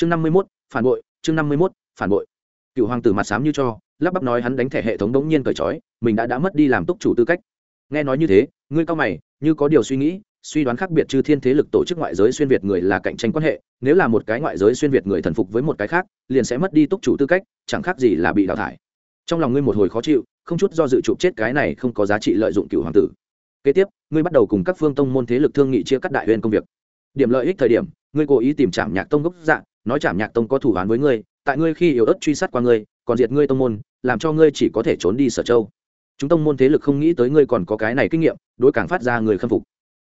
chương năm mươi mốt, phản bội, chương năm mươi mốt, phản bội. Cựu hoàng tử mặt sám như cho, lắp bắp nói hắn đánh thẻ hệ thống đống nhiên cởi trói, mình đã đã mất đi làm túc chủ tư cách. Nghe nói như thế, ngươi cao mày, như có điều suy nghĩ, suy đoán khác biệt chư thiên thế lực tổ chức ngoại giới xuyên việt người là cạnh tranh quan hệ, nếu là một cái ngoại giới xuyên việt người thần phục với một cái khác, liền sẽ mất đi túc chủ tư cách, chẳng khác gì là bị đào thải. Trong lòng ngươi một hồi khó chịu, không chút do dự chụp chết cái này không có giá trị lợi dụng cựu hoàng tử. Kế tiếp, ngươi bắt đầu cùng các phương tông môn thế lực thương nghị chia cắt đại huyền công việc. Điểm lợi ích thời điểm, ngươi cố ý tìm trảm nhạc tông gốc dạng nói trảm nhạc tông có thủ án với ngươi, tại ngươi khi yếu ớt truy sát qua ngươi, còn diệt ngươi tông môn, làm cho ngươi chỉ có thể trốn đi sở châu. Chúng tông môn thế lực không nghĩ tới ngươi còn có cái này kinh nghiệm, đối càng phát ra người khâm phục.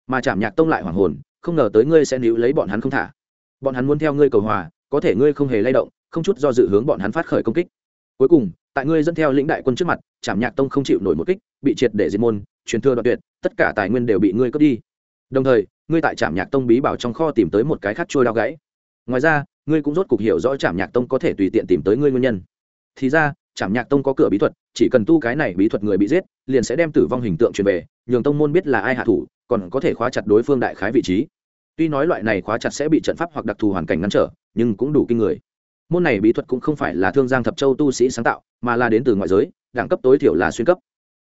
Mà chảm nhạc tông lại hoảng hồn, không ngờ tới ngươi sẽ níu lấy bọn hắn không thả. Bọn hắn muốn theo ngươi cầu hòa, có thể ngươi không hề lay động, không chút do dự hướng bọn hắn phát khởi công kích. Cuối cùng, tại ngươi dẫn theo lĩnh đại quân trước mặt chảm nhạc tông không chịu nổi một kích, bị triệt để diệt môn, truyền thừa đoạn tuyệt, tất cả tài nguyên đều bị ngươi cướp đi. Đồng thời, ngươi tại trạm nhạc tông bí bảo trong kho tìm tới một cái khác trôi đao gãy. Ngoài ra ngươi cũng rốt cục hiểu rõ trảm nhạc tông có thể tùy tiện tìm tới ngươi nguyên nhân. Thì ra, trảm nhạc tông có cửa bí thuật, chỉ cần tu cái này bí thuật người bị giết, liền sẽ đem tử vong hình tượng truyền về, nhường tông môn biết là ai hạ thủ, còn có thể khóa chặt đối phương đại khái vị trí. Tuy nói loại này khóa chặt sẽ bị trận pháp hoặc đặc thù hoàn cảnh ngăn trở, nhưng cũng đủ kinh người. Môn này bí thuật cũng không phải là thương giang thập châu tu sĩ sáng tạo, mà là đến từ ngoại giới, đẳng cấp tối thiểu là xuyên cấp.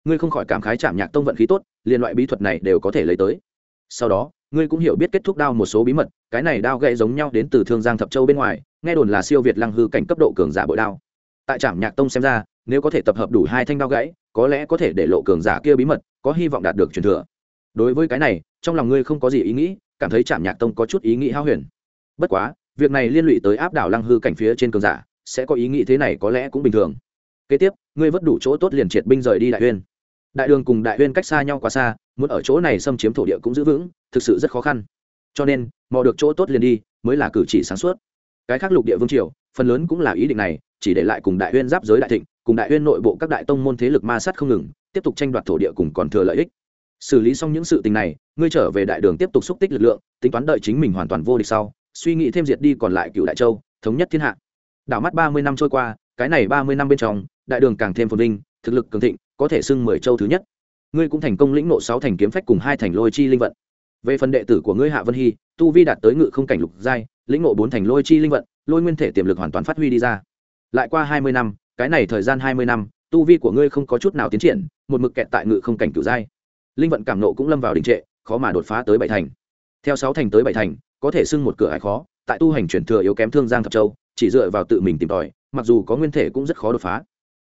Ngươi không khỏi cảm khái trảm nhạc tông vận khí tốt, liền loại bí thuật này đều có thể lấy tới. Sau đó ngươi cũng hiểu biết kết thúc đao một số bí mật, cái này đao gậy giống nhau đến từ thương giang thập châu bên ngoài, nghe đồn là siêu việt lăng hư cảnh cấp độ cường giả bội đao. Tại trạm nhạc tông xem ra, nếu có thể tập hợp đủ hai thanh đao gãy, có lẽ có thể để lộ cường giả kia bí mật, có hy vọng đạt được truyền thừa. Đối với cái này, trong lòng ngươi không có gì ý nghĩ, cảm thấy trạm nhạc tông có chút ý nghĩ hao huyền. Bất quá, việc này liên lụy tới áp đảo lăng hư cảnh phía trên cường giả, sẽ có ý nghĩ thế này có lẽ cũng bình thường. Kế tiếp, ngươi vất đủ chỗ tốt liền triệt binh rời đi đại uyên đại đường cùng đại uyên cách xa nhau quá xa, muốn ở chỗ này xâm chiếm thổ địa cũng giữ vững, thực sự rất khó khăn. Cho nên, mò được chỗ tốt liền đi, mới là cử chỉ sáng suốt. Cái khác lục địa vương triều, phần lớn cũng là ý định này, chỉ để lại cùng đại uyên giáp giới đại thịnh, cùng đại uyên nội bộ các đại tông môn thế lực ma sát không ngừng, tiếp tục tranh đoạt thổ địa cùng còn thừa lợi ích. Xử lý xong những sự tình này, ngươi trở về đại đường tiếp tục xúc tích lực lượng, tính toán đợi chính mình hoàn toàn vô địch sau, suy nghĩ thêm diệt đi còn lại cựu đại châu, thống nhất thiên hạ. Đảo mắt ba mươi năm trôi qua, cái này ba mươi năm bên trong, đại đường càng thêm phồn vinh, thực lực cường thịnh có thể xưng mười châu thứ nhất. Ngươi cũng thành công lĩnh nộ sáu thành kiếm phách cùng hai thành lôi chi linh vận. Về phần đệ tử của ngươi hạ vân hy, tu vi đạt tới ngự không cảnh lục giai, lĩnh nộ bốn thành lôi chi linh vận, lôi nguyên thể tiềm lực hoàn toàn phát huy đi ra. Lại qua hai mươi năm, cái này thời gian hai mươi năm, tu vi của ngươi không có chút nào tiến triển, một mực kẹt tại ngự không cảnh cửu giai. Linh vận cảm nộ cũng lâm vào đình trệ, khó mà đột phá tới bảy thành. Theo sáu thành tới bảy thành, có thể xưng một cửa hải khó, tại tu hành chuyển thừa yếu kém thương giang thập châu, chỉ dựa vào tự mình tìm tòi, mặc dù có nguyên thể cũng rất khó đột phá.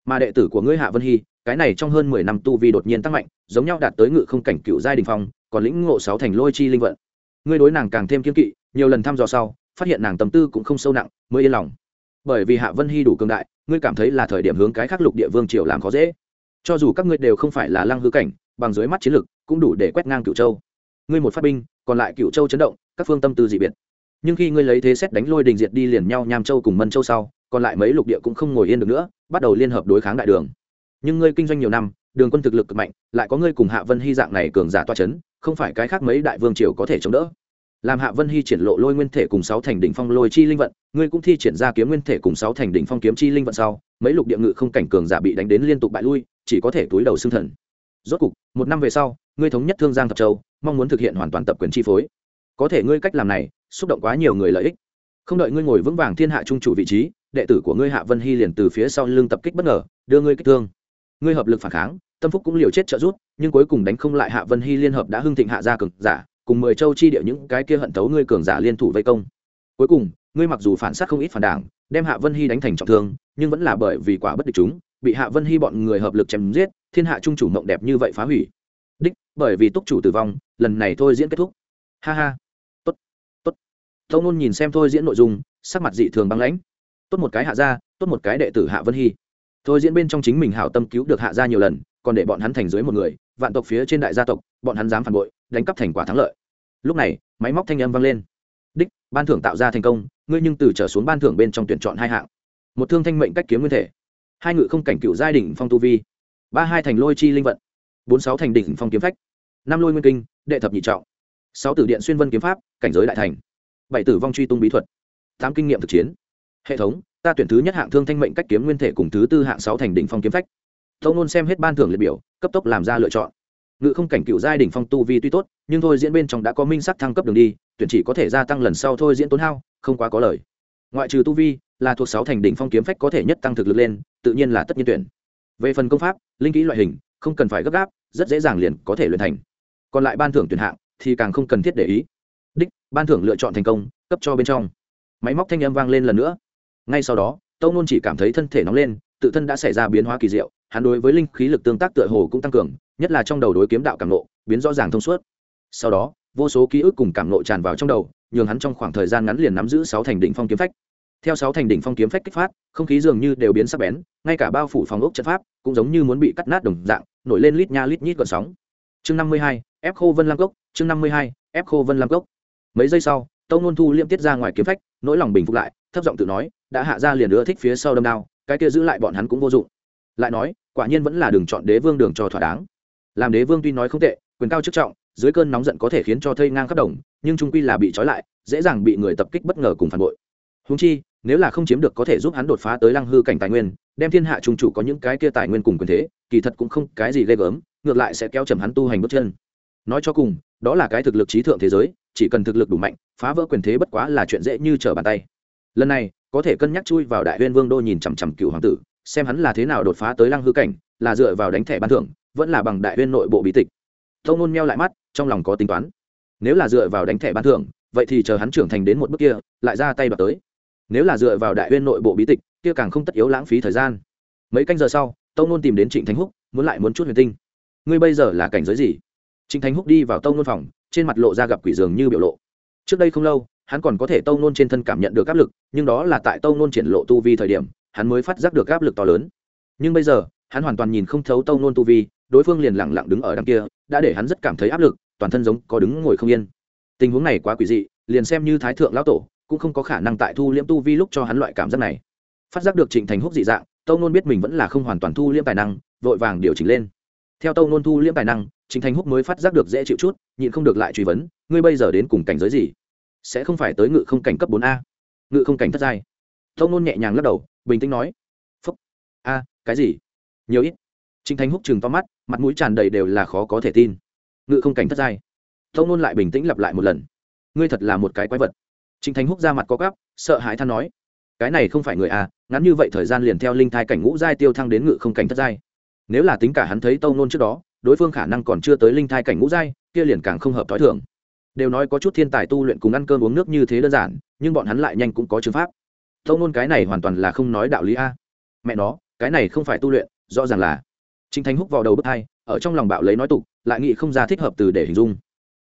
Mà đệ tử của ngươi hạ vân hy cái này trong hơn mười năm tu vi đột nhiên tăng mạnh, giống nhau đạt tới ngự không cảnh cựu giai đình phong, còn lĩnh ngộ sáu thành lôi chi linh vận. Ngươi đối nàng càng thêm kiên kỵ, nhiều lần thăm dò sau, phát hiện nàng tâm tư cũng không sâu nặng, mới yên lòng. Bởi vì hạ vân hy đủ cường đại, ngươi cảm thấy là thời điểm hướng cái khắc lục địa vương triều làm khó dễ. Cho dù các ngươi đều không phải là lăng hư cảnh, bằng dưới mắt chiến lực, cũng đủ để quét ngang cựu châu. Ngươi một phát binh, còn lại cựu châu chấn động, các phương tâm tư dị biệt. Nhưng khi ngươi lấy thế xét đánh lôi đình diệt đi liền nhau nham châu cùng mân châu sau, còn lại mấy lục địa cũng không ngồi yên được nữa, bắt đầu liên hợp đối kháng đại đường nhưng ngươi kinh doanh nhiều năm, đường quân thực lực cực mạnh, lại có ngươi cùng hạ vân hy dạng này cường giả toa c h ấ n không phải cái khác mấy đại vương triều có thể chống đỡ. Làm hạ vân hy triển lộ lôi nguyên thể cùng sáu thành đỉnh phong lôi chi linh vận, ngươi cũng thi triển ra kiếm nguyên thể cùng sáu thành đỉnh phong kiếm chi linh vận sau, mấy lục địa ngự không cảnh cường giả bị đánh đến liên tục bại lui, chỉ có thể túi đầu xương thần. Rốt cục, một năm về sau, ngươi thống nhất thương giang thập châu, mong muốn thực hiện hoàn toàn tập quyền chi phối. Có thể ngươi cách làm này, xúc động quá nhiều người lợi ích. Không đợi ngươi ngồi vững vàng thiên hạ trung chủ vị trí, đệ tử của ngươi hạ vân hy liền từ phía sau lưng tập kích bất ngờ, đưa ngươi kích thương ngươi hợp lực phản kháng, tâm phúc cũng liều chết trợ rút nhưng cuối cùng đánh không lại hạ vân hy liên hợp đã hưng thịnh hạ gia cường giả, cùng mười châu chi địa những cái kia hận tấu ngươi cường giả liên thủ vây công. Cuối cùng, ngươi mặc dù phản sát không ít phản đảng, đem hạ vân hy đánh thành trọng thương, nhưng vẫn là bởi vì quả bất địch chúng, bị hạ vân hy bọn người hợp lực chém giết, thiên hạ trung chủ mộng đẹp như vậy phá hủy. Đích, bởi vì túc chủ tử vong, lần này thôi diễn kết thúc. Ha ha. Tốt tốt. Tâu nôn nhìn xem thôi diễn nội dung, sắc mặt dị thường băng lãnh. Tốt một cái hạ gia, tốt một cái đệ tử hạ vân hy thôi diễn bên trong chính mình hảo tâm cứu được hạ gia nhiều lần, còn để bọn hắn thành dưới một người, vạn tộc phía trên đại gia tộc, bọn hắn dám phản bội, đánh cắp thành quả thắng lợi. Lúc này, máy móc thanh âm vang lên. Đích, ban thưởng tạo ra thành công, ngươi nhưng từ trở xuống ban thưởng bên trong tuyển chọn hai hạng. Một thương thanh mệnh cách kiếm nguyên thể. Hai ngự không cảnh cựu giai đỉnh phong tu vi. Ba hai thành lôi chi linh vận. Bốn sáu thành đỉnh phong kiếm phách. Năm lôi nguyên kinh, đệ thập nhị trọng. Sáu tử điện xuyên vân kiếm pháp, cảnh giới đại thành. Bảy tử vong truy tung bí thuật. Tám kinh nghiệm thực chiến. Hệ thống ta tuyển thứ nhất hạng thương thanh mệnh cách kiếm nguyên thể cùng thứ tư hạng sáu thành đỉnh phong kiếm phách. Tâu nôn xem hết ban thưởng liệt biểu, cấp tốc làm ra lựa chọn. Ngự không cảnh cựu giai đỉnh phong tu vi tuy tốt, nhưng thôi diễn bên trong đã có minh sắc thăng cấp đường đi, tuyển chỉ có thể gia tăng lần sau thôi diễn tốn hao, không quá có lời. Ngoại trừ tu vi, là thuộc sáu thành đỉnh phong kiếm phách có thể nhất tăng thực lực lên, tự nhiên là tất nhiên tuyển. Về phần công pháp, linh kỹ loại hình, không cần phải gấp gáp, rất dễ dàng liền có thể luyện thành. Còn lại ban thưởng tuyển hạng thì càng không cần thiết để ý. Đích, ban thưởng lựa chọn thành công, cấp cho bên trong. Máy móc thanh âm vang lên lần nữa ngay sau đó tâu nôn chỉ cảm thấy thân thể nóng lên, tự thân đã xảy ra biến hóa kỳ diệu, hắn đối với linh khí lực tương tác tựa hồ cũng tăng cường, nhất là trong đầu đối kiếm đạo cảm nộ biến rõ ràng thông suốt. Sau đó, vô số ký ức cùng cảm nộ tràn vào trong đầu, nhường hắn trong khoảng thời gian ngắn liền nắm giữ sáu thành đỉnh phong kiếm phách. Theo sáu thành đỉnh phong kiếm phách kích phát, không khí dường như đều biến sắc bén, ngay cả bao phủ phòng ốc trận pháp cũng giống như muốn bị cắt nát đồng dạng, nổi lên lít nha lít nhít gọn sóng. Chương năm mươi hai, ép khô vân lam cốc, chương năm mươi hai, ép khô vân lam cốc. Mấy giây sau tâu nôn thu liệm tiết ra ngoài kiếm phách, nỗi lòng bình phục lại, thấp giọng tự nói đã hạ ra liền ưa thích phía sau đâm đao, cái kia giữ lại bọn hắn cũng vô dụng. Lại nói, quả nhiên vẫn là đường chọn đế vương đường cho thỏa đáng. Làm đế vương tuy nói không tệ, quyền cao chức trọng, dưới cơn nóng giận có thể khiến cho thây ngang khắp đồng, nhưng trung quy là bị trói lại, dễ dàng bị người tập kích bất ngờ cùng phản bội. Húng chi, nếu là không chiếm được có thể giúp hắn đột phá tới lăng hư cảnh tài nguyên, đem thiên hạ trung chủ có những cái kia tài nguyên cùng quyền thế, kỳ thật cũng không cái gì ghê gớm, ngược lại sẽ kéo chầm hắn tu hành bước chân. Nói cho cùng, đó là cái thực lực trí thượng thế giới, chỉ cần thực lực đủ mạnh, phá vỡ quyền thế bất quá là chuyện dễ như trở bàn tay. Lần này có thể cân nhắc chui vào đại huyên vương đô nhìn chằm chằm cựu hoàng tử, xem hắn là thế nào đột phá tới lăng hư cảnh, là dựa vào đánh thẻ ban thưởng, vẫn là bằng đại huyên nội bộ bí tịch. Tâu nôn meo lại mắt, trong lòng có tính toán. Nếu là dựa vào đánh thẻ ban thưởng, vậy thì chờ hắn trưởng thành đến một bước kia, lại ra tay đoạt tới. Nếu là dựa vào đại huyên nội bộ bí tịch, kia càng không tất yếu lãng phí thời gian. Mấy canh giờ sau tâu nôn tìm đến trịnh thánh húc, muốn lại muốn chút huyền tinh. Ngươi bây giờ là cảnh giới gì? Trịnh thánh húc đi vào tâu nôn phòng, trên mặt lộ ra gặp quỷ dường như biểu lộ. Trước đây không lâu hắn còn có thể tâu nôn trên thân cảm nhận được áp lực, nhưng đó là tại tâu nôn triển lộ tu vi thời điểm, hắn mới phát giác được áp lực to lớn. Nhưng bây giờ, hắn hoàn toàn nhìn không thấu tâu nôn tu vi, đối phương liền lẳng lặng đứng ở đằng kia, đã để hắn rất cảm thấy áp lực, toàn thân giống có đứng ngồi không yên. Tình huống này quá quỷ dị, liền xem như thái thượng lão tổ, cũng không có khả năng tại thu liễm tu vi lúc cho hắn loại cảm giác này. Phát giác được trịnh thành húc dị dạng, tâu nôn biết mình vẫn là không hoàn toàn thu liễm tài năng, vội vàng điều chỉnh lên. Theo tâu nôn thu liễm tài năng, trịnh thành húc mới phát giác được dễ chịu chút, nhịn không được lại truy vấn, ngươi bây giờ đến cùng cảnh giới gì? Sẽ không phải tới ngự không cảnh cấp bốn a. Ngự không cảnh thất giai. Tâu nôn nhẹ nhàng lắc đầu, bình tĩnh nói, phúc, a, cái gì? Nhiều ít. Trịnh thành húc chừng to mắt, mặt mũi tràn đầy đều là khó có thể tin. Ngự không cảnh thất giai. Tâu nôn lại bình tĩnh lặp lại một lần. Ngươi thật là một cái quái vật. Trịnh thành húc ra mặt có gắp, sợ hãi than nói, cái này không phải người à ngắn như vậy thời gian liền theo linh thai cảnh ngũ giai tiêu thăng đến ngự không cảnh thất giai. Nếu là tính cả hắn thấy tâu nôn trước đó, đối phương khả năng còn chưa tới linh thai cảnh ngũ giai, kia liền càng không hợp t h ó i đều nói có chút thiên tài tu luyện cùng ăn cơm uống nước như thế đơn giản nhưng bọn hắn lại nhanh cũng có chứng pháp tâu nôn cái này hoàn toàn là không nói đạo lý a mẹ nó cái này không phải tu luyện rõ ràng là Trình Thanh Húc vào đầu bước hai, ở trong lòng bạo lấy nói tục, lại nghĩ không ra thích hợp từ để hình dung.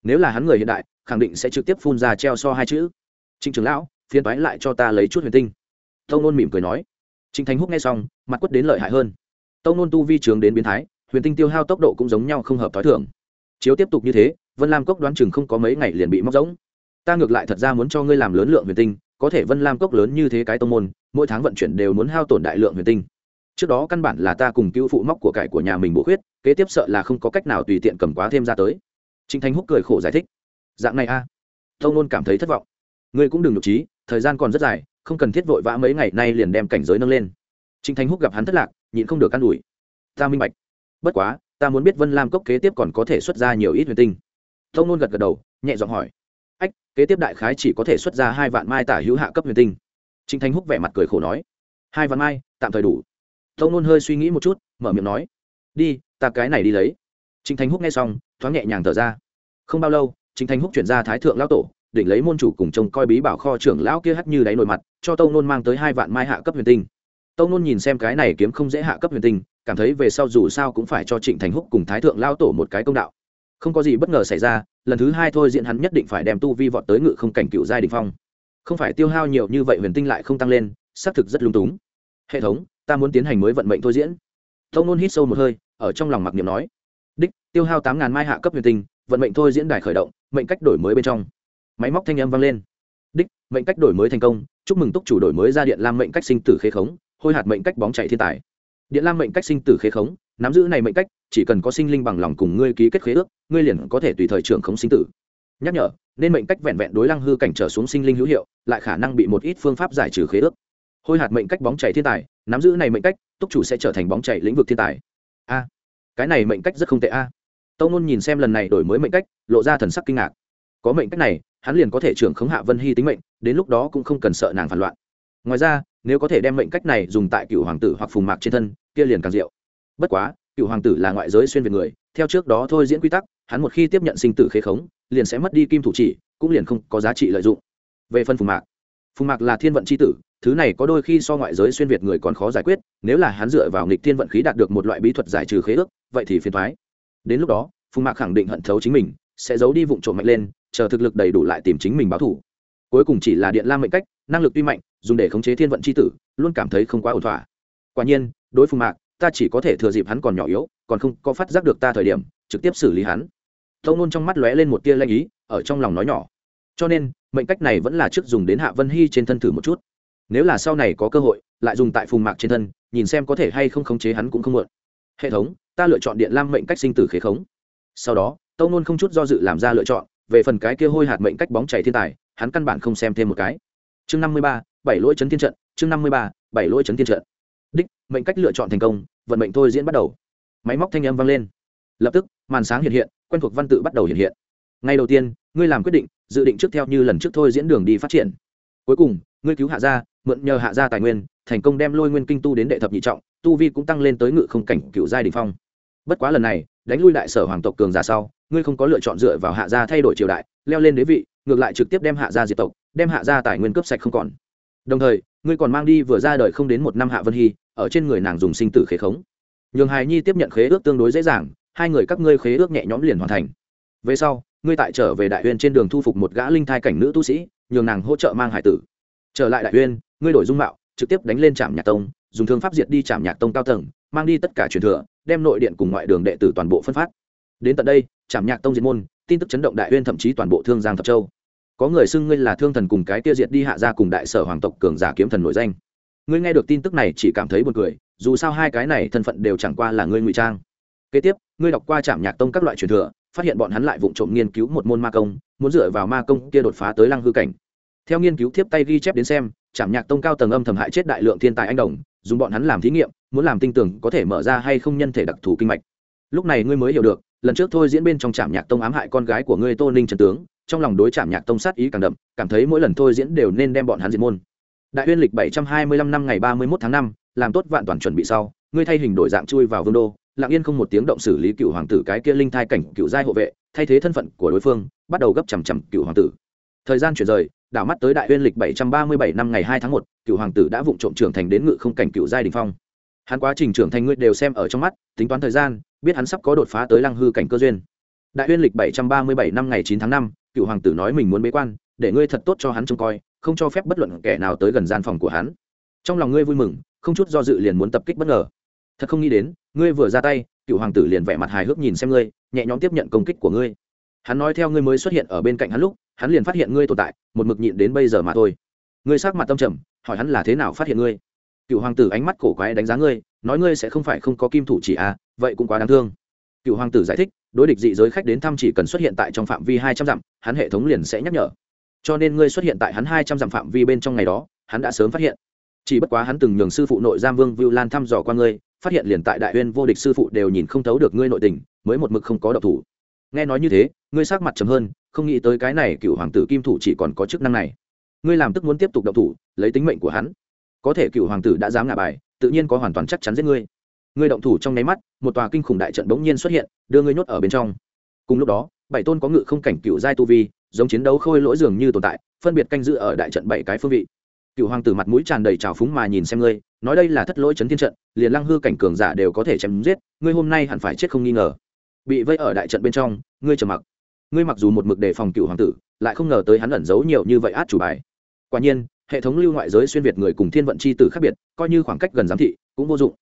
Nếu là hắn người hiện đại, khẳng định sẽ trực tiếp phun ra treo so hai chữ. Trình trưởng lão, phiền toái lại cho ta lấy chút huyền tinh. Tông Nôn mỉm cười nói. Trình Thanh Húc nghe xong, mặt quất đến lợi hại hơn. Tông Nôn tu vi trường đến biến thái, huyền tinh tiêu hao tốc độ cũng giống nhau không hợp tối thường. Chiếu tiếp tục như thế, Vân Lam cốc đoán chừng không có mấy ngày liền bị móc rỗng. Ta ngược lại thật ra muốn cho ngươi làm lớn lượng huyền tinh, có thể Vân Lam cốc lớn như thế cái tông môn, mỗi tháng vận chuyển đều muốn hao tổn đại lượng huyền tinh. Trước đó căn bản là ta cùng cứu phụ móc của cải của nhà mình bổ khuyết kế tiếp sợ là không có cách nào tùy tiện cầm quá thêm ra tới. Trịnh thanh húc cười khổ giải thích. Dạng này a. À. tâu nôn cảm thấy thất vọng. Ngươi cũng đừng nhục trí thời gian còn rất dài không cần thiết vội vã mấy ngày nay liền đem cảnh giới nâng lên. Trịnh thanh húc gặp hắn thất lạc nhịn không được can đủi ta minh bạch. Bất quá ta muốn biết vân lam cốc kế tiếp còn có thể xuất ra nhiều ít huyền tinh. Tông nôn gật gật đầu, nhẹ giọng hỏi. Ách, kế tiếp đại khái chỉ có thể xuất ra hai vạn mai tả hữu hạ cấp huyền tinh. Trịnh thanh húc vẻ mặt cười khổ nói. Hai vạn mai, tạm thời đủ. Tông nôn hơi suy nghĩ một chút, mở miệng nói. Đi, ta cái này đi lấy. Trịnh Thanh húc nghe xong, thoáng nhẹ nhàng thở ra. Không bao lâu, trịnh Thanh húc chuyển ra thái thượng lão tổ định lấy môn chủ cùng trông coi bí bảo kho trưởng lão kia hắt như đáy nổi mặt, cho Tông nôn mang tới hai vạn mai hạ cấp huyền tinh. Tông nôn nhìn xem cái này kiếm không dễ hạ cấp huyền tinh, cảm thấy về sau dù sao cũng phải cho trịnh thành húc cùng thái thượng lão tổ một cái công đạo không có gì bất ngờ xảy ra, lần thứ hai thôi diện hắn nhất định phải đem tu vi vọt tới ngự không cảnh cựu giai đình phong. Không phải tiêu hao nhiều như vậy huyền tinh lại không tăng lên, xác thực rất lung túng. Hệ thống, ta muốn tiến hành mới vận mệnh thôi diễn. Tông nôn hít sâu một hơi, ở trong lòng mặc niệm nói. Đích, tiêu hao tám ngàn mai hạ cấp huyền tinh, vận mệnh thôi diễn đài khởi động, mệnh cách đổi mới bên trong. Máy móc thanh âm vang lên. Đích, mệnh cách đổi mới thành công, chúc mừng túc chủ đổi mới ra điện lam mệnh cách sinh tử khế khống, hôi hạt mệnh cách bóng chạy thiên tài. Điện lam mệnh cách sinh tử khế khống nắm giữ này mệnh cách, chỉ cần có sinh linh bằng lòng cùng ngươi ký kết khế ước, ngươi liền có thể tùy thời trưởng khống sinh tử. Nhắc nhở, nên mệnh cách vẹn vẹn đối lăng hư cảnh trở xuống sinh linh hữu hiệu, lại khả năng bị một ít phương pháp giải trừ khế ước. Hôi hạt mệnh cách bóng chảy thiên tài, nắm giữ này mệnh cách, túc chủ sẽ trở thành bóng chảy lĩnh vực thiên tài. A, cái này mệnh cách rất không tệ a. Tâu nôn nhìn xem lần này đổi mới mệnh cách, lộ ra thần sắc kinh ngạc. Có mệnh cách này, hắn liền có thể trưởng khống hạ vân hy tính mệnh, đến lúc đó cũng không cần sợ nàng phản loạn. Ngoài ra, nếu có thể đem mệnh cách này dùng tại cựu hoàng tử hoặc phùng mạc trên thân, kia liền càng diệu bất quá, cựu hoàng tử là ngoại giới xuyên việt người, theo trước đó thôi diễn quy tắc, hắn một khi tiếp nhận sinh tử khế khống, liền sẽ mất đi kim thủ chỉ, cũng liền không có giá trị lợi dụng. Về phần phùng mạc phùng mạc là thiên vận c h i tử, thứ này có đôi khi so ngoại giới xuyên việt người còn khó giải quyết, nếu là hắn dựa vào nghịch thiên vận khí đạt được một loại bí thuật giải trừ khế ước, vậy thì phiền thoái đến lúc đó, phùng mạc khẳng định hận thấu chính mình, sẽ giấu đi vụ trộm mạnh lên, chờ thực lực đầy đủ lại tìm chính mình báo thủ cuối cùng chỉ là điện lam mệnh cách, năng lực tuy mạnh, dùng để khống chế thiên vận c h i tử, luôn cảm thấy không quá ổn thỏa. Quả nhiên, đối phùng mạc ta chỉ có thể thừa dịp hắn còn nhỏ yếu, còn không có phát giác được ta thời điểm, trực tiếp xử lý hắn. Tâu nôn trong mắt lóe lên một tia lanh ý, ở trong lòng nói nhỏ. Cho nên, mệnh cách này vẫn là trước dùng đến hạ vân hy trên thân thử một chút. Nếu là sau này có cơ hội, lại dùng tại phùng mạc trên thân, nhìn xem có thể hay không khống chế hắn cũng không muộn. Hệ thống, ta lựa chọn điện lam mệnh cách sinh tử khế khống. Sau đó, tâu nôn không chút do dự làm ra lựa chọn, về phần cái kia hôi hạt mệnh cách bóng chảy thiên tài, hắn căn bản không xem thêm một cái. Chương năm mươi ba, bảy lỗi chấn thiên trận, chương năm mươi ba, bảy lỗi chấn thiên trận đích, mệnh cách lựa chọn thành công, vận mệnh thôi diễn bắt đầu. Máy móc thanh âm vang lên. Lập tức, màn sáng hiện hiện, quen thuộc văn tự bắt đầu hiện hiện. Ngay đầu tiên, ngươi làm quyết định, dự định trước theo như lần trước thôi diễn đường đi phát triển. Cuối cùng, ngươi cứu hạ gia, mượn nhờ hạ gia tài nguyên, thành công đem lôi nguyên kinh tu đến đệ thập nhị trọng, tu vi cũng tăng lên tới ngự không cảnh cựu giai đình phong. Bất quá lần này, đánh lui đại sở hoàng tộc cường giả sau, ngươi không có lựa chọn dựa vào hạ gia thay đổi triều đại, leo lên đế vị, ngược lại trực tiếp đem hạ gia diệt tộc, đem hạ gia tài nguyên cướp sạch không còn. Đồng thời, ngươi còn mang đi vừa ra đời không đến một năm hạ vân hy ở trên người nàng dùng sinh tử khế khống. Nhường hài nhi tiếp nhận khế ước tương đối dễ dàng, hai người các ngươi khế ước nhẹ nhõm liền hoàn thành. Về sau, ngươi tại trở về đại uyên trên đường thu phục một gã linh thai cảnh nữ tu sĩ, nhường nàng hỗ trợ mang hải tử. Trở lại đại uyên, ngươi đổi dung mạo, trực tiếp đánh lên trạm nhạc tông, dùng thương pháp diệt đi trạm nhạc tông cao tầng, mang đi tất cả truyền thừa, đem nội điện cùng ngoại đường đệ tử toàn bộ phân phát. Đến tận đây trạm nhạc tông diệt môn, tin tức chấn động đại uyên thậm chí toàn bộ thương giang thập châu. Có người xưng ngươi là thương thần cùng cái tiêu diệt đi hạ gia cùng đại sở hoàng tộc cường giả kiếm thần nổi danh ngươi nghe được tin tức này chỉ cảm thấy buồn cười, dù sao hai cái này thân phận đều chẳng qua là ngươi ngụy trang. Kế tiếp, ngươi đọc qua trạm nhạc tông các loại truyền thừa, phát hiện bọn hắn lại vụng trộm nghiên cứu một môn ma công, muốn dựa vào ma công kia đột phá tới lăng hư cảnh. Theo nghiên cứu tiếp tay ghi chép đến xem Trạm nhạc tông cao tầng âm thầm hại chết đại lượng thiên tài anh đồng, dùng bọn hắn làm thí nghiệm, muốn làm tinh tưởng có thể mở ra hay không nhân thể đặc thù kinh mạch. Lúc này ngươi mới hiểu được, lần trước thôi diễn bên trong Trạm nhạc tông ám hại con gái của ngươi tô ninh trần tướng, trong lòng đối Trạm nhạc tông sát ý càng đậm, cảm thấy mỗi lần thôi diễn đều nên đem bọn hắn diệt môn đại uyên lịch bảy trăm hai mươi lăm năm ngày ba mươi một tháng năm, làm tốt vạn toàn chuẩn bị sau, ngươi thay hình đổi dạng chui vào vương đô, lặng yên không một tiếng động xử lý cựu hoàng tử cái kia linh thai cảnh cựu giai hộ vệ, thay thế thân phận của đối phương, bắt đầu gấp chằm chằm cựu hoàng tử. Thời gian chuyển rời, đảo mắt tới đại uyên lịch bảy trăm ba mươi bảy năm ngày hai tháng một, cựu hoàng tử đã vụng trộm trưởng thành đến ngự không cảnh cựu giai đình phong. Hắn quá trình trưởng thành ngươi đều xem ở trong mắt, tính toán thời gian, biết hắn sắp có đột phá tới lăng hư cảnh cơ duyên. Đại uyên lịch bảy trăm ba mươi bảy năm ngày chín tháng năm, cựu hoàng tử nói mình muốn bế quan, để ngươi thật tốt cho hắn trông coi không cho phép bất luận kẻ nào tới gần gian phòng của hắn. Trong lòng ngươi vui mừng, không chút do dự liền muốn tập kích bất ngờ. Thật không nghĩ đến, ngươi vừa ra tay, cựu hoàng tử liền vẻ mặt hài hước nhìn xem ngươi, nhẹ nhõm tiếp nhận công kích của ngươi. Hắn nói theo ngươi mới xuất hiện ở bên cạnh hắn lúc, hắn liền phát hiện ngươi tồn tại, một mực nhịn đến bây giờ mà thôi. Ngươi sắc mặt tâm trầm, hỏi hắn là thế nào phát hiện ngươi. Cựu hoàng tử ánh mắt cổ quái đánh giá ngươi, nói ngươi sẽ không phải không có kim thủ chỉ à vậy cũng quá đáng thương. Cựu hoàng tử giải thích, đối địch dị giới khách đến thăm chỉ cần xuất hiện tại trong phạm vi hai trăm dặm, hắn hệ thống liền sẽ nhắc nhở cho nên ngươi xuất hiện tại hắn hai trăm dặm phạm vi bên trong ngày đó, hắn đã sớm phát hiện. Chỉ bất quá hắn từng nhường sư phụ nội giam vương vưu lan thăm dò qua ngươi, phát hiện liền tại đại uyên vô địch sư phụ đều nhìn không thấu được ngươi nội tình, mới một mực không có độc thủ. Nghe nói như thế, ngươi sắc mặt trầm hơn, không nghĩ tới cái này cựu hoàng tử kim thủ chỉ còn có chức năng này. Ngươi làm tức muốn tiếp tục độc thủ, lấy tính mệnh của hắn. Có thể cựu hoàng tử đã dám ngả bài, tự nhiên có hoàn toàn chắc chắn giết ngươi. Ngươi động thủ trong nháy mắt, một tòa kinh khủng đại trận bỗng nhiên xuất hiện, đưa ngươi nhốt ở bên trong. Cùng lúc đó, bảy tôn có ngự không cảnh cựu giai tu vi giống chiến đấu khôi lỗi dường như tồn tại, phân biệt canh giữ ở đại trận bảy cái phương vị. Cựu hoàng tử mặt mũi tràn đầy trào phúng mà nhìn xem ngươi, nói đây là thất lỗi chấn thiên trận, liền lăng hư cảnh cường giả đều có thể chém giết, ngươi hôm nay hẳn phải chết không nghi ngờ. Bị vây ở đại trận bên trong, ngươi trầm mặc. Ngươi mặc dù một mực đề phòng cựu hoàng tử, lại không ngờ tới hắn ẩn giấu nhiều như vậy át chủ bài. Quả nhiên, hệ thống lưu ngoại giới xuyên việt người cùng thiên vận c h i tử khác biệt, coi như khoảng cách gần giám thị, cũng vô dụng.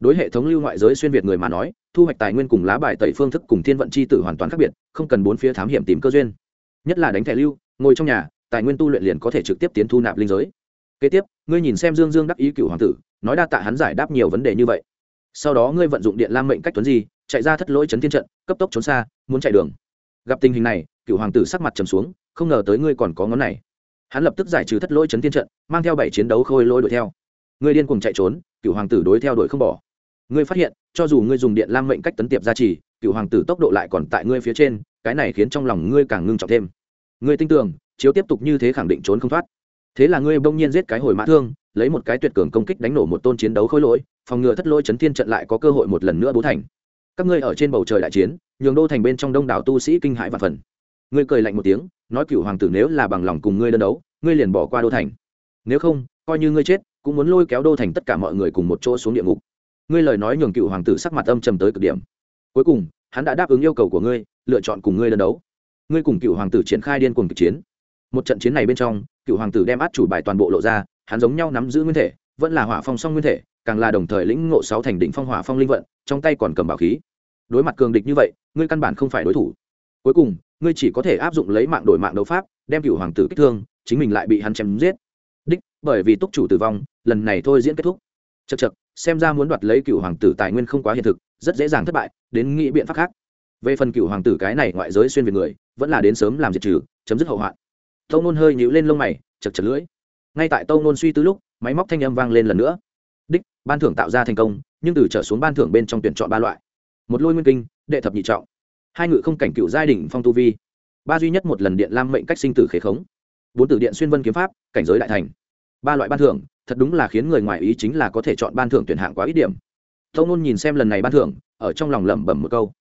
Đối hệ thống lưu ngoại giới xuyên việt người mà nói, thu hoạch tài nguyên cùng lá bài tẩy phương thức cùng thiên vận c h i tử hoàn toàn khác biệt, không cần bốn phía thám hiểm tìm cơ duyên nhất là đánh thẻ lưu, ngồi trong nhà, tài nguyên tu luyện liền có thể trực tiếp tiến thu nạp linh giới. Kế tiếp, ngươi nhìn xem dương dương đắc ý cựu hoàng tử, nói đa tạ hắn giải đáp nhiều vấn đề như vậy. Sau đó ngươi vận dụng điện lam mệnh cách tuấn di, chạy ra thất lỗi chấn thiên trận, cấp tốc trốn xa, muốn chạy đường. Gặp tình hình này, cựu hoàng tử sắc mặt trầm xuống, không ngờ tới ngươi còn có ngón này. Hắn lập tức giải trừ thất lỗi chấn thiên trận, mang theo bảy chiến đấu khôi lôi đuổi theo. Ngươi điên cùng chạy trốn, cựu hoàng tử đối theo đuổi không bỏ. Ngươi phát hiện, cho dù ngươi dùng điện lam mệnh cách tấn tiệp gia trì, cựu hoàng tử tốc độ lại còn tại ngươi phía trên cái này khiến trong lòng ngươi càng ngưng trọng thêm. Ngươi tin tưởng, chiếu tiếp tục như thế khẳng định trốn không thoát. Thế là ngươi bỗng nhiên giết cái hồi mã thương, lấy một cái tuyệt cường công kích đánh nổ một tôn chiến đấu khối lỗi, phòng ngừa thất lỗi chấn thiên trận lại có cơ hội một lần nữa bố thành. Các ngươi ở trên bầu trời đại chiến, nhường đô thành bên trong đông đảo tu sĩ kinh hãi và phần. Ngươi cười lạnh một tiếng, nói cựu hoàng tử nếu là bằng lòng cùng ngươi đơn đấu, ngươi liền bỏ qua đô thành. Nếu không, coi như ngươi chết, cũng muốn lôi kéo đô thành tất cả mọi người cùng một chỗ xuống địa ngục. Ngươi lời nói nhường cựu hoàng tử sắc mặt âm trầm tới cực điểm. Cuối cùng hắn đã đáp ứng yêu cầu của ngươi, lựa chọn cùng ngươi lần đấu. Ngươi cùng cựu hoàng tử triển khai điên cuồng kịch chiến. Một trận chiến này bên trong, cựu hoàng tử đem át chủ bài toàn bộ lộ ra, hắn giống nhau nắm giữ nguyên thể, vẫn là hỏa phong song nguyên thể, càng là đồng thời lĩnh ngộ sáu thành đỉnh phong hỏa phong linh vận, trong tay còn cầm bảo khí. Đối mặt cường địch như vậy, ngươi căn bản không phải đối thủ. Cuối cùng, ngươi chỉ có thể áp dụng lấy mạng đổi mạng đấu pháp, đem cựu hoàng tử kích thương, chính mình lại bị hắn chém giết. Đích, bởi vì túc chủ tử vong, lần này thôi diễn kết thúc. Chật chật xem ra muốn đoạt lấy cựu hoàng tử tài nguyên không quá hiện thực rất dễ dàng thất bại, đến nghĩ biện pháp khác. Về phần cựu hoàng tử cái này ngoại giới xuyên về người, vẫn là đến sớm làm diệt trừ, chấm dứt hậu hoạn. Tâu nôn hơi nhíu lên lông mày, chật chật lưỡi. Ngay tại tâu nôn suy tư lúc, máy móc thanh âm vang lên lần nữa. Đích, ban thưởng tạo ra thành công, nhưng từ trở xuống ban thưởng bên trong tuyển chọn ba loại. Một lôi nguyên kinh, đệ thập nhị trọng. Hai ngự không cảnh cựu giai đình phong tu vi. Ba duy nhất một lần điện lam mệnh cách sinh tử khế khống. Bốn tử điện xuyên vân kiếm pháp, cảnh giới đại thành. Ba loại ban thưởng, thật đúng là khiến người ngoài ý chính là có thể chọn ban thưởng tuyển hạng quá ít điểm tâu nôn nhìn xem lần này ban thưởng, ở trong lòng lẩm bẩm một câu.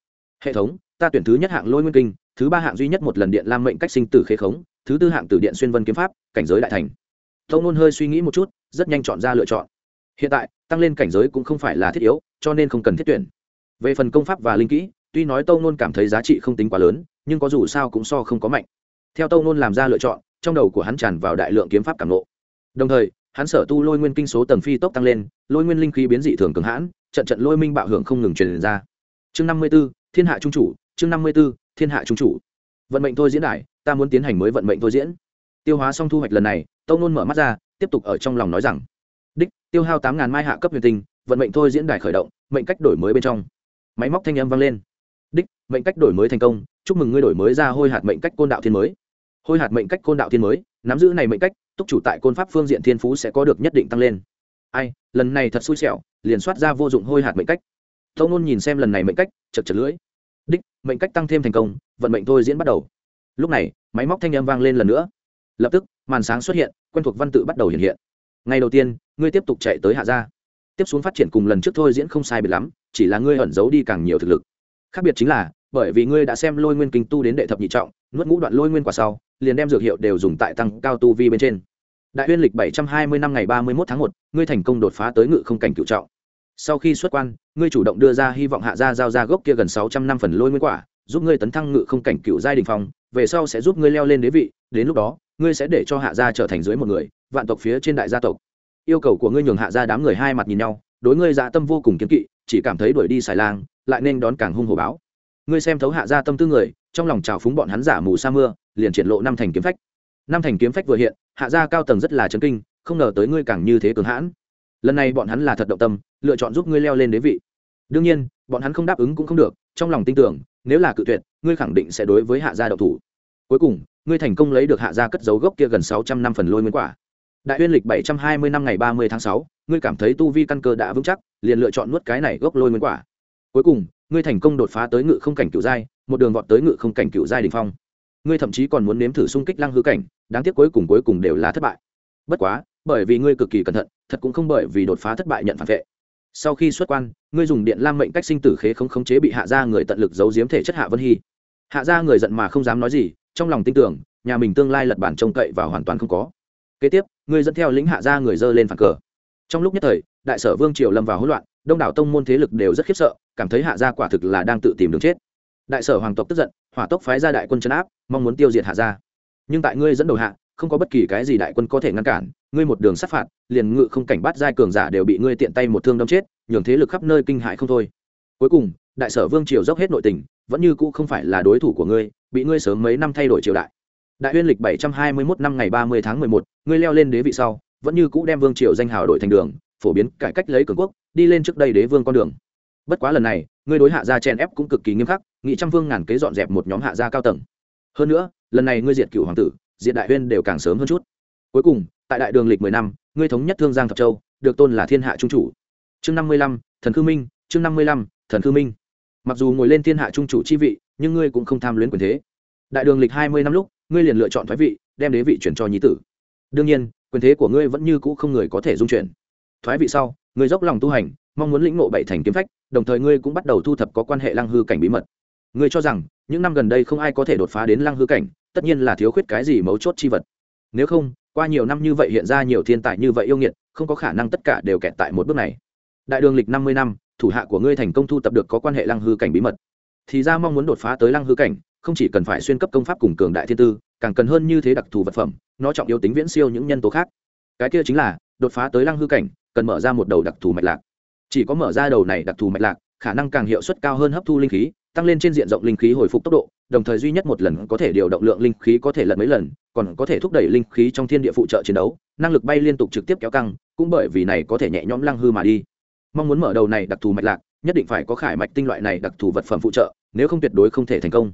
Hệ thống, ta tuyển thứ nhất hạng lôi nguyên kinh, thứ ba hạng duy nhất một lần điện lam mệnh cách sinh tử khế khống, thứ tư hạng tử điện xuyên vân kiếm pháp, cảnh giới đại thành. Tâu nôn hơi suy nghĩ một chút, rất nhanh chọn ra lựa chọn. Hiện tại, tăng lên cảnh giới cũng không phải là thiết yếu, cho nên không cần thiết tuyển. Về phần công pháp và linh kỹ, tuy nói tâu nôn cảm thấy giá trị không tính quá lớn, nhưng có dù sao cũng so không có mạnh. Theo tâu nôn làm ra lựa chọn, trong đầu của hắn tràn vào đại lượng kiếm pháp cảm lộ đồng thời, hắn sở tu lôi nguyên kinh số tầng phi tốc tăng lên, lôi nguyên linh khí biến dị thường cường hãn trận trận lôi minh bạo hưởng không ngừng truyền ra. Chương năm mươi b ố thiên hạ trung chủ, chương năm mươi b ố thiên hạ trung chủ. Vận mệnh thôi diễn đại ta muốn tiến hành mới vận mệnh thôi diễn. Tiêu hóa xong thu hoạch lần này tâu nôn mở mắt ra, tiếp tục ở trong lòng nói rằng, đích, tiêu hao tám ngàn mai hạ cấp huyền tinh, vận mệnh thôi diễn đài khởi động, mệnh cách đổi mới bên trong. Máy móc thanh âm vang lên. Đích, mệnh cách đổi mới thành công, chúc mừng ngươi đổi mới ra hôi hạt mệnh cách côn đạo thiên mới. Hôi hạt mệnh cách côn đạo thiên mới, nắm giữ này mệnh cách, túc chủ tại côn pháp phương diện thiên phú sẽ có được nhất định tăng lên ai, lần này thật xui xẻo, liền soát ra vô dụng hôi hạt mệnh cách. Tâu nôn nhìn xem lần này mệnh cách, chật chật lưỡi. Đích, mệnh cách tăng thêm thành công, vận mệnh thôi diễn bắt đầu. Lúc này, máy móc thanh âm vang lên lần nữa. Lập tức, màn sáng xuất hiện, quen thuộc văn tự bắt đầu hiện hiện. Ngày đầu tiên, ngươi tiếp tục chạy tới hạ gia. Tiếp xuống phát triển cùng lần trước thôi diễn không sai biệt lắm, chỉ là ngươi ẩn giấu đi càng nhiều thực lực. Khác biệt chính là, bởi vì ngươi đã xem lôi nguyên kinh tu đến đệ thập nhị trọng, nuốt ngũ đoạn lôi nguyên quả sau, liền đem dược hiệu đều dùng tại tăng cao tu vi bên trên đại huyên lịch bảy trăm hai mươi năm ngày ba mươi một tháng một, ngươi thành công đột phá tới ngự không cảnh cựu trọng. Sau khi xuất quan, ngươi chủ động đưa ra hy vọng hạ gia giao ra gốc kia gần sáu trăm năm phần lôi nguyên quả, giúp ngươi tấn thăng ngự không cảnh cựu giai đình phong, về sau sẽ giúp ngươi leo lên đế vị, đến lúc đó, ngươi sẽ để cho hạ gia trở thành dưới một người, vạn tộc phía trên đại gia tộc. Yêu cầu của ngươi nhường hạ gia đám người hai mặt nhìn nhau, đối ngươi dạ tâm vô cùng kiến kỵ, chỉ cảm thấy đuổi đi xài lang, lại nên đón càng hung hồ báo. Ngươi xem thấu hạ gia tâm tư người, trong lòng trào phúng bọn hắn giả mù sa mưa, liền triển lộ năm thành kiếm phách năm thành kiếm phách vừa hiện, hạ gia cao tầng rất là chấn kinh, không ngờ tới ngươi càng như thế cường hãn. Lần này bọn hắn là thật động tâm, lựa chọn giúp ngươi leo lên đế vị. Đương nhiên, bọn hắn không đáp ứng cũng không được, trong lòng tin tưởng, nếu là cự tuyệt, ngươi khẳng định sẽ đối với hạ gia đậu thủ. Cuối cùng, ngươi thành công lấy được hạ gia cất dấu gốc kia gần sáu trăm năm phần lôi nguyên quả. Đại uyên lịch bảy trăm hai mươi năm ngày ba mươi tháng sáu, ngươi cảm thấy tu vi căn cơ đã vững chắc, liền lựa chọn nuốt cái này gốc lôi nguyên quả. Cuối cùng, ngươi thành công đột phá tới ngự không cảnh cựu giai, một đường vọt tới ngự không cảnh cựu giai đình phong ngươi thậm chí còn muốn nếm thử xung kích lăng hư cảnh, đáng tiếc cuối cùng cuối cùng đều là thất bại. Bất quá, bởi vì ngươi cực kỳ cẩn thận, thật cũng không bởi vì đột phá thất bại nhận phản vệ. Sau khi xuất quan, ngươi dùng điện lam mệnh cách sinh tử khế không khống chế bị hạ ra người tận lực giấu giếm thể chất hạ vân hy. Hạ ra người giận mà không dám nói gì, trong lòng tin tưởng, nhà mình tương lai lật bản trông cậy và hoàn toàn không có. Kế tiếp, ngươi dẫn theo lĩnh hạ ra người dơ lên phản cờ. Trong lúc nhất thời, đại sở vương triều lâm vào hỗn loạn, đông đảo tông môn thế lực đều rất khiếp sợ, cảm thấy hạ gia quả thực là đang tự tìm đường chết. Đại sở hoàng tộc tức giận, hỏa tốc phái ra đại quân chấn áp mong muốn tiêu diệt hạ gia. Nhưng tại ngươi dẫn đầu hạ không có bất kỳ cái gì đại quân có thể ngăn cản ngươi một đường sát phạt liền ngự không cảnh bắt giai cường giả đều bị ngươi tiện tay một thương đâm chết nhường thế lực khắp nơi kinh hại không thôi. Cuối cùng đại sở vương triều dốc hết nội tình vẫn như cũ không phải là đối thủ của ngươi bị ngươi sớm mấy năm thay đổi triều đại. Đại uyên lịch bảy trăm hai mươi 721 năm ngày ba mươi tháng mười một, ngươi leo lên đế vị sau vẫn như cũ đem vương triều danh hào đổi thành đường phổ biến cải cách lấy cường quốc đi lên trước đây đế vương con đường. Bất quá lần này ngươi đối hạ gia chen ép cũng cực kỳ nghiêm khắc nghị trăm vương ngàn kế dọn dẹp một nhóm hạ gia cao tầng hơn nữa, lần này ngươi diệt cựu hoàng tử, diệt đại huyên đều càng sớm hơn chút. Cuối cùng, tại đại đường lịch mười năm, ngươi thống nhất thương giang thập châu, được tôn là thiên hạ trung chủ. Chương năm mươi lăm, thần khư minh, chương năm mươi lăm, thần khư minh. Mặc dù ngồi lên thiên hạ trung chủ chi vị, nhưng ngươi cũng không tham luyến quyền thế. Đại đường lịch hai mươi năm lúc, ngươi liền lựa chọn thoái vị, đem đế vị chuyển cho nhí tử. Đương nhiên, quyền thế của ngươi vẫn như cũ không người có thể dung chuyển. Thoái vị sau, ngươi dốc lòng tu hành, mong muốn lĩnh ngộ bảy thành kiếm phách, đồng thời ngươi cũng bắt đầu thu thập có quan hệ lăng hư cảnh bí mật ngươi cho rằng, những năm gần đây không ai có thể đột phá đến lăng hư cảnh, tất nhiên là thiếu khuyết cái gì mấu chốt chi vật. Nếu không, qua nhiều năm như vậy hiện ra nhiều thiên tài như vậy yêu nghiệt, không có khả năng tất cả đều kẹt tại một bước này. Đại đường lịch năm mươi năm, thủ hạ của ngươi thành công thu tập được có quan hệ lăng hư cảnh bí mật. Thì ra mong muốn đột phá tới lăng hư cảnh, không chỉ cần phải xuyên cấp công pháp cùng cường đại thiên tư, càng cần hơn như thế đặc thù vật phẩm, nó trọng yếu tính viễn siêu những nhân tố khác. Cái kia chính là, đột phá tới lăng hư cảnh, cần mở ra một đầu đặc thù mạch lạc. Chỉ có mở ra đầu này đặc thù mạch lạc, khả năng càng hiệu suất cao hơn hấp thu linh khí tăng lên trên diện rộng linh khí hồi phục tốc độ, đồng thời duy nhất một lần có thể điều động lượng linh khí có thể lật mấy lần, còn có thể thúc đẩy linh khí trong thiên địa phụ trợ chiến đấu, năng lực bay liên tục trực tiếp kéo căng, cũng bởi vì này có thể nhẹ nhõm lăng hư mà đi. Mong muốn mở đầu này đặc thù mạch lạc, nhất định phải có khải mạch tinh loại này đặc thù vật phẩm phụ trợ, nếu không tuyệt đối không thể thành công.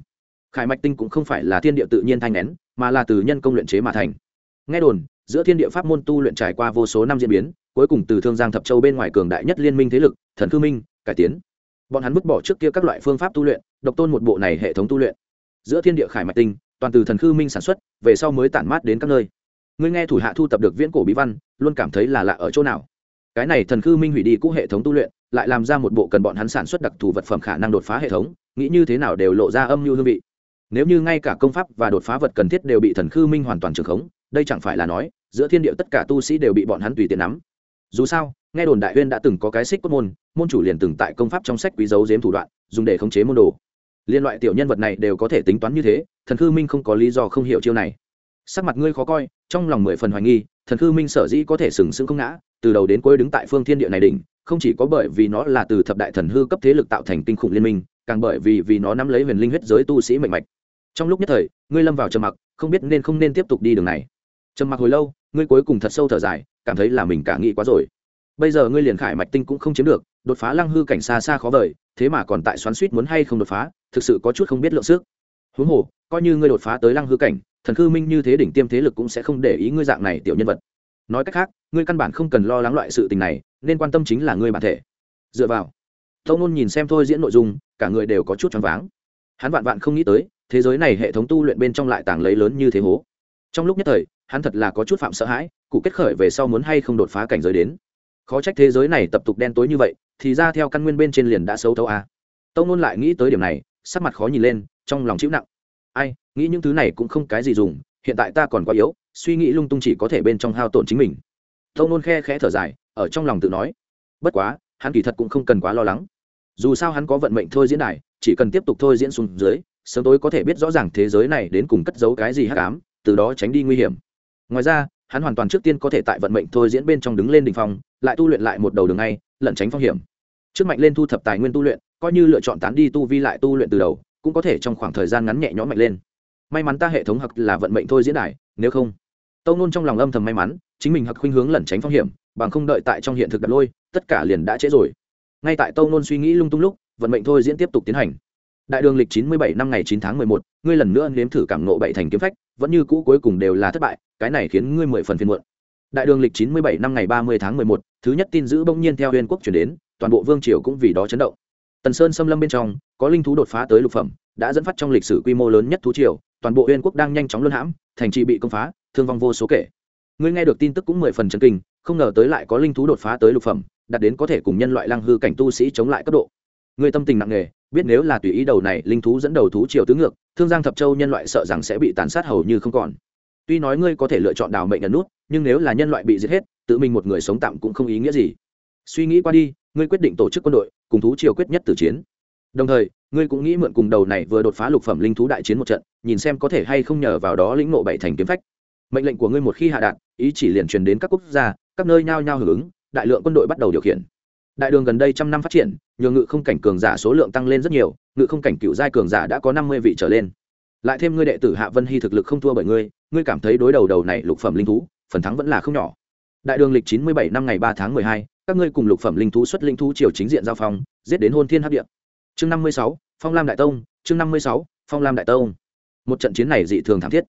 Khải mạch tinh cũng không phải là thiên địa tự nhiên thanh nén, mà là từ nhân công luyện chế mà thành. Nghe đồn, giữa thiên địa pháp môn tu luyện trải qua vô số năm diễn biến, cuối cùng từ thương giang thập châu bên ngoài cường đại nhất liên minh thế lực, thần cư minh, cải tiến bọn hắn vứt bỏ trước kia các loại phương pháp tu luyện, độc tôn một bộ này hệ thống tu luyện. Giữa thiên địa khải mạch tinh, toàn từ thần khư minh sản xuất, về sau mới tản mát đến các nơi. Ngươi nghe thủ hạ thu tập được viễn cổ bí văn, luôn cảm thấy là lạ ở chỗ nào? Cái này thần khư minh hủy đi cũ hệ thống tu luyện, lại làm ra một bộ cần bọn hắn sản xuất đặc thù vật phẩm khả năng đột phá hệ thống, nghĩ như thế nào đều lộ ra âm mưu hương vị. Nếu như ngay cả công pháp và đột phá vật cần thiết đều bị thần khư minh hoàn toàn trường khống, đây chẳng phải là nói, giữa thiên địa tất cả tu sĩ đều bị bọn hắn tùy tiện nắm dù sao, nghe đồn đại huyên đã từng có cái xích cốt môn môn chủ liền từng tại công pháp trong sách quý dấu giếm thủ đoạn, dùng để khống chế môn đồ. Liên loại tiểu nhân vật này đều có thể tính toán như thế, thần khư minh không có lý do không hiểu chiêu này. Sắc mặt ngươi khó coi, trong lòng mười phần hoài nghi, thần khư minh sở dĩ có thể sừng sững không ngã, từ đầu đến cuối đứng tại phương thiên địa này đỉnh, không chỉ có bởi vì nó là từ thập đại thần hư cấp thế lực tạo thành kinh khủng liên minh, càng bởi vì vì nó nắm lấy huyền linh huyết giới tu sĩ mạnh mạch. Trong lúc nhất thời, ngươi lâm vào trầm mặc, không biết nên không nên tiếp tục đi đường này. Trầm mặc hồi lâu, ngươi cuối cùng thật sâu thở dài cảm thấy là mình cả nghĩ quá rồi. Bây giờ ngươi liền khải mạch tinh cũng không chiếm được, đột phá lăng hư cảnh xa xa khó vời, thế mà còn tại xoắn suýt muốn hay không đột phá, thực sự có chút không biết lượng sức. Huống hồ, coi như ngươi đột phá tới lăng hư cảnh, thần khư minh như thế đỉnh tiêm thế lực cũng sẽ không để ý ngươi dạng này tiểu nhân vật. Nói cách khác, ngươi căn bản không cần lo lắng loại sự tình này, nên quan tâm chính là ngươi bản thể. Dựa vào, tâu nôn nhìn xem thôi diễn nội dung, cả người đều có chút choáng váng. Hắn vạn vạn không nghĩ tới, thế giới này hệ thống tu luyện bên trong lại tàng lấy lớn như thế hố. Trong lúc nhất thời hắn thật là có chút phạm sợ hãi, cụ kết khởi về sau muốn hay không đột phá cảnh giới đến. Khó trách thế giới này tập tục đen tối như vậy, thì ra theo căn nguyên bên trên liền đã xấu thấu a. À. Tông nôn lại nghĩ tới điểm này, sắc mặt khó nhìn lên, trong lòng chịu nặng. Ai, nghĩ những thứ này cũng không cái gì dùng, hiện tại ta còn quá yếu, suy nghĩ lung tung chỉ có thể bên trong hao tổn chính mình. Tông nôn khe khẽ thở dài, ở trong lòng tự nói. Bất quá, hắn kỳ thật cũng không cần quá lo lắng. Dù sao hắn có vận mệnh thôi diễn đài, chỉ cần tiếp tục thôi diễn xuống dưới, sớm tối có thể biết rõ ràng thế giới này đến cùng cất giấu cái gì hắc ám, từ đó tránh đi nguy hiểm ngoài ra, hắn hoàn toàn trước tiên có thể tại vận mệnh thôi diễn bên trong đứng lên đ ỉ n h phong, lại tu luyện lại một đầu đường ngay, lẩn tránh phong hiểm. Trước mạnh lên thu thập tài nguyên tu luyện, coi như lựa chọn tán đi tu vi lại tu luyện từ đầu, cũng có thể trong khoảng thời gian ngắn nhẹ nhõm mạnh lên. May mắn ta hệ thống hặc là vận mệnh thôi diễn đài, nếu không. Tâu nôn trong lòng âm thầm may mắn, chính mình hặc khuynh hướng lẩn tránh phong hiểm, bằng không đợi tại trong hiện thực đặt lôi, tất cả liền đã trễ rồi. Ngay tại tâu nôn suy nghĩ lung tung lúc, vận mệnh thôi diễn tiếp tục tiến hành. Đại đường lịch chín mươi bảy năm ngày chín tháng mười một, ngươi lần nữa nếm thử cảm nộ bảy thành kiếm phách, vẫn như cũ cuối cùng đều là thất bại cái này khiến ngươi mười phần phiền muộn. Đại đường lịch chín mươi bảy năm ngày ba mươi tháng mười một, thứ nhất tin giữ bỗng nhiên theo huyền quốc chuyển đến, toàn bộ vương triều cũng vì đó chấn động. Tần sơn xâm lâm bên trong, có linh thú đột phá tới lục phẩm, đã dẫn phát trong lịch sử quy mô lớn nhất thú triều, toàn bộ huyền quốc đang nhanh chóng luân hãm, thành trì bị công phá, thương vong vô số kể. Ngươi nghe được tin tức cũng mười phần chấn kinh, không ngờ tới lại có linh thú đột phá tới lục phẩm, đạt đến có thể cùng nhân loại lăng hư cảnh tu sĩ chống lại cấp độ. Ngươi tâm tình nặng nề, biết nếu là tùy ý đầu này, linh thú dẫn đầu thú triều tứ ngược, thương giang thập châu nhân loại sợ rằng sẽ bị tàn sát hầu như không còn tuy nói ngươi có thể lựa chọn đào mệnh ẩn nút, nhưng nếu là nhân loại bị giết hết, tự mình một người sống tạm cũng không ý nghĩa gì. Suy nghĩ qua đi, ngươi quyết định tổ chức quân đội, cùng thú triều quyết nhất tử chiến. Đồng thời, ngươi cũng nghĩ mượn cùng đầu này vừa đột phá lục phẩm linh thú đại chiến một trận, nhìn xem có thể hay không nhờ vào đó lĩnh nộ bảy thành kiếm phách. Mệnh lệnh của ngươi một khi hạ đạn, ý chỉ liền truyền đến các quốc gia, các nơi nhao nhao hưởng ứng, đại lượng quân đội bắt đầu điều khiển. Đại đường gần đây trăm năm phát triển, nhờ ngự không cảnh cường giả số lượng tăng lên rất nhiều, ngự không cảnh cựu giai cường giả đã có năm mươi vị trở lên. Lại thêm ngươi đệ tử hạ vân hy thực lực không thua bởi ngươi ngươi cảm thấy đối đầu đầu này lục phẩm linh thú, phần thắng vẫn là không nhỏ. Đại đường lịch chín mươi bảy năm ngày ba tháng mười hai, các ngươi cùng lục phẩm linh thú xuất linh thú triều chính diện giao phong, giết đến hôn thiên hấp điện chương năm mươi sáu, phong lam đại tông, chương năm mươi sáu, phong lam đại tông. Một trận chiến này dị thường thảm thiết.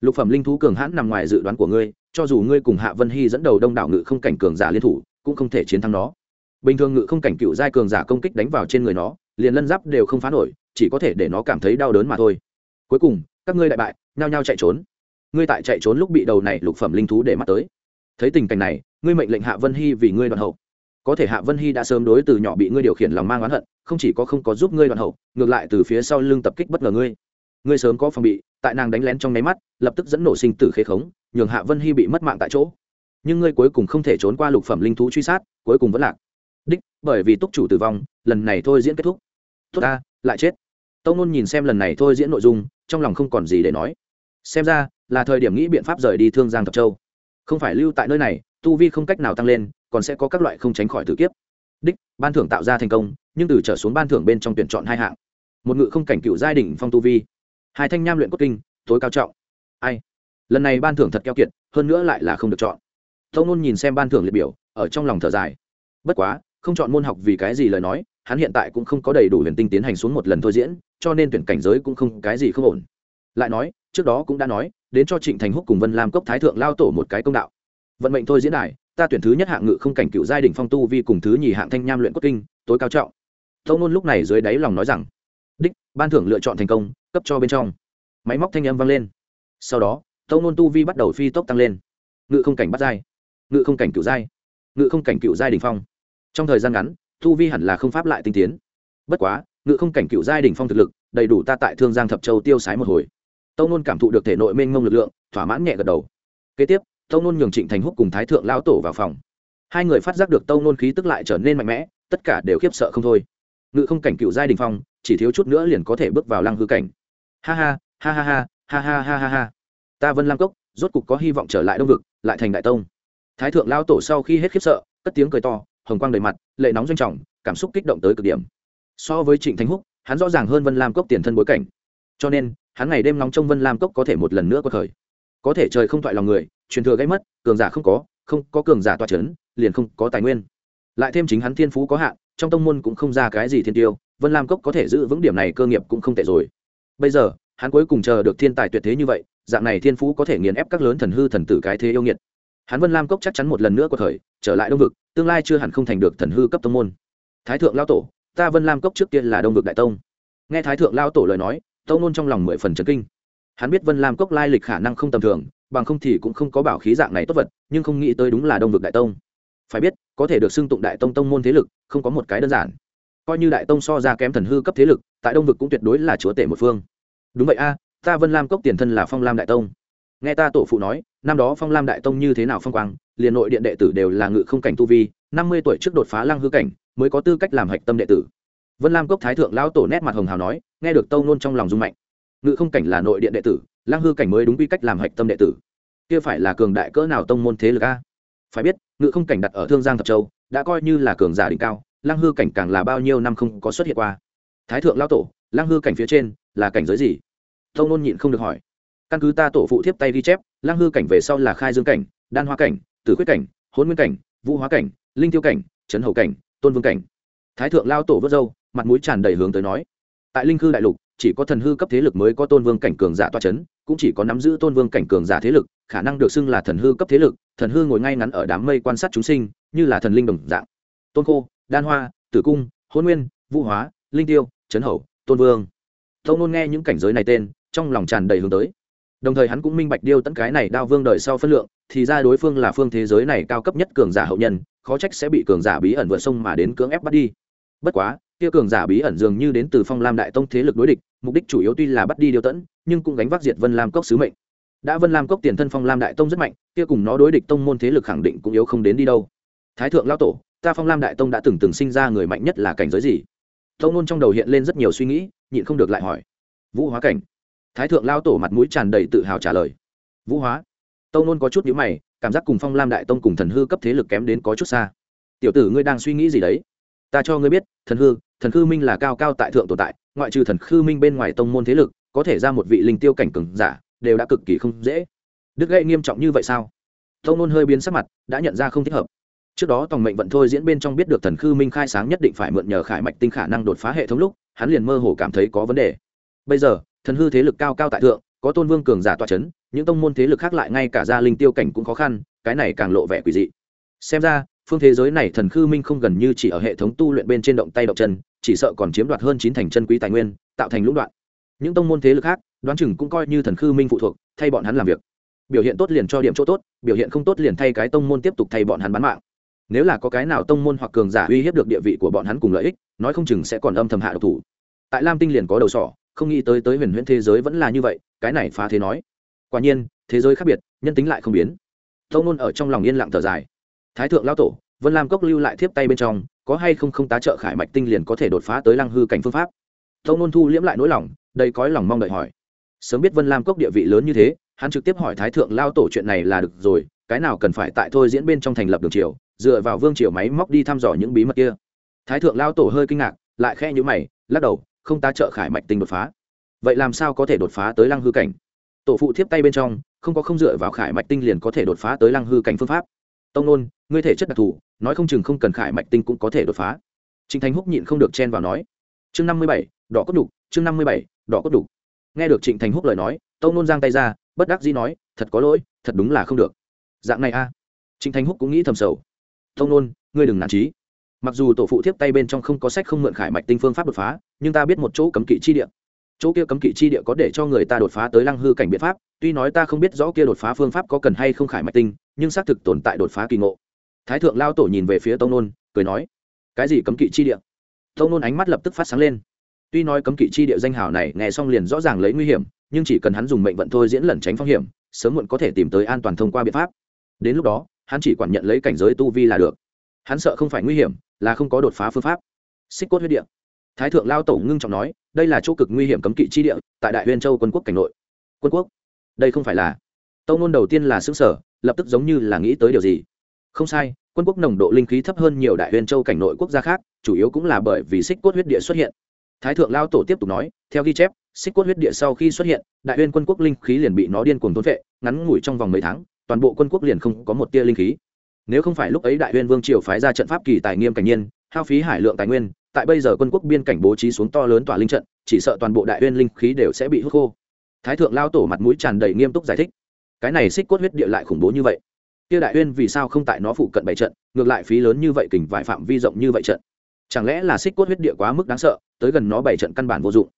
Lục phẩm linh thú cường hãn nằm ngoài dự đoán của ngươi, cho dù ngươi cùng hạ vân hy dẫn đầu đông đảo ngự không cảnh cường giả liên thủ, cũng không thể chiến thắng nó. Bình thường ngự không cảnh cựu giai cường giả công kích đánh vào trên người nó, liền lân giáp đều không phá nổi, chỉ có thể để nó cảm thấy đau đớn mà thôi. Cuối cùng, các ngươi đại bại, nhao nhao chạy trốn ngươi tại chạy trốn lúc bị đầu này lục phẩm linh thú để mắt tới. Thấy tình cảnh này, ngươi mệnh lệnh hạ vân hy vì ngươi đoạn hậu. Có thể hạ vân hy đã sớm đối từ nhỏ bị ngươi điều khiển lòng mang oán hận, không chỉ có không có giúp ngươi đoạn hậu, ngược lại từ phía sau lưng tập kích bất ngờ ngươi. Ngươi sớm có phòng bị, tại nàng đánh lén trong nháy mắt, lập tức dẫn nổ sinh tử khế khống, nhường hạ vân hy bị mất mạng tại chỗ. Nhưng ngươi cuối cùng không thể trốn qua lục phẩm linh thú truy sát, cuối cùng vẫn lạc. Đích, bởi vì túc chủ tử vong, lần này thôi diễn kết thúc. Tốt ta, lại chết. Tâu nôn nhìn xem lần này thôi diễn nội dung, trong lòng không còn gì để nói. Xem ra là thời điểm nghĩ biện pháp rời đi thương giang thập châu không phải lưu tại nơi này tu vi không cách nào tăng lên còn sẽ có các loại không tránh khỏi tử kiếp đích ban thưởng tạo ra thành công nhưng từ trở xuống ban thưởng bên trong tuyển chọn hai hạng một ngự không cảnh cựu giai đỉnh phong tu vi hai thanh nham luyện cốt kinh tối cao trọng ai lần này ban thưởng thật keo kiệt hơn nữa lại là không được chọn tâu nôn nhìn xem ban thưởng liệt biểu ở trong lòng thở dài bất quá không chọn môn học vì cái gì lời nói hắn hiện tại cũng không có đầy đủ huyền tinh tiến hành xuống một lần thôi diễn cho nên tuyển cảnh giới cũng không cái gì không ổn lại nói, trước đó cũng đã nói, đến cho trịnh thành húc cùng vân lam cốc thái thượng lao tổ một cái công đạo. Vận mệnh thôi diễn đài, ta tuyển thứ nhất hạng ngự không cảnh cựu giai đình phong tu vi cùng thứ nhì hạng thanh nham luyện quốc kinh, tối cao trọng. Tâu nôn lúc này dưới đáy lòng nói rằng, đích, ban thưởng lựa chọn thành công, cấp cho bên trong. Máy móc thanh âm vang lên. Sau đó tâu nôn tu vi bắt đầu phi tốc tăng lên. Ngự không cảnh bắt giai, ngự không cảnh cựu giai, ngự không cảnh cựu giai đình phong. Trong thời gian ngắn, tu vi hẳn là không pháp lại tinh tiến. Bất quá, ngự không cảnh cựu giai đình phong thực lực, đầy đủ ta tại thương giang thập châu tiêu sái một hồi tâu nôn cảm thụ được thể nội mênh mông lực lượng, thỏa mãn nhẹ gật đầu. Kế tiếp tâu nôn nhường trịnh thành húc cùng thái thượng lao tổ vào phòng. Hai người phát giác được tâu nôn khí tức lại trở nên mạnh mẽ, tất cả đều khiếp sợ không thôi. Ngự không cảnh cựu giai đình phong, chỉ thiếu chút nữa liền có thể bước vào lăng hư cảnh. Ha ha ha ha ha ha ha ha ha ha. Ta vân lam cốc, rốt cục có hy vọng trở lại đông vực, lại thành đại tông. Thái thượng lao tổ sau khi hết khiếp sợ, cất tiếng cười to, hồng quang đầy mặt, lệ nóng doanh trọng, cảm xúc kích động tới cực điểm. So với trịnh thanh húc, hắn rõ ràng hơn vân lam cốc tiền thân bối cảnh. Cho nên hắn ngày đêm nóng trong vân lam cốc có thể một lần nữa có khởi có thể trời không thoại lòng người, truyền thừa gây mất, cường giả không có không có cường giả toa c h ấ n liền không có tài nguyên. Lại thêm chính hắn thiên phú có hạn, trong tông môn cũng không ra cái gì thiên tiêu, vân lam cốc có thể giữ vững điểm này cơ nghiệp cũng không tệ rồi. Bây giờ, hắn cuối cùng chờ được thiên tài tuyệt thế như vậy, dạng này thiên phú có thể nghiền ép các lớn thần hư thần tử cái thế yêu nghiệt. Hắn vân lam cốc chắc chắn một lần nữa có thời, trở lại đông vực, tương lai chưa hẳn không thành được thần hư cấp tông môn. Thái thượng lao tổ, ta vân lam cốc trước tiên là đông vực đại tông. Nghe thái thượng lao tổ lời nói tông nôn trong lòng mười phần trấn kinh. Hắn biết vân lam cốc lai lịch khả năng không tầm thường, bằng không thì cũng không có bảo khí dạng này tốt vật, nhưng không nghĩ tới đúng là đông vực đại tông. Phải biết, có thể được xưng tụng đại tông tông môn thế lực, không có một cái đơn giản. Coi như đại tông so ra kém thần hư cấp thế lực, tại đông vực cũng tuyệt đối là chúa tể một phương. Đúng vậy a, ta vân lam cốc tiền thân là phong lam đại tông. Nghe ta tổ phụ nói, năm đó phong lam đại tông như thế nào phong quang, liền nội điện đệ tử đều là ngự không cảnh tu vi, năm mươi tuổi trước đột phá lăng hư cảnh, mới có tư cách làm hạch tâm đệ tử. Vân lam cốc thái thượng lão tổ nét mặt hồng hào nói nghe được tâu nôn trong lòng rung mạnh. Ngự không cảnh là nội điện đệ tử lang hư cảnh mới đúng quy cách làm hạch tâm đệ tử. Kia phải là cường đại cỡ nào tông môn thế lực a? Phải biết ngự không cảnh đặt ở thương giang thập châu đã coi như là cường giả đỉnh cao lang hư cảnh càng là bao nhiêu năm không có xuất hiện qua. Thái thượng lão tổ lang hư cảnh phía trên là cảnh giới gì? Tông nôn nhịn không được hỏi. Căn cứ ta tổ phụ thiếp tay ghi chép lang hư cảnh về sau là khai dương cảnh đan hoa cảnh tử quyết cảnh hôn nguyên cảnh vũ hóa cảnh linh tiêu cảnh trấn hậu cảnh tôn vương cảnh. Thái thượng lao tổ vớt râu, mặt mũi tràn đầy hướng tới nói tại linh khư đại lục, chỉ có thần hư cấp thế lực mới có tôn vương cảnh cường giả toa c h ấ n cũng chỉ có nắm giữ tôn vương cảnh cường giả thế lực, khả năng được xưng là thần hư cấp thế lực, thần hư ngồi ngay ngắn ở đám mây quan sát chúng sinh, như là thần linh đồng dạng. Tôn khô, đan hoa, tử cung, hôn nguyên, vũ hóa, linh tiêu, trấn hậu, tôn vương. Tông nôn nghe những cảnh giới này tên, trong lòng tràn đầy hướng tới. Đồng thời hắn cũng minh bạch điêu tận cái này đao vương đời sau phân lượng, thì ra đối phương là phương thế giới này cao cấp nhất cường giả hậu nhân, khó trách sẽ bị cường giả bí ẩn vượt sông mà đến cưỡng ép bắt đi. Bất quá kia cường giả bí ẩn dường như đến từ phong lam đại tông thế lực đối địch, mục đích chủ yếu tuy là bắt đi điều tẫn, nhưng cũng gánh vác diệt vân lam cốc sứ mệnh. Đã vân lam cốc tiền thân phong lam đại tông rất mạnh, kia cùng nó đối địch tông môn thế lực khẳng định cũng yếu không đến đi đâu. Thái thượng lao tổ, ta phong lam đại tông đã từng từng sinh ra người mạnh nhất là cảnh giới gì? Tông nôn trong đầu hiện lên rất nhiều suy nghĩ, nhịn không được lại hỏi. Vũ hóa cảnh. Thái thượng lao tổ mặt mũi tràn đầy tự hào trả lời. Vũ hóa. Tông nôn có chút nhữ mày, cảm giác cùng phong lam đại tông cùng thần hư cấp thế lực kém đến có chút xa. Tiểu tử ngươi đang suy nghĩ gì đấy? Ta cho ngươi biết, thần hư thần hư minh là cao cao tại thượng tồn tại, ngoại trừ thần hư minh bên ngoài tông môn thế lực, có thể ra một vị linh tiêu cảnh cừng giả, đều đã cực kỳ không dễ. Đức gậy nghiêm trọng như vậy sao? Tông nôn hơi biến sắc mặt, đã nhận ra không thích hợp. Trước đó tòng mệnh vận thôi diễn bên trong biết được thần khư minh khai sáng nhất định phải mượn nhờ khải mạch tinh khả năng đột phá hệ thống lúc, hắn liền mơ hồ cảm thấy có vấn đề. Bây giờ, thần hư thế lực cao cao tại thượng, có tôn vương cường giả toa c h ấ n những tông môn thế lực khác lại ngay cả gia linh tiêu cảnh cũng khó khăn, cái này càng lộ vẻ quỷ dị. Xem ra phương thế giới này thần khư minh không gần như chỉ ở hệ thống tu luyện bên trên động tay động chân, chỉ sợ còn chiếm đoạt hơn chín thành chân quý tài nguyên, tạo thành lũng đoạn. Những tông môn thế lực khác, đoán chừng cũng coi như thần khư minh phụ thuộc, thay bọn hắn làm việc. Biểu hiện tốt liền cho điểm chỗ tốt, biểu hiện không tốt liền thay cái tông môn tiếp tục thay bọn hắn bán mạng. Nếu là có cái nào tông môn hoặc cường giả uy hiếp được địa vị của bọn hắn cùng lợi ích, nói không chừng sẽ còn âm thầm hạ độc thủ. Tại lam tinh liền có đầu sỏ, không nghĩ tới tới huyền huyễn thế giới vẫn là như vậy, cái này phá thế nói. Quả nhiên, thế giới khác biệt, nhân tính lại không biến. Tông nôn ở trong lòng yên lặng thở dài thái thượng lao tổ, vân lam cốc lưu lại thiếp tay bên trong, có hay không không tá trợ khải mạch tinh liền có thể đột phá tới lăng hư cảnh phương pháp? Tông nôn thu liễm lại nỗi lòng, đầy cõi lòng mong đợi hỏi. Sớm biết vân lam cốc địa vị lớn như thế, hắn trực tiếp hỏi thái thượng lao tổ chuyện này là được rồi, cái nào cần phải tại thôi diễn bên trong thành lập đường triều, dựa vào vương triều máy móc đi thăm dò những bí mật kia. Thái thượng lao tổ hơi kinh ngạc, lại khe nhữ mày, lắc đầu, không tá trợ khải mạch tinh đột phá. Vậy làm sao có thể đột phá tới lăng hư cảnh? Tổ phụ thiếp tay bên trong, không có không dựa vào khải mạch tinh liền có thể đột phá tới lăng hư cảnh phương pháp tông nôn, ngươi thể chất đặc thù, nói không chừng không cần khải mạch tinh cũng có thể đột phá. Trịnh thành húc nhịn không được chen vào nói. Chương năm mươi bảy, đỏ cốt đục, chương năm mươi bảy, đỏ cốt đục. Nghe được trịnh thành húc lời nói, tông nôn giang tay ra, bất đắc dĩ nói, thật có lỗi, thật đúng là không được. Dạng này a. À. trịnh thành húc cũng nghĩ thầm sầu. Tông nôn, ngươi đừng nản trí mặc dù tổ phụ thiếp tay bên trong không có sách không mượn khải mạch tinh phương pháp đột phá, nhưng ta biết một chỗ cấm kỵ chi địa. Chỗ kia cấm kỵ chi địa có để cho người ta đột phá tới lăng hư cảnh biện pháp tuy nói ta không biết rõ kia đột phá phương pháp có cần hay không khải mạch tinh, nhưng xác thực tồn tại đột phá kỳ ngộ. Thái thượng lao tổ nhìn về phía tông nôn, cười nói, cái gì cấm kỵ chi địa? Tông nôn ánh mắt lập tức phát sáng lên. Tuy nói cấm kỵ chi địa danh hào này nghe xong liền rõ ràng lấy nguy hiểm, nhưng chỉ cần hắn dùng mệnh vận thôi diễn lẩn tránh phong hiểm, sớm muộn có thể tìm tới an toàn thông qua biện pháp. Đến lúc đó, hắn chỉ quản nhận lấy cảnh giới tu vi là được. Hắn sợ không phải nguy hiểm, là không có đột phá phương pháp. Xích cốt huyết địa. Thái thượng lao tổ ngưng trọng nói, đây là chỗ cực nguy hiểm cấm kỵ chi địa tại đại huyên châu quân quốc cảnh nội. Quân quốc đây không phải là tâu nôn đầu tiên là xứng sở, lập tức giống như là nghĩ tới điều gì. Không sai, quân quốc nồng độ linh khí thấp hơn nhiều đại huyền châu cảnh nội quốc gia khác, chủ yếu cũng là bởi vì xích cốt huyết địa xuất hiện. Thái thượng lao tổ tiếp tục nói, theo ghi chép, xích cốt huyết địa sau khi xuất hiện, đại huyền quân quốc linh khí liền bị nó điên cuồng thốn vệ ngắn ngủi trong vòng mấy tháng, toàn bộ quân quốc liền không có một tia linh khí. Nếu không phải lúc ấy đại huyền vương triều phái ra trận pháp kỳ tài nghiêm cảnh nhiên, hao phí hải lượng tài nguyên, tại bây giờ quân quốc biên cảnh bố trí xuống to lớn tỏa linh trận, chỉ sợ toàn bộ đại huyền linh khí đều sẽ bị hút khô thái thượng lao tổ mặt mũi tràn đầy nghiêm túc giải thích. Cái này xích cốt huyết địa lại khủng bố như vậy. Kia đại uyên vì sao không tại nó phụ cận bảy trận, ngược lại phí lớn như vậy kình vài phạm vi rộng như vậy trận. Chẳng lẽ là xích cốt huyết địa quá mức đáng sợ, tới gần nó bảy trận căn bản vô dụng?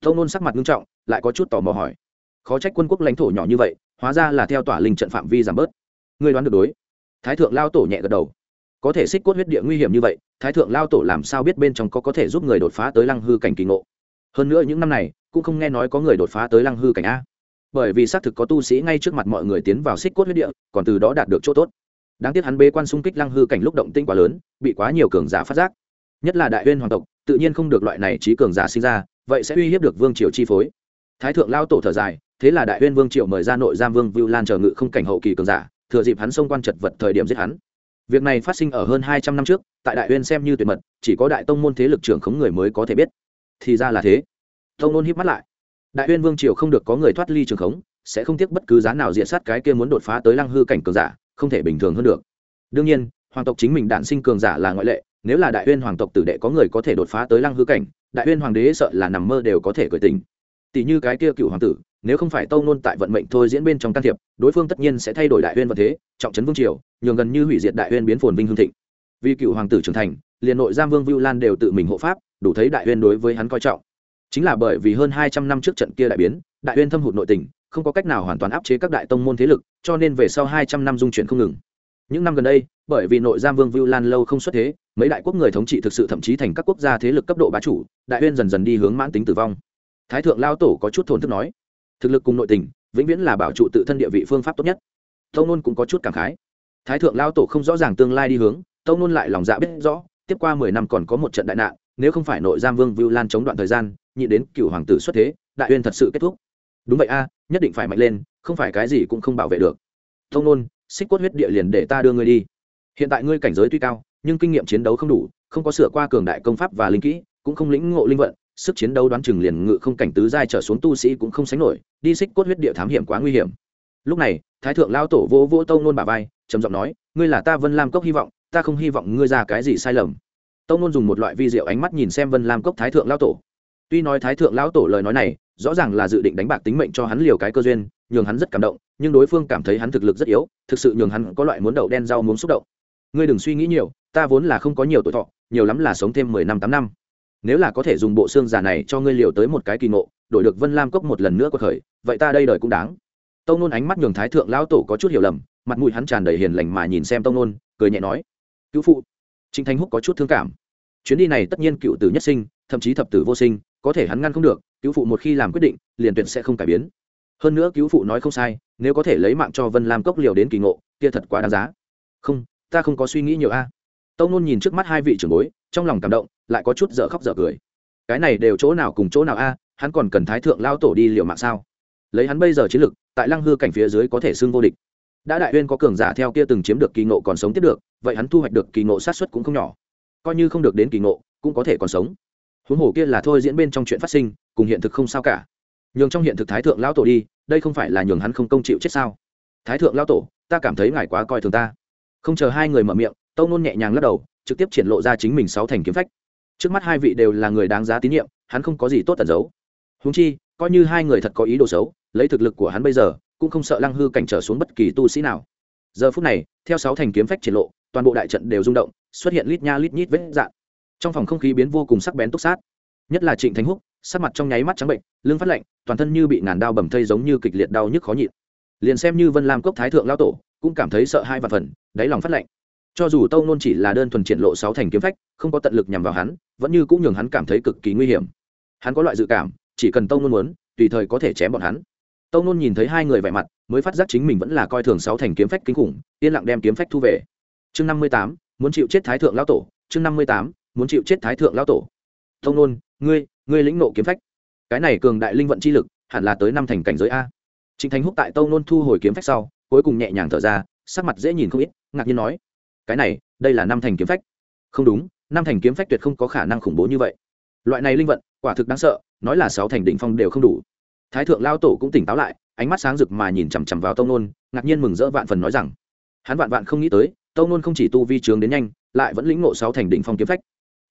Thông nôn sắc mặt nghiêm trọng, lại có chút tò mò hỏi. Khó trách quân quốc lãnh thổ nhỏ như vậy, hóa ra là theo tỏa linh trận phạm vi giảm bớt. Ngươi đoán được đối. Thái thượng lao tổ nhẹ gật đầu. Có thể xích cốt huyết địa nguy hiểm như vậy, thái thượng lao tổ làm sao biết bên trong có có thể giúp người đột phá tới lăng hư cảnh kỳ ngộ? Hơn nữa những năm này cũng không nghe nói có người đột phá tới lăng hư cảnh a. Bởi vì xác thực có tu sĩ ngay trước mặt mọi người tiến vào xích cốt huyết địa, còn từ đó đạt được chỗ tốt. Đáng tiếc hắn bê quan xung kích lăng hư cảnh lúc động tinh quá lớn, bị quá nhiều cường giả phát giác. Nhất là đại huyên hoàng tộc, tự nhiên không được loại này trí cường giả sinh ra, vậy sẽ uy hiếp được vương triều chi phối. Thái thượng lao tổ thở dài, thế là đại huyên vương triều mời ra nội giam vương vưu lan chờ ngự không cảnh hậu kỳ cường giả, thừa dịp hắn xông quan trật vật thời điểm giết hắn. Việc này phát sinh ở hơn hai trăm năm trước, tại đại Huyên xem như tuyệt mật, chỉ có đại tông môn thế lực trưởng khống người mới có thể biết. Thì ra là thế tông nôn híp mắt lại. Đại uyên vương triều không được có người thoát ly trường khống, sẽ không tiếc bất cứ giá nào diện sát cái kia muốn đột phá tới lăng hư cảnh cường giả, không thể bình thường hơn được. Đương nhiên, hoàng tộc chính mình đản sinh cường giả là ngoại lệ, nếu là đại uyên hoàng tộc tử đệ có người có thể đột phá tới lăng hư cảnh, đại uyên hoàng đế sợ là nằm mơ đều có thể cởi tình tỷ như cái kia cựu hoàng tử, nếu không phải tâu nôn tại vận mệnh thôi diễn bên trong can thiệp, đối phương tất nhiên sẽ thay đổi đại huyên vận thế, trọng trấn vương triều, nhường gần như hủy diệt đại huyên biến phồn vinh hương thịnh. Vì cựu hoàng tử trưởng thành, liền nội giam vương vưu lan đều tự mình hộ pháp, đủ thấy đại huyên đối với hắn coi trọng chính là bởi vì hơn hai trăm năm trước trận kia đại biến, đại uyên thâm hụt nội tình, không có cách nào hoàn toàn áp chế các đại tông môn thế lực, cho nên về sau hai trăm năm dung chuyển không ngừng. Những năm gần đây, bởi vì nội giam vương vưu lan lâu không xuất thế, mấy đại quốc người thống trị thực sự thậm chí thành các quốc gia thế lực cấp độ bá chủ, đại uyên dần dần đi hướng mãn tính tử vong. Thái thượng lao tổ có chút thốn thức nói, thực lực cùng nội tình, vĩnh viễn là bảo trụ tự thân địa vị phương pháp tốt nhất. Tông nôn cũng có chút cảm khái. Thái thượng lao tổ không rõ ràng tương lai đi hướng, Tông nôn lại lòng dạ biết rõ, tiếp qua mười năm còn có một trận đại nạn nếu không phải nội giam vương vưu lan chống đoạn thời gian, nhị đến cựu hoàng tử xuất thế, đại uyên thật sự kết thúc. Đúng vậy a, nhất định phải mạnh lên, không phải cái gì cũng không bảo vệ được. Thông nôn, xích cốt huyết địa liền để ta đưa ngươi đi. Hiện tại ngươi cảnh giới tuy cao, nhưng kinh nghiệm chiến đấu không đủ, không có sửa qua cường đại công pháp và linh kỹ, cũng không lĩnh ngộ linh vận, sức chiến đấu đoán chừng liền ngự không cảnh tứ giai trở xuống tu sĩ cũng không sánh nổi, đi xích cốt huyết địa thám hiểm quá nguy hiểm. Lúc này, thái thượng lao tổ vô vô tâu nôn bà vai, trầm giọng nói, ngươi là ta vân lam cốc hy vọng, ta không hy vọng ngươi ra cái gì sai lầm tông nôn dùng một loại vi diệu ánh mắt nhìn xem vân lam cốc thái thượng lao tổ. Tuy nói thái thượng Lão tổ lời nói này, rõ ràng là dự định đánh bạc tính mệnh cho hắn liều cái cơ duyên, nhường hắn rất cảm động, nhưng đối phương cảm thấy hắn thực lực rất yếu, thực sự nhường hắn có loại muốn đậu đen rau muốn xúc động. Ngươi đừng suy nghĩ nhiều, ta vốn là không có nhiều tuổi thọ, nhiều lắm là sống thêm mười năm tám năm. Nếu là có thể dùng bộ xương giả này cho ngươi liều tới một cái kỳ ngộ, đổi được vân lam cốc một lần nữa có khởi, vậy ta đây đời cũng đáng. Tông nôn ánh mắt nhường thái thượng lão tổ có chút hiểu lầm, mặt mũi hắn tràn đầy hiền lành mà nhìn xem Tông nôn cười nhẹ nói, cứu phụ. Trịnh thanh húc có chút thương cảm chuyến đi này tất nhiên cựu tử nhất sinh, thậm chí thập tử vô sinh, có thể hắn ngăn không được, cứu phụ một khi làm quyết định, liền tuyệt sẽ không cải biến. Hơn nữa cứu phụ nói không sai, nếu có thể lấy mạng cho vân lam cốc liều đến kỳ ngộ, kia thật quá đáng giá. Không, ta không có suy nghĩ nhiều a. Tâu nôn nhìn trước mắt hai vị trưởng bối, trong lòng cảm động, lại có chút dở khóc dở cười. Cái này đều chỗ nào cùng chỗ nào a, hắn còn cần thái thượng lao tổ đi liều mạng sao? Lấy hắn bây giờ chiến lực, tại lăng hư cảnh phía dưới có thể xưng vô địch. Đã đại uyên có cường giả theo kia từng chiếm được kỳ ngộ còn sống tiếp được, vậy hắn thu hoạch được kỳ ngộ sát xuất cũng không nhỏ coi như không được đến kỳ ngộ, cũng có thể còn sống. Huống hồ kia là thôi diễn bên trong chuyện phát sinh, cùng hiện thực không sao cả. Nhường trong hiện thực thái thượng lão tổ đi, đây không phải là nhường hắn không công chịu chết sao? Thái thượng lão tổ, ta cảm thấy ngài quá coi thường ta. Không chờ hai người mở miệng, tâu nôn nhẹ nhàng lắc đầu, trực tiếp triển lộ ra chính mình sáu thành kiếm phách. Trước mắt hai vị đều là người đáng giá tín nhiệm, hắn không có gì tốt tẩn giấu. Húng chi, coi như hai người thật có ý đồ xấu, lấy thực lực của hắn bây giờ, cũng không sợ lăng hư cảnh trở xuống bất kỳ tu sĩ nào. Giờ phút này, theo sáu thành kiếm phách triển lộ toàn bộ đại trận đều rung động, xuất hiện lít nha lít nhít vết dạn. Trong phòng không khí biến vô cùng sắc bén túc sát. Nhất là trịnh thánh húc, sắc mặt trong nháy mắt trắng bệnh, lưng phát lạnh, toàn thân như bị ngàn đao bầm thây giống như kịch liệt đau nhức khó nhịn. Liền xem như vân lam cốc thái thượng lao tổ, cũng cảm thấy sợ hai và phần, đáy lòng phát lạnh. Cho dù tâu nôn chỉ là đơn thuần triển lộ sáu thành kiếm phách, không có tận lực nhằm vào hắn, vẫn như cũng nhường hắn cảm thấy cực kỳ nguy hiểm. Hắn có loại dự cảm, chỉ cần tâu nôn muốn, tùy thời có thể chém bọn hắn. Tâu nôn nhìn thấy hai người vẻ mặt, mới phát giác chính mình vẫn là coi thường sáu thành kiếm phách kinh khủng, yên lặng đem kiếm phách thu về chương năm mươi tám, muốn chịu chết thái thượng lão tổ. Chương năm mươi tám, muốn chịu chết thái thượng lão tổ. Thông nôn, ngươi ngươi lĩnh nộ kiếm phách. Cái này cường đại linh vận chi lực, hẳn là tới năm thành cảnh giới a. Trịnh thành húc tại tâu nôn thu hồi kiếm phách sau, cuối cùng nhẹ nhàng thở ra, sắc mặt dễ nhìn không ít, ngạc nhiên nói, cái này, đây là năm thành kiếm phách. Không đúng, năm thành kiếm phách tuyệt không có khả năng khủng bố như vậy. Loại này linh vận, quả thực đáng sợ, nói là sáu thành đỉnh phong đều không đủ. Thái thượng lao tổ cũng tỉnh táo lại, ánh mắt sáng rực mà nhìn chằm chằm vào tông nôn, ngạc nhiên mừng rỡ vạn phần nói rằng, hắn vạn vạn không nghĩ tới tông nôn không chỉ tu vi trướng đến nhanh, lại vẫn lĩnh ngộ sáu thành đỉnh phong kiếm phách.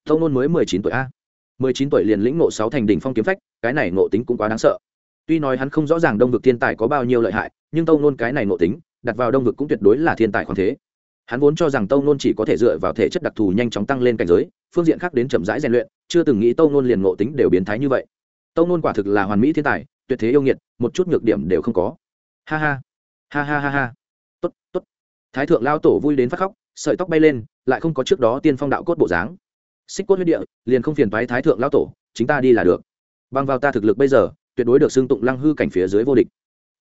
Tông nôn mới mười chín tuổi a. mười chín tuổi liền lĩnh ngộ sáu thành đỉnh phong kiếm phách, cái này ngộ tính cũng quá đáng sợ. Tuy nói hắn không rõ ràng đông vực thiên tài có bao nhiêu lợi hại, nhưng tông nôn cái này ngộ tính, đặt vào đông vực cũng tuyệt đối là thiên tài khoáng thế. Hắn vốn cho rằng tâu nôn chỉ có thể dựa vào thể chất đặc thù nhanh chóng tăng lên cảnh giới, phương diện khác đến chậm rãi rèn luyện, chưa từng nghĩ tâu nôn liền ngộ tính đều biến thái như vậy. Tâu nôn quả thực là hoàn mỹ thiên tài, tuyệt thế yêu nghiệt, một chút nhược điểm đều không có. Ha ha. Ha ha ha ha. Tốt tốt thái thượng lao tổ vui đến phát khóc, sợi tóc bay lên, lại không có trước đó tiên phong đạo cốt bộ dáng. Xích cốt huyết địa, liền không phiền thoái thái thượng lao tổ, chính ta đi là được. Bằng vào ta thực lực bây giờ, tuyệt đối được xưng tụng lăng hư cảnh phía dưới vô địch.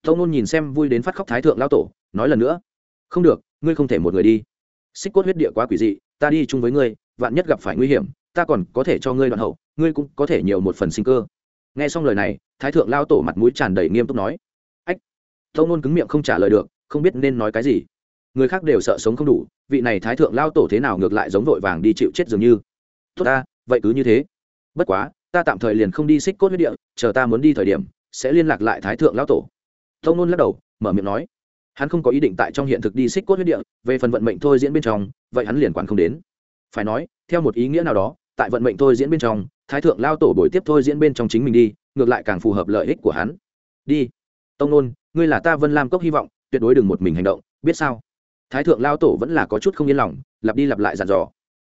Tâu nôn nhìn xem vui đến phát khóc thái thượng lao tổ, nói lần nữa, không được, ngươi không thể một người đi. Xích cốt huyết địa quá quỷ dị, ta đi chung với ngươi, vạn nhất gặp phải nguy hiểm, ta còn có thể cho ngươi đoạn hậu, ngươi cũng có thể nhiều một phần sinh cơ. Nghe xong lời này, thái thượng lao tổ mặt mũi tràn đầy nghiêm túc nói, ách. Tâu nôn cứng miệng không trả lời được, không biết nên nói cái gì người khác đều sợ sống không đủ, vị này thái thượng lao tổ thế nào ngược lại giống vội vàng đi chịu chết dường như. Tốt ta, vậy cứ như thế. Bất quá, ta tạm thời liền không đi xích cốt huyết địa, chờ ta muốn đi thời điểm, sẽ liên lạc lại thái thượng lao tổ. Tông nôn lắc đầu, mở miệng nói. Hắn không có ý định tại trong hiện thực đi xích cốt huyết địa, về phần vận mệnh thôi diễn bên trong, vậy hắn liền quản không đến. Phải nói, theo một ý nghĩa nào đó, tại vận mệnh thôi diễn bên trong, thái thượng lao tổ buổi tiếp thôi diễn bên trong chính mình đi, ngược lại càng phù hợp lợi ích của hắn. Đi. Tông nôn, ngươi là ta vân lam cốc hy vọng, tuyệt đối đừng một mình hành động, biết sao? Thái thượng lao tổ vẫn là có chút không yên lòng, lặp đi lặp lại dàn dò.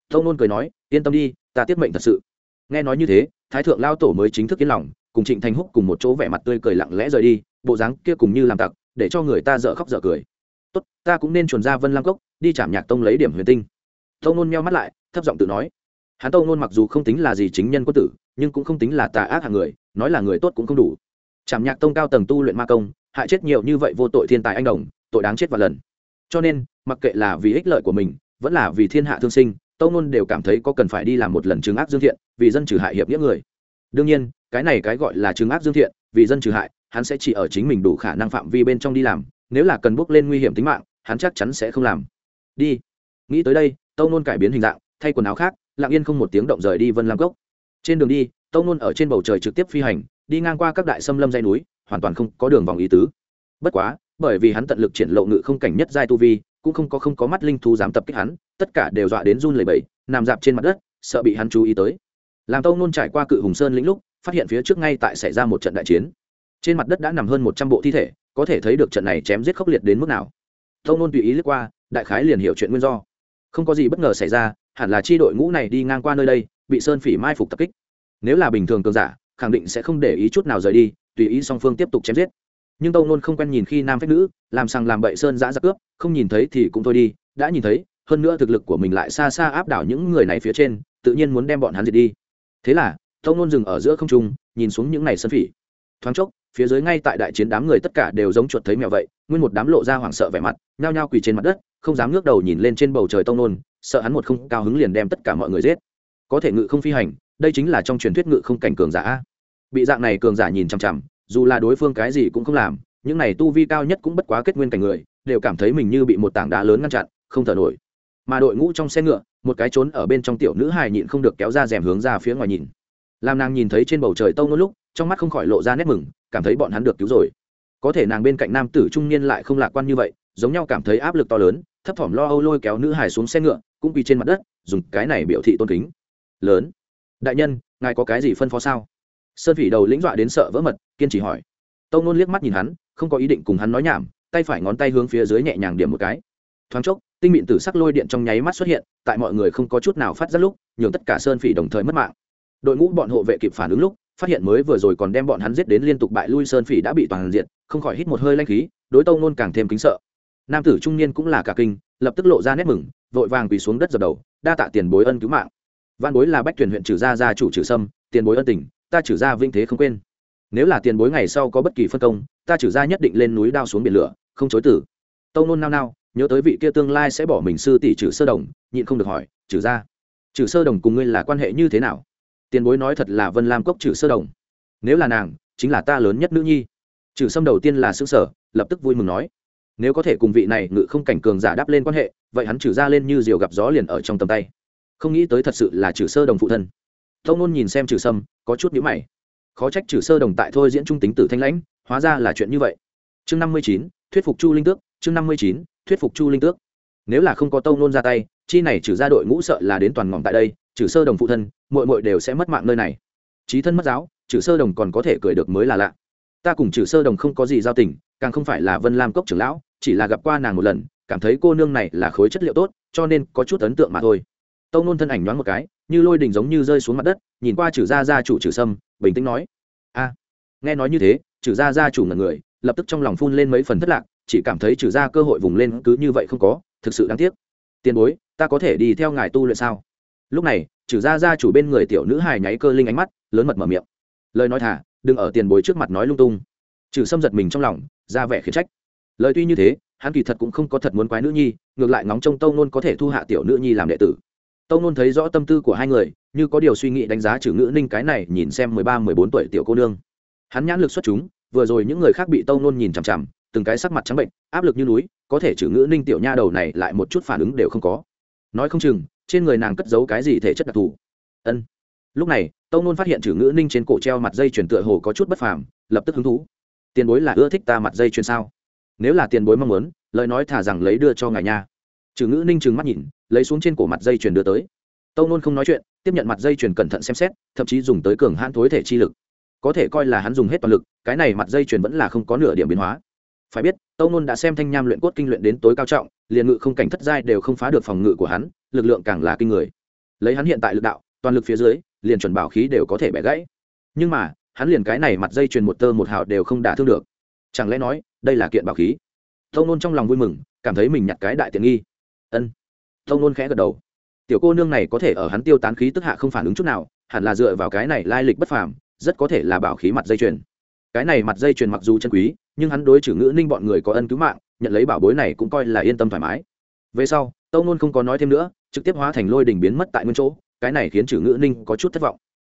Tông nôn cười nói, yên tâm đi, ta tiết mệnh thật sự. Nghe nói như thế, thái thượng lao tổ mới chính thức yên lòng, cùng trịnh thành húc cùng một chỗ vẻ mặt tươi cười lặng lẽ rời đi, bộ dáng kia cùng như làm tặc, để cho người ta dở khóc dở cười. Tốt, ta cũng nên chuẩn ra vân lam cốc, đi chạm nhạc tông lấy điểm huyền tinh. Tông nôn meo mắt lại, thấp giọng tự nói. Hắn tông nôn mặc dù không tính là gì chính nhân quân tử, nhưng cũng không tính là tà ác hàng người, nói là người tốt cũng không đủ. Chạm nhạc tông cao tầng tu luyện ma công, hại chết nhiều như vậy vô tội thiên tài anh đồng tội đáng chết và lần cho nên, mặc kệ là vì ích lợi của mình, vẫn là vì thiên hạ thương sinh, tâu nôn đều cảm thấy có cần phải đi làm một lần chứng ác dương thiện, vì dân trừ hại hiệp nghĩa người. Đương nhiên, cái này cái gọi là chứng ác dương thiện, vì dân trừ hại, hắn sẽ chỉ ở chính mình đủ khả năng phạm vi bên trong đi làm, nếu là cần bước lên nguy hiểm tính mạng, hắn chắc chắn sẽ không làm. Đi. Nghĩ tới đây, tâu nôn cải biến hình dạng, thay quần áo khác, lặng yên không một tiếng động rời đi vân lam cốc. Trên đường đi, tâu nôn ở trên bầu trời trực tiếp phi hành, đi ngang qua các đại xâm lâm dây núi, hoàn toàn không có đường vòng ý tứ bất quá, bởi vì hắn tận lực triển lộ ngự không cảnh nhất giai tu vi, cũng không có không có mắt linh thú dám tập kích hắn, tất cả đều dọa đến run lẩy bẩy, nằm dạp trên mặt đất, sợ bị hắn chú ý tới. Làm tâu nôn trải qua cự hùng sơn lĩnh lúc, phát hiện phía trước ngay tại xảy ra một trận đại chiến. Trên mặt đất đã nằm hơn một trăm bộ thi thể, có thể thấy được trận này chém giết khốc liệt đến mức nào. Tâu nôn tùy ý lướt qua, đại khái liền hiểu chuyện nguyên do. Không có gì bất ngờ xảy ra, hẳn là chi đội ngũ này đi ngang qua nơi đây, bị sơn phỉ mai phục tập kích. Nếu là bình thường cường giả, khẳng định sẽ không để ý chút nào rời đi, tùy ý song phương tiếp tục chém giết nhưng tâu nôn không quen nhìn khi nam phép nữ, làm sằng làm bậy sơn giã giặc cướp, không nhìn thấy thì cũng thôi đi, đã nhìn thấy, hơn nữa thực lực của mình lại xa xa áp đảo những người này phía trên, tự nhiên muốn đem bọn hắn diệt đi. Thế là, tâu nôn dừng ở giữa không trung, nhìn xuống những này sân phỉ. Thoáng chốc, phía dưới ngay tại đại chiến đám người tất cả đều giống chuột thấy mèo vậy, nguyên một đám lộ ra hoảng sợ vẻ mặt, nhao nhao quỳ trên mặt đất, không dám ngước đầu nhìn lên trên bầu trời tông nôn sợ hắn một không cao hứng liền đem tất cả mọi người giết. Có thể ngự không phi hành, đây chính là trong truyền thuyết ngự không cảnh cường giả. Bị dạng này cường giả nhìn chằm chằm dù là đối phương cái gì cũng không làm, những này tu vi cao nhất cũng bất quá kết nguyên cảnh người, đều cảm thấy mình như bị một tảng đá lớn ngăn chặn, không thở nổi. Mà đội ngũ trong xe ngựa, một cái trốn ở bên trong tiểu nữ hài nhịn không được kéo ra rèm hướng ra phía ngoài nhìn. Làm nàng nhìn thấy trên bầu trời tông nôn lúc, trong mắt không khỏi lộ ra nét mừng, cảm thấy bọn hắn được cứu rồi. Có thể nàng bên cạnh nam tử trung niên lại không lạc quan như vậy, giống nhau cảm thấy áp lực to lớn, thấp thỏm lo âu lôi kéo nữ hài xuống xe ngựa, cũng quỳ trên mặt đất, dùng cái này biểu thị tôn kính. Lớn, đại nhân, ngài có cái gì phân phó sao? Sơn phỉ đầu lĩnh dọa đến sợ vỡ mật, kiên trì hỏi. Tâu nôn liếc mắt nhìn hắn, không có ý định cùng hắn nói nhảm, tay phải ngón tay hướng phía dưới nhẹ nhàng điểm một cái. Thoáng chốc, tinh mịn tử sắc lôi điện trong nháy mắt xuất hiện, tại mọi người không có chút nào phát ra lúc, nhường tất cả sơn phỉ đồng thời mất mạng. Đội ngũ bọn hộ vệ kịp phản ứng lúc, phát hiện mới vừa rồi còn đem bọn hắn giết đến liên tục bại lui sơn phỉ đã bị toàn diện, không khỏi hít một hơi lanh khí, đối tâu nôn càng thêm kính sợ. Nam tử trung niên cũng là cả kinh, lập tức lộ ra nét mừng, vội vàng quỳ xuống đất dập đầu, đa tạ tiền bối ân cứu mạng. Văn bối là bách tuyển huyện trừ gia gia chủ trừ sâm, tiền bối ân tình ta trừ gia vinh thế không quên. Nếu là tiền bối ngày sau có bất kỳ phân công, ta trừ gia nhất định lên núi đao xuống biển lửa, không chối tử tâu nôn nao nao, nhớ tới vị kia tương lai sẽ bỏ mình sư tỷ trừ sơ đồng, nhịn không được hỏi trừ gia trừ sơ đồng cùng ngươi là quan hệ như thế nào? Tiền bối nói thật là vân lam cốc trừ sơ đồng. Nếu là nàng, chính là ta lớn nhất nữ nhi. Trừ sâm đầu tiên là xương sở lập tức vui mừng nói, nếu có thể cùng vị này ngự không cảnh cường giả đáp lên quan hệ, vậy hắn trừ ra lên như diều gặp gió liền ở trong tầm tay. Không nghĩ tới thật sự là trừ sơ đồng phụ thân tông nôn nhìn xem trừ sâm, có chút nhữ mày. Khó trách trừ sơ đồng tại thôi diễn trung tính tử thanh lãnh, hóa ra là chuyện như vậy. Chương năm mươi chín, thuyết phục chu linh tước, chương năm mươi chín, thuyết phục chu linh tước. Nếu là không có tông nôn ra tay, chi này trừ ra đội ngũ sợ là đến toàn ngọn tại đây, trừ sơ đồng phụ thân mội mội đều sẽ mất mạng nơi này. Trí thân mất giáo, trừ sơ đồng còn có thể cười được mới là lạ. Ta cùng trừ sơ đồng không có gì giao tình, càng không phải là vân lam cốc trưởng lão, chỉ là gặp qua nàng một lần, cảm thấy cô nương này là khối chất liệu tốt, cho nên có chút ấn tượng mà thôi. Tâu nôn thân ảnh nhoáng một cái như lôi đình giống như rơi xuống mặt đất, nhìn qua trừ gia gia chủ trừ sâm, bình tĩnh nói, a, nghe nói như thế, trừ gia gia chủ ngần người, lập tức trong lòng phun lên mấy phần thất lạc, chỉ cảm thấy trừ gia cơ hội vùng lên cứ như vậy không có, thực sự đáng tiếc. Tiền bối, ta có thể đi theo ngài tu luyện sao? Lúc này, trừ gia gia chủ bên người tiểu nữ hài nháy cơ linh ánh mắt, lớn mật mở miệng. Lời nói thả, đừng ở tiền bối trước mặt nói lung tung. Trừ sâm giật mình trong lòng, ra vẻ khiển trách. Lời tuy như thế, hắn kỳ thật cũng không có thật muốn quái nữ nhi, ngược lại ngóng trông tâu nôn có thể thu hạ tiểu nữ nhi làm đệ tử tâu nôn thấy rõ tâm tư của hai người, như có điều suy nghĩ đánh giá trừ ngữ ninh cái này nhìn xem mười ba, mười bốn tuổi tiểu cô nương. Hắn nhãn lực xuất chúng, vừa rồi những người khác bị tâu nôn nhìn chằm chằm, từng cái sắc mặt trắng bệnh, áp lực như núi, có thể trừ ngữ ninh tiểu nha đầu này lại một chút phản ứng đều không có. Nói không chừng, trên người nàng cất giấu cái gì thể chất đặc thù. Ân. Lúc này tâu nôn phát hiện trừ ngữ ninh trên cổ treo mặt dây chuyển tựa hồ có chút bất phàm, lập tức hứng thú. Tiền bối là ưa thích ta mặt dây chuyền sao? Nếu là tiền bối mong muốn, lời nói thả rằng lấy đưa cho ngài nha trừ ngữ ninh trừng mắt nhìn, lấy xuống trên cổ mặt dây chuyền đưa tới. Tâu nôn không nói chuyện, tiếp nhận mặt dây chuyền cẩn thận xem xét, thậm chí dùng tới cường hãn thối thể chi lực. Có thể coi là hắn dùng hết toàn lực, cái này mặt dây chuyền vẫn là không có nửa điểm biến hóa. Phải biết, tâu nôn đã xem thanh nham luyện cốt kinh luyện đến tối cao trọng, liền ngự không cảnh thất giai đều không phá được phòng ngự của hắn, lực lượng càng là kinh người. Lấy hắn hiện tại lực đạo, toàn lực phía dưới, liền chuẩn bảo khí đều có thể bẻ gãy. Nhưng mà, hắn liền cái này mặt dây chuyền một tơ một hào đều không đả thương được. Chẳng lẽ nói, đây là kiện bảo khí? Tâu nôn trong lòng vui mừng, cảm thấy mình nhặt cái đại tiện nghi ân. Tông nôn khẽ gật đầu. Tiểu cô nương này có thể ở hắn tiêu tán khí tức hạ không phản ứng chút nào, hẳn là dựa vào cái này lai lịch bất phàm, rất có thể là bảo khí mặt dây chuyền. Cái này mặt dây chuyền mặc dù chân quý, nhưng hắn đối chử ngữ ninh bọn người có ân cứu mạng, nhận lấy bảo bối này cũng coi là yên tâm thoải mái. Về sau tâu nôn không có nói thêm nữa, trực tiếp hóa thành lôi đình biến mất tại nguyên chỗ, cái này khiến chử ngữ ninh có chút thất vọng.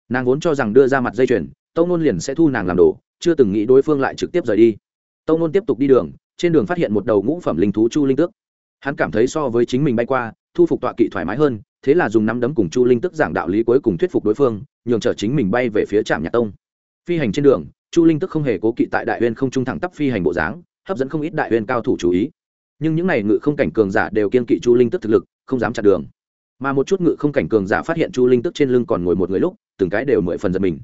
Nàng vốn cho rằng đưa ra mặt dây chuyền tâu nôn liền sẽ thu nàng làm đồ, chưa từng nghĩ đối phương lại trực tiếp rời đi. Tâu nôn tiếp tục đi đường, trên đường phát hiện một đầu ngũ phẩm linh thú chu linh tước hắn cảm thấy so với chính mình bay qua, thu phục tọa kỵ thoải mái hơn, thế là dùng nắm đấm cùng chu linh tức giảng đạo lý cuối cùng thuyết phục đối phương, nhường chở chính mình bay về phía trạm nhạc tông. Phi hành trên đường, chu linh tức không hề cố kỵ tại đại huyên không trung thẳng tắp phi hành bộ dáng, hấp dẫn không ít đại huyên cao thủ chú ý. Nhưng những n à y ngự không cảnh cường giả đều kiên kỵ chu linh tức thực lực, không dám chặt đường. Mà một chút ngự không cảnh cường giả phát hiện chu linh tức trên lưng còn ngồi một người lúc, từng cái đều mười phần giật mình.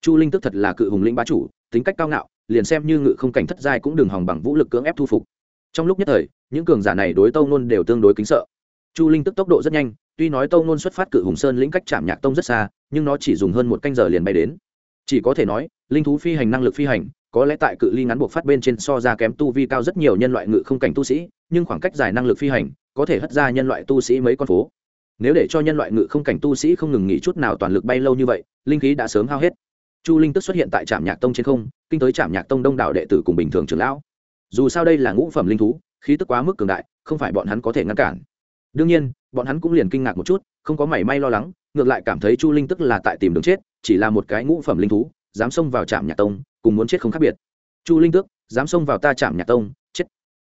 Chu linh tức thật là cự hùng lĩnh bá chủ, tính cách cao ngạo, liền xem như ngự không cảnh thất giai cũng đừng hòng bằng vũ lực cưỡng ép thu phục. Trong lúc nhất thời những cường giả này đối tâu nôn đều tương đối kính sợ. Chu linh tức tốc độ rất nhanh, tuy nói tâu nôn xuất phát cự hùng sơn lĩnh cách chạm nhạc tông rất xa, nhưng nó chỉ dùng hơn một canh giờ liền bay đến. Chỉ có thể nói, linh thú phi hành năng lực phi hành, có lẽ tại cự ly ngắn buộc phát bên trên so ra kém tu vi cao rất nhiều nhân loại ngự không cảnh tu sĩ, nhưng khoảng cách dài năng lực phi hành, có thể hất ra nhân loại tu sĩ mấy con phố. Nếu để cho nhân loại ngự không cảnh tu sĩ không ngừng nghỉ chút nào toàn lực bay lâu như vậy, linh khí đã sớm hao hết. Chu linh tức xuất hiện tại trạm nhạc tông trên không, kinh tới trạm nhạc tông đông đảo đệ tử cùng bình thường trưởng lão. Dù sao đây là ngũ phẩm linh thú khí tức quá mức cường đại, không phải bọn hắn có thể ngăn cản. Đương nhiên, bọn hắn cũng liền kinh ngạc một chút, không có mảy may lo lắng, ngược lại cảm thấy chu linh tức là tại tìm đường chết, chỉ là một cái ngũ phẩm linh thú, dám xông vào trạm nhạc tông, cùng muốn chết không khác biệt. Chu linh tước dám xông vào ta trạm nhạc tông, chết.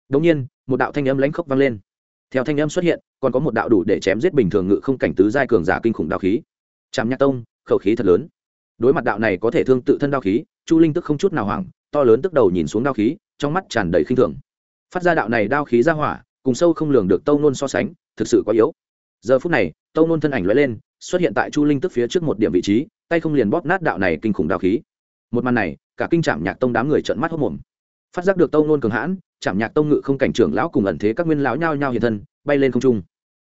Đống nhiên, một đạo thanh âm lãnh khốc vang lên. Theo thanh âm xuất hiện, còn có một đạo đủ để chém giết bình thường ngự không cảnh tứ giai cường giả kinh khủng đạo khí. Trạm nhạc tông, khẩu khí thật lớn. Đối mặt đạo này có thể thương tự thân đao khí, chu linh tức không chút nào hoảng, to lớn tức đầu nhìn xuống đao khí, trong mắt tràn đầy khinh thường phát ra đạo này đao khí ra hỏa, cùng sâu không lường được tâu nôn so sánh, thực sự quá yếu. Giờ phút này, tâu nôn thân ảnh l lên, xuất hiện tại chu linh tức phía trước một điểm vị trí, tay không liền bóp nát đạo này kinh khủng đao khí. Một màn này, cả kinh trạm nhạc tông đám người trợn mắt hốc mồm phát giác được tâu nôn cường hãn trạm nhạc tông ngự không cảnh trưởng lão cùng ẩn thế các nguyên lão nhao nhao hiện thân, bay lên không trung.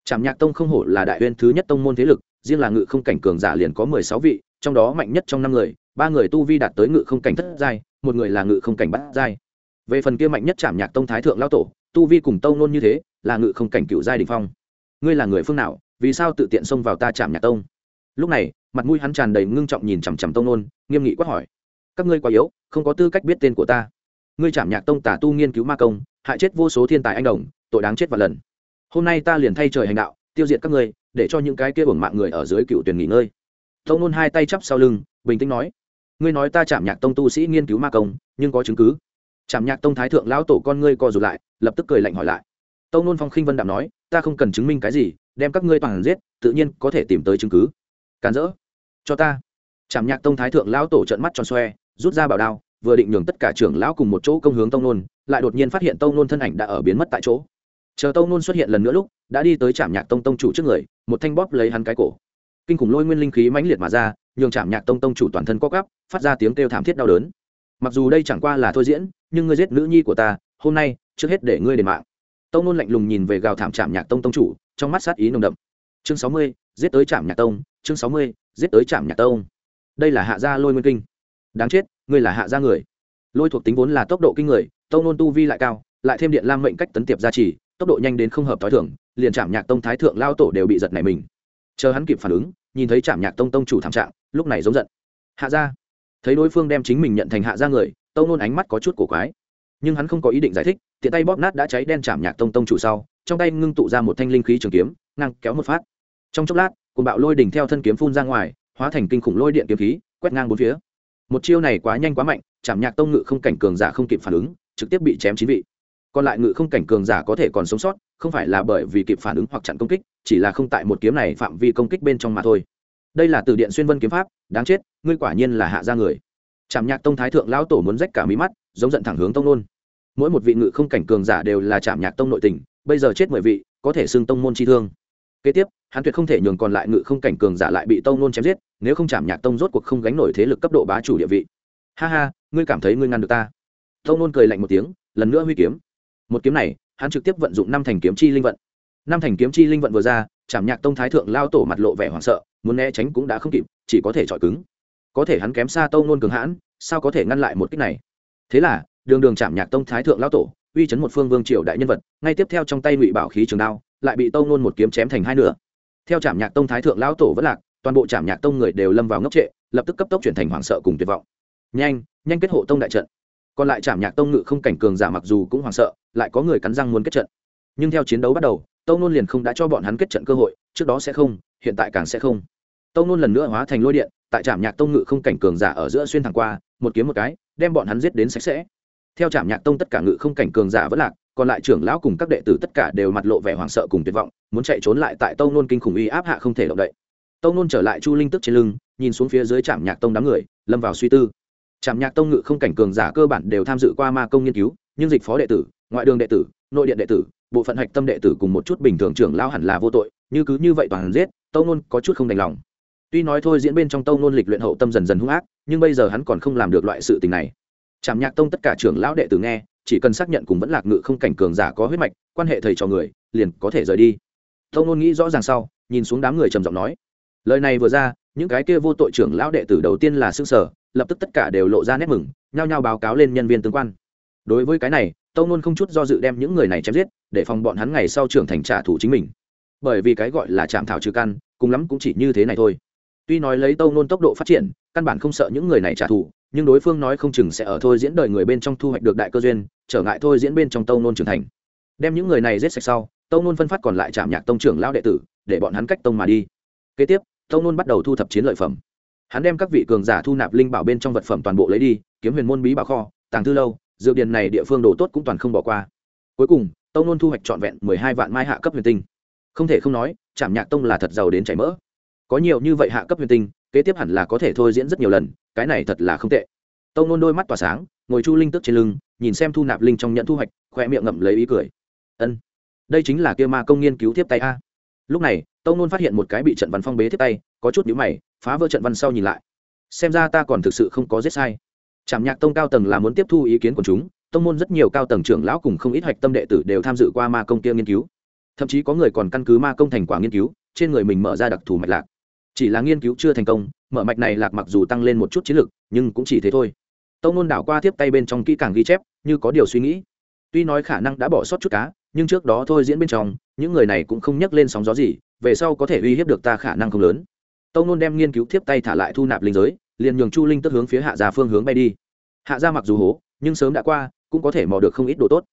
Trạm nhạc tông không hổ là đại uyên thứ nhất tông môn thế lực, riêng là ngự không cảnh cường giả liền có mười sáu vị, trong đó mạnh nhất trong năm người, ba người tu vi đạt tới ngự không cảnh thất giai, một người là ngự không cảnh bát giai về phần kia mạnh nhất chạm nhạc tông thái thượng lao tổ, tu vi cùng tông nôn như thế, là ngự không cảnh cựu giai đình phong. Ngươi là người phương nào, vì sao tự tiện xông vào ta chạm nhạc tông? Lúc này, mặt mũi hắn tràn đầy ngưng trọng nhìn chằm chằm tông nôn nghiêm nghị quát hỏi. Các ngươi quá yếu, không có tư cách biết tên của ta. Ngươi chạm nhạc tông tả tu nghiên cứu ma công, hại chết vô số thiên tài anh đồng, tội đáng chết và lần. Hôm nay ta liền thay trời hành đạo, tiêu diệt các ngươi, để cho những cái kia bổng mạng người ở dưới cựu tuyển nghỉ ngơi. Tông nôn hai tay chắp sau lưng, bình tĩnh nói. Ngươi nói ta chạm nhạc tông tu sĩ nghiên cứu ma công, nhưng có chứng cứ chạm nhạc tông thái thượng lão tổ con ngươi co rụt lại, lập tức cười lạnh hỏi lại. Tông nôn phong khinh vân đạm nói, ta không cần chứng minh cái gì, đem các ngươi toàn giết, tự nhiên có thể tìm tới chứng cứ. Càn rỡ, cho ta. Chạm nhạc tông thái thượng lão tổ trợn mắt tròn xoe, rút ra bảo đao, vừa định nhường tất cả trưởng lão cùng một chỗ công hướng tông nôn, lại đột nhiên phát hiện tông nôn thân ảnh đã ở biến mất tại chỗ. Chờ tông nôn xuất hiện lần nữa lúc, đã đi tới trạm nhạc tông tông chủ trước người, một thanh bóp lấy hắn cái cổ. Kinh khủng lôi nguyên linh khí mãnh liệt mà ra, nhường trạm nhạc tông tông chủ toàn thân co cắp phát ra tiếng kêu thảm thiết đau đớn. Mặc dù đây chẳng qua là thôi diễn nhưng ngươi giết nữ nhi của ta, hôm nay, trước hết để ngươi đền mạng. Tông nôn lạnh lùng nhìn về gào thảm trạm nhạc tông tông chủ, trong mắt sát ý nồng đậm. Chương sáu mươi, giết tới trạm nhạc tông, chương sáu mươi, giết tới trạm nhạc tông. Đây là hạ gia lôi nguyên kinh. Đáng chết, ngươi là hạ gia người. Lôi thuộc tính vốn là tốc độ kinh người, tông nôn tu vi lại cao, lại thêm điện lam mệnh cách tấn tiệp gia trì, tốc độ nhanh đến không hợp t h o i thưởng liền trạm nhạc tông thái thượng lao tổ đều bị giật này mình. Chờ hắn kịp phản ứng, nhìn thấy trạm nhạc tông tông chủ thảm trạng, lúc này giống giận. Hạ gia. Thấy đối phương đem chính mình nhận thành hạ gia người tông nôn ánh mắt có chút cổ quái. Nhưng hắn không có ý định giải thích, tiện tay bóp nát đã cháy đen chạm nhạc tông tông chủ sau, trong tay ngưng tụ ra một thanh linh khí trường kiếm, ngang kéo một phát. Trong chốc lát cùng bạo lôi đỉnh theo thân kiếm phun ra ngoài, hóa thành kinh khủng lôi điện kiếm khí, quét ngang bốn phía. Một chiêu này quá nhanh quá mạnh, chạm nhạc tông ngự không cảnh cường giả không kịp phản ứng, trực tiếp bị chém chín vị. Còn lại ngự không cảnh cường giả có thể còn sống sót, không phải là bởi vì kịp phản ứng hoặc chặn công kích, chỉ là không tại một kiếm này phạm vi công kích bên trong mà thôi. Đây là từ điện xuyên vân kiếm pháp, đáng chết, ngươi quả nhiên là hạ gia người trạm nhạc tông thái thượng lão tổ muốn rách cả mí mắt, giống giận thẳng hướng tông nôn. Mỗi một vị ngự không cảnh cường giả đều là trạm nhạc tông nội tình, bây giờ chết mười vị, có thể xưng tông môn chi thương. Kế tiếp, hắn tuyệt không thể nhường còn lại ngự không cảnh cường giả lại bị tông nôn chém giết, nếu không chạm nhạc tông rốt cuộc không gánh nổi thế lực cấp độ bá chủ địa vị. Ha ha, ngươi cảm thấy ngươi ngăn được ta? Tông nôn cười lạnh một tiếng, lần nữa huy kiếm. Một kiếm này, hắn trực tiếp vận dụng năm thành kiếm chi linh vận. Năm thành kiếm chi linh vận vừa ra chạm nhạc tông thái thượng lao tổ mặt lộ vẻ hoảng sợ, muốn né tránh cũng đã không kịp, chỉ có thể chọi cứng có thể hắn kém xa tông nôn cường hãn, sao có thể ngăn lại một cách này? Thế là, đường đường chạm nhạc tông thái thượng lao tổ, uy chấn một phương vương triều đại nhân vật, ngay tiếp theo trong tay ngụy bảo khí trường đao, lại bị tông nôn một kiếm chém thành hai nửa. Theo trạm nhạc tông thái thượng lão tổ vẫn lạc, toàn bộ trạm nhạc tông người đều lâm vào ngốc trệ, lập tức cấp tốc chuyển thành hoảng sợ cùng tuyệt vọng. Nhanh nhanh kết hộ tông đại trận. Còn lại trạm nhạc tông ngự không cảnh cường giả mặc dù cũng hoảng sợ, lại có người cắn răng muốn kết trận. Nhưng theo chiến đấu bắt đầu tông nôn liền không đã cho bọn hắn kết trận cơ hội, trước đó sẽ không, hiện tại càng sẽ không. Tông nôn lần nữa hóa thành lôi điện tại trạm nhạc tông ngự không cảnh cường giả ở giữa xuyên thẳng qua, một kiếm một cái, đem bọn hắn giết đến sạch sẽ. Theo trạm nhạc tông tất cả ngự không cảnh cường giả vẫn lạc, còn lại trưởng lão cùng các đệ tử tất cả đều mặt lộ vẻ hoảng sợ cùng tuyệt vọng, muốn chạy trốn lại tại tông nôn kinh khủng uy áp hạ không thể động đậy. Tông nôn trở lại chu linh tức trên lưng, nhìn xuống phía dưới trạm nhạc tông đám người, lâm vào suy tư. Trạm nhạc tông ngự không cảnh cường giả cơ bản đều tham dự qua ma công nghiên cứu, nhưng dịch phó đệ tử, ngoại đường đệ tử, nội điện đệ tử, bộ phận hạch tâm đệ tử cùng một chút bình thường trưởng lão hẳn là vô tội, như cứ như vậy toàn giết tâu nôn có chút không đành lòng tuy nói thôi diễn bên trong tâu nôn lịch luyện hậu tâm dần dần hung ác, nhưng bây giờ hắn còn không làm được loại sự tình này. Trạm nhạc tông tất cả trưởng lão đệ tử nghe, chỉ cần xác nhận cùng vẫn lạc ngự không cảnh cường giả có huyết mạch, quan hệ thầy trò người, liền có thể rời đi. Tâu nôn nghĩ rõ ràng sau, nhìn xuống đám người trầm giọng nói. Lời này vừa ra, những cái kia vô tội trưởng lão đệ tử đầu tiên là xương sở lập tức tất cả đều lộ ra nét mừng, nhao nhao báo cáo lên nhân viên tương quan. Đối với cái này tâu nôn không chút do dự đem những người này chém giết, để phòng bọn hắn ngày sau trưởng thành trả thù chính mình. Bởi vì cái gọi là chạm thảo trừ căn, cùng lắm cũng chỉ như thế này thôi tuy nói lấy tâu nôn tốc độ phát triển, căn bản không sợ những người này trả thù, nhưng đối phương nói không chừng sẽ ở thôi diễn đời người bên trong thu hoạch được đại cơ duyên, trở ngại thôi diễn bên trong tâu nôn trưởng thành. Đem những người này giết sạch sau, tâu nôn phân phát còn lại trạm nhạc tông trưởng lao đệ tử, để bọn hắn cách tông mà đi. Kế tiếp, tâu nôn bắt đầu thu thập chiến lợi phẩm. Hắn đem các vị cường giả thu nạp linh bảo bên trong vật phẩm toàn bộ lấy đi, kiếm huyền môn bí bảo kho, tàng thư lâu, dược điền này địa phương đồ tốt cũng toàn không bỏ qua. Cuối cùng, tâu nôn thu hoạch trọn vẹn mười hai vạn mai hạ cấp huyền tinh. Không thể không nói, trạm nhạc tông là thật giàu đến chảy mỡ có nhiều như vậy hạ cấp huyền tinh, kế tiếp hẳn là có thể thôi diễn rất nhiều lần, cái này thật là không tệ. Tâu nôn đôi mắt tỏa sáng, ngồi chu linh tức trên lưng, nhìn xem thu nạp linh trong nhận thu hoạch khoe miệng ngậm lấy ý cười. Ân, đây chính là kia ma công nghiên cứu tiếp tay a. Lúc này tâu nôn phát hiện một cái bị trận văn phong bế tiếp tay, có chút nhũ mày, phá vỡ trận văn sau nhìn lại. Xem ra ta còn thực sự không có giết sai. Trảm nhạc tông cao tầng là muốn tiếp thu ý kiến của chúng, tông môn rất nhiều cao tầng trưởng lão cùng không ít hạch tâm đệ tử đều tham dự qua ma công kia nghiên cứu. Thậm chí có người còn căn cứ ma công thành quả nghiên cứu, trên người mình mở ra đặc thù mạch lạc chỉ là nghiên cứu chưa thành công, mở mạch này lạc mặc dù tăng lên một chút chiến lực, nhưng cũng chỉ thế thôi. Tông nôn đảo qua tiếp tay bên trong kỹ càng ghi chép, như có điều suy nghĩ. Tuy nói khả năng đã bỏ sót chút cá, nhưng trước đó thôi diễn bên trong, những người này cũng không nhắc lên sóng gió gì, về sau có thể uy hiếp được ta khả năng không lớn. Tông nôn đem nghiên cứu tiếp tay thả lại thu nạp linh giới, liền nhường chu linh tức hướng phía hạ gia phương hướng bay đi. Hạ gia mặc dù hố, nhưng sớm đã qua, cũng có thể mò được không ít đồ tốt.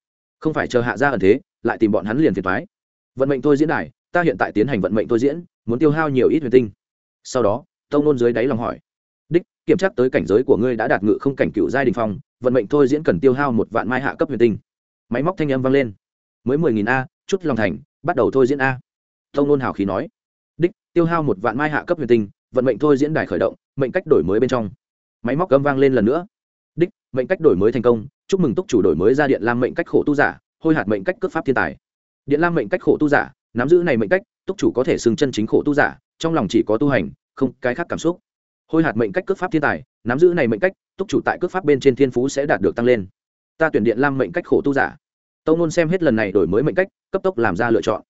Không phải chờ hạ gia ẩn thế, lại tìm bọn hắn liền phiền thoái vận mệnh tôi diễn đài, ta hiện tại tiến hành vận mệnh tôi diễn, muốn tiêu hao nhiều ít huyền tinh sau đó tông nôn dưới đáy lòng hỏi, đích, kiểm tra tới cảnh giới của ngươi đã đạt ngự không cảnh cựu giai đình phong, vận mệnh thôi diễn cần tiêu hao một vạn mai hạ cấp huyền tinh. Máy móc thanh âm vang lên. Mới mười nghìn a, chút lòng thành, bắt đầu thôi diễn a. Tông nôn hào khí nói, đích, tiêu hao một vạn mai hạ cấp huyền tinh, vận mệnh thôi diễn đài khởi động, mệnh cách đổi mới bên trong. Máy móc âm vang lên lần nữa. Đích, mệnh cách đổi mới thành công, chúc mừng túc chủ đổi mới ra điện lam mệnh cách khổ tu giả, hôi hạt mệnh cách cướp pháp thiên tài. Điện lam mệnh cách khổ tu giả, nắm giữ này mệnh cách, túc chủ có thể xưng chân chính khổ tu giả trong lòng chỉ có tu hành, không, cái khác cảm xúc. Hôi hạt mệnh cách cước pháp thiên tài, nắm giữ này mệnh cách, túc chủ tại cước pháp bên trên thiên phú sẽ đạt được tăng lên. Ta tuyển điện lam mệnh cách khổ tu giả. Tâu nôn xem hết lần này đổi mới mệnh cách, cấp tốc làm ra lựa chọn.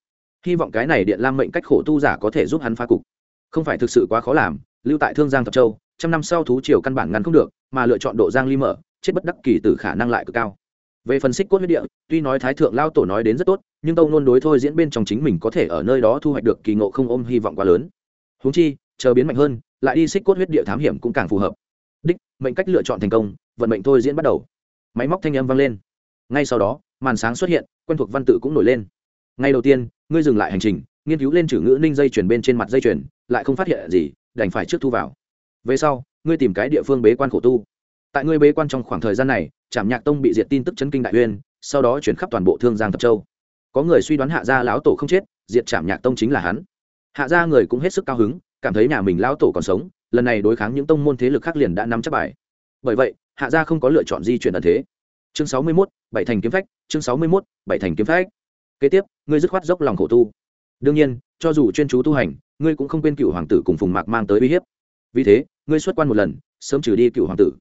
Hy vọng cái này điện lam mệnh cách khổ tu giả có thể giúp hắn phá cục. Không phải thực sự quá khó làm, lưu tại thương giang thập châu, trăm năm sau thú triều căn bản ngăn không được, mà lựa chọn độ giang ly mở, chết bất đắc kỳ từ khả năng lại cực cao. Về phần xích cốt huyết địa, tuy nói thái thượng lao tổ nói đến rất tốt, nhưng tâu nôn đối thôi diễn bên trong chính mình có thể ở nơi đó thu hoạch được kỳ ngộ không ôm hy vọng quá lớn. Huống chi, chờ biến mạnh hơn, lại đi xích cốt huyết địa thám hiểm cũng càng phù hợp. Đích, mệnh cách lựa chọn thành công, vận mệnh thôi diễn bắt đầu. Máy móc thanh âm vang lên. Ngay sau đó, màn sáng xuất hiện, quen thuộc văn tự cũng nổi lên. Ngay đầu tiên, ngươi dừng lại hành trình, nghiên cứu lên chữ ngữ ninh dây chuyển bên trên mặt dây chuyển lại không phát hiện gì, đành phải trước thu vào. Về sau, ngươi tìm cái địa phương bế quan khổ tu. Tại ngươi bế quan trong khoảng thời gian này, trảm nhạc tông bị diệt tin tức chấn kinh đại uyên, sau đó chuyển khắp toàn bộ thương giang thập châu. Có người suy đoán hạ gia lão tổ không chết, diệt trảm nhạc tông chính là hắn hạ gia người cũng hết sức cao hứng, cảm thấy nhà mình lão tổ còn sống, lần này đối kháng những tông môn thế lực khác liền đã nắm chắc bài. Bởi vậy, hạ gia không có lựa chọn di chuyển ẩn thế. Chương sáu mươi mốt, bảy thành kiếm phách, chương sáu mươi mốt, bảy thành kiếm phách. Kế tiếp, ngươi dứt khoát dốc lòng khổ tu. Đương nhiên, cho dù chuyên chú tu hành, ngươi cũng không quên cựu hoàng tử cùng phùng mạc mang tới uy hiếp. Vì thế, ngươi xuất quan một lần, sớm trừ đi cựu hoàng tử.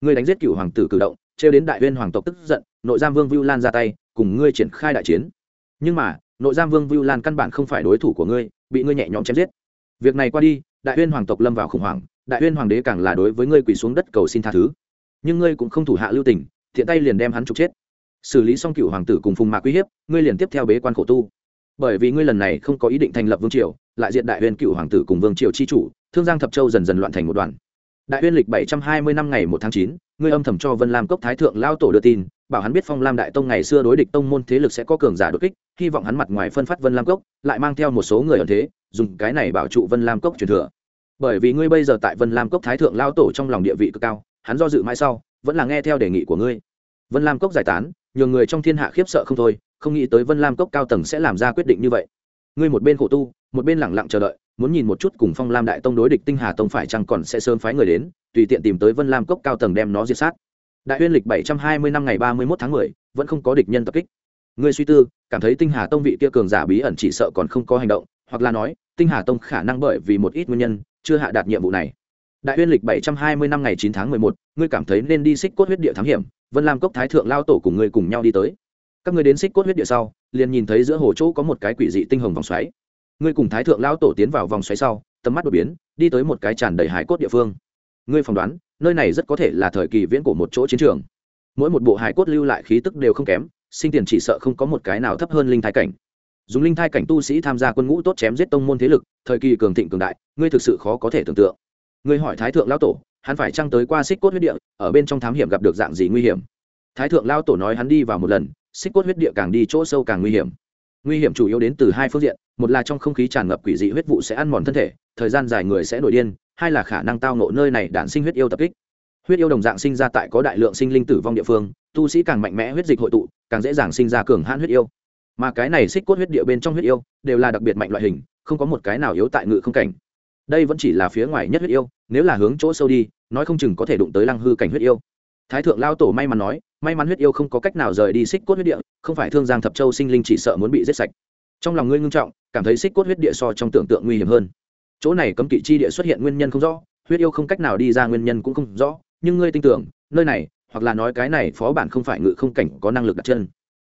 Ngươi đánh giết cựu hoàng tử cử động, trêu đến đại huyên hoàng tộc tức giận, nội giam vương vu lan ra tay, cùng ngươi triển khai đại chiến. Nhưng mà nội giam vương vu lan căn bản không phải đối thủ của ngươi bị ngươi nhẹ nhõm chém giết việc này qua đi đại huyên hoàng tộc lâm vào khủng hoảng đại huyên hoàng đế càng là đối với ngươi quỳ xuống đất cầu xin tha thứ nhưng ngươi cũng không thủ hạ lưu tình thiện tay liền đem hắn trục chết xử lý xong cựu hoàng tử cùng phùng mạc uy hiếp ngươi liền tiếp theo bế quan khổ tu bởi vì ngươi lần này không có ý định thành lập vương triều lại diện đại huyên cựu hoàng tử cùng vương triều chi chủ thương giang thập châu dần dần loạn thành một đoàn đại huyên lịch bảy trăm hai mươi năm ngày một tháng chín ngươi âm thầm cho vân lam cốc thái thượng lao tổ đưa tin bảo hắn biết phong lam đại tông ngày xưa đối địch tông môn thế lực sẽ có cường giả đột kích, hy vọng hắn mặt ngoài phân phát vân lam cốc, lại mang theo một số người ở thế, dùng cái này bảo trụ vân lam cốc truyền thừa. Bởi vì ngươi bây giờ tại vân lam cốc thái thượng lao tổ trong lòng địa vị cực cao, hắn do dự mãi sau, vẫn là nghe theo đề nghị của ngươi. Vân lam cốc giải tán nhiều người trong thiên hạ khiếp sợ không thôi, không nghĩ tới vân lam cốc cao tầng sẽ làm ra quyết định như vậy. Ngươi một bên khổ tu, một bên lẳng lặng chờ đợi, muốn nhìn một chút cùng phong lam đại tông đối địch tinh hà tông phải chăng còn sẽ sớm phái người đến, tùy tiện tìm tới vân lam cốc cao tầng đem nó diệt sát đại huyên lịch bảy trăm hai mươi năm ngày ba mươi một tháng mười, vẫn không có địch nhân tập kích. Ngươi suy tư, cảm thấy tinh hà tông vị kia cường giả bí ẩn chỉ sợ còn không có hành động, hoặc là nói, tinh hà tông khả năng bởi vì một ít nguyên nhân, chưa hạ đạt nhiệm vụ này. Đại huyên lịch bảy trăm hai mươi năm ngày chín tháng mười một, ngươi cảm thấy nên đi xích cốt huyết địa thám hiểm, vân lam cốc thái thượng lao tổ cùng ngươi cùng nhau đi tới. Các ngươi đến xích cốt huyết địa sau, liền nhìn thấy giữa hồ chỗ có một cái quỷ dị tinh hồng vòng xoáy. Ngươi cùng thái thượng lao tổ tiến vào vòng xoáy sau, tầm mắt đột biến, đi tới một cái tràn đầy hải cốt địa phương. Ngươi phỏng đoán nơi này rất có thể là thời kỳ viễn cổ một chỗ chiến trường. Mỗi một bộ hải cốt lưu lại khí tức đều không kém, sinh tiền chỉ sợ không có một cái nào thấp hơn linh thái cảnh. Dùng linh thai cảnh tu sĩ tham gia quân ngũ tốt chém giết tông môn thế lực, thời kỳ cường thịnh cường đại, ngươi thực sự khó có thể tưởng tượng. Ngươi hỏi thái thượng lao tổ, hắn phải trăng tới qua xích cốt huyết địa, ở bên trong thám hiểm gặp được dạng gì nguy hiểm? Thái thượng lao tổ nói hắn đi vào một lần, xích cốt huyết địa càng đi chỗ sâu càng nguy hiểm. Nguy hiểm chủ yếu đến từ hai phương diện, một là trong không khí tràn ngập quỷ dị huyết vụ sẽ ăn mòn thân thể, thời gian dài người sẽ nổi điên hai là khả năng tao nộ nơi này đản sinh huyết yêu tập kích. Huyết yêu đồng dạng sinh ra tại có đại lượng sinh linh tử vong địa phương, tu sĩ càng mạnh mẽ huyết dịch hội tụ, càng dễ dàng sinh ra cường hãn huyết yêu. Mà cái này xích cốt huyết địa bên trong huyết yêu đều là đặc biệt mạnh loại hình, không có một cái nào yếu tại ngự không cảnh. Đây vẫn chỉ là phía ngoài nhất huyết yêu, nếu là hướng chỗ sâu đi, nói không chừng có thể đụng tới lăng hư cảnh huyết yêu. Thái thượng lao tổ may mắn nói, may mắn huyết yêu không có cách nào rời đi xích cốt huyết địa, không phải thương giang thập châu sinh linh chỉ sợ muốn bị giết sạch. Trong lòng ngươi ngưng trọng, cảm thấy xích cốt huyết địa so trong tưởng tượng nguy hiểm hơn chỗ này cấm kỵ chi địa xuất hiện nguyên nhân không rõ, huyết yêu không cách nào đi ra nguyên nhân cũng không rõ, nhưng ngươi tin tưởng, nơi này, hoặc là nói cái này phó bản không phải ngự không cảnh có năng lực đặt chân.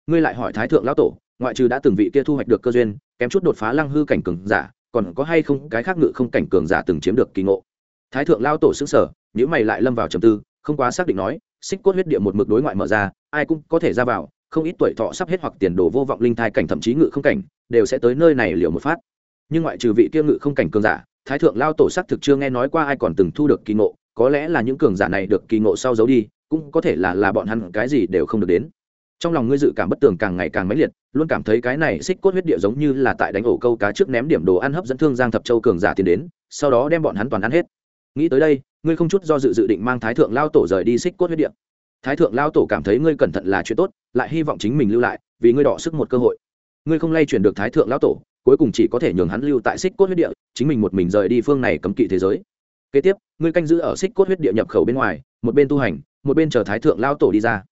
Ngươi lại hỏi thái thượng lão tổ, ngoại trừ đã từng vị kia thu hoạch được cơ duyên, kém chút đột phá lăng hư cảnh cường giả, còn có hay không cái khác ngự không cảnh cường giả từng chiếm được kỳ ngộ? Thái thượng lao tổ xứng sở nếu mày lại lâm vào trầm tư, không quá xác định nói, xích cốt huyết địa một mực đối ngoại mở ra, ai cũng có thể ra vào, không ít tuổi thọ sắp hết hoặc tiền đồ vô vọng linh thai cảnh thậm chí ngự không cảnh, đều sẽ tới nơi này liều một phát nhưng ngoại trừ vị kia ngự không cảnh cường giả, thái thượng lao tổ xác thực chưa nghe nói qua ai còn từng thu được kỳ ngộ, có lẽ là những cường giả này được kỳ ngộ sau giấu đi, cũng có thể là là bọn hắn cái gì đều không được đến. Trong lòng ngươi dự cảm bất tường càng ngày càng mãnh liệt, luôn cảm thấy cái này xích cốt huyết địa giống như là tại đánh ổ câu cá trước ném điểm đồ ăn hấp dẫn thương giang thập châu cường giả tiến đến, sau đó đem bọn hắn toàn ăn hết. Nghĩ tới đây, ngươi không chút do dự dự định mang thái thượng lao tổ rời đi xích cốt huyết địa. Thái thượng lao tổ cảm thấy ngươi cẩn thận là chuyện tốt, lại hy vọng chính mình lưu lại, vì ngươi đỏ sức một cơ hội. Ngươi không lay chuyển được thái thượng lao tổ cuối cùng chỉ có thể nhường hắn lưu tại xích cốt huyết địa, chính mình một mình rời đi phương này cấm kỵ thế giới. Kế tiếp, ngươi canh giữ ở xích cốt huyết địa nhập khẩu bên ngoài, một bên tu hành, một bên chờ thái thượng lao tổ đi ra.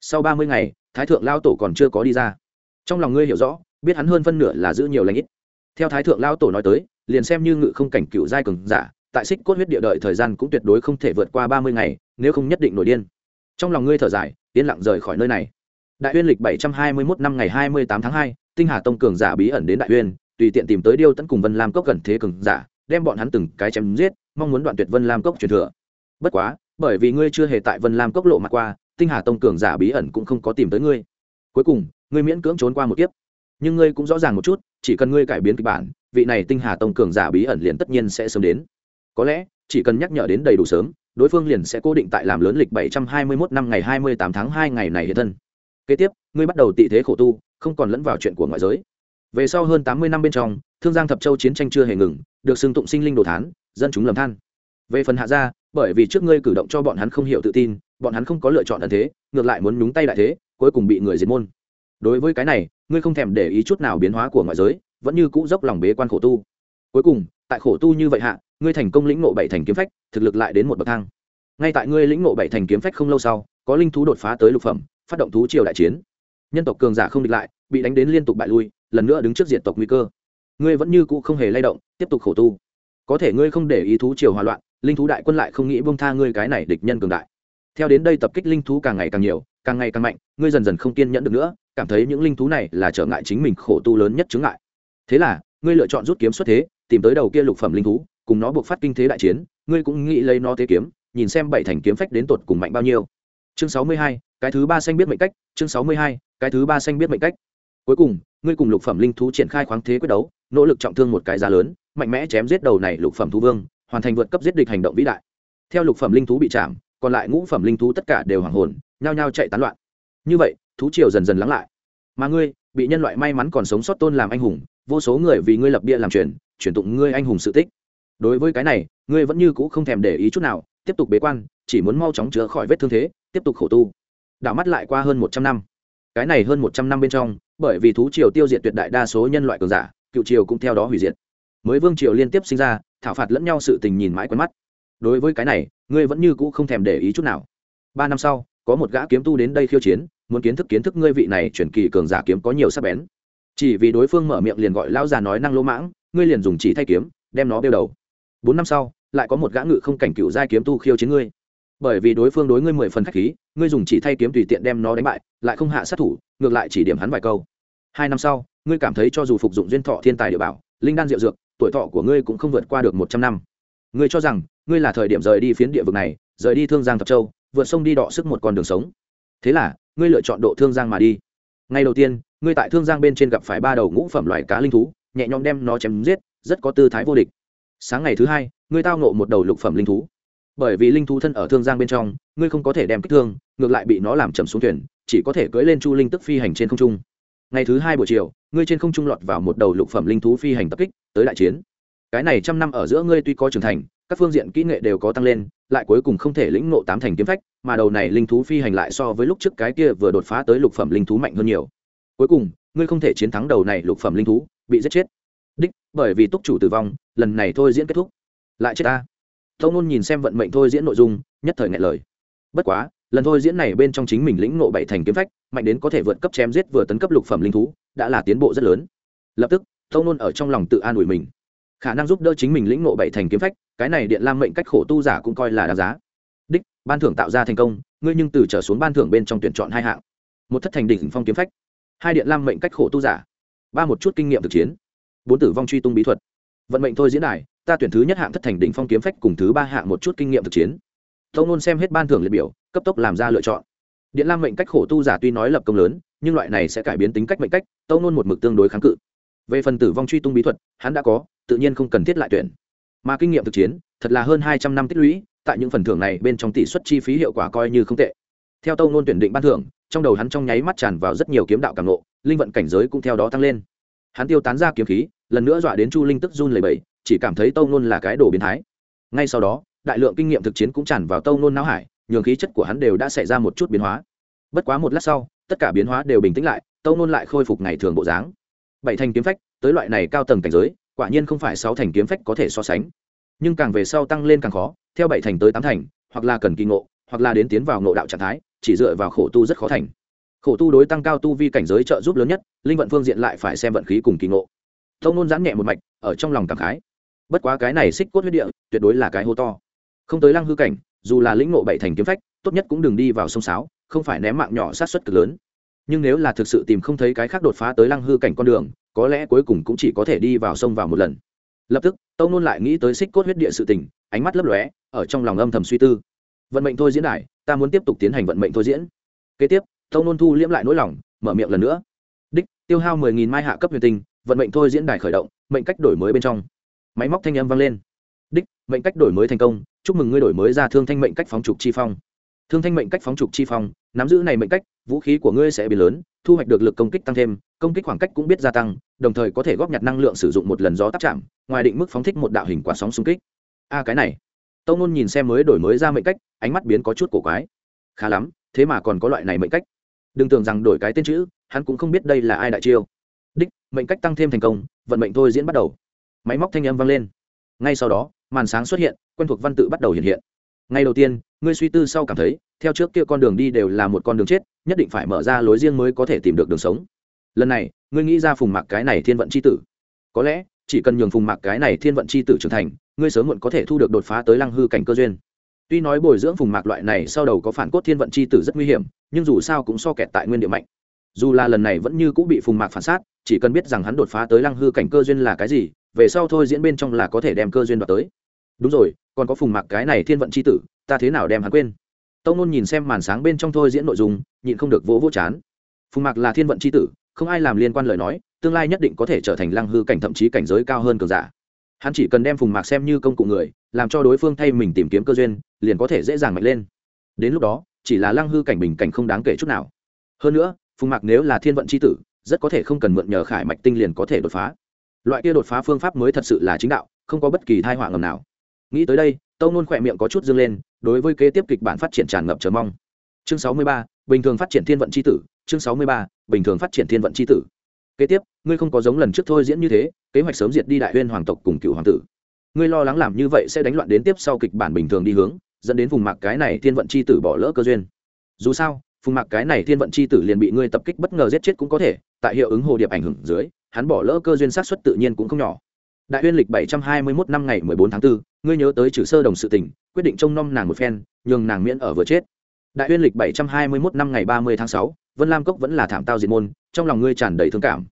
Sau ba mươi ngày, thái thượng lao tổ còn chưa có đi ra. Trong lòng ngươi hiểu rõ, biết hắn hơn phân nửa là giữ nhiều lãnh ít. Theo thái thượng lao tổ nói tới, liền xem như ngự không cảnh cựu giai cường giả, tại xích cốt huyết địa đợi thời gian cũng tuyệt đối không thể vượt qua ba mươi ngày, nếu không nhất định nổi điên. Trong lòng ngươi thở dài, yên lặng rời khỏi nơi này. Đại uyên lịch bảy trăm hai mươi mốt năm ngày hai mươi tám tháng hai, tinh hà tông cường giả bí ẩn đến đại uyên tùy tiện tìm tới điêu tấn cùng vân lam cốc gần thế cường giả, đem bọn hắn từng cái chém giết, mong muốn đoạn tuyệt vân lam cốc truyền thừa. Bất quá, bởi vì ngươi chưa hề tại vân lam cốc lộ mặt qua, tinh hà tông cường giả bí ẩn cũng không có tìm tới ngươi. Cuối cùng, ngươi miễn cưỡng trốn qua một kiếp. Nhưng ngươi cũng rõ ràng một chút, chỉ cần ngươi cải biến kịch bản, vị này tinh hà tông cường giả bí ẩn liền tất nhiên sẽ sớm đến. Có lẽ, chỉ cần nhắc nhở đến đầy đủ sớm, đối phương liền sẽ cố định tại làm lớn lịch bảy trăm hai mươi 721 năm ngày hai mươi tám tháng hai ngày này hiện thân. Kế tiếp, ngươi bắt đầu tị thế khổ tu, không còn lẫn vào chuyện của ngoại giới về sau hơn tám mươi năm bên trong, thương giang thập châu chiến tranh chưa hề ngừng, được xưng tụng sinh linh đồ thán, dân chúng lầm than. Về phần hạ gia, bởi vì trước ngươi cử động cho bọn hắn không hiểu tự tin, bọn hắn không có lựa chọn ẩn thế, ngược lại muốn nhúng tay đại thế, cuối cùng bị người diệt môn. Đối với cái này, ngươi không thèm để ý chút nào biến hóa của ngoại giới, vẫn như cũ dốc lòng bế quan khổ tu. Cuối cùng, tại khổ tu như vậy hạ, ngươi thành công lĩnh ngộ bảy thành kiếm phách, thực lực lại đến một bậc thang. Ngay tại ngươi lĩnh ngộ bảy thành kiếm phách không lâu sau, có linh thú đột phá tới lục phẩm, phát động thú triều đại chiến. Nhân tộc cường giả không địch lại, bị đánh đến liên tục bại lui lần nữa đứng trước diện tộc nguy cơ. Ngươi vẫn như cũ không hề lay động, tiếp tục khổ tu. Có thể ngươi không để ý thú triều hòa loạn, linh thú đại quân lại không nghĩ bông tha ngươi cái này địch nhân cường đại. Theo đến đây tập kích linh thú càng ngày càng nhiều, càng ngày càng mạnh, ngươi dần dần không kiên nhẫn được nữa, cảm thấy những linh thú này là trở ngại chính mình khổ tu lớn nhất chứng ngại. Thế là, ngươi lựa chọn rút kiếm xuất thế, tìm tới đầu kia lục phẩm linh thú, cùng nó buộc phát kinh thế đại chiến, ngươi cũng nghĩ lấy nó thế kiếm, nhìn xem bảy thành kiếm phách đến tột cùng mạnh bao nhiêu. Chương sáu mươi hai, cái thứ ba xanh biết mệnh cách, chương sáu mươi hai, cái thứ ba xanh biết mệnh cách cuối cùng, ngươi cùng lục phẩm linh thú triển khai khoáng thế quyết đấu, nỗ lực trọng thương một cái giá lớn, mạnh mẽ chém giết đầu này lục phẩm thú vương, hoàn thành vượt cấp giết địch hành động vĩ đại. Theo lục phẩm linh thú bị chạm, còn lại ngũ phẩm linh thú tất cả đều hoàng hồn, nhao nhao chạy tán loạn. Như vậy, thú triều dần dần lắng lại. Mà ngươi, bị nhân loại may mắn còn sống sót tôn làm anh hùng, vô số người vì ngươi lập bia làm truyền truyền tụng ngươi anh hùng sự tích. Đối với cái này, ngươi vẫn như cũ không thèm để ý chút nào, tiếp tục bế quan, chỉ muốn mau chóng chữa khỏi vết thương thế, tiếp tục khổ tu. Đảo mắt lại qua hơn một trăm năm. Cái này hơn một trăm năm bên trong bởi vì thú triều tiêu diệt tuyệt đại đa số nhân loại cường giả, cựu triều cũng theo đó hủy diệt. Mới vương triều liên tiếp sinh ra, thảo phạt lẫn nhau sự tình nhìn mãi quen mắt. Đối với cái này, ngươi vẫn như cũ không thèm để ý chút nào. Ba năm sau, có một gã kiếm tu đến đây khiêu chiến, muốn kiến thức kiến thức ngươi vị này chuyển kỳ cường giả kiếm có nhiều sắc bén. Chỉ vì đối phương mở miệng liền gọi lao già nói năng lỗ mãng, ngươi liền dùng chỉ thay kiếm, đem nó đeo đầu. Bốn năm sau, lại có một gã ngự không cảnh cựu giai kiếm tu khiêu chiến ngươi bởi vì đối phương đối ngươi mười phần khách khí, ngươi dùng chỉ thay kiếm tùy tiện đem nó đánh bại, lại không hạ sát thủ, ngược lại chỉ điểm hắn vài câu. Hai năm sau, ngươi cảm thấy cho dù phục dụng duyên thọ thiên tài địa bảo, linh đan diệu dược, tuổi thọ của ngươi cũng không vượt qua được một trăm năm. Ngươi cho rằng, ngươi là thời điểm rời đi phiến địa vực này, rời đi thương giang thập châu, vượt sông đi đọ sức một con đường sống. Thế là, ngươi lựa chọn độ thương giang mà đi. Ngay đầu tiên, ngươi tại thương giang bên trên gặp phải ba đầu ngũ phẩm loài cá linh thú, nhẹ nhõm đem nó chém giết, rất có tư thái vô địch. Sáng ngày thứ hai, ngươi tao nộ một đầu lục phẩm linh thú bởi vì linh thú thân ở thương giang bên trong, ngươi không có thể đem kích thương, ngược lại bị nó làm chậm xuống thuyền, chỉ có thể cưỡi lên chu linh tức phi hành trên không trung. Ngày thứ hai buổi chiều, ngươi trên không trung lọt vào một đầu lục phẩm linh thú phi hành tập kích, tới đại chiến. Cái này trăm năm ở giữa ngươi tuy có trưởng thành, các phương diện kỹ nghệ đều có tăng lên, lại cuối cùng không thể lĩnh ngộ tám thành kiếm phách, mà đầu này linh thú phi hành lại so với lúc trước cái kia vừa đột phá tới lục phẩm linh thú mạnh hơn nhiều. Cuối cùng, ngươi không thể chiến thắng đầu này lục phẩm linh thú, bị giết chết. Đích, bởi vì túc chủ tử vong, lần này thôi diễn kết thúc. Lại chết ta tâu nôn nhìn xem vận mệnh thôi diễn nội dung, nhất thời ngại lời. Bất quá, lần thôi diễn này bên trong chính mình lĩnh ngộ bảy thành kiếm phách, mạnh đến có thể vượt cấp chém giết vừa tấn cấp lục phẩm linh thú, đã là tiến bộ rất lớn. Lập tức tâu nôn ở trong lòng tự an ủi mình. Khả năng giúp đỡ chính mình lĩnh ngộ bảy thành kiếm phách, cái này điện lam mệnh cách khổ tu giả cũng coi là đáng giá. Đích, ban thưởng tạo ra thành công, ngươi nhưng từ trở xuống ban thưởng bên trong tuyển chọn hai hạng. Một thất thành đỉnh phong kiếm phách, hai điện lam mệnh cách khổ tu giả. Ba một chút kinh nghiệm thực chiến. Bốn tử vong truy tung bí thuật. Vận mệnh thôi diễn đài ta tuyển thứ nhất hạng thất thành đỉnh phong kiếm phách cùng thứ ba hạng một chút kinh nghiệm thực chiến. Tâu nôn xem hết ban thưởng liệt biểu, cấp tốc làm ra lựa chọn. Điện lam mệnh cách khổ tu giả tuy nói lập công lớn, nhưng loại này sẽ cải biến tính cách mệnh cách tâu nôn một mực tương đối kháng cự. Về phần tử vong truy tung bí thuật, hắn đã có, tự nhiên không cần thiết lại tuyển. Mà kinh nghiệm thực chiến, thật là hơn hai trăm năm tích lũy, tại những phần thưởng này bên trong tỷ suất chi phí hiệu quả coi như không tệ. Theo tâu nôn tuyển định ban thưởng, trong đầu hắn trong nháy mắt tràn vào rất nhiều kiếm đạo càng lộ linh vận cảnh giới cũng theo đó tăng lên. Hắn tiêu tán ra kiếm khí, lần nữa dọa đến chu linh tức run lầy bầy chỉ cảm thấy tâu nôn là cái đồ biến thái. Ngay sau đó, đại lượng kinh nghiệm thực chiến cũng tràn vào tâu nôn não hải, nhường khí chất của hắn đều đã xảy ra một chút biến hóa. Bất quá một lát sau, tất cả biến hóa đều bình tĩnh lại, tâu nôn lại khôi phục ngày thường bộ dáng. Bảy thành kiếm phách, tới loại này cao tầng cảnh giới, quả nhiên không phải sáu thành kiếm phách có thể so sánh. Nhưng càng về sau tăng lên càng khó, theo bảy thành tới tám thành, hoặc là cần kỳ ngộ, hoặc là đến tiến vào ngộ đạo trạng thái, chỉ dựa vào khổ tu rất khó thành. Khổ tu đối tăng cao tu vi cảnh giới trợ giúp lớn nhất, linh vận phương diện lại phải xem vận khí cùng kỳ ngộ. Tâu nôn giãn nhẹ một mạch, ở trong lòng cảm khái bất quá cái này xích cốt huyết địa, tuyệt đối là cái hô to. Không tới lăng hư cảnh, dù là lĩnh ngộ bảy thành kiếm phách, tốt nhất cũng đừng đi vào sông sáo, không phải ném mạng nhỏ sát xuất cực lớn. Nhưng nếu là thực sự tìm không thấy cái khác đột phá tới lăng hư cảnh con đường, có lẽ cuối cùng cũng chỉ có thể đi vào sông vào một lần. Lập tức, tâu nôn lại nghĩ tới xích cốt huyết địa sự tình, ánh mắt lấp lóe, ở trong lòng âm thầm suy tư. Vận mệnh thôi diễn đại ta muốn tiếp tục tiến hành vận mệnh thôi diễn. Kế tiếp, tâu nôn thu liễm lại nỗi lòng, mở miệng lần nữa. Đích, tiêu hao mười nghìn mai hạ cấp huyền tinh, vận mệnh thôi diễn đài khởi động, mệnh cách đổi mới bên trong máy móc thanh âm vang lên. Đích, mệnh cách đổi mới thành công. Chúc mừng ngươi đổi mới ra thương thanh mệnh cách phóng trục chi phong. Thương thanh mệnh cách phóng trục chi phong, nắm giữ này mệnh cách, vũ khí của ngươi sẽ bị lớn, thu hoạch được lực công kích tăng thêm, công kích khoảng cách cũng biết gia tăng, đồng thời có thể góp nhặt năng lượng sử dụng một lần gió tác chạm, ngoài định mức phóng thích một đạo hình quả sóng xung kích. A, cái này. Tâu nôn nhìn xem mới đổi mới ra mệnh cách, ánh mắt biến có chút cổ quái. Khá lắm, thế mà còn có loại này mệnh cách. Đừng tưởng rằng đổi cái tên chữ, hắn cũng không biết đây là ai đại chiêu. Đích, mệnh cách tăng thêm thành công, vận mệnh thôi diễn bắt đầu máy móc thanh âm vang lên. Ngay sau đó, màn sáng xuất hiện, quen thuộc văn tự bắt đầu hiện hiện. Ngay đầu tiên, ngươi suy tư sau cảm thấy, theo trước kia con đường đi đều là một con đường chết, nhất định phải mở ra lối riêng mới có thể tìm được đường sống. Lần này, ngươi nghĩ ra phùng mạc cái này thiên vận c h i tử. Có lẽ, chỉ cần nhường phùng mạc cái này thiên vận c h i tử trưởng thành, ngươi sớm muộn có thể thu được đột phá tới lăng hư cảnh cơ duyên. Tuy nói bồi dưỡng phùng mạc loại này sau đầu có phản cốt thiên vận c h i tử rất nguy hiểm, nhưng dù sao cũng so kẹt tại nguyên địa mạnh. Dù là lần này vẫn như cũng bị phùng mạc phản sát, chỉ cần biết rằng hắn đột phá tới lăng hư cảnh cơ duyên là cái gì về sau thôi diễn bên trong là có thể đem cơ duyên đoạt tới. Đúng rồi, còn có phùng mạc cái này thiên vận c h i tử, ta thế nào đem hắn quên? Tông nôn nhìn xem màn sáng bên trong thôi diễn nội dung, nhịn không được vỗ vỗ chán. Phùng mạc là thiên vận c h i tử, không ai làm liên quan lời nói, tương lai nhất định có thể trở thành lăng hư cảnh thậm chí cảnh giới cao hơn cường giả. Hắn chỉ cần đem phùng mạc xem như công cụ người, làm cho đối phương thay mình tìm kiếm cơ duyên, liền có thể dễ dàng mạnh lên. Đến lúc đó, chỉ là lăng hư cảnh bình cảnh không đáng kể chút nào. Hơn nữa, phùng mạc nếu là thiên vận c h i tử, rất có thể không cần mượn nhờ khải mạch tinh liền có thể đột phá loại kia đột phá phương pháp mới thật sự là chính đạo, không có bất kỳ thai họa ngầm nào. Nghĩ tới đây, tâu nôn khỏe miệng có chút dâng lên, đối với kế tiếp kịch bản phát triển tràn ngập chờ mong. Chương sáu mươi ba, bình thường phát triển thiên vận c h i tử, chương sáu mươi ba, bình thường phát triển thiên vận c h i tử. Kế tiếp, ngươi không có giống lần trước thôi diễn như thế, kế hoạch sớm diệt đi đại huyên hoàng tộc cùng cựu hoàng tử. Ngươi lo lắng làm như vậy sẽ đánh loạn đến tiếp sau kịch bản bình thường đi hướng, dẫn đến vùng mạc cái này thiên vận c h i tử bỏ lỡ cơ duyên. Dù sao, phùng mạc cái này thiên vận c h i tử liền bị ngươi tập kích bất ngờ giết chết cũng có thể, tại hiệu ứng hồ điệp ảnh hưởng dưới hắn bỏ lỡ cơ duyên sát xuất tự nhiên cũng không nhỏ. Đại huyên lịch bảy trăm hai mươi mốt năm ngày mười bốn tháng 4, ngươi nhớ tới trừ sơ đồng sự tình quyết định trông nom nàng một phen nhường nàng miễn ở vừa chết. Đại uyên lịch bảy trăm hai mươi mốt năm ngày ba mươi tháng sáu vân lam cốc vẫn là thảm tao diệt môn trong lòng ngươi tràn đầy thương cảm.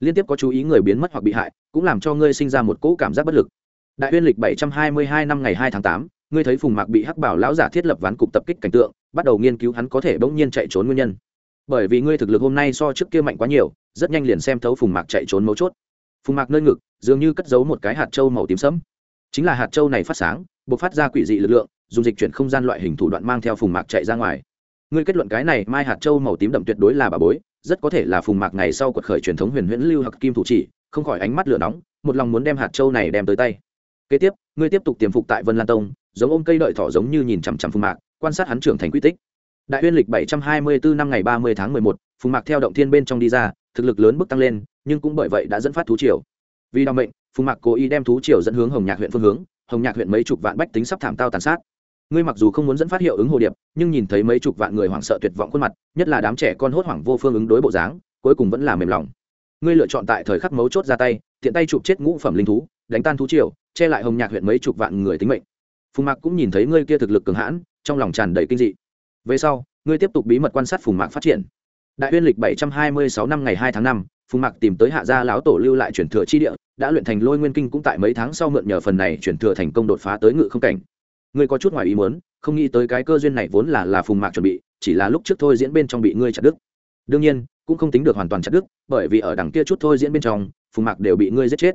Liên tiếp có chú ý người biến mất hoặc bị hại cũng làm cho ngươi sinh ra một cỗ cảm giác bất lực. Đại uyên lịch bảy trăm hai mươi hai năm ngày hai tháng tám ngươi thấy phùng mạc bị hắc bảo lão giả thiết lập ván cục tập kích cảnh tượng bắt đầu nghiên cứu hắn có thể bỗng nhiên chạy trốn nguyên nhân. Bởi vì ngươi thực lực hôm nay so trước kia mạnh quá nhiều rất nhanh liền xem thấu phùng mạc chạy trốn mấu chốt. Phùng mạc nơi ngực, dường như cất giấu một cái hạt trâu màu tím sẫm. Chính là hạt trâu này phát sáng b ộ c phát ra quỷ dị lực lượng, dùng dịch chuyển không gian loại hình thủ đoạn mang theo phùng mạc chạy ra ngoài. Ngươi kết luận cái này, mai hạt trâu màu tím đậm tuyệt đối là bà bối, rất có thể là phùng mạc ngày sau quật khởi truyền thống huyền huyễn lưu hặc kim thủ chỉ, không khỏi ánh mắt lửa nóng, một lòng muốn đem hạt trâu này đem tới tay. Kế tiếp, ngươi tiếp tục tiềm phục tại vân lan tông, giống ôm cây đợi thỏ giống như nhìn chằm chằm phùng mạc, quan sát hắn trưởng thành quy tích. Đại uyên lịch bảy trăm hai mươi bốn năm ngày ba mươi tháng mười một, phùng mạc theo động thiên bên trong đi ra thực lực lớn bước tăng lên, nhưng cũng bởi vậy đã dẫn phát thú triều. Vì đ mệnh, phùng mạc cố ý đem thú triều dẫn hướng hồng nhạc huyện phương hướng, hồng nhạc huyện mấy chục vạn bách tính sắp thảm tao tàn sát. Ngươi mặc dù không muốn dẫn phát hiệu ứng hồ điệp, nhưng nhìn thấy mấy chục vạn người hoảng sợ tuyệt vọng khuôn mặt, nhất là đám trẻ con hốt hoảng vô phương ứng đối bộ dáng, cuối cùng vẫn là mềm lòng. Ngươi lựa chọn tại thời khắc mấu chốt ra tay, tiện tay chụp chết ngũ phẩm linh thú, đánh tan thú triều, che lại hồng nhạc huyện mấy chục vạn người tính mệnh. Phùng mạc cũng nhìn thấy ngươi kia thực lực cường hãn, trong lòng tràn đầy kinh dị. Về sau, ngươi tiếp tục bí mật quan sát phùng mạc phát triển đại uyên lịch bảy trăm hai mươi sáu năm ngày hai tháng năm, phùng mạc tìm tới hạ gia lão tổ lưu lại chuyển thừa chi địa, đã luyện thành lôi nguyên kinh cũng tại mấy tháng sau mượn nhờ phần này chuyển thừa thành công đột phá tới ngự không cảnh. Ngươi có chút ngoài ý muốn, không nghĩ tới cái cơ duyên này vốn là là phùng mạc chuẩn bị, chỉ là lúc trước thôi diễn bên trong bị ngươi chặt đứt. Đương nhiên, cũng không tính được hoàn toàn chặt đứt, bởi vì ở đằng kia chút thôi diễn bên trong, phùng mạc đều bị ngươi giết chết.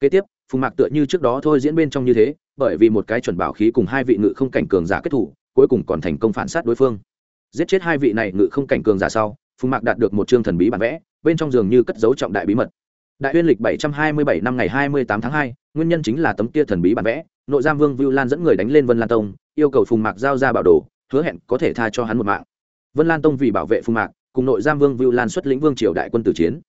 Kế tiếp, phùng mạc tựa như trước đó thôi diễn bên trong như thế, bởi vì một cái chuẩn bảo khí cùng hai vị ngự không cảnh cường giả kết thủ, cuối cùng còn thành công phản sát đối phương. Giết chết hai vị này ngự không cảnh cường giả sau phùng mạc đạt được một chương thần bí bản vẽ, bên trong giường như cất dấu trọng đại bí mật. Đại uyên lịch bảy trăm hai mươi bảy năm ngày hai mươi tám tháng hai, nguyên nhân chính là tấm kia thần bí bản vẽ, nội giam vương vưu lan dẫn người đánh lên vân lan tông, yêu cầu phùng mạc giao ra bảo đồ, hứa hẹn có thể tha cho hắn một mạng. Vân lan tông vì bảo vệ phùng mạc, cùng nội giam vương vưu lan xuất lĩnh vương triều đại quân tử chiến.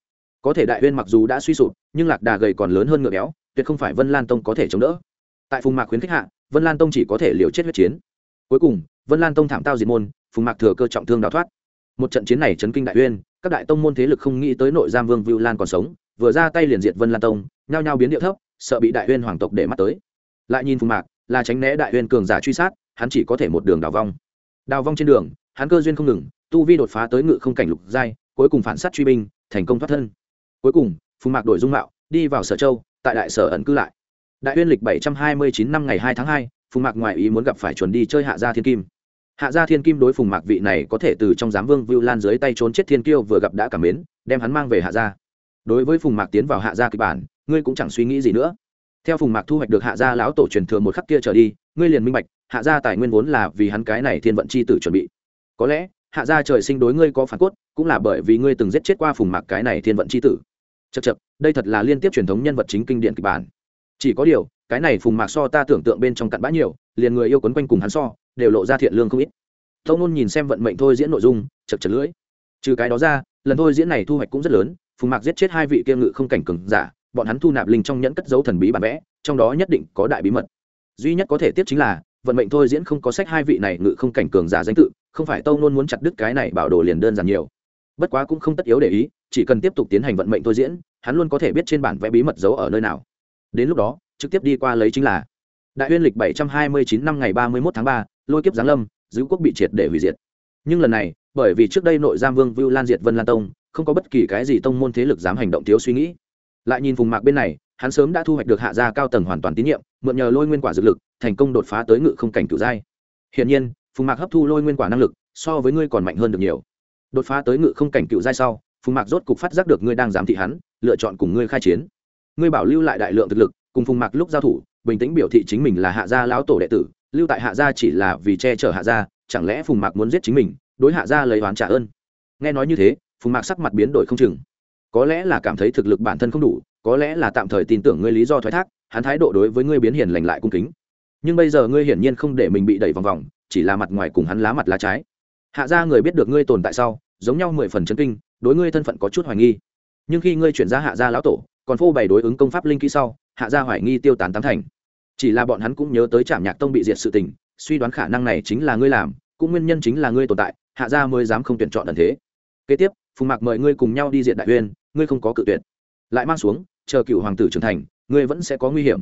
Có thể đại uyên mặc dù đã suy sụp, nhưng lạc đà gầy còn lớn hơn ngựa béo, tuyệt không phải vân lan tông có thể chống đỡ. Tại phùng mạc khuyến khích hạ, vân lan tông chỉ có thể liều chết huyết chiến. Cuối cùng, vân lan tông thảm tao diệt môn, phùng mạc thừa cơ trọng thương đào thoát một trận chiến này chấn kinh đại uyên, các đại tông môn thế lực không nghĩ tới nội giam vương vưu lan còn sống, vừa ra tay liền diệt vân lan tông, nhao nhao biến điệu thấp, sợ bị đại uyên hoàng tộc để mắt tới. Lại nhìn phùng mạc, là tránh né đại uyên cường giả truy sát, hắn chỉ có thể một đường đào vong. Đào vong trên đường, hắn cơ duyên không ngừng, tu vi đột phá tới ngự không cảnh lục giai, cuối cùng phản sát truy binh, thành công thoát thân. Cuối cùng, phùng mạc đổi dung mạo, đi vào sở châu, tại đại sở ẩn cư lại. Đại uyên lịch bảy trăm hai mươi chín năm ngày hai tháng hai, phùng mạc ngoại ý muốn gặp phải chuẩn đi chơi hạ gia thiên kim hạ gia thiên kim đối phùng mạc vị này có thể từ trong giám vương vưu lan dưới tay trốn chết thiên kiêu vừa gặp đã cảm mến, đem hắn mang về hạ gia. Đối với phùng mạc tiến vào hạ gia kịch bản, ngươi cũng chẳng suy nghĩ gì nữa. Theo phùng mạc thu hoạch được hạ gia lão tổ truyền thừa một khắc kia trở đi, ngươi liền minh bạch, hạ gia tài nguyên vốn là vì hắn cái này thiên vận c h i tử chuẩn bị. Có lẽ, hạ gia trời sinh đối ngươi có phản cốt, cũng là bởi vì ngươi từng giết chết qua phùng mạc cái này thiên vận c h i tử. Chật chật đây thật là liên tiếp truyền thống nhân vật chính kinh điện kịch bản. Chỉ có điều, cái này phùng mạc so ta tưởng tượng bên trong cặn bã nhiều, liền người yêu quấn quanh cùng hắn so đều lộ ra thiện lương không ít. Tâu nôn nhìn xem vận mệnh thôi diễn nội dung, chật chật lưỡi. Trừ cái đó ra, lần thôi diễn này thu hoạch cũng rất lớn, phùng mạc giết chết hai vị kia ngự không cảnh cừng giả, bọn hắn thu nạp linh trong nhẫn cất dấu thần bí bản vẽ, trong đó nhất định có đại bí mật. Duy nhất có thể tiếp chính là, vận mệnh thôi diễn không có sách hai vị này ngự không cảnh cường giả danh tự, không phải tâu nôn muốn chặt đứt cái này bảo đồ liền đơn giản nhiều. Bất quá cũng không tất yếu để ý, chỉ cần tiếp tục tiến hành vận mệnh thôi diễn, hắn luôn có thể biết trên bản vẽ bí mật giấu ở nơi nào. Đến lúc đó, trực tiếp đi qua lấy chính là đại huyên lịch bảy trăm hai mươi chín năm ngày ba mươi một tháng ba lôi kiếp giáng lâm, giữ quốc bị triệt để hủy diệt. Nhưng lần này, bởi vì trước đây nội giam vương vưu lan diệt vân lan tông, không có bất kỳ cái gì tông môn thế lực dám hành động thiếu suy nghĩ. Lại nhìn vùng mạc bên này, hắn sớm đã thu hoạch được hạ gia cao tầng hoàn toàn tín nhiệm, mượn nhờ lôi nguyên quả dược lực, thành công đột phá tới ngự không cảnh cửu giai. Hiện nhiên, phùng mạc hấp thu lôi nguyên quả năng lực, so với ngươi còn mạnh hơn được nhiều. Đột phá tới ngự không cảnh cựu giai sau, phùng mạc rốt cục phát giác được ngươi đang giám thị hắn, lựa chọn cùng ngươi khai chiến. Ngươi bảo lưu lại đại lượng thực lực, cùng phùng mạc lúc giao thủ, bình tĩnh biểu thị chính mình là hạ gia lão tổ đệ tử lưu tại hạ gia chỉ là vì che chở hạ gia, chẳng lẽ phùng mạc muốn giết chính mình, đối hạ gia lấy oán trả ơn? Nghe nói như thế, phùng mạc sắc mặt biến đổi không chừng. Có lẽ là cảm thấy thực lực bản thân không đủ, có lẽ là tạm thời tin tưởng ngươi lý do thoái thác, hắn thái độ đối với ngươi biến hiền lành lại cung kính. Nhưng bây giờ ngươi hiển nhiên không để mình bị đẩy vòng vòng, chỉ là mặt ngoài cùng hắn lá mặt lá trái. Hạ Gia người biết được ngươi tồn tại sau, giống nhau mười phần chân kinh, đối ngươi thân phận có chút hoài nghi. Nhưng khi ngươi chuyển ra hạ gia lão tổ, còn phô bày đối ứng công pháp linh kỹ sau, hạ gia hoài nghi tiêu tán tám thành chỉ là bọn hắn cũng nhớ tới trạm nhạc tông bị diệt sự tình, suy đoán khả năng này chính là ngươi làm, cũng nguyên nhân chính là ngươi tồn tại, hạ gia mới dám không tuyển chọn ẩn thế. Kế tiếp, phùng mạc mời ngươi cùng nhau đi diện đại uyên, ngươi không có cự tuyệt. Lại mang xuống, chờ cựu hoàng tử trưởng thành, ngươi vẫn sẽ có nguy hiểm.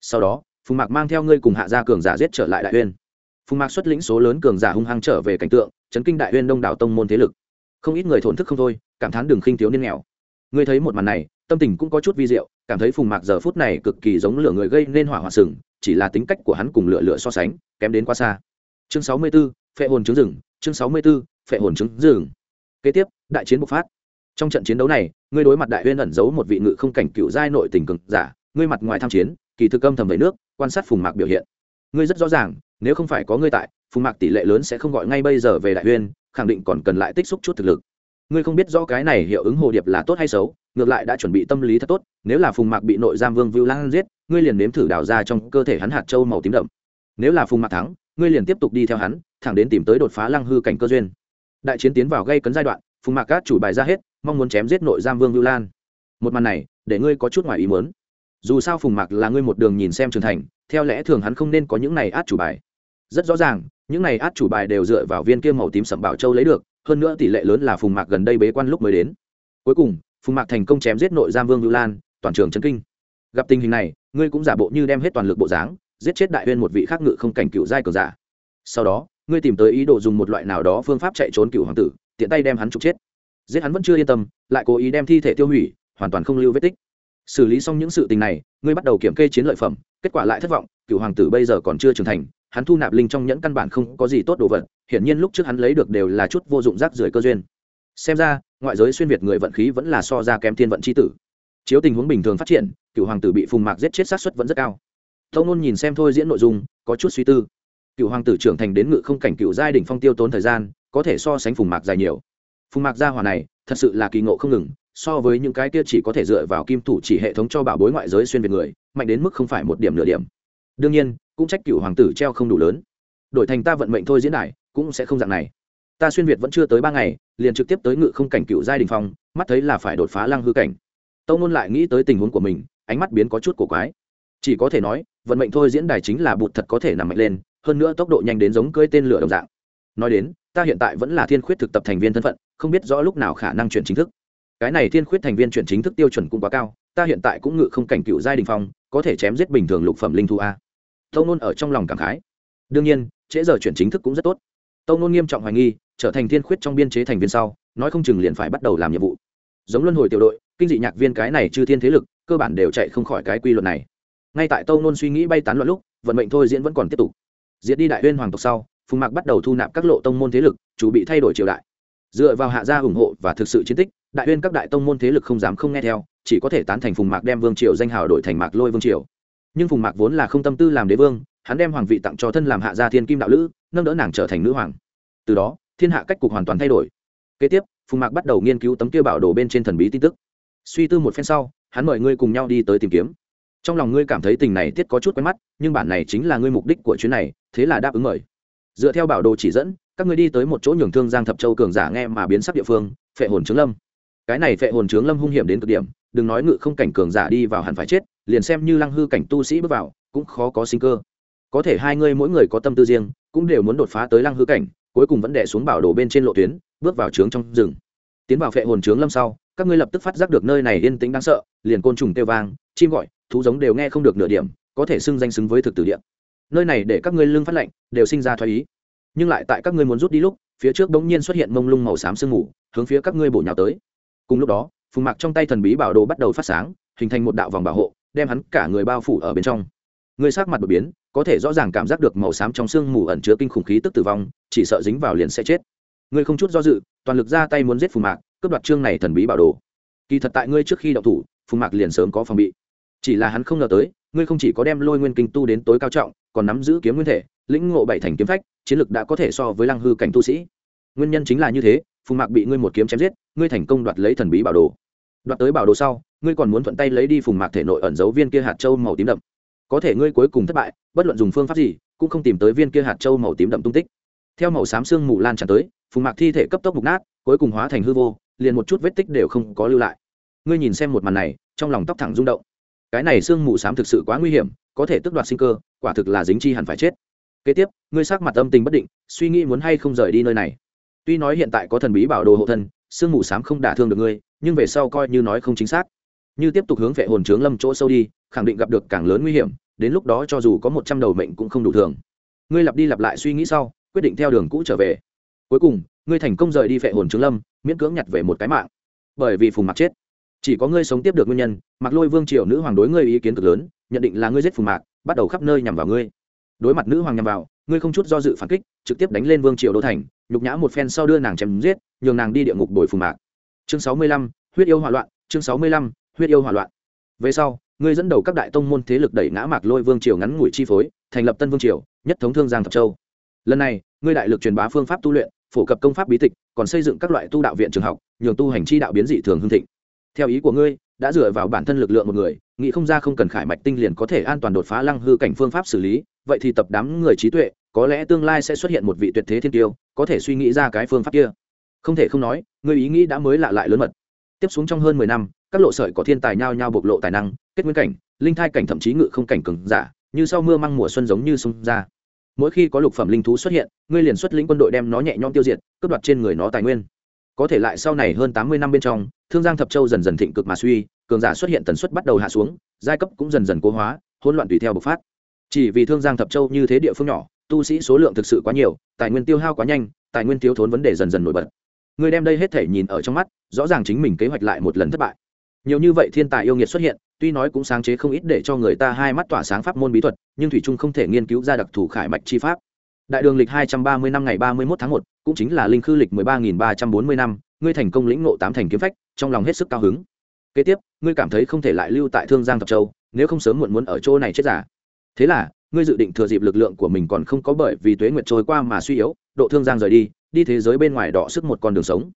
Sau đó, phùng mạc mang theo ngươi cùng hạ gia cường giả giết trở lại đại uyên. Phùng mạc xuất lĩnh số lớn cường giả hung hăng trở về cảnh tượng, chấn kinh đại uyên đông đảo tông môn thế lực. Không ít người thổn thức không thôi, cảm thán đường khinh thiếu niên nghèo. Ngươi thấy một màn này, tâm tình cũng có chút vi diệu cảm thấy phùng mạc giờ phút này cực kỳ giống lửa người gây nên hỏa hoạn sừng chỉ là tính cách của hắn cùng lửa lửa so sánh kém đến quá xa. Chương sáu mươi 64, phệ hồn trứng rừng chương sáu mươi 64, phệ hồn trứng rừng. Kế tiếp đại chiến bộc phát. Trong trận chiến đấu này ngươi đối mặt đại huyên ẩn giấu một vị ngự không cảnh cựu giai nội tình cực giả ngươi mặt ngoài tham chiến kỳ thực âm thầm về nước quan sát phùng mạc biểu hiện. Ngươi rất rõ ràng nếu không phải có ngươi tại phùng mạc tỷ lệ lớn sẽ không gọi ngay bây giờ về đại huyên khẳng định còn cần lại tích xúc chút thực lực ngươi không biết rõ cái này hiệu ứng hồ điệp là tốt hay xấu, ngược lại đã chuẩn bị tâm lý thật tốt, nếu là phùng mạc bị nội giam vương vưu lan giết, ngươi liền nếm thử đào ra trong cơ thể hắn hạt châu màu tím đậm. Nếu là phùng mạc thắng, ngươi liền tiếp tục đi theo hắn, thẳng đến tìm tới đột phá lăng hư cảnh cơ duyên. Đại chiến tiến vào gây cấn giai đoạn, phùng mạc cát chủ bài ra hết, mong muốn chém giết nội giam vương vưu lan một màn này, để ngươi có chút ngoài ý muốn. Dù sao phùng mạc là ngươi một đường nhìn xem trưởng thành, theo lẽ thường hắn không nên có những này át chủ bài. Rất rõ ràng, những này át chủ bài đều dựa vào viên kia màu tím sẩm bảo châu lấy được hơn nữa tỷ lệ lớn là phùng mạc gần đây bế quan lúc mới đến. Cuối cùng, phùng mạc thành công chém giết nội giam vương vưu lan, toàn trường trấn kinh. Gặp tình hình này, ngươi cũng giả bộ như đem hết toàn lực bộ dáng, giết chết đại huyên một vị khác ngự không cảnh cựu giai cờ giả. Sau đó, ngươi tìm tới ý đồ dùng một loại nào đó phương pháp chạy trốn cựu hoàng tử, tiện tay đem hắn trục chết. Giết hắn vẫn chưa yên tâm, lại cố ý đem thi thể tiêu hủy, hoàn toàn không lưu vết tích. Xử lý xong những sự tình này, ngươi bắt đầu kiểm kê chiến lợi phẩm, kết quả lại thất vọng, cựu hoàng tử bây giờ còn chưa trưởng thành, hắn thu nạp linh trong nhẫn căn bản không có gì tốt đồ vật hiển nhiên lúc trước hắn lấy được đều là chút vô dụng rác rưởi cơ duyên. Xem ra, ngoại giới xuyên việt người vận khí vẫn là so ra kém thiên vận c h i tử. Chiếu tình huống bình thường phát triển, cựu hoàng tử bị phùng mạc giết chết sát xuất vẫn rất cao. Tâu nôn nhìn xem thôi diễn nội dung, có chút suy tư. Cựu hoàng tử trưởng thành đến ngự không cảnh cựu giai đỉnh phong tiêu tốn thời gian, có thể so sánh phùng mạc dài nhiều. Phùng mạc gia hòa này, thật sự là kỳ ngộ không ngừng, so với những cái kia chỉ có thể dựa vào kim thủ chỉ hệ thống cho bảo bối ngoại giới xuyên việt người, mạnh đến mức không phải một điểm nửa điểm. Đương nhiên, cũng trách cựu hoàng tử treo không đủ lớn. Đổi thành ta vận mệnh thôi diễn đại cũng sẽ không dạng này. Ta xuyên việt vẫn chưa tới ba ngày, liền trực tiếp tới ngự không cảnh cựu giai đình phong, mắt thấy là phải đột phá lăng hư cảnh. Tâu nôn lại nghĩ tới tình huống của mình, ánh mắt biến có chút cổ quái. Chỉ có thể nói, vận mệnh thôi diễn đài chính là bụt thật có thể nằm mạnh lên, hơn nữa tốc độ nhanh đến giống cưỡi tên lửa đồng dạng. Nói đến, ta hiện tại vẫn là thiên khuyết thực tập thành viên thân phận, không biết rõ lúc nào khả năng chuyển chính thức. Cái này thiên khuyết thành viên chuyển chính thức tiêu chuẩn cũng quá cao, ta hiện tại cũng ngự không cảnh cựu giai đình phong, có thể chém giết bình thường lục phẩm linh thu a. Tâu nôn ở trong lòng cảm khái. Đương nhiên, trễ giờ chuyển chính thức cũng rất tốt tâu nôn nghiêm trọng hoài nghi, trở thành thiên khuyết trong biên chế thành viên sau, nói không chừng liền phải bắt đầu làm nhiệm vụ. Giống luân hồi tiểu đội, kinh dị nhạc viên cái này chư thiên thế lực, cơ bản đều chạy không khỏi cái quy luật này. Ngay tại tâu nôn suy nghĩ bay tán loạn lúc, vận mệnh thôi diễn vẫn còn tiếp tục. Diễn đi đại huyên hoàng tộc sau, phùng mạc bắt đầu thu nạp các lộ tông môn thế lực, chủ bị thay đổi triều đại. Dựa vào hạ gia ủng hộ và thực sự chiến tích, đại huyên các đại tông môn thế lực không dám không nghe theo, chỉ có thể tán thành phùng mạc đem vương triều danh hào đổi thành mạc lôi vương triều. Nhưng phùng mạc vốn là không tâm tư làm đế vương, hắn đem hoàng vị tặng cho thân làm hạ gia thiên kim đạo lữ nâng đỡ nàng trở thành nữ hoàng. Từ đó, thiên hạ cách cục hoàn toàn thay đổi. Kế tiếp, phùng mạc bắt đầu nghiên cứu tấm kia bảo đồ bên trên thần bí tin tức. Suy tư một phen sau, hắn mời ngươi cùng nhau đi tới tìm kiếm. Trong lòng ngươi cảm thấy tình này tiết có chút quen mắt, nhưng bản này chính là ngươi mục đích của chuyến này, thế là đáp ứng mời. Dựa theo bảo đồ chỉ dẫn, các ngươi đi tới một chỗ nhường thương giang thập châu cường giả nghe mà biến sắc địa phương, phệ hồn trướng lâm. Cái này phệ hồn trướng lâm hung hiểm đến cực điểm, đừng nói ngự không cảnh cường giả đi vào hẳn phải chết, liền xem như lăng hư cảnh tu sĩ bước vào, cũng khó có sinh cơ có thể hai ngươi mỗi người có tâm tư riêng, cũng đều muốn đột phá tới lăng hư cảnh, cuối cùng vẫn đẻ xuống bảo đồ bên trên lộ tuyến, bước vào trướng trong rừng. Tiến vào phệ hồn trướng lâm sau, các ngươi lập tức phát giác được nơi này yên tĩnh đáng sợ, liền côn trùng kêu vang, chim gọi, thú giống đều nghe không được nửa điểm, có thể xưng danh xứng với thực tử điện nơi này để các ngươi lưng phát lệnh đều sinh ra thoái ý. Nhưng lại tại các ngươi muốn rút đi lúc, phía trước bỗng nhiên xuất hiện mông lung màu xám sương mù, hướng phía các ngươi bổ nhào tới. Cùng lúc đó, phùng mạc trong tay thần bí bảo đồ bắt đầu phát sáng, hình thành một đạo vòng bảo hộ, đem hắn cả người bao phủ ở bên trong người sát mặt đột biến, có thể rõ ràng cảm giác được màu xám trong sương mù ẩn chứa kinh khủng khí tức tử vong, chỉ sợ dính vào liền sẽ chết. Ngươi không chút do dự, toàn lực ra tay muốn giết phùng mạc, cướp đoạt chương này thần bí bảo đồ. Kỳ thật tại ngươi trước khi đậu thủ, phùng mạc liền sớm có phòng bị. Chỉ là hắn không ngờ tới, ngươi không chỉ có đem lôi nguyên kinh tu đến tối cao trọng, còn nắm giữ kiếm nguyên thể, lĩnh ngộ bảy thành kiếm phách, chiến lực đã có thể so với lăng hư cảnh tu sĩ. Nguyên nhân chính là như thế, phùng mạc bị ngươi một kiếm chém giết, ngươi thành công đoạt lấy thần bí bảo đồ. Đoạt tới bảo đồ sau, ngươi còn muốn thuận tay lấy đi phùng mạc thể nội ẩn giấu viên kia hạt châu màu tím đậm có thể ngươi cuối cùng thất bại, bất luận dùng phương pháp gì, cũng không tìm tới viên kia hạt châu màu tím đậm tung tích. Theo màu xám xương mù lan tràn tới, phùng mạc thi thể cấp tốc mục nát, cuối cùng hóa thành hư vô, liền một chút vết tích đều không có lưu lại. Ngươi nhìn xem một màn này, trong lòng tóc thẳng rung động. Cái này xương mù xám thực sự quá nguy hiểm, có thể tước đoạt sinh cơ, quả thực là dính chi hẳn phải chết. Kế tiếp, ngươi sắc mặt âm tình bất định, suy nghĩ muốn hay không rời đi nơi này. Tuy nói hiện tại có thần bí bảo đồ hộ thân, xương mù xám không đả thương được ngươi, nhưng về sau coi như nói không chính xác. Như tiếp tục hướng vệ hồn trướng lâm chỗ sâu đi khẳng định gặp được càng lớn nguy hiểm, đến lúc đó cho dù có một trăm đầu mệnh cũng không đủ thường. Ngươi lặp đi lặp lại suy nghĩ sau, quyết định theo đường cũ trở về. Cuối cùng, ngươi thành công rời đi phệ hồn trướng lâm, miễn cưỡng nhặt về một cái mạng. Bởi vì phùng mặc chết. Chỉ có ngươi sống tiếp được nguyên nhân mặc lôi vương triều nữ hoàng đối ngươi ý kiến cực lớn, nhận định là ngươi giết phùng mạc, bắt đầu khắp nơi nhằm vào ngươi. Đối mặt nữ hoàng nhằm vào, ngươi không chút do dự phản kích, trực tiếp đánh lên vương triều đô thành, nhục nhã một phen sau đưa nàng chém giết, nhường nàng đi địa ngục đổi phùng mạc. Chương sáu mươi lăm, huyết yêu hỏa loạn, chương sáu mươi lăm, huyết yêu hỏa loạn. Về sau ngươi dẫn đầu các đại tông môn thế lực đẩy ngã mạc lôi vương triều ngắn ngủi chi phối, thành lập tân vương triều, nhất thống thương giang thập châu. Lần này, ngươi đại lực truyền bá phương pháp tu luyện, phổ cập công pháp bí tịch, còn xây dựng các loại tu đạo viện trường học, nhường tu hành chi đạo biến dị thường hương thịnh. Theo ý của ngươi, đã dựa vào bản thân lực lượng một người, nghĩ không ra không cần khải mạch tinh liền có thể an toàn đột phá lăng hư cảnh phương pháp xử lý, vậy thì tập đám người trí tuệ, có lẽ tương lai sẽ xuất hiện một vị tuyệt thế thiên tiêu, có thể suy nghĩ ra cái phương pháp kia. Không thể không nói, ngươi ý nghĩ đã mới lạ lại lớn mật. Tiếp xuống trong hơn mười năm các lộ sợi có thiên tài nhao nhao bộc lộ tài năng, kết nguyên cảnh, linh thai cảnh thậm chí ngự không cảnh cường giả, như sau mưa măng mùa xuân giống như sông ra. Mỗi khi có lục phẩm linh thú xuất hiện, ngươi liền xuất lĩnh quân đội đem nó nhẹ nhõm tiêu diệt, cướp đoạt trên người nó tài nguyên. Có thể lại sau này hơn tám mươi năm bên trong, thương giang thập châu dần dần thịnh cực mà suy, cường giả xuất hiện tần suất bắt đầu hạ xuống, giai cấp cũng dần dần cố hóa, hỗn loạn tùy theo bộc phát. Chỉ vì thương giang thập châu như thế địa phương nhỏ, tu sĩ số lượng thực sự quá nhiều, tài nguyên tiêu hao quá nhanh, tài nguyên thiếu thốn vấn đề dần dần nổi bật. Người đem đây hết thể nhìn ở trong mắt, rõ ràng chính mình kế hoạch lại một lần thất bại nhiều như vậy thiên tài yêu nghiệt xuất hiện, tuy nói cũng sáng chế không ít để cho người ta hai mắt tỏa sáng pháp môn bí thuật, nhưng thủy trung không thể nghiên cứu ra đặc thù khải mạch chi pháp. Đại đường lịch hai trăm ba mươi năm ngày ba mươi một tháng một, cũng chính là linh khư lịch mười ba nghìn ba trăm bốn mươi năm, ngươi thành công lĩnh ngộ tám thành kiếm phách, trong lòng hết sức cao hứng. Kế tiếp, ngươi cảm thấy không thể lại lưu tại thương giang thập châu, nếu không sớm muộn muốn ở chỗ này chết giả. Thế là, ngươi dự định thừa dịp lực lượng của mình còn không có bởi vì tuế nguyệt trôi qua mà suy yếu, độ thương giang rời đi đi thế giới bên ngoài đọ sức một con đường sống.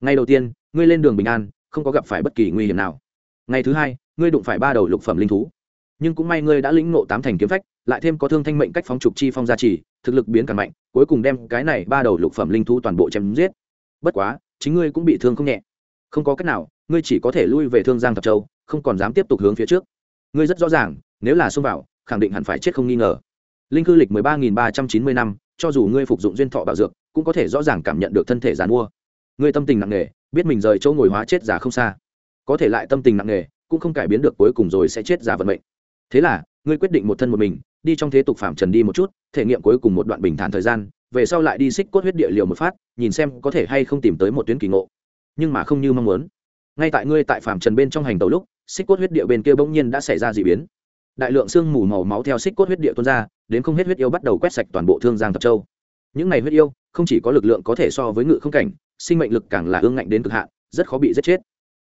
Ngày đầu tiên, ngươi lên đường bình an không có gặp phải bất kỳ nguy hiểm nào. Ngày thứ hai, ngươi đụng phải ba đầu lục phẩm linh thú. Nhưng cũng may ngươi đã lĩnh ngộ tám thành kiếm phách, lại thêm có thương thanh mệnh cách phóng trục chi phong gia trì, thực lực biến càng mạnh, cuối cùng đem cái này ba đầu lục phẩm linh thú toàn bộ chém giết. Bất quá, chính ngươi cũng bị thương không nhẹ. Không có cách nào, ngươi chỉ có thể lui về thương giang thập châu, không còn dám tiếp tục hướng phía trước. Ngươi rất rõ ràng, nếu là xông vào, khẳng định hẳn phải chết không nghi ngờ. Linh cư lịch mười ba nghìn ba trăm chín mươi năm, cho dù ngươi phục dụng duyên thọ bảo dược, cũng có thể rõ ràng cảm nhận được thân thể giàn mua. Ngươi tâm tình nặng nề biết mình rời chỗ ngồi hóa chết già không xa. Có thể lại tâm tình nặng nề, cũng không cải biến được cuối cùng rồi sẽ chết già vận mệnh. Thế là, ngươi quyết định một thân một mình, đi trong thế tục phạm trần đi một chút, thể nghiệm cuối cùng một đoạn bình thản thời gian, về sau lại đi xích cốt huyết địa liều một phát, nhìn xem có thể hay không tìm tới một tuyến kỳ ngộ. Nhưng mà không như mong muốn. Ngay tại ngươi tại phạm trần bên trong hành tàu lúc, xích cốt huyết địa bên kia bỗng nhiên đã xảy ra d ị biến. Đại lượng sương mù màu máu theo xích cốt huyết địa tuôn ra, đến không hết huyết yêu bắt đầu quét sạch toàn bộ thương giang thập châu. Những này huyết yêu, không chỉ có lực lượng có thể so với ngự không cảnh sinh mệnh lực càng là ương ngạnh đến cực hạn, rất khó bị giết chết.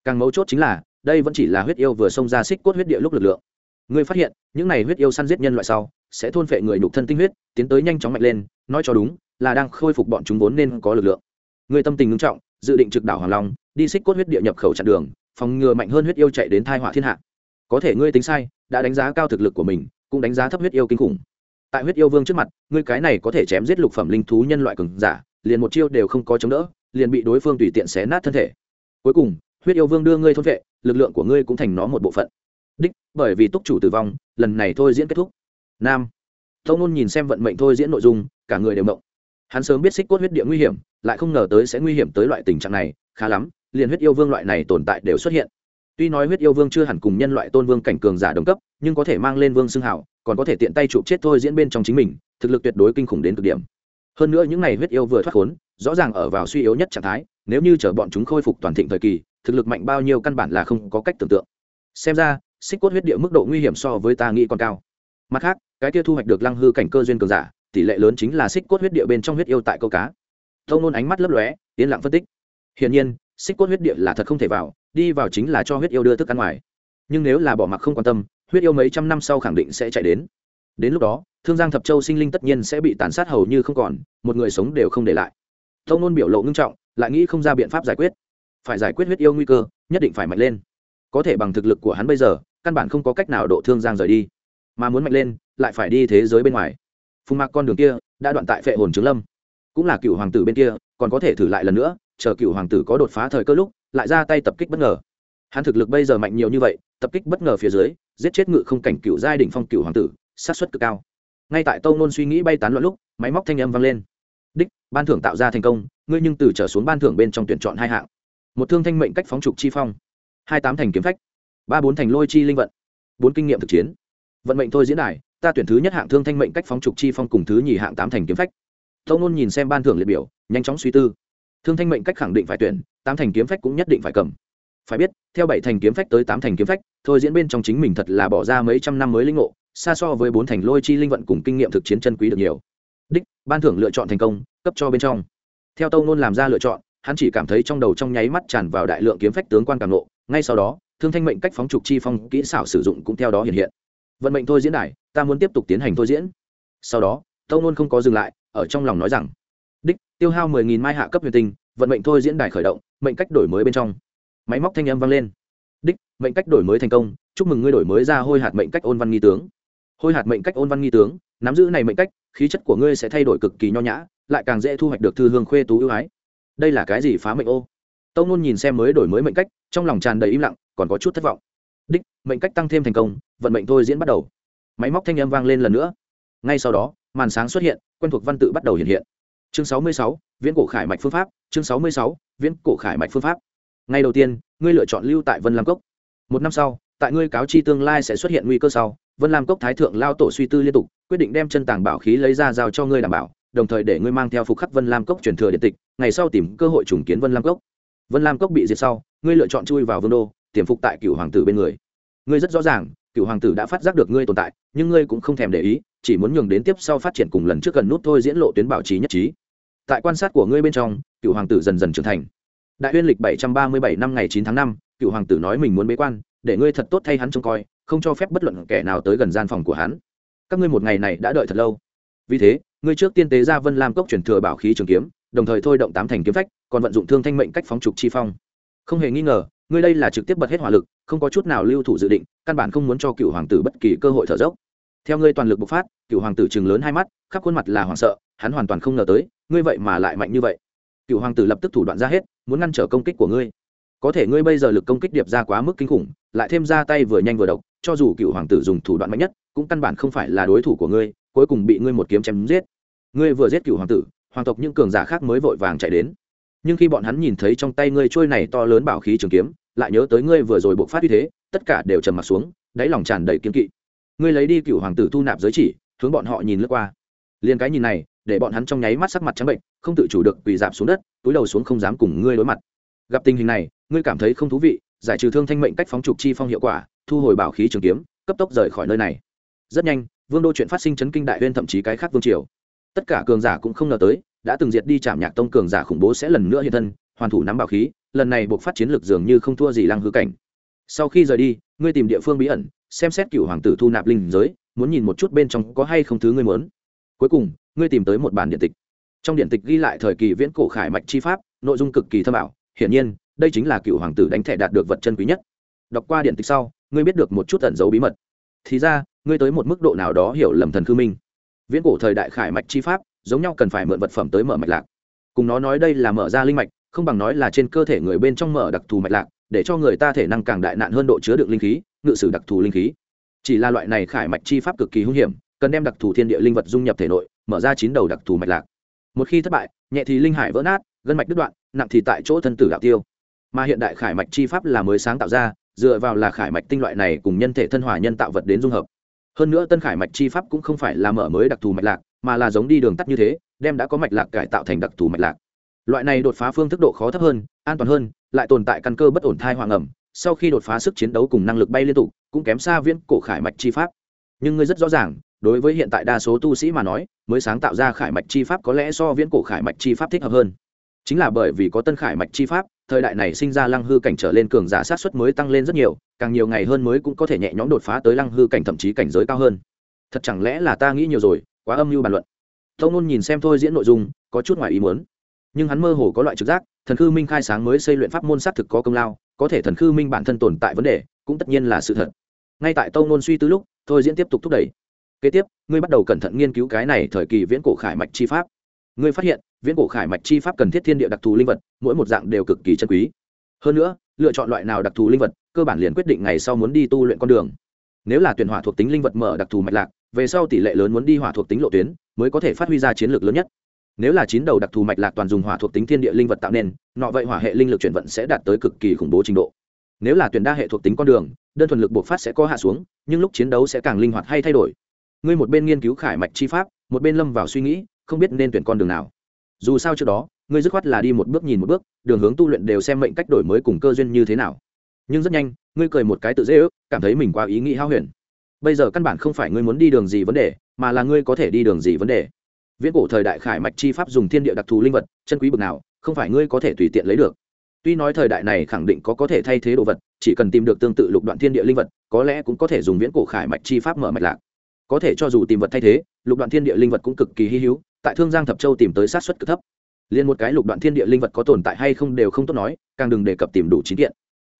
Càng mấu chốt chính là, đây vẫn chỉ là huyết yêu vừa xông ra xích cốt huyết địa lúc lực lượng. Ngươi phát hiện, những này huyết yêu săn giết nhân loại sau, sẽ thôn phệ người nhục thân tinh huyết, tiến tới nhanh chóng mạnh lên, nói cho đúng, là đang khôi phục bọn chúng vốn nên có lực lượng. Người tâm tình ngưng trọng, dự định trực đảo hoàng long, đi xích cốt huyết địa nhập khẩu chặn đường, phòng ngừa mạnh hơn huyết yêu chạy đến thai họa thiên hạ. Có thể ngươi tính sai, đã đánh giá cao thực lực của mình, cũng đánh giá thấp huyết yêu kinh khủng. Tại huyết yêu vương trước mặt, ngươi cái này có thể chém giết lục phẩm linh thú nhân loại cường giả, liền một chiêu đều không có chống đỡ liền bị đối phương tùy tiện xé nát thân thể. Cuối cùng, huyết yêu vương đưa ngươi thôn vệ, lực lượng của ngươi cũng thành nó một bộ phận. Đích, bởi vì túc chủ tử vong, lần này thôi diễn kết thúc. Nam. Tông nôn nhìn xem vận mệnh thôi diễn nội dung, cả người đều động. Hắn sớm biết xích cốt huyết địa nguy hiểm, lại không ngờ tới sẽ nguy hiểm tới loại tình trạng này, khá lắm, liền huyết yêu vương loại này tồn tại đều xuất hiện. Tuy nói huyết yêu vương chưa hẳn cùng nhân loại tôn vương cảnh cường giả đồng cấp, nhưng có thể mang lên vương xưng hảo, còn có thể tiện tay chụp chết thôi diễn bên trong chính mình, thực lực tuyệt đối kinh khủng đến cực điểm. Hơn nữa những n à y huyết yêu vừa thoát khốn rõ ràng ở vào suy yếu nhất trạng thái, nếu như chở bọn chúng khôi phục toàn thịnh thời kỳ, thực lực mạnh bao nhiêu căn bản là không có cách tưởng tượng. Xem ra, xích cốt huyết địa mức độ nguy hiểm so với ta nghĩ còn cao. Mặt khác, cái kia thu hoạch được lăng hư cảnh cơ duyên cường giả, tỷ lệ lớn chính là xích cốt huyết địa bên trong huyết yêu tại câu cá. Thông nôn ánh mắt lấp lóe, yên lặng phân tích. Hiển nhiên, xích cốt huyết địa là thật không thể vào, đi vào chính là cho huyết yêu đưa thức ăn ngoài. Nhưng nếu là bỏ mặc không quan tâm, huyết yêu mấy trăm năm sau khẳng định sẽ chạy đến. Đến lúc đó, thương giang thập châu sinh linh tất nhiên sẽ bị tàn sát hầu như không còn, một người sống đều không để lại thông nôn biểu lộ ngưng trọng, lại nghĩ không ra biện pháp giải quyết. Phải giải quyết huyết yêu nguy cơ, nhất định phải mạnh lên. Có thể bằng thực lực của hắn bây giờ, căn bản không có cách nào độ thương giang rời đi. Mà muốn mạnh lên, lại phải đi thế giới bên ngoài. Phùng mạc con đường kia, đã đoạn tại phệ hồn trướng lâm. Cũng là cựu hoàng tử bên kia, còn có thể thử lại lần nữa, chờ cựu hoàng tử có đột phá thời cơ lúc, lại ra tay tập kích bất ngờ. Hắn thực lực bây giờ mạnh nhiều như vậy, tập kích bất ngờ phía dưới, giết chết ngự không cảnh cựu giai đ ỉ n h phong cựu hoàng tử sát xuất cực cao. Ngay tại tâu nôn suy nghĩ bay tán loạn lúc, máy móc thanh âm vang lên ban thưởng tạo ra thành công, ngươi nhưng từ trở xuống ban thưởng bên trong tuyển chọn hai hạng. Một thương thanh mệnh cách phóng trục chi phong. Hai tám thành kiếm phách. Ba bốn thành lôi chi linh vận. Bốn kinh nghiệm thực chiến. Vận mệnh thôi diễn đài, ta tuyển thứ nhất hạng thương thanh mệnh cách phóng trục chi phong cùng thứ nhì hạng tám thành kiếm phách. Tâu nôn nhìn xem ban thưởng liệt biểu, nhanh chóng suy tư. Thương thanh mệnh cách khẳng định phải tuyển, tám thành kiếm phách cũng nhất định phải cầm. Phải biết, theo bảy thành kiếm phách tới tám thành kiếm phách, thôi diễn bên trong chính mình thật là bỏ ra mấy trăm năm mới linh ngộ, xa so với bốn thành lôi chi linh vận cùng kinh nghiệm thực chiến chân quý được nhiều đích, ban thưởng lựa chọn thành công, cấp cho bên trong. Theo tâu nôn làm ra lựa chọn, hắn chỉ cảm thấy trong đầu trong nháy mắt tràn vào đại lượng kiếm phách tướng quan càng lộ ngay sau đó, thương thanh mệnh cách phóng trục chi phong kỹ xảo sử dụng cũng theo đó hiện hiện. Vận mệnh thôi diễn đài, ta muốn tiếp tục tiến hành thôi diễn. Sau đó, tâu nôn không có dừng lại, ở trong lòng nói rằng, đích, tiêu hao mười nghìn mai hạ cấp huyền tinh, vận mệnh thôi diễn đài khởi động, mệnh cách đổi mới bên trong. Máy móc thanh âm vang lên. Đích, mệnh cách đổi mới thành công, chúc mừng ngươi đổi mới ra hôi hạt mệnh cách ôn văn nghi tướng. Hôi hạt mệnh cách ôn văn nghi tướng nắm giữ này mệnh cách khí chất của ngươi sẽ thay đổi cực kỳ nho nhã lại càng dễ thu hoạch được thư hương khuê tú ưu ái. Đây là cái gì phá mệnh ô? Tâu nôn nhìn xem mới đổi mới mệnh cách trong lòng tràn đầy im lặng còn có chút thất vọng. Đích mệnh cách tăng thêm thành công vận mệnh thôi diễn bắt đầu. Máy móc thanh âm vang lên lần nữa. Ngay sau đó màn sáng xuất hiện quen thuộc văn tự bắt đầu hiện hiện. Chương 66, viễn cổ khải mạch phương pháp chương 66, viễn cổ khải mạch phương pháp. Ngay đầu tiên ngươi lựa chọn lưu tại vân lam cốc. Một năm sau tại ngươi cáo chi tương lai sẽ xuất hiện nguy cơ sau vân lam cốc thái thượng lao tổ suy tư liên tục, quyết định đem chân tàng bảo khí lấy ra giao cho ngươi đảm bảo, đồng thời để ngươi mang theo phục khắc vân lam cốc truyền thừa điện tịch, ngày sau tìm cơ hội trùng kiến vân lam cốc. Vân lam cốc bị diệt sau, ngươi lựa chọn chui vào vương đô, tiềm phục tại cựu hoàng tử bên người. Ngươi rất rõ ràng cựu hoàng tử đã phát giác được ngươi tồn tại, nhưng ngươi cũng không thèm để ý, chỉ muốn nhường đến tiếp sau phát triển cùng lần trước gần nút thôi diễn lộ tuyến bảo trì nhất trí. Tại quan sát của ngươi bên trong cựu hoàng tử dần dần trưởng thành. Đại uyên lịch bảy trăm ba mươi bảy năm ngày chín tháng năm cựu hoàng tử nói mình muốn bế quan, để ngươi thật tốt thay hắn trông coi không cho phép bất luận kẻ nào tới gần gian phòng của hắn. Các ngươi một ngày này đã đợi thật lâu. Vì thế, ngươi trước tiên tế ra vân lam cốc chuyển thừa bảo khí trường kiếm, đồng thời thôi động tám thành kiếm phách, còn vận dụng thương thanh mệnh cách phóng trục chi phong. Không hề nghi ngờ, ngươi đây là trực tiếp bật hết hỏa lực, không có chút nào lưu thủ dự định, căn bản không muốn cho cựu hoàng tử bất kỳ cơ hội thở dốc. Theo ngươi toàn lực bộc phát, cựu hoàng tử chừng lớn hai mắt, khắp khuôn mặt là hoảng sợ, hắn hoàn toàn không ngờ tới, ngươi vậy mà lại mạnh như vậy. Cựu hoàng tử lập tức thủ đoạn ra hết, muốn ngăn trở công kích của ngươi. Có thể ngươi bây giờ lực công kích điệp ra quá mức kinh khủng, lại thêm ra tay vừa nhanh vừa độc cho dù cựu hoàng tử dùng thủ đoạn mạnh nhất, cũng căn bản không phải là đối thủ của ngươi, cuối cùng bị ngươi một kiếm chém giết. Ngươi vừa giết cựu hoàng tử, hoàng tộc những cường giả khác mới vội vàng chạy đến. Nhưng khi bọn hắn nhìn thấy trong tay ngươi trôi này to lớn bảo khí trường kiếm, lại nhớ tới ngươi vừa rồi buộc phát như thế, tất cả đều trầm mặt xuống, đáy lòng tràn đầy kiên kỵ. Ngươi lấy đi cựu hoàng tử thu nạp giới chỉ, hướng bọn họ nhìn lướt qua. Liền cái nhìn này, để bọn hắn trong nháy mắt sắc mặt trắng bệnh, không tự chủ được quỳ dạp xuống đất, túi đầu xuống không dám cùng ngươi đối mặt. Gặp tình hình này, ngươi cảm thấy không thú vị, giải trừ thương thanh mệnh cách phóng trục chi phong hiệu quả thu hồi bảo khí trường kiếm, cấp tốc rời khỏi nơi này. Rất nhanh, vương đô chuyện phát sinh chấn kinh đại huyên thậm chí cái khác vương triều. Tất cả cường giả cũng không ngờ tới, đã từng diệt đi chạm nhạc tông cường giả khủng bố sẽ lần nữa hiện thân, hoàn thủ nắm bảo khí, lần này buộc phát chiến lực dường như không thua gì lăng hư cảnh. Sau khi rời đi, ngươi tìm địa phương bí ẩn, xem xét cựu hoàng tử thu nạp linh giới, muốn nhìn một chút bên trong có hay không thứ ngươi muốn. Cuối cùng, ngươi tìm tới một bản điện tịch. Trong điện tịch ghi lại thời kỳ viễn cổ khải mạch chi pháp, nội dung cực kỳ thâm ảo. Hiển nhiên, đây chính là cựu hoàng tử đánh thẻ đạt được vật chân quý nhất. Đọc qua điện tịch sau ngươi biết được một chút ẩn dấu bí mật. Thì ra, ngươi tới một mức độ nào đó hiểu lầm thần khư minh. Viễn cổ thời đại khải mạch chi pháp, giống nhau cần phải mượn vật phẩm tới mở mạch lạc. Cùng nó nói đây là mở ra linh mạch, không bằng nói là trên cơ thể người bên trong mở đặc thù mạch lạc, để cho người ta thể năng càng đại nạn hơn độ chứa đựng linh khí, ngự sử đặc thù linh khí. Chỉ là loại này khải mạch chi pháp cực kỳ hung hiểm, cần đem đặc thù thiên địa linh vật dung nhập thể nội, mở ra chín đầu đặc thù mạch lạc. Một khi thất bại, nhẹ thì linh hải vỡ nát, gân mạch đứt đoạn, nặng thì tại chỗ thân tử đạo tiêu. Mà hiện đại khải mạch chi pháp là mới sáng tạo ra dựa vào là khải mạch tinh loại này cùng nhân thể thân hòa nhân tạo vật đến dung hợp. Hơn nữa tân khải mạch chi pháp cũng không phải là mở mới đặc thù mạch lạc, mà là giống đi đường tắt như thế, đem đã có mạch lạc cải tạo thành đặc thù mạch lạc. Loại này đột phá phương thức độ khó thấp hơn, an toàn hơn, lại tồn tại căn cơ bất ổn thai hoàng ẩm, sau khi đột phá sức chiến đấu cùng năng lực bay liên tục, cũng kém xa viễn cổ khải mạch chi pháp. Nhưng ngươi rất rõ ràng, đối với hiện tại đa số tu sĩ mà nói, mới sáng tạo ra khải mạch chi pháp có lẽ so viễn cổ khải mạch chi pháp thích hợp hơn chính là bởi vì có tân khải mạch chi pháp, thời đại này sinh ra lăng hư cảnh trở lên cường giả sát xuất mới tăng lên rất nhiều, càng nhiều ngày hơn mới cũng có thể nhẹ nhõm đột phá tới lăng hư cảnh thậm chí cảnh giới cao hơn. Thật chẳng lẽ là ta nghĩ nhiều rồi, quá âm mưu bàn luận. Tâu nôn nhìn xem thôi diễn nội dung, có chút ngoài ý muốn. Nhưng hắn mơ hồ có loại trực giác, thần khư minh khai sáng mới xây luyện pháp môn s á t thực có công lao, có thể thần khư minh bản thân tồn tại vấn đề, cũng tất nhiên là sự thật. Ngay tại tâu nôn suy tư lúc, thôi diễn tiếp tục thúc đẩy. Kế tiếp, ngươi bắt đầu cẩn thận nghiên cứu cái này thời kỳ viễn cổ khải mạch chi pháp. Ngươi phát hiện viễn cổ khải mạch chi pháp cần thiết thiên địa đặc thù linh vật, mỗi một dạng đều cực kỳ chân quý. Hơn nữa, lựa chọn loại nào đặc thù linh vật, cơ bản liền quyết định ngày sau muốn đi tu luyện con đường. Nếu là tuyển hỏa thuộc tính linh vật mở đặc thù mạch lạc, về sau tỷ lệ lớn muốn đi hỏa thuộc tính lộ tuyến, mới có thể phát huy ra chiến lược lớn nhất. Nếu là chín đầu đặc thù mạch lạc toàn dùng hỏa thuộc tính thiên địa linh vật tạo nên, nọ vậy hỏa hệ linh lực chuyển vận sẽ đạt tới cực kỳ khủng bố trình độ. Nếu là tuyển đa hệ thuộc tính con đường, đơn thuần lực bộc phát sẽ có hạ xuống, nhưng lúc chiến đấu sẽ càng linh hoạt hay thay đổi. Ngươi một bên nghiên cứu khải mạch chi pháp, một bên lâm vào suy nghĩ, không biết nên tuyển con đường nào dù sao trước đó, ngươi dứt khoát là đi một bước nhìn một bước, đường hướng tu luyện đều xem mệnh cách đổi mới cùng cơ duyên như thế nào. Nhưng rất nhanh, ngươi cười một cái tự dễ ước, cảm thấy mình quá ý nghĩ hao huyền. Bây giờ căn bản không phải ngươi muốn đi đường gì vấn đề, mà là ngươi có thể đi đường gì vấn đề. Viễn cổ thời đại khải mạch chi pháp dùng thiên địa đặc thù linh vật, chân quý bực nào, không phải ngươi có thể tùy tiện lấy được. Tuy nói thời đại này khẳng định có có thể thay thế đồ vật, chỉ cần tìm được tương tự lục đoạn thiên địa linh vật, có lẽ cũng có thể dùng viễn cổ khải mạch chi pháp mở mạch lạc. Có thể cho dù tìm vật thay thế, lục đoạn thiên địa linh vật cũng cực kỳ hy hữu tại thương giang thập châu tìm tới sát xuất cực thấp. Liền một cái lục đoạn thiên địa linh vật có tồn tại hay không đều không tốt nói, càng đừng đề cập tìm đủ chín kiện.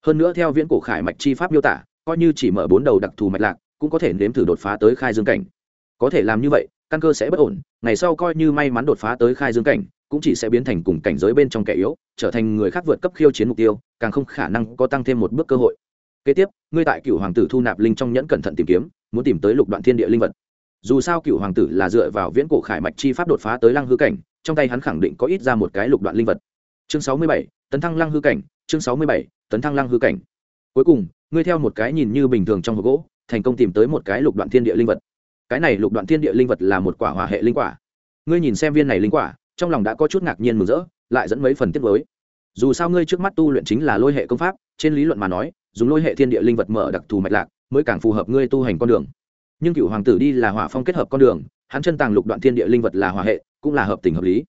Hơn nữa theo viễn cổ khải mạch chi pháp miêu tả, coi như chỉ mở bốn đầu đặc thù mạch lạc, cũng có thể nếm thử đột phá tới khai dương cảnh. Có thể làm như vậy, căn cơ sẽ bất ổn, ngày sau coi như may mắn đột phá tới khai dương cảnh, cũng chỉ sẽ biến thành cùng cảnh giới bên trong kẻ yếu, trở thành người khác vượt cấp khiêu chiến mục tiêu, càng không khả năng có tăng thêm một bước cơ hội. Kế tiếp, ngươi tại cựu hoàng tử thu nạp linh trong nhẫn cẩn thận tìm kiếm, muốn tìm tới lục đoạn thiên địa linh vật dù sao cựu hoàng tử là dựa vào viễn cổ khải mạch chi pháp đột phá tới lăng hư cảnh, trong tay hắn khẳng định có ít ra một cái lục đoạn linh vật. Chương sáu mươi bảy, tấn thăng lăng hư cảnh, chương sáu mươi bảy, tấn thăng lăng hư cảnh. Cuối cùng, ngươi theo một cái nhìn như bình thường trong hộp gỗ, thành công tìm tới một cái lục đoạn thiên địa linh vật. Cái này lục đoạn thiên địa linh vật là một quả hỏa hệ linh quả. Ngươi nhìn xem viên này linh quả, trong lòng đã có chút ngạc nhiên mừng rỡ, lại dẫn mấy phần tiết mới dù sao ngươi trước mắt tu luyện chính là lôi hệ công pháp, trên lý luận mà nói, dùng lôi hệ thiên địa linh vật mở đặc thù mạch lạc, mới càng phù hợp ngươi tu hành con đường nhưng cựu hoàng tử đi là hỏa phong kết hợp con đường, hắn chân tàng lục đoạn thiên địa linh vật là hòa hệ, cũng là hợp tình hợp lý.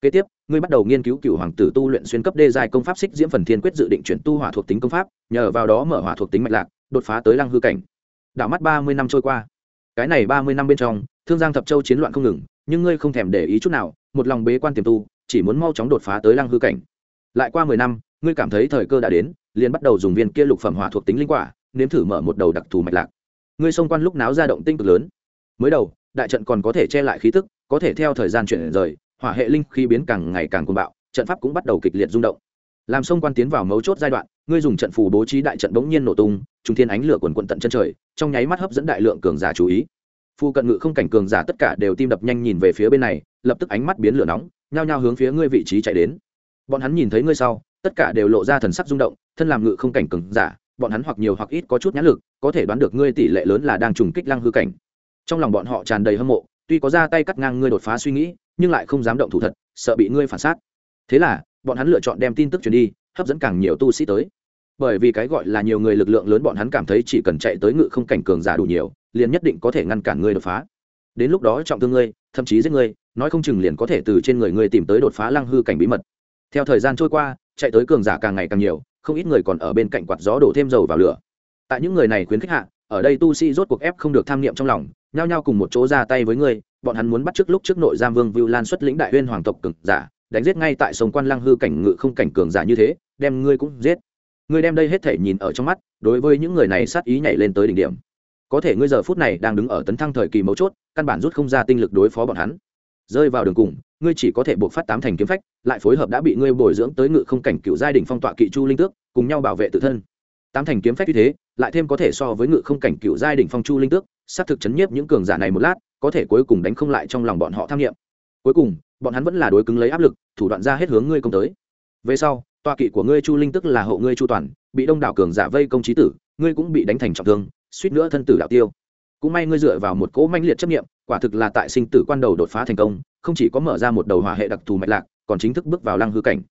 Kế tiếp, ngươi bắt đầu nghiên cứu cựu hoàng tử tu luyện xuyên cấp đê dài công pháp xích diễm phần thiên quyết dự định chuyển tu hỏa thuộc tính công pháp, nhờ vào đó mở hỏa thuộc tính mạch lạc, đột phá tới lăng hư cảnh. Đảo mắt ba mươi năm trôi qua. Cái này ba mươi năm bên trong, thương giang thập châu chiến loạn không ngừng, nhưng ngươi không thèm để ý chút nào, một lòng bế quan tiềm tu, chỉ muốn mau chóng đột phá tới lăng hư cảnh. Lại qua mười năm, ngươi cảm thấy thời cơ đã đến, liền bắt đầu dùng viên kia lục phẩm hỏa thuộc tính linh quả, nếm thử mở một đầu đặc thù mạch lạc ngươi xông quan lúc náo ra động tinh cực lớn. Mới đầu, đại trận còn có thể che lại khí tức, có thể theo thời gian chuyển rời, hỏa hệ linh khí biến càng ngày càng cuồng bạo, trận pháp cũng bắt đầu kịch liệt rung động. Làm xông quan tiến vào mấu chốt giai đoạn, ngươi dùng trận phù bố trí đại trận bỗng nhiên nổ tung trung thiên ánh lửa quần quận tận chân trời, trong nháy mắt hấp dẫn đại lượng cường giả chú ý. Phu cận ngự không cảnh cường giả tất cả đều tim đập nhanh nhìn về phía bên này, lập tức ánh mắt biến lửa nóng, nhao nhao hướng phía ngươi vị trí chạy đến. Bọn hắn nhìn thấy ngươi sau, tất cả đều lộ ra thần sắc rung động, thân làm ngự không cảnh cường giả bọn hắn hoặc nhiều hoặc ít có chút nhãn lực, có thể đoán được ngươi tỷ lệ lớn là đang trùng kích lăng hư cảnh. Trong lòng bọn họ tràn đầy hâm mộ, tuy có ra tay cắt ngang ngươi đột phá suy nghĩ, nhưng lại không dám động thủ thật, sợ bị ngươi phản sát thế là, bọn hắn lựa chọn đem tin tức truyền đi, hấp dẫn càng nhiều tu sĩ tới. Bởi vì cái gọi là nhiều người lực lượng lớn bọn hắn cảm thấy chỉ cần chạy tới ngự không cảnh cường giả đủ nhiều, liền nhất định có thể ngăn cản ngươi đột phá. Đến lúc đó trọng thương ngươi, thậm chí giết ngươi, nói không chừng liền có thể từ trên người ngươi tìm tới đột phá lăng hư cảnh bí mật. Theo thời gian trôi qua, chạy tới cường giả càng ngày càng nhiều không ít người còn ở bên cạnh quạt gió đổ thêm dầu vào lửa tại những người này khuyến khích hạ ở đây tu sĩ rốt cuộc ép không được tham niệm trong lòng nhao nhao cùng một chỗ ra tay với ngươi bọn hắn muốn bắt trước lúc trước nội giam vương vưu Lan xuất lĩnh đại huyên hoàng tộc cường giả, đánh giết ngay tại sông quan lăng hư cảnh ngự không cảnh cường giả như thế, đem ngươi cũng giết. Ngươi đem đây hết thể nhìn ở trong mắt, đối với những người này sát ý nhảy lên tới đỉnh điểm. Có thể ngươi giờ phút này đang đứng ở tấn thăng thời kỳ mấu chốt, căn bản rút không ra tinh lực đối phó bọn hắn. Rơi vào đường cùng, ngươi chỉ có thể buộc phát tám thành kiếm phách, lại phối hợp đã bị ngươi bồi dưỡng tới ngự không cảnh cựu giai đỉnh phong tọa kỵ chu linh tước, cùng nhau bảo vệ tự thân. Tám thành kiếm phách như thế, lại thêm có thể so với ngự không cảnh cựu giai đỉnh phong chu linh tước, sát thực chấn nhiếp những cường giả này một lát, có thể cuối cùng đánh không lại trong lòng bọn họ tham nghiệm. Cuối cùng bọn hắn vẫn là đối cứng lấy áp lực thủ đoạn ra hết hướng ngươi công tới. Về sau tọa kỵ của ngươi chu linh tức là hậu ngươi chu toàn bị đông đảo cường giả vây công trí tử ngươi cũng bị đánh thành trọng thương suýt nữa thân tử đạo tiêu cũng may ngươi dựa vào một cỗ manh liệt chấp nghiệm quả thực là tại sinh tử quan đầu đột phá thành công, không chỉ có mở ra một đầu hỏa hệ đặc thù mạch lạc, còn chính thức bước vào lăng hư cảnh.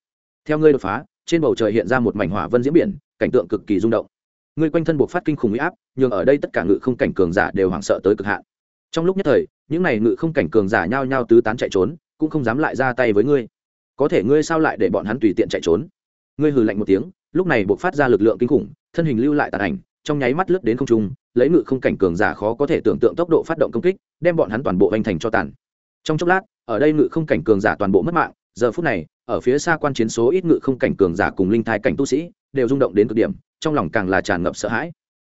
Theo ngươi đột phá, trên bầu trời hiện ra một mảnh hỏa vân diễm biển, cảnh tượng cực kỳ rung động. Ngươi quanh thân buộc phát kinh khủng huy áp, nhường ở đây tất cả ngự không cảnh cường giả đều hoảng sợ tới cực hạn. Trong lúc nhất thời, những này ngự không cảnh cường giả nhao nhao tứ tán chạy trốn, cũng không dám lại ra tay với ngươi. Có thể ngươi sao lại để bọn hắn tùy tiện chạy trốn? Ngươi hừ lạnh một tiếng, lúc này buộc phát ra lực lượng kinh khủng, thân hình lưu lại tàn ảnh trong nháy mắt lướt đến không trung, lấy ngự không cảnh cường giả khó có thể tưởng tượng tốc độ phát động công kích, đem bọn hắn toàn bộ hành thành cho tàn. Trong chốc lát, ở đây ngự không cảnh cường giả toàn bộ mất mạng, giờ phút này, ở phía xa quan chiến số ít ngự không cảnh cường giả cùng linh thai cảnh tu sĩ, đều rung động đến cực điểm, trong lòng càng là tràn ngập sợ hãi.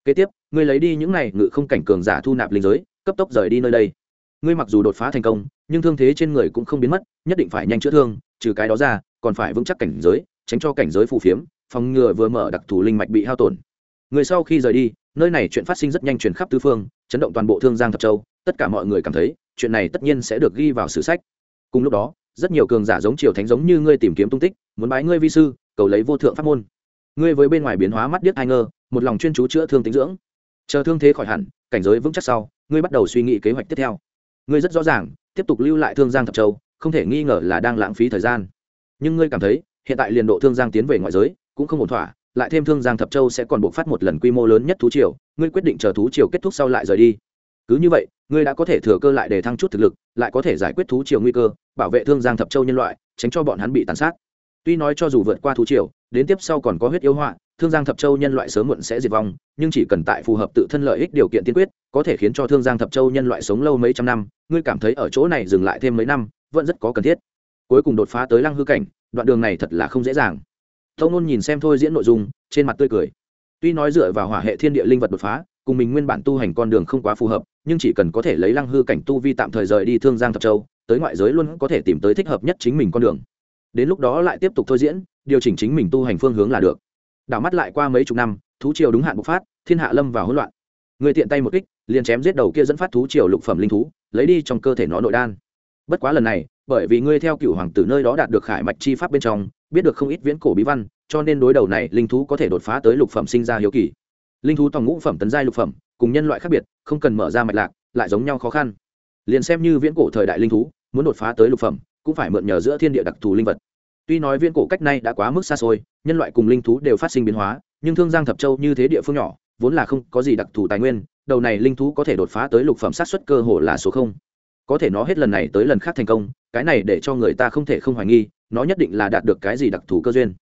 Kế tiếp, ngươi lấy đi những này ngự không cảnh cường giả thu nạp linh giới, cấp tốc rời đi nơi đây. Ngươi mặc dù đột phá thành công, nhưng thương thế trên người cũng không biến mất, nhất định phải nhanh chữa thương, trừ cái đó ra, còn phải vững chắc cảnh giới, tránh cho cảnh giới phù phiếm, phòng ngừa vừa mở đặc thù linh mạch bị hao tổn người sau khi rời đi, nơi này chuyện phát sinh rất nhanh truyền khắp tứ phương, chấn động toàn bộ thương giang thập châu. Tất cả mọi người cảm thấy, chuyện này tất nhiên sẽ được ghi vào sử sách. Cùng lúc đó, rất nhiều cường giả giống triều thánh giống như ngươi tìm kiếm tung tích, muốn bái ngươi vi sư, cầu lấy vô thượng pháp môn. Ngươi với bên ngoài biến hóa mắt điếc ai ngơ một lòng chuyên chú chữa thương tính dưỡng. Chờ thương thế khỏi hẳn, cảnh giới vững chắc sau, ngươi bắt đầu suy nghĩ kế hoạch tiếp theo. Ngươi rất rõ ràng, tiếp tục lưu lại thương giang thập châu, không thể nghi ngờ là đang lãng phí thời gian. Nhưng ngươi cảm thấy, hiện tại liền độ thương giang tiến về ngoại giới, cũng không ổn thỏa lại thêm thương giang thập châu sẽ còn buộc phát một lần quy mô lớn nhất thú triều, ngươi quyết định chờ thú triều kết thúc sau lại rời đi. Cứ như vậy, ngươi đã có thể thừa cơ lại để thăng chút thực lực, lại có thể giải quyết thú triều nguy cơ, bảo vệ thương giang thập châu nhân loại, tránh cho bọn hắn bị tàn sát. Tuy nói cho dù vượt qua thú triều, đến tiếp sau còn có huyết yếu họa, thương giang thập châu nhân loại sớm muộn sẽ diệt vong, nhưng chỉ cần tại phù hợp tự thân lợi ích điều kiện tiên quyết, có thể khiến cho thương giang thập châu nhân loại sống lâu mấy trăm năm, ngươi cảm thấy ở chỗ này dừng lại thêm mấy năm, vẫn rất có cần thiết. Cuối cùng đột phá tới lăng hư cảnh, đoạn đường này thật là không dễ dàng tâu nôn nhìn xem thôi diễn nội dung, trên mặt tươi cười. Tuy nói dựa vào hỏa hệ thiên địa linh vật đột phá, cùng mình nguyên bản tu hành con đường không quá phù hợp, nhưng chỉ cần có thể lấy lăng hư cảnh tu vi tạm thời rời đi thương giang thập châu, tới ngoại giới luôn có thể tìm tới thích hợp nhất chính mình con đường. Đến lúc đó lại tiếp tục thôi diễn, điều chỉnh chính mình tu hành phương hướng là được. Đảo mắt lại qua mấy chục năm, thú triều đúng hạn bộc phát, thiên hạ lâm vào hỗn loạn. Người tiện tay một kích, liền chém giết đầu kia dẫn phát thú triều lục phẩm linh thú, lấy đi trong cơ thể nó nội đan. Bất quá lần này, bởi vì ngươi theo cựu hoàng tử nơi đó đạt được khải mạch chi pháp bên trong biết được không ít viễn cổ bí văn, cho nên đối đầu này, linh thú có thể đột phá tới lục phẩm sinh ra hiếu kỳ. Linh thú tòng ngũ phẩm, tấn giai lục phẩm, cùng nhân loại khác biệt, không cần mở ra mạch lạc, lại giống nhau khó khăn. Liền xem như viễn cổ thời đại linh thú, muốn đột phá tới lục phẩm, cũng phải mượn nhờ giữa thiên địa đặc thù linh vật. Tuy nói viễn cổ cách này đã quá mức xa xôi, nhân loại cùng linh thú đều phát sinh biến hóa, nhưng thương giang thập châu như thế địa phương nhỏ, vốn là không có gì đặc thù tài nguyên, đầu này linh thú có thể đột phá tới lục phẩm sát xuất cơ hồ là số không. Có thể nó hết lần này tới lần khác thành công, cái này để cho người ta không thể không hoài nghi nó nhất định là đạt được cái gì đặc thù cơ duyên.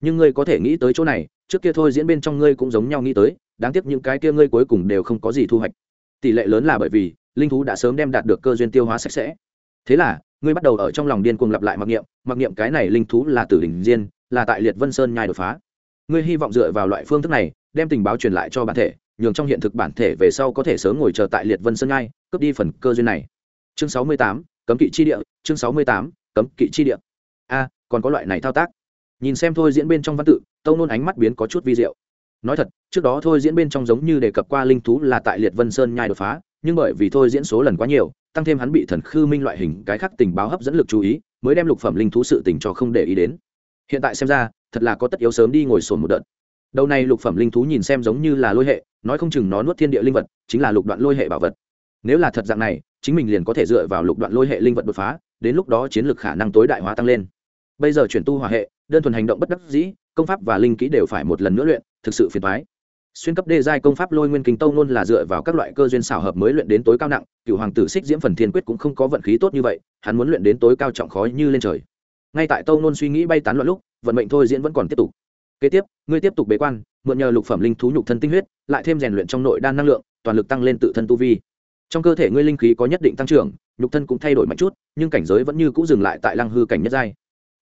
Nhưng ngươi có thể nghĩ tới chỗ này, trước kia thôi diễn bên trong ngươi cũng giống nhau nghĩ tới, đáng tiếc những cái kia ngươi cuối cùng đều không có gì thu hoạch. Tỷ lệ lớn là bởi vì, linh thú đã sớm đem đạt được cơ duyên tiêu hóa sạch sẽ. Thế là, ngươi bắt đầu ở trong lòng điên cuồng lặp lại mặc niệm mặc niệm cái này linh thú là tử đỉnh diên, là tại liệt vân sơn nhai đột phá. Ngươi hy vọng dựa vào loại phương thức này, đem tình báo truyền lại cho bản thể, nhường trong hiện thực bản thể về sau có thể sớm ngồi chờ tại liệt vân sơn nhai, cướp đi phần cơ duyên này. Chương sáu mươi tám, cấm kỵ chi địa, chương sáu mươi tám, cấm kỵ chi địa a, còn có loại này thao tác. Nhìn xem thôi diễn bên trong văn tự, tâu nôn ánh mắt biến có chút vi diệu. Nói thật, trước đó thôi diễn bên trong giống như đề cập qua linh thú là tại liệt vân sơn nhai đột phá, nhưng bởi vì thôi diễn số lần quá nhiều, tăng thêm hắn bị thần khư minh loại hình cái khác tình báo hấp dẫn lực chú ý, mới đem lục phẩm linh thú sự tình cho không để ý đến. Hiện tại xem ra, thật là có tất yếu sớm đi ngồi sồn một đợt. Đầu này lục phẩm linh thú nhìn xem giống như là lôi hệ, nói không chừng nó nuốt thiên địa linh vật, chính là lục đoạn lôi hệ bảo vật. Nếu là thật dạng này, chính mình liền có thể dựa vào lục đoạn lôi hệ linh vật đột phá, đến lúc đó chiến lược khả năng tối đại hóa tăng lên bây giờ chuyển tu hòa hệ, đơn thuần hành động bất đắc dĩ, công pháp và linh kỹ đều phải một lần nữa luyện, thực sự phiền thoái xuyên cấp đê giai công pháp lôi nguyên kinh tông luôn là dựa vào các loại cơ duyên xảo hợp mới luyện đến tối cao nặng cựu hoàng tử xích diễm phần thiên quyết cũng không có vận khí tốt như vậy, hắn muốn luyện đến tối cao trọng khó như lên trời. Ngay tại tâu nôn suy nghĩ bay tán loạn lúc, vận mệnh thôi diễn vẫn còn tiếp tục. Kế tiếp, ngươi tiếp tục bế quan, mượn nhờ lục phẩm linh thú nhục thân tinh huyết, lại thêm rèn luyện trong nội đan năng lượng, toàn lực tăng lên tự thân tu vi. Trong cơ thể ngươi linh khí có nhất định tăng trưởng, nhục thân cũng thay đổi mạnh chút, nhưng cảnh giới vẫn như c ũ dừng lại tại lăng hư cảnh nhất giai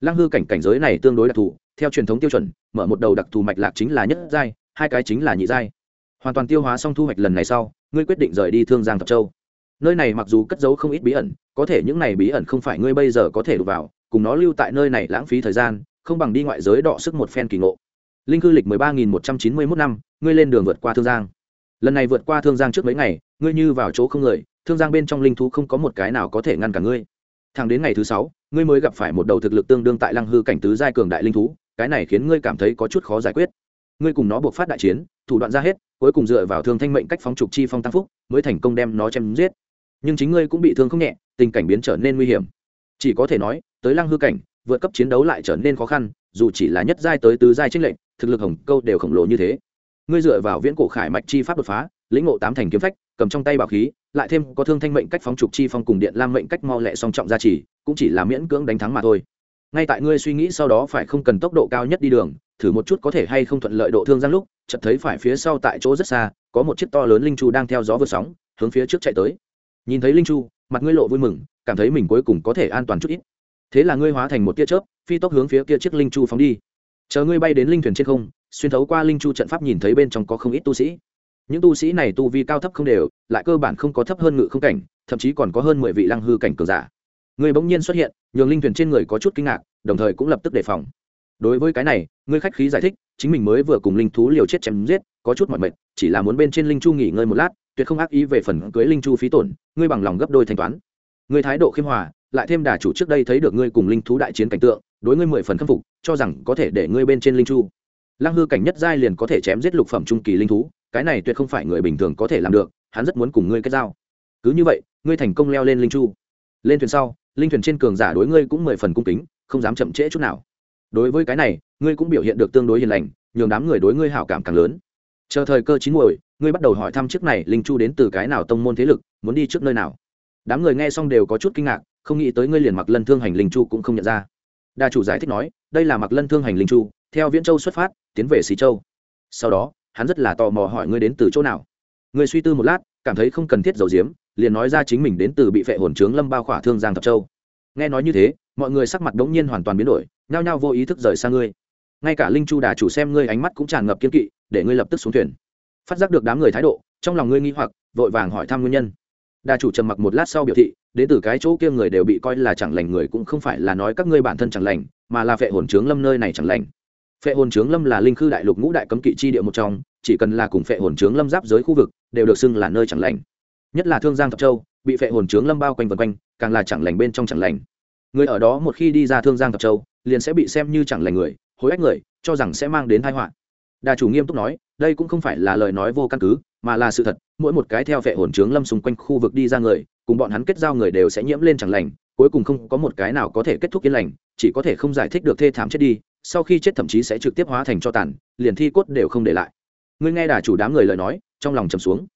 lăng hư cảnh cảnh giới này tương đối đặc thù, theo truyền thống tiêu chuẩn, mở một đầu đặc thù mạch lạc chính là nhất giai, hai cái chính là nhị giai. Hoàn toàn tiêu hóa xong thu hoạch lần này sau, ngươi quyết định rời đi thương giang thập châu. Nơi này mặc dù cất giấu không ít bí ẩn, có thể những này bí ẩn không phải ngươi bây giờ có thể đụt vào, cùng nó lưu tại nơi này lãng phí thời gian, không bằng đi ngoại giới đọ sức một phen kỳ ngộ. Linh cư lịch mười ba nghìn một trăm chín mươi mốt năm, ngươi lên đường vượt qua thương giang. Lần này vượt qua thương giang trước mấy ngày, ngươi như vào chỗ không người, thương giang bên trong linh thú không có một cái nào có thể ngăn cả ngươi thẳng đến ngày thứ sáu, ngươi mới gặp phải một đầu thực lực tương đương tại lăng hư cảnh tứ giai cường đại linh thú, cái này khiến ngươi cảm thấy có chút khó giải quyết. Ngươi cùng nó buộc phát đại chiến, thủ đoạn ra hết, cuối cùng dựa vào thương thanh mệnh cách phóng trục chi phong tăng phúc, mới thành công đem nó chém giết. Nhưng chính ngươi cũng bị thương không nhẹ, tình cảnh biến trở nên nguy hiểm. Chỉ có thể nói, tới lăng hư cảnh, vượt cấp chiến đấu lại trở nên khó khăn, dù chỉ là nhất giai tới tứ giai trinh lệnh thực lực hồng câu đều khổng lồ như thế. Ngươi dựa vào viễn cổ khải mạch chi pháp đột phá, lĩnh ngộ tám thành kiếm phách, cầm trong tay bảo khí lại thêm có thương thanh mệnh cách phóng trục chi phong cùng điện lam mệnh cách mau lẹ song trọng gia trì, cũng chỉ là miễn cưỡng đánh thắng mà thôi. Ngay tại ngươi suy nghĩ sau đó phải không cần tốc độ cao nhất đi đường, thử một chút có thể hay không thuận lợi độ thương giang lúc, chợt thấy phải phía sau tại chỗ rất xa, có một chiếc to lớn linh chu đang theo gió vượt sóng, hướng phía trước chạy tới. Nhìn thấy linh chu, mặt ngươi lộ vui mừng, cảm thấy mình cuối cùng có thể an toàn chút ít. Thế là ngươi hóa thành một tia chớp, phi tốc hướng phía kia chiếc linh chu phóng đi. Chờ ngươi bay đến linh thuyền trên không, xuyên thấu qua linh chu trận pháp nhìn thấy bên trong có không ít tu sĩ những tu sĩ này tu vi cao thấp không đều, lại cơ bản không có thấp hơn ngự không cảnh, thậm chí còn có hơn mười vị lăng hư cảnh cường giả. Người bỗng nhiên xuất hiện, nhường linh thuyền trên người có chút kinh ngạc, đồng thời cũng lập tức đề phòng. Đối với cái này, ngươi khách khí giải thích, chính mình mới vừa cùng linh thú liều chết chém giết, có chút mọi mệt, chỉ là muốn bên trên linh chu nghỉ ngơi một lát, tuyệt không ác ý về phần cưới linh chu phí tổn, ngươi bằng lòng gấp đôi thanh toán. Ngươi thái độ khiêm hòa, lại thêm đà chủ trước đây thấy được ngươi cùng linh thú đại chiến cảnh tượng, đối ngươi mười phần khâm phục, cho rằng có thể để ngươi bên trên linh chu. Lăng hư cảnh nhất giai liền có thể chém giết lục phẩm trung kỳ linh thú cái này tuyệt không phải người bình thường có thể làm được, hắn rất muốn cùng ngươi kết giao. Cứ như vậy, ngươi thành công leo lên linh chu. Lên thuyền sau, linh thuyền trên cường giả đối ngươi cũng mười phần cung kính, không dám chậm trễ chút nào. Đối với cái này, ngươi cũng biểu hiện được tương đối hiền lành, nhường đám người đối ngươi hảo cảm càng lớn. Chờ thời cơ chín muồi, ngươi bắt đầu hỏi thăm chiếc này linh chu đến từ cái nào tông môn thế lực, muốn đi trước nơi nào. Đám người nghe xong đều có chút kinh ngạc, không nghĩ tới ngươi liền mặc lân thương hành linh chu cũng không nhận ra. Đa chủ giải thích nói, đây là mặc lân thương hành linh chu, theo viễn châu xuất phát, tiến về xí châu. Sau đó hắn rất là tò mò hỏi ngươi đến từ chỗ nào. Ngươi suy tư một lát, cảm thấy không cần thiết giấu giếm, liền nói ra chính mình đến từ bị phệ hồn trướng lâm bao khỏa thương giang thập châu. Nghe nói như thế, mọi người sắc mặt đống nhiên hoàn toàn biến đổi, nhao nhao vô ý thức rời xa ngươi. Ngay cả linh chu đà chủ xem ngươi ánh mắt cũng tràn ngập kiên kỵ, để ngươi lập tức xuống thuyền. Phát giác được đám người thái độ, trong lòng ngươi nghi hoặc, vội vàng hỏi thăm nguyên nhân. Đà chủ trầm mặc một lát sau biểu thị, đến từ cái chỗ kia người đều bị coi là chẳng lành người cũng không phải là nói các ngươi bản thân chẳng lành, mà là phệ hồn trướng lâm nơi này chẳng lành phệ hồn trướng lâm là linh khư đại lục ngũ đại cấm kỵ chi địa một trong, chỉ cần là cùng phệ hồn trướng lâm giáp giới khu vực, đều được xưng là nơi chẳng lành. Nhất là thương giang thập châu, bị phệ hồn trướng lâm bao quanh vần quanh, càng là chẳng lành bên trong chẳng lành. Người ở đó một khi đi ra thương giang thập châu, liền sẽ bị xem như chẳng lành người, hối ách người, cho rằng sẽ mang đến tai họa. Đà chủ nghiêm túc nói, đây cũng không phải là lời nói vô căn cứ, mà là sự thật, mỗi một cái theo phệ hồn trướng lâm xung quanh khu vực đi ra người, cùng bọn hắn kết giao người đều sẽ nhiễm lên chẳng lành, cuối cùng không có một cái nào có thể kết thúc yên lành, chỉ có thể không giải thích được thê thảm chết đi sau khi chết thậm chí sẽ trực tiếp hóa thành cho tàn, liền thi cốt đều không để lại. Ngươi nghe đà chủ đám người lời nói, trong lòng trầm xuống.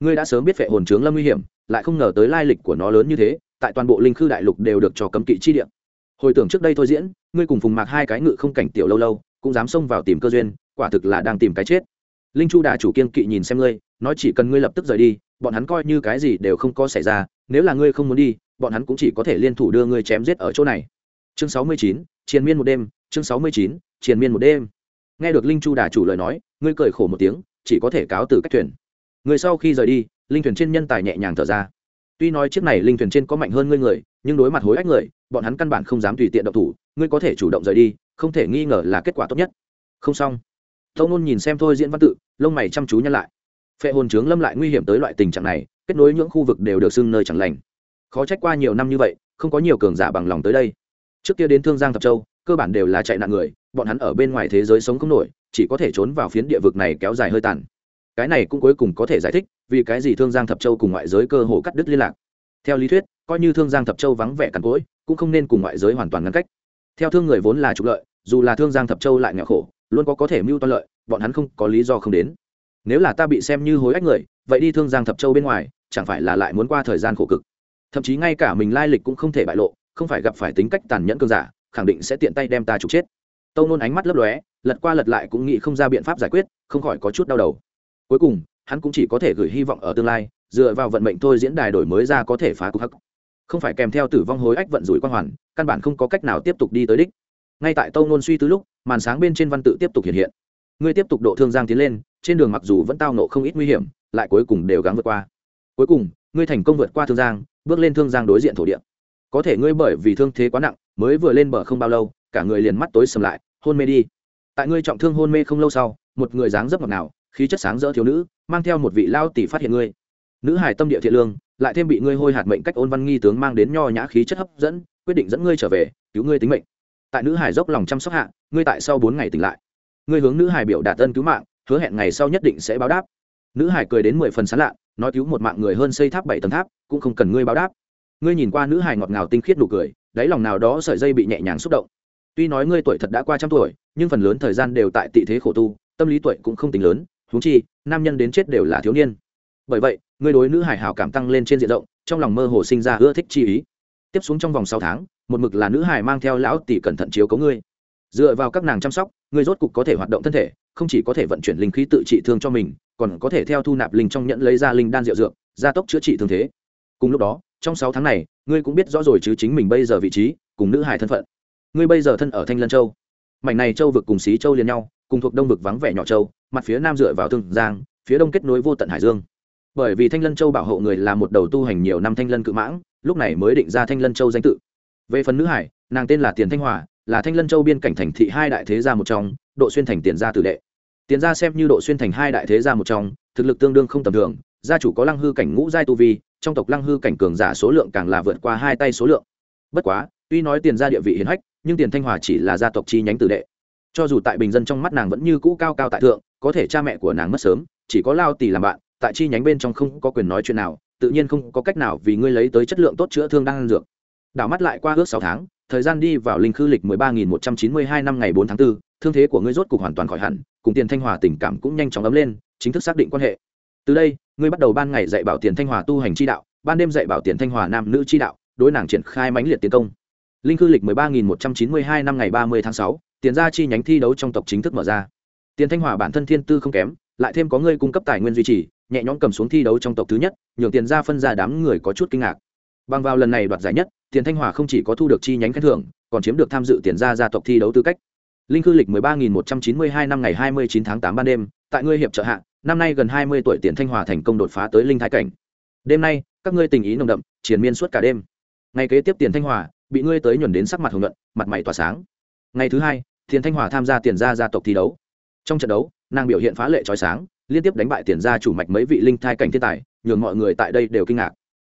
Ngươi đã sớm biết phệ hồn trướng lâm nguy hiểm, lại không ngờ tới lai lịch của nó lớn như thế, tại toàn bộ linh khư đại lục đều được cho cấm kỵ chi địa. Hồi tưởng trước đây thôi diễn, ngươi cùng phùng mạc hai cái ngự không cảnh tiểu lâu lâu, cũng dám xông vào tìm cơ duyên, quả thực là đang tìm cái chết. Linh chu đà chủ kiên kỵ nhìn xem ngươi, nói chỉ cần ngươi lập tức rời đi, bọn hắn coi như cái gì đều không có xảy ra, nếu là ngươi không muốn đi, bọn hắn cũng chỉ có thể liên thủ đưa ngươi chém giết ở chỗ này. Chương sáu mươi chín chiến miên một đêm chương sáu mươi chín, triền miên một đêm. Nghe được linh chu đà chủ lời nói, ngươi cười khổ một tiếng, chỉ có thể cáo từ cách thuyền. Người sau khi rời đi, linh thuyền trên nhân tài nhẹ nhàng thở ra. Tuy nói chiếc này linh thuyền trên có mạnh hơn ngươi người, nhưng đối mặt hối ách người, bọn hắn căn bản không dám tùy tiện động thủ, ngươi có thể chủ động rời đi, không thể nghi ngờ là kết quả tốt nhất. Không xong. Tâu nôn nhìn xem thôi diễn văn tự, lông mày chăm chú nhăn lại. Phệ hồn trướng lâm lại nguy hiểm tới loại tình trạng này, kết nối những khu vực đều được xưng nơi chẳng lành. Khó trách qua nhiều năm như vậy, không có nhiều cường giả bằng lòng tới đây. Trước kia đến thương giang thập châu cơ bản đều là chạy nạn người, bọn hắn ở bên ngoài thế giới sống không nổi, chỉ có thể trốn vào phiến địa vực này kéo dài hơi tàn. Cái này cũng cuối cùng có thể giải thích vì cái gì thương giang thập châu cùng ngoại giới cơ hồ cắt đứt liên lạc. Theo lý thuyết, coi như thương giang thập châu vắng vẻ cằn cỗi, cũng không nên cùng ngoại giới hoàn toàn ngăn cách. Theo thương người vốn là trục lợi, dù là thương giang thập châu lại nghèo khổ, luôn có có thể mưu toan lợi, bọn hắn không có lý do không đến. Nếu là ta bị xem như hối ách người, vậy đi thương giang thập châu bên ngoài, chẳng phải là lại muốn qua thời gian khổ cực? Thậm chí ngay cả mình lai lịch cũng không thể bại lộ, không phải gặp phải tính cách tàn nhẫn cơn giả khẳng định sẽ tiện tay đem ta trục chết. Tâu nôn ánh mắt lấp lóe, lật qua lật lại cũng nghĩ không ra biện pháp giải quyết, không khỏi có chút đau đầu. Cuối cùng, hắn cũng chỉ có thể gửi hy vọng ở tương lai, dựa vào vận mệnh thôi diễn đài đổi mới ra có thể phá cục hắc. Không phải kèm theo tử vong hối ách vận rủi quang hoàn, căn bản không có cách nào tiếp tục đi tới đích. Ngay tại tâu nôn suy tứ lúc, màn sáng bên trên văn tự tiếp tục hiện hiện. Ngươi tiếp tục độ thương giang tiến lên, trên đường mặc dù vẫn tao nộ không ít nguy hiểm, lại cuối cùng đều gắng vượt qua. Cuối cùng, ngươi thành công vượt qua thương giang, bước lên thương giang đối diện thổ địa. Có thể ngươi bởi vì thương thế quá nặng mới vừa lên bờ không bao lâu, cả người liền mắt tối sầm lại, hôn mê đi. Tại ngươi trọng thương hôn mê không lâu sau, một người dáng dấp ngọt nào khí chất sáng rỡ thiếu nữ, mang theo một vị lao tỷ phát hiện ngươi. Nữ hải tâm địa thiện lương, lại thêm bị ngươi hôi hạt mệnh cách ôn văn nghi tướng mang đến nho nhã khí chất hấp dẫn, quyết định dẫn ngươi trở về, cứu ngươi tính mệnh. Tại nữ hải dốc lòng chăm sóc hạ, ngươi tại sau bốn ngày tỉnh lại. Ngươi hướng nữ hải biểu đạt ân cứu mạng, hứa hẹn ngày sau nhất định sẽ báo đáp. Nữ hải cười đến mười phần sán lạ, nói cứu một mạng người hơn xây tháp bảy tầng tháp, cũng không cần ngươi báo đáp. Ngươi nhìn qua nữ hải ngọt ngào tinh khiết nụ cười đáy lòng nào đó sợi dây bị nhẹ nhàng xúc động. Tuy nói ngươi tuổi thật đã qua trăm tuổi, nhưng phần lớn thời gian đều tại tị thế khổ tu, tâm lý tuổi cũng không tính lớn, huống chi, nam nhân đến chết đều là thiếu niên. Bởi vậy, ngươi đối nữ hải hảo cảm tăng lên trên diện rộng, trong lòng mơ hồ sinh ra ưa thích chi ý. Tiếp xuống trong vòng sáu tháng, một mực là nữ hải mang theo lão tỷ cẩn thận chiếu cấu ngươi. Dựa vào các nàng chăm sóc, ngươi rốt cục có thể hoạt động thân thể, không chỉ có thể vận chuyển linh khí tự trị thương cho mình, còn có thể theo thu nạp linh trong nhẫn lấy ra linh đan rượu dược, gia tốc chữa trị thương thế. Cùng lúc đó, trong sáu tháng này ngươi cũng biết rõ rồi chứ chính mình bây giờ vị trí, cùng nữ hải thân phận. Ngươi bây giờ thân ở thanh lân châu. Mảnh này châu vực cùng xí châu liền nhau, cùng thuộc đông vực vắng vẻ nhỏ châu, mặt phía nam dựa vào thương giang, phía đông kết nối vô tận hải dương. Bởi vì thanh lân châu bảo hộ người là một đầu tu hành nhiều năm thanh lân cự mãng, lúc này mới định ra thanh lân châu danh tự. Về phần nữ hải, nàng tên là tiền thanh hòa, là thanh lân châu biên cảnh thành thị hai đại thế gia một trong, độ xuyên thành tiền gia tử đệ. Tiền gia xem như độ xuyên thành hai đại thế gia một trong, thực lực tương đương không tầm thường, gia chủ có lăng hư cảnh ngũ giai tu vi trong tộc lăng hư cảnh cường giả số lượng càng là vượt qua hai tay số lượng. Bất quá tuy nói tiền gia địa vị hiến hách nhưng tiền thanh hòa chỉ là gia tộc chi nhánh tử đệ. Cho dù tại bình dân trong mắt nàng vẫn như cũ cao cao tại thượng có thể cha mẹ của nàng mất sớm chỉ có lao tỷ làm bạn tại chi nhánh bên trong không có quyền nói chuyện nào tự nhiên không có cách nào vì ngươi lấy tới chất lượng tốt chữa thương đang ăn dược. Đảo mắt lại qua ước sáu tháng thời gian đi vào linh khư lịch mười ba nghìn một trăm chín mươi hai năm ngày bốn tháng 4, thương thế của ngươi rốt cục hoàn toàn khỏi hẳn cùng tiền thanh hòa tình cảm cũng nhanh chóng ấm lên chính thức xác định quan hệ. Từ đây ngươi bắt đầu ban ngày dạy bảo tiền thanh hòa tu hành chi đạo ban đêm dạy bảo tiền thanh hòa nam nữ chi đạo đối nàng triển khai mãnh liệt tiến công. Linh cư lịch 13.192 năm ngày 30 tháng 6, tiền gia chi nhánh thi đấu trong tộc chính thức mở ra. Tiền thanh hòa bản thân thiên tư không kém lại thêm có ngươi cung cấp tài nguyên duy trì nhẹ nhõm cầm xuống thi đấu trong tộc thứ nhất nhường tiền gia phân ra đám người có chút kinh ngạc. Bằng vào lần này đoạt giải nhất tiền thanh hòa không chỉ có thu được chi nhánh khen thưởng còn chiếm được tham dự tiền gia gia tộc thi đấu tư cách. Linh cư lịch 13.192 năm ngày 29 tháng 8 ban đêm tại ngươi hiệp trợ hạ năm nay gần 20 tuổi tiền thanh hòa thành công đột phá tới linh thái cảnh. Đêm nay, các ngươi tình ý nồng đậm, triền miên suốt cả đêm. Ngày kế tiếp tiền thanh hòa, bị ngươi tới nhuần đến sắc mặt hồng nhuận, mặt mày tỏa sáng. Ngày thứ hai, tiền thanh hòa tham gia tiền gia gia tộc thi đấu. Trong trận đấu, nàng biểu hiện phá lệ trói sáng, liên tiếp đánh bại tiền gia chủ mạch mấy vị linh thai cảnh thiên tài, nhường mọi người tại đây đều kinh ngạc.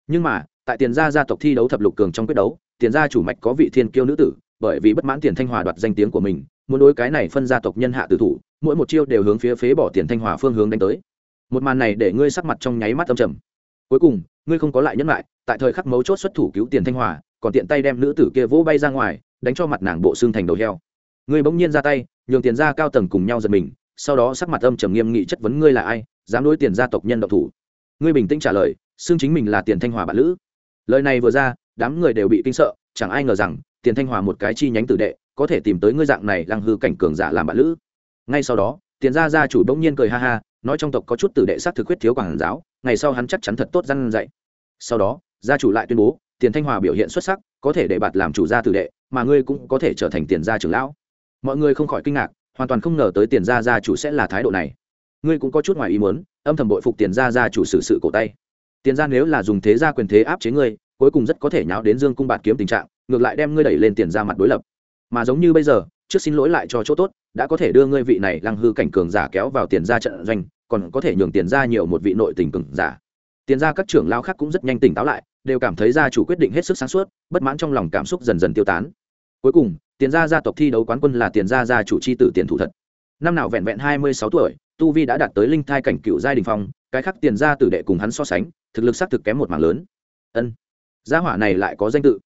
Nhưng mà, tại tiền gia gia tộc thi đấu thập lục cường trong quyết đấu, tiền gia chủ mạch có vị thiên kiêu nữ tử, bởi vì bất mãn tiền thanh hòa đoạt danh tiếng của mình, muốn đối cái này phân gia tộc nhân hạ tử thủ mỗi một chiêu đều hướng phía phế bỏ tiền thanh hòa phương hướng đánh tới. Một màn này để ngươi sắc mặt trong nháy mắt âm trầm. Cuối cùng, ngươi không có lại nhẫn lại, tại thời khắc mấu chốt xuất thủ cứu tiền thanh hòa, còn tiện tay đem nữ tử kia vỗ bay ra ngoài, đánh cho mặt nàng bộ xương thành đầu heo. Ngươi bỗng nhiên ra tay, nhường tiền gia cao tầng cùng nhau giật mình, sau đó sắc mặt âm trầm nghiêm nghị chất vấn ngươi là ai, dám đối tiền gia tộc nhân độc thủ. Ngươi bình tĩnh trả lời, xương chính mình là tiền thanh hòa bạn lữ. Lời này vừa ra, đám người đều bị kinh sợ, chẳng ai ngờ rằng, tiền thanh hòa một cái chi nhánh tử đệ, có thể tìm tới ngươi dạng này lăng hư cảnh cường giả làm bạn lữ ngay sau đó, tiền gia gia chủ bỗng nhiên cười ha ha, nói trong tộc có chút tử đệ sát thực huyết thiếu quảng giáo, ngày sau hắn chắc chắn thật tốt răn dạy. Sau đó, gia chủ lại tuyên bố, tiền thanh hòa biểu hiện xuất sắc, có thể để bạt làm chủ gia tử đệ, mà ngươi cũng có thể trở thành tiền gia trưởng lão. Mọi người không khỏi kinh ngạc, hoàn toàn không ngờ tới tiền gia gia chủ sẽ là thái độ này. Ngươi cũng có chút ngoài ý muốn, âm thầm bội phục tiền gia gia chủ xử sự cổ tay. Tiền gia nếu là dùng thế gia quyền thế áp chế ngươi, cuối cùng rất có thể nháo đến dương cung bạt kiếm tình trạng, ngược lại đem ngươi đẩy lên tiền ra mặt đối lập. Mà giống như bây giờ trước xin lỗi lại cho chỗ tốt, đã có thể đưa ngươi vị này lăng hư cảnh cường giả kéo vào tiền ra trận doanh, còn có thể nhường tiền ra nhiều một vị nội tình cường giả. Tiền ra các trưởng lao khác cũng rất nhanh tỉnh táo lại, đều cảm thấy gia chủ quyết định hết sức sáng suốt, bất mãn trong lòng cảm xúc dần dần tiêu tán. Cuối cùng, tiền gia gia tộc thi đấu quán quân là tiền gia gia chủ c h i tử tiền thủ thật. Năm nào vẹn vẹn hai mươi sáu tuổi, tu vi đã đạt tới linh thai cảnh cựu giai đình phong, cái khác tiền gia tử đệ cùng hắn so sánh, thực lực xác thực kém một mảng lớn. Ân, gia hỏa này lại có danh tự.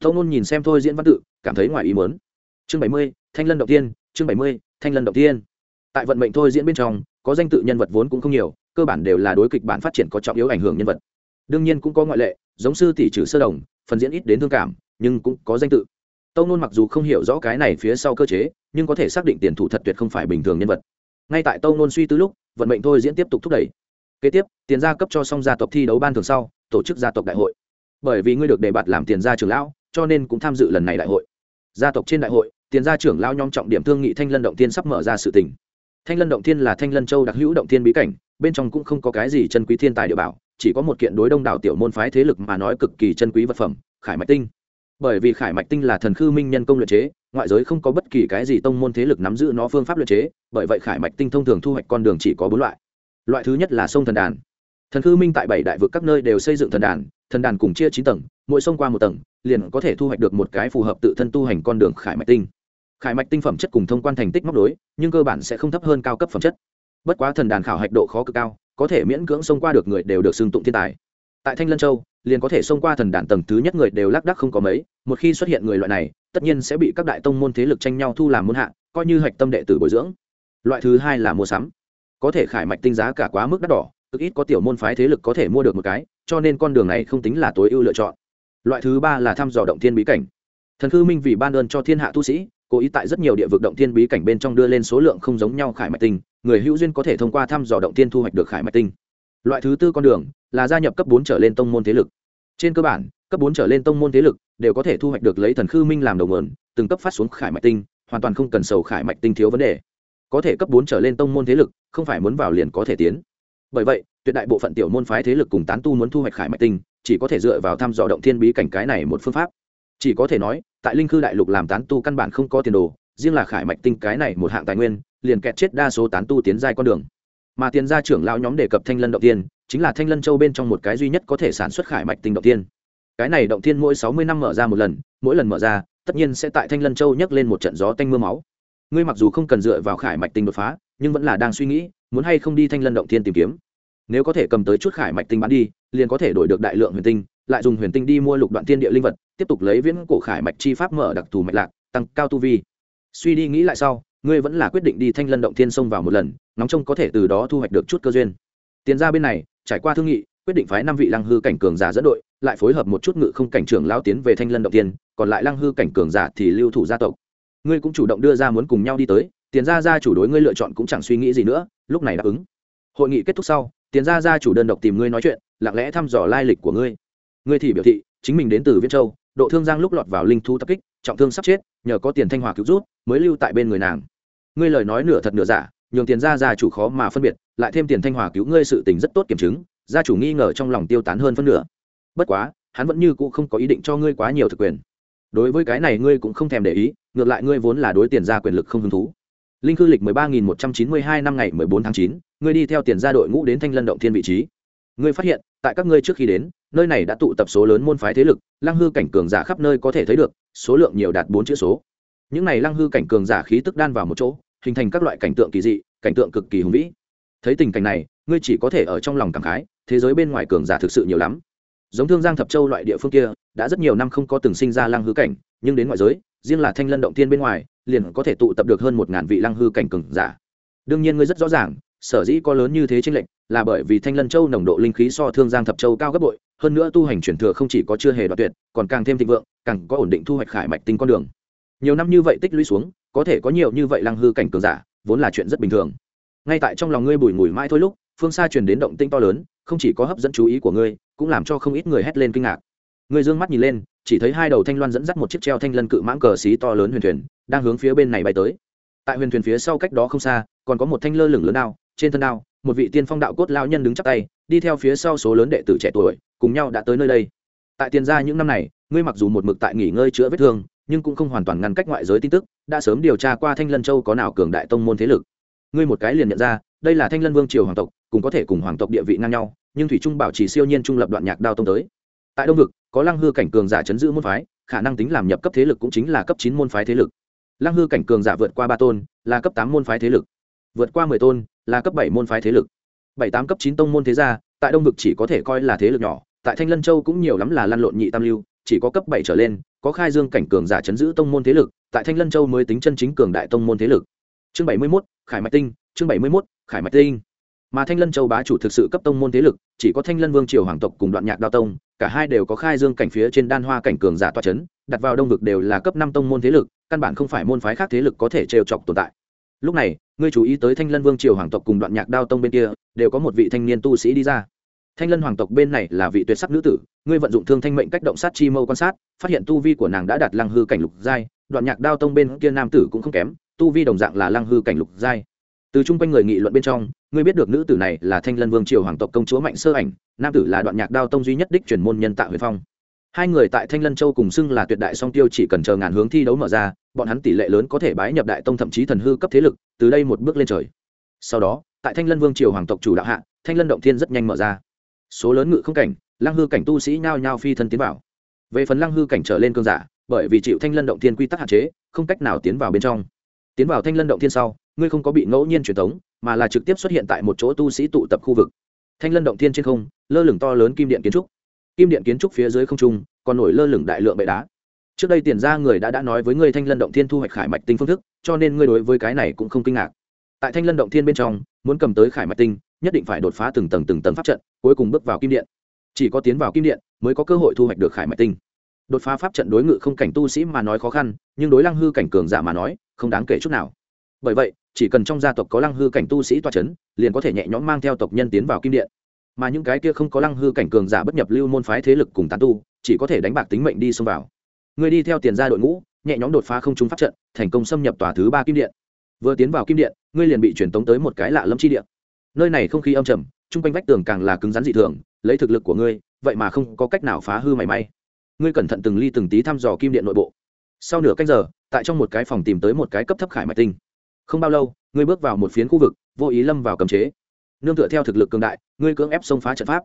Tâu nôn nhìn xem thôi diễn văn tự, cảm thấy ngoài ý mớn chương bảy mươi, thanh lân đầu tiên, chương bảy mươi, thanh lân đầu tiên. Tại vận mệnh thôi diễn bên trong, có danh tự nhân vật vốn cũng không nhiều, cơ bản đều là đối kịch bản phát triển có trọng yếu ảnh hưởng nhân vật. Đương nhiên cũng có ngoại lệ, giống sư tỷ trừ sơ đồng, phần diễn ít đến thương cảm, nhưng cũng có danh tự. Tâu nôn mặc dù không hiểu rõ cái này phía sau cơ chế, nhưng có thể xác định tiền thủ thật tuyệt không phải bình thường nhân vật. Ngay tại tâu nôn suy tư lúc, vận mệnh thôi diễn tiếp tục thúc đẩy. Kế tiếp, tiền gia cấp cho xong gia tộc thi đấu ban thường sau, tổ chức gia tộc đại hội. Bởi vì ngươi được đề bạt làm tiền gia trưởng lão, cho nên cũng tham dự lần này đại hội. Gia tộc trên đại hội tiền gia trưởng lão nhóm trọng điểm thương nghị thanh lân động tiên sắp mở ra sự tình. Thanh lân động tiên là thanh lân châu đặc hữu động tiên bí cảnh, bên trong cũng không có cái gì chân quý thiên tài địa bảo, chỉ có một kiện đối đông đảo tiểu môn phái thế lực mà nói cực kỳ chân quý vật phẩm, khải mạch tinh. Bởi vì khải mạch tinh là thần khư minh nhân công luyện chế, ngoại giới không có bất kỳ cái gì tông môn thế lực nắm giữ nó phương pháp luyện chế, bởi vậy khải mạch tinh thông thường thu hoạch con đường chỉ có bốn loại. Loại thứ nhất là sông thần đàn. Thần khư minh tại bảy đại vực các nơi đều xây dựng thần đàn thần đàn cùng chia chín tầng, mỗi sông qua một tầng, liền có thể thu hoạch được một cái phù hợp tự thân tu hành con đường khải mạch tinh khải mạch tinh phẩm chất cùng thông quan thành tích móc đối, nhưng cơ bản sẽ không thấp hơn cao cấp phẩm chất. Bất quá thần đàn khảo hạch độ khó cực cao, có thể miễn cưỡng xông qua được người đều được xưng tụng thiên tài. Tại thanh lân châu, liền có thể xông qua thần đàn tầng thứ nhất người đều lác đắc không có mấy, một khi xuất hiện người loại này, tất nhiên sẽ bị các đại tông môn thế lực tranh nhau thu làm môn hạ, coi như hạch tâm đệ tử bồi dưỡng. Loại thứ hai là mua sắm. Có thể khải mạch tinh giá cả quá mức đắt đỏ, cực ít có tiểu môn phái thế lực có thể mua được một cái, cho nên con đường này không tính là tối ưu lựa chọn. Loại thứ ba là thăm dò động thiên bí cảnh. Thần khư minh vì ban ơn cho thiên hạ tu sĩ cố ý tại rất nhiều địa vực động thiên bí cảnh bên trong đưa lên số lượng không giống nhau khải mạch tinh, người hữu duyên có thể thông qua thăm dò động thiên thu hoạch được khải mạch tinh. Loại thứ tư con đường là gia nhập cấp bốn trở lên tông môn thế lực. Trên cơ bản, cấp bốn trở lên tông môn thế lực đều có thể thu hoạch được lấy thần khư minh làm đầu mượn từng cấp phát xuống khải mạch tinh, hoàn toàn không cần sầu khải mạch tinh thiếu vấn đề. Có thể cấp bốn trở lên tông môn thế lực, không phải muốn vào liền có thể tiến. Bởi vậy, tuyệt đại bộ phận tiểu môn phái thế lực cùng tán tu muốn thu hoạch khải mạch tinh, chỉ có thể dựa vào thăm dò động thiên bí cảnh cái này một phương pháp chỉ có thể nói, tại linh khư đại lục làm tán tu căn bản không có tiền đồ, riêng là khải mạch tinh cái này một hạng tài nguyên, liền kẹt chết đa số tán tu tiến giai con đường. Mà tiền gia trưởng lão nhóm đề cập thanh lân động tiên, chính là thanh lân châu bên trong một cái duy nhất có thể sản xuất khải mạch tinh động tiên. Cái này động tiên mỗi sáu mươi năm mở ra một lần, mỗi lần mở ra, tất nhiên sẽ tại thanh lân châu nhấc lên một trận gió tanh mưa máu. Ngươi mặc dù không cần dựa vào khải mạch tinh đột phá, nhưng vẫn là đang suy nghĩ, muốn hay không đi thanh lân động tiên tìm kiếm. Nếu có thể cầm tới chút khải mạch tinh bán đi, liền có thể đổi được đại lượng huyền tinh lại dùng huyền tinh đi mua lục đoạn tiên địa linh vật, tiếp tục lấy viễn cổ khải mạch chi pháp mở đặc thù mạch lạc, tăng cao tu vi. Suy đi nghĩ lại sau, ngươi vẫn là quyết định đi thanh lân động thiên sông vào một lần nóng trông có thể từ đó thu hoạch được chút cơ duyên. Tiền ra bên này, trải qua thương nghị, quyết định phái năm vị lăng hư cảnh cường giả dẫn đội, lại phối hợp một chút ngự không cảnh trưởng lao tiến về thanh lân động tiên còn lại lăng hư cảnh cường giả thì lưu thủ gia tộc. Ngươi cũng chủ động đưa ra muốn cùng nhau đi tới, tiền ra ra chủ đối ngươi lựa chọn cũng chẳng suy nghĩ gì nữa, lúc này đáp ứng. Hội nghị kết thúc sau, tiền ra ra chủ đơn độc tìm ngươi nói chuyện, lặng lẽ thăm dò lai lịch của ngươi ngươi thì biểu thị, chính mình đến từ viễn châu, độ thương giang lúc lọt vào linh thu tập kích, trọng thương sắp chết, nhờ có tiền thanh hòa cứu rút mới lưu tại bên người nàng. Ngươi lời nói nửa thật nửa giả, nhường tiền ra ra chủ khó mà phân biệt, lại thêm tiền thanh hòa cứu ngươi sự tình rất tốt kiểm chứng, gia chủ nghi ngờ trong lòng tiêu tán hơn phân nửa. Bất quá, hắn vẫn như cũ không có ý định cho ngươi quá nhiều thực quyền. Đối với cái này ngươi cũng không thèm để ý, ngược lại ngươi vốn là đối tiền ra quyền lực không hứng thú. Linh cư lịch mười ba nghìn một trăm chín mươi hai năm ngày mười bốn tháng chín, ngươi đi theo tiền ra đội ngũ đến thanh lân động thiên vị trí. Ngươi phát hiện, tại các ngươi trước khi đến nơi này đã tụ tập số lớn môn phái thế lực, lăng hư cảnh cường giả khắp nơi có thể thấy được, số lượng nhiều đạt bốn chữ số. Những này lăng hư cảnh cường giả khí tức đan vào một chỗ, hình thành các loại cảnh tượng kỳ dị, cảnh tượng cực kỳ hùng vĩ. Thấy tình cảnh này, ngươi chỉ có thể ở trong lòng cảm khái, thế giới bên ngoài cường giả thực sự nhiều lắm. Giống thương giang thập châu loại địa phương kia, đã rất nhiều năm không có từng sinh ra lăng hư cảnh, nhưng đến ngoại giới, riêng là thanh lân động thiên bên ngoài, liền có thể tụ tập được hơn một ngàn vị lăng hư cảnh cường giả. Đương nhiên ngươi rất rõ ràng, sở dĩ có lớn như thế tranh lệch, là bởi vì thanh lân châu nồng độ linh khí so thương giang thập châu cao gấp bội hơn nữa tu hành chuyển thừa không chỉ có chưa hề đoạt tuyệt, còn càng thêm thịnh vượng, càng có ổn định thu hoạch khải mạch tinh con đường. Nhiều năm như vậy tích lũy xuống, có thể có nhiều như vậy lăng hư cảnh cường giả, vốn là chuyện rất bình thường. Ngay tại trong lòng ngươi bùi ngùi mãi thôi lúc, phương xa truyền đến động tinh to lớn, không chỉ có hấp dẫn chú ý của ngươi, cũng làm cho không ít người hét lên kinh ngạc. Ngươi d ư ơ n g mắt nhìn lên, chỉ thấy hai đầu thanh loan dẫn dắt một chiếc treo thanh lân cự mãng cờ xí to lớn huyền thuyền, đang hướng phía bên này bay tới. Tại huyền thuyền phía sau cách đó không xa, còn có một thanh lơ lửng lớn đao, trên thân đao, một vị tiên phong đạo cốt lao nhân đứng chắc tay, đi theo phía sau số lớn đệ tử trẻ tuổi cùng nhau đã tới nơi đây. Tại tiền gia những năm này, ngươi mặc dù một mực tại nghỉ ngơi chữa vết thương, nhưng cũng không hoàn toàn ngăn cách ngoại giới tin tức, đã sớm điều tra qua thanh lân châu có nào cường đại tông môn thế lực. Ngươi một cái liền nhận ra, đây là thanh lân vương triều hoàng tộc, cùng có thể cùng hoàng tộc địa vị ngang nhau, nhưng thủy trung bảo trì siêu nhiên trung lập đoạn nhạc đao tông tới. Tại đông vực, có lăng hư cảnh cường giả chấn giữ môn phái, khả năng tính làm nhập cấp thế lực cũng chính là cấp chín môn phái thế lực. Lăng hư cảnh cường giả vượt qua ba tôn, là cấp tám môn phái thế lực. Vượt qua mười tôn, là cấp bảy môn phái thế lực. Bảy tám cấp chín tông môn thế gia, tại đông vực chỉ có thể coi là thế lực nhỏ tại thanh lân châu cũng nhiều lắm là lăn lộn nhị tam lưu, chỉ có cấp bảy trở lên, có khai dương cảnh cường giả chấn giữ tông môn thế lực, tại thanh lân châu mới tính chân chính cường đại tông môn thế lực. Chương bảy mươi mốt, khải mạch tinh, chương bảy mươi mốt, khải mạch tinh. Mà thanh lân châu bá chủ thực sự cấp tông môn thế lực, chỉ có thanh lân vương triều hoàng tộc cùng đoạn nhạc đao tông, cả hai đều có khai dương cảnh phía trên đan hoa cảnh cường giả toa c h ấ n đặt vào đông vực đều là cấp năm tông môn thế lực, căn bản không phải môn phái khác thế lực có thể trêu chọc tồn tại. Lúc này, ngươi chú ý tới thanh lân vương triều hoàng tộc cùng đoạn nhạc đao tông bên kia, đều có một vị thanh niên tu sĩ đi ra thanh lân hoàng tộc bên này là vị tuyệt sắc nữ tử, ngươi vận dụng thương thanh mệnh cách động sát chi mâu quan sát, phát hiện tu vi của nàng đã đạt lăng hư cảnh lục giai, đoạn nhạc đao tông bên kia nam tử cũng không kém, tu vi đồng dạng là lăng hư cảnh lục giai. Từ chung quanh người nghị luận bên trong, ngươi biết được nữ tử này là thanh lân vương triều hoàng tộc công chúa mạnh sơ ảnh, nam tử là đoạn nhạc đao tông duy nhất đích truyền môn nhân tạ huyền phong. Hai người tại thanh lân châu cùng xưng là tuyệt đại song tiêu chỉ cần chờ ngàn hướng thi đấu mở ra, bọn hắn tỷ lệ lớn có thể bái nhập đại tông thậm chí thần hư cấp thế lực, từ đây một bước lên trời. Sau đó, tại thanh lân vương triều hoàng tộc chủ đạo hạ, thanh lân động thiên rất nhanh mở ra số lớn ngự không cảnh, lăng hư cảnh tu sĩ nhao nhao phi thân tiến vào. Về phần lăng hư cảnh trở lên cơn giả, bởi vì chịu thanh lân động thiên quy tắc hạn chế, không cách nào tiến vào bên trong. Tiến vào thanh lân động thiên sau, ngươi không có bị ngẫu nhiên truyền thống mà là trực tiếp xuất hiện tại một chỗ tu sĩ tụ tập khu vực. Thanh lân động thiên trên không, lơ lửng to lớn kim điện kiến trúc. Kim điện kiến trúc phía dưới không trung, còn nổi lơ lửng đại lượng bệ đá. Trước đây tiền ra người đã đã nói với ngươi thanh lân động thiên thu hoạch khải mạch tinh phương thức, cho nên ngươi đối với cái này cũng không kinh ngạc. Tại thanh lân động thiên bên trong, muốn cầm tới khải mạch tinh nhất định phải đột phá từng tầng từng tầng pháp trận, cuối cùng bước vào kim điện. Chỉ có tiến vào kim điện mới có cơ hội thu hoạch được khải mạch tinh. Đột phá pháp trận đối ngự không cảnh tu sĩ mà nói khó khăn, nhưng đối lăng hư cảnh cường giả mà nói, không đáng kể chút nào. Bởi vậy, chỉ cần trong gia tộc có lăng hư cảnh tu sĩ toa c h ấ n liền có thể nhẹ nhõm mang theo tộc nhân tiến vào kim điện. Mà những cái kia không có lăng hư cảnh cường giả bất nhập lưu môn phái thế lực cùng tán tu, chỉ có thể đánh bạc tính mệnh đi xông vào. Người đi theo tiền ra đội ngũ, nhẹ nhõm đột phá không trúng pháp trận, thành công xâm nhập tòa thứ ba kim điện. Vừa tiến vào kim điện, ngươi liền bị truyền tống tới một cái lạ lâm chi điện nơi này không khí âm trầm, chung quanh vách tường càng là cứng rắn dị thường, lấy thực lực của ngươi, vậy mà không có cách nào phá hư mảy may. Ngươi cẩn thận từng ly từng tí thăm dò kim điện nội bộ. Sau nửa cách giờ, tại trong một cái phòng tìm tới một cái cấp thấp khải mạch tinh. Không bao lâu, ngươi bước vào một phiến khu vực, vô ý lâm vào cầm chế. Nương tựa theo thực lực cường đại, ngươi cưỡng ép xông phá trận pháp.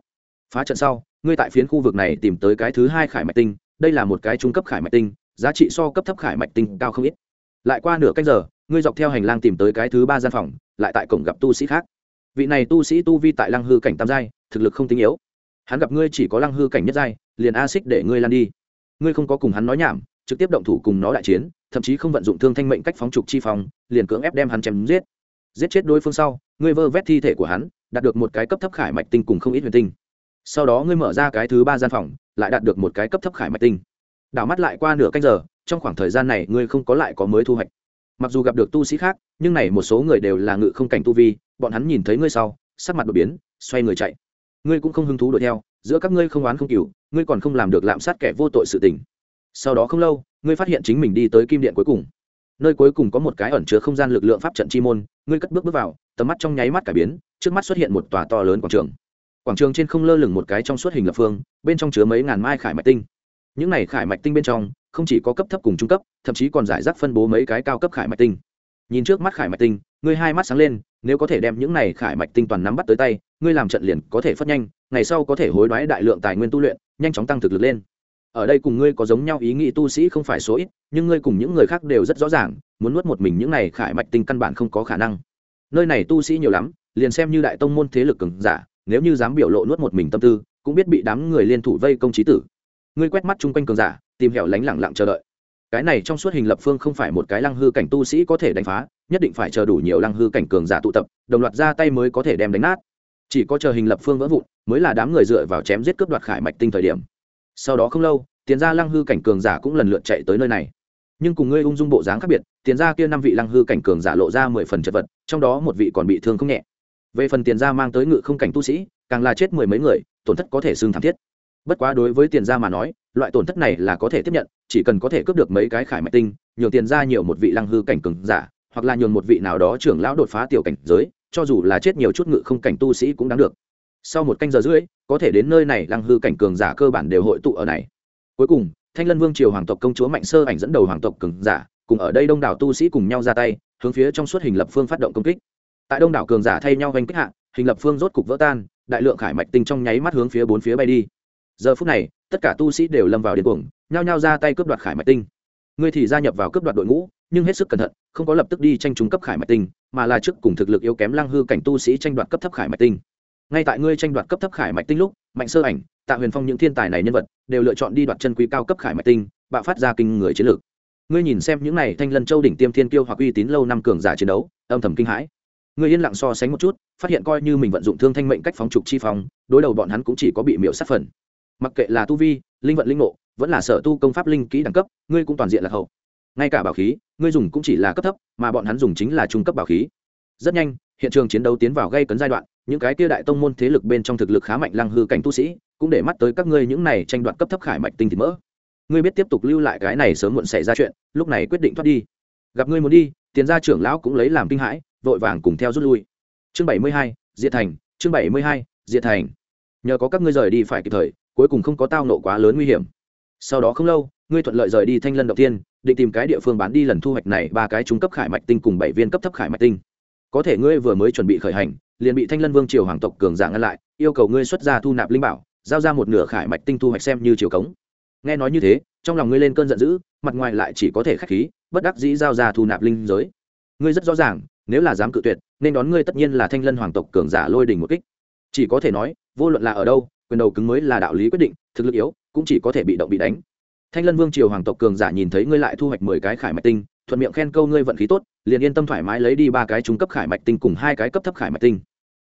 Phá trận sau, ngươi tại phiến khu vực này tìm tới cái thứ hai khải mạch tinh, đây là một cái trung cấp khải mạch tinh, giá trị so cấp thấp khải mạch tinh cao không ít. Lại qua nửa cách giờ, ngươi dọc theo hành lang tìm tới cái thứ ba gian phòng, lại tại cổng gặp tu sĩ khác vị này tu sĩ tu vi tại lăng hư cảnh tam giai thực lực không tinh yếu. Hắn gặp ngươi chỉ có lăng hư cảnh nhất giai liền a xích để ngươi lan đi. Ngươi không có cùng hắn nói nhảm trực tiếp động thủ cùng nó đại chiến thậm chí không vận dụng thương thanh mệnh cách phóng trục chi phòng, liền cưỡng ép đem hắn chém giết. Giết chết đối phương sau ngươi vơ vét thi thể của hắn đạt được một cái cấp thấp khải mạch tinh cùng không ít huyền tinh. Sau đó ngươi mở ra cái thứ ba gian phòng lại đạt được một cái cấp thấp khải mạch tinh. Đảo mắt lại qua nửa canh giờ trong khoảng thời gian này ngươi không có lại có mới thu hoạch. Mặc dù gặp được tu sĩ khác nhưng này một số người đều là ngự không cảnh tu vi bọn hắn nhìn thấy ngươi sau, sắc mặt đột biến, xoay người chạy. Ngươi cũng không hứng thú đuổi theo, giữa các ngươi không oán không cừu, ngươi còn không làm được lạm sát kẻ vô tội sự tình. Sau đó không lâu, ngươi phát hiện chính mình đi tới kim điện cuối cùng. Nơi cuối cùng có một cái ẩn chứa không gian lực lượng pháp trận chi môn, ngươi cất bước bước vào, tầm mắt trong nháy mắt cải biến, trước mắt xuất hiện một tòa to lớn quảng trường. Quảng trường trên không lơ lửng một cái trong suốt hình lập phương, bên trong chứa mấy ngàn mai khải mạch tinh. Những này khải mạch tinh bên trong, không chỉ có cấp thấp cùng trung cấp, thậm chí còn giải rác phân bố mấy cái cao cấp khải mạch tinh. Nhìn trước mắt khải mạch tinh, ngươi hai mắt sáng lên nếu có thể đem những này khải mạch tinh toàn nắm bắt tới tay, ngươi làm trận liền có thể phát nhanh, ngày sau có thể hối đoái đại lượng tài nguyên tu luyện, nhanh chóng tăng thực lực lên. Ở đây cùng ngươi có giống nhau ý nghĩ tu sĩ không phải số ít, nhưng ngươi cùng những người khác đều rất rõ ràng, muốn nuốt một mình những này khải mạch tinh căn bản không có khả năng. Nơi này tu sĩ nhiều lắm, liền xem như đại tông môn thế lực cường giả, nếu như dám biểu lộ nuốt một mình tâm tư, cũng biết bị đám người liên thủ vây công trí tử. Ngươi quét mắt chung quanh cường giả, tìm hẻo lánh lẳng lặng chờ đợi. Cái này trong suốt hình lập phương không phải một cái lăng hư cảnh tu sĩ có thể đánh phá nhất định phải chờ đủ nhiều lăng hư cảnh cường giả tụ tập, đồng loạt ra tay mới có thể đem đánh nát. Chỉ có chờ hình lập phương vỡ vụn, mới là đám người dựa vào chém giết cướp đoạt khải mạch tinh thời điểm. Sau đó không lâu, tiền gia lăng hư cảnh cường giả cũng lần lượt chạy tới nơi này. Nhưng cùng ngươi ung dung bộ dáng khác biệt, tiền gia kia năm vị lăng hư cảnh cường giả lộ ra mười phần chật vật, trong đó một vị còn bị thương không nhẹ. Về phần tiền gia mang tới ngự không cảnh tu sĩ, càng là chết mười mấy người, tổn thất có thể xương thảm thiết. Bất quá đối với tiền gia mà nói, loại tổn thất này là có thể tiếp nhận, chỉ cần có thể cướp được mấy cái khải mạch tinh nhiều tiền ra nhiều một vị lăng hư cảnh cường giả hoặc là nhường một vị nào đó trưởng lão đột phá tiểu cảnh giới, cho dù là chết nhiều chút ngự không cảnh tu sĩ cũng đáng được. Sau một canh giờ rưỡi, có thể đến nơi này lăng hư cảnh cường giả cơ bản đều hội tụ ở này. Cuối cùng, thanh lân vương triều hoàng tộc công chúa mạnh sơ ảnh dẫn đầu hoàng tộc cường giả, cùng ở đây đông đảo tu sĩ cùng nhau ra tay, hướng phía trong suốt hình lập phương phát động công kích. Tại đông đảo cường giả thay nhau vanh kích hạ, hình lập phương rốt cục vỡ tan, đại lượng khải mạch tinh trong nháy mắt hướng phía bốn phía bay đi. Giờ phút này, tất cả tu sĩ đều lâm vào điên cuồng, nhao nhao ra tay cướp đoạt khải mạch tinh. Ngươi thì gia nhập vào cướp đoạt đội ngũ nhưng hết sức cẩn thận, không có lập tức đi tranh trúng cấp khải mạch tinh, mà là trước cùng thực lực yếu kém lăng hư cảnh tu sĩ tranh đoạt cấp thấp khải mạch tinh. Ngay tại ngươi tranh đoạt cấp thấp khải mạch tinh lúc, mạnh sơ ảnh, tạ huyền phong những thiên tài này nhân vật, đều lựa chọn đi đoạt chân quý cao cấp khải mạch tinh, bạo phát ra kinh người chiến lược. Ngươi nhìn xem những này thanh lân châu đỉnh tiêm thiên kiêu hoặc uy tín lâu năm cường giả chiến đấu, âm thầm kinh hãi. Ngươi yên lặng so sánh một chút, phát hiện coi như mình vận dụng thương thanh mệnh cách phóng trục chi phong, đối đầu bọn hắn cũng chỉ có bị miễu sát phần. Mặc kệ là tu vi, linh vận linh ngộ, vẫn là sở tu công pháp linh kỹ đẳng cấp, ngươi cũng toàn diện là hậu ngay cả bảo khí, ngươi dùng cũng chỉ là cấp thấp, mà bọn hắn dùng chính là trung cấp bảo khí. Rất nhanh, hiện trường chiến đấu tiến vào gây cấn giai đoạn, những cái kia đại tông môn thế lực bên trong thực lực khá mạnh lăng hư cảnh tu sĩ, cũng để mắt tới các ngươi những này tranh đoạt cấp thấp khải mạch tinh thịt mỡ. Ngươi biết tiếp tục lưu lại cái này sớm muộn xảy ra chuyện, lúc này quyết định thoát đi. Gặp ngươi muốn đi, tiền gia trưởng lão cũng lấy làm kinh hãi, vội vàng cùng theo rút lui. Chương bảy mươi hai, diệt thành, chương bảy mươi hai, diệt thành. Nhờ có các ngươi rời đi phải kịp thời, cuối cùng không có tao nộ quá lớn nguy hiểm. Sau đó không lâu ngươi thuận lợi rời đi thanh lân đầu tiên, định tìm cái địa phương bán đi lần thu hoạch này ba cái trung cấp khải mạch tinh cùng bảy viên cấp thấp khải mạch tinh. Có thể ngươi vừa mới chuẩn bị khởi hành, liền bị thanh lân vương triều hoàng tộc cường giả ngăn lại, yêu cầu ngươi xuất ra thu nạp linh bảo, giao ra một nửa khải mạch tinh thu hoạch xem như chiều cống. Nghe nói như thế, trong lòng ngươi lên cơn giận dữ, mặt ngoài lại chỉ có thể khách khí, bất đắc dĩ giao ra thu nạp linh giới. Ngươi rất rõ ràng, nếu là dám cự tuyệt, nên đón ngươi tất nhiên là thanh lân hoàng tộc cường giả lôi đình một kích. Chỉ có thể nói, vô luận là ở đâu, quyền đầu cứng mới là đạo lý quyết định, thực lực yếu, cũng chỉ có thể bị động bị đánh thanh lân vương triều hoàng tộc cường giả nhìn thấy ngươi lại thu hoạch mười cái khải mạch tinh, thuận miệng khen câu ngươi vận khí tốt, liền yên tâm thoải mái lấy đi ba cái trung cấp khải mạch tinh cùng hai cái cấp thấp khải mạch tinh.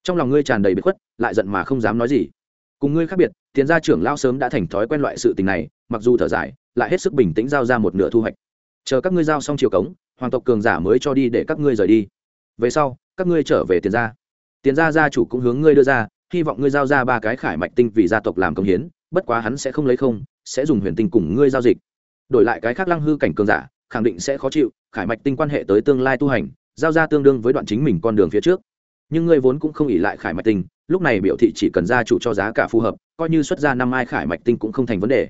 Trong lòng ngươi tràn đầy bị khuất, lại giận mà không dám nói gì. Cùng ngươi khác biệt, tiền gia trưởng lao sớm đã thành thói quen loại sự tình này, mặc dù thở dài, lại hết sức bình tĩnh giao ra một nửa thu hoạch. Chờ các ngươi giao xong chiều cống, hoàng tộc cường giả mới cho đi để các ngươi rời đi. Về sau, các ngươi trở về tiền gia. Tiền gia gia chủ cũng hướng ngươi đưa ra, hy vọng ngươi giao ra ba cái khải mạch tinh vì gia tộc làm công hiến, bất quá hắn sẽ không lấy không sẽ dùng huyền tinh cùng ngươi giao dịch. Đổi lại cái khác lăng hư cảnh cường giả, khẳng định sẽ khó chịu, khải mạch tinh quan hệ tới tương lai tu hành, giao ra tương đương với đoạn chính mình con đường phía trước. Nhưng ngươi vốn cũng không ỉ lại khải mạch tinh, lúc này biểu thị chỉ cần gia chủ cho giá cả phù hợp, coi như xuất ra năm mai khải mạch tinh cũng không thành vấn đề.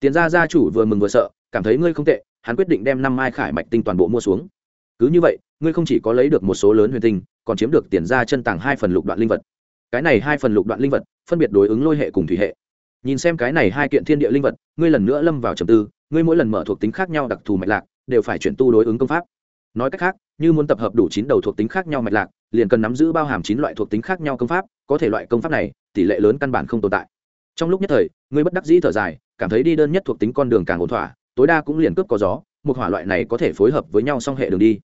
Tiền gia gia chủ vừa mừng vừa sợ, cảm thấy ngươi không tệ, hắn quyết định đem năm mai khải mạch tinh toàn bộ mua xuống. Cứ như vậy, ngươi không chỉ có lấy được một số lớn huyền tinh, còn chiếm được tiền gia chân tàng hai phần lục đoạn linh vật. Cái này hai phần lục đoạn linh vật, phân biệt đối ứng lôi hệ cùng thủy hệ nhìn xem cái này hai kiện thiên địa linh vật, ngươi lần nữa lâm vào trầm tư, ngươi mỗi lần mở thuộc tính khác nhau đặc thù mạch lạc, đều phải chuyển tu đối ứng công pháp. Nói cách khác, như muốn tập hợp đủ chín đầu thuộc tính khác nhau mạch lạc, liền cần nắm giữ bao hàm chín loại thuộc tính khác nhau công pháp, có thể loại công pháp này, tỷ lệ lớn căn bản không tồn tại. Trong lúc nhất thời, ngươi bất đắc dĩ thở dài, cảm thấy đi đơn nhất thuộc tính con đường càng ổn thỏa, tối đa cũng liền cướp có gió, một hỏa loại này có thể phối hợp với nhau song hệ đường đi.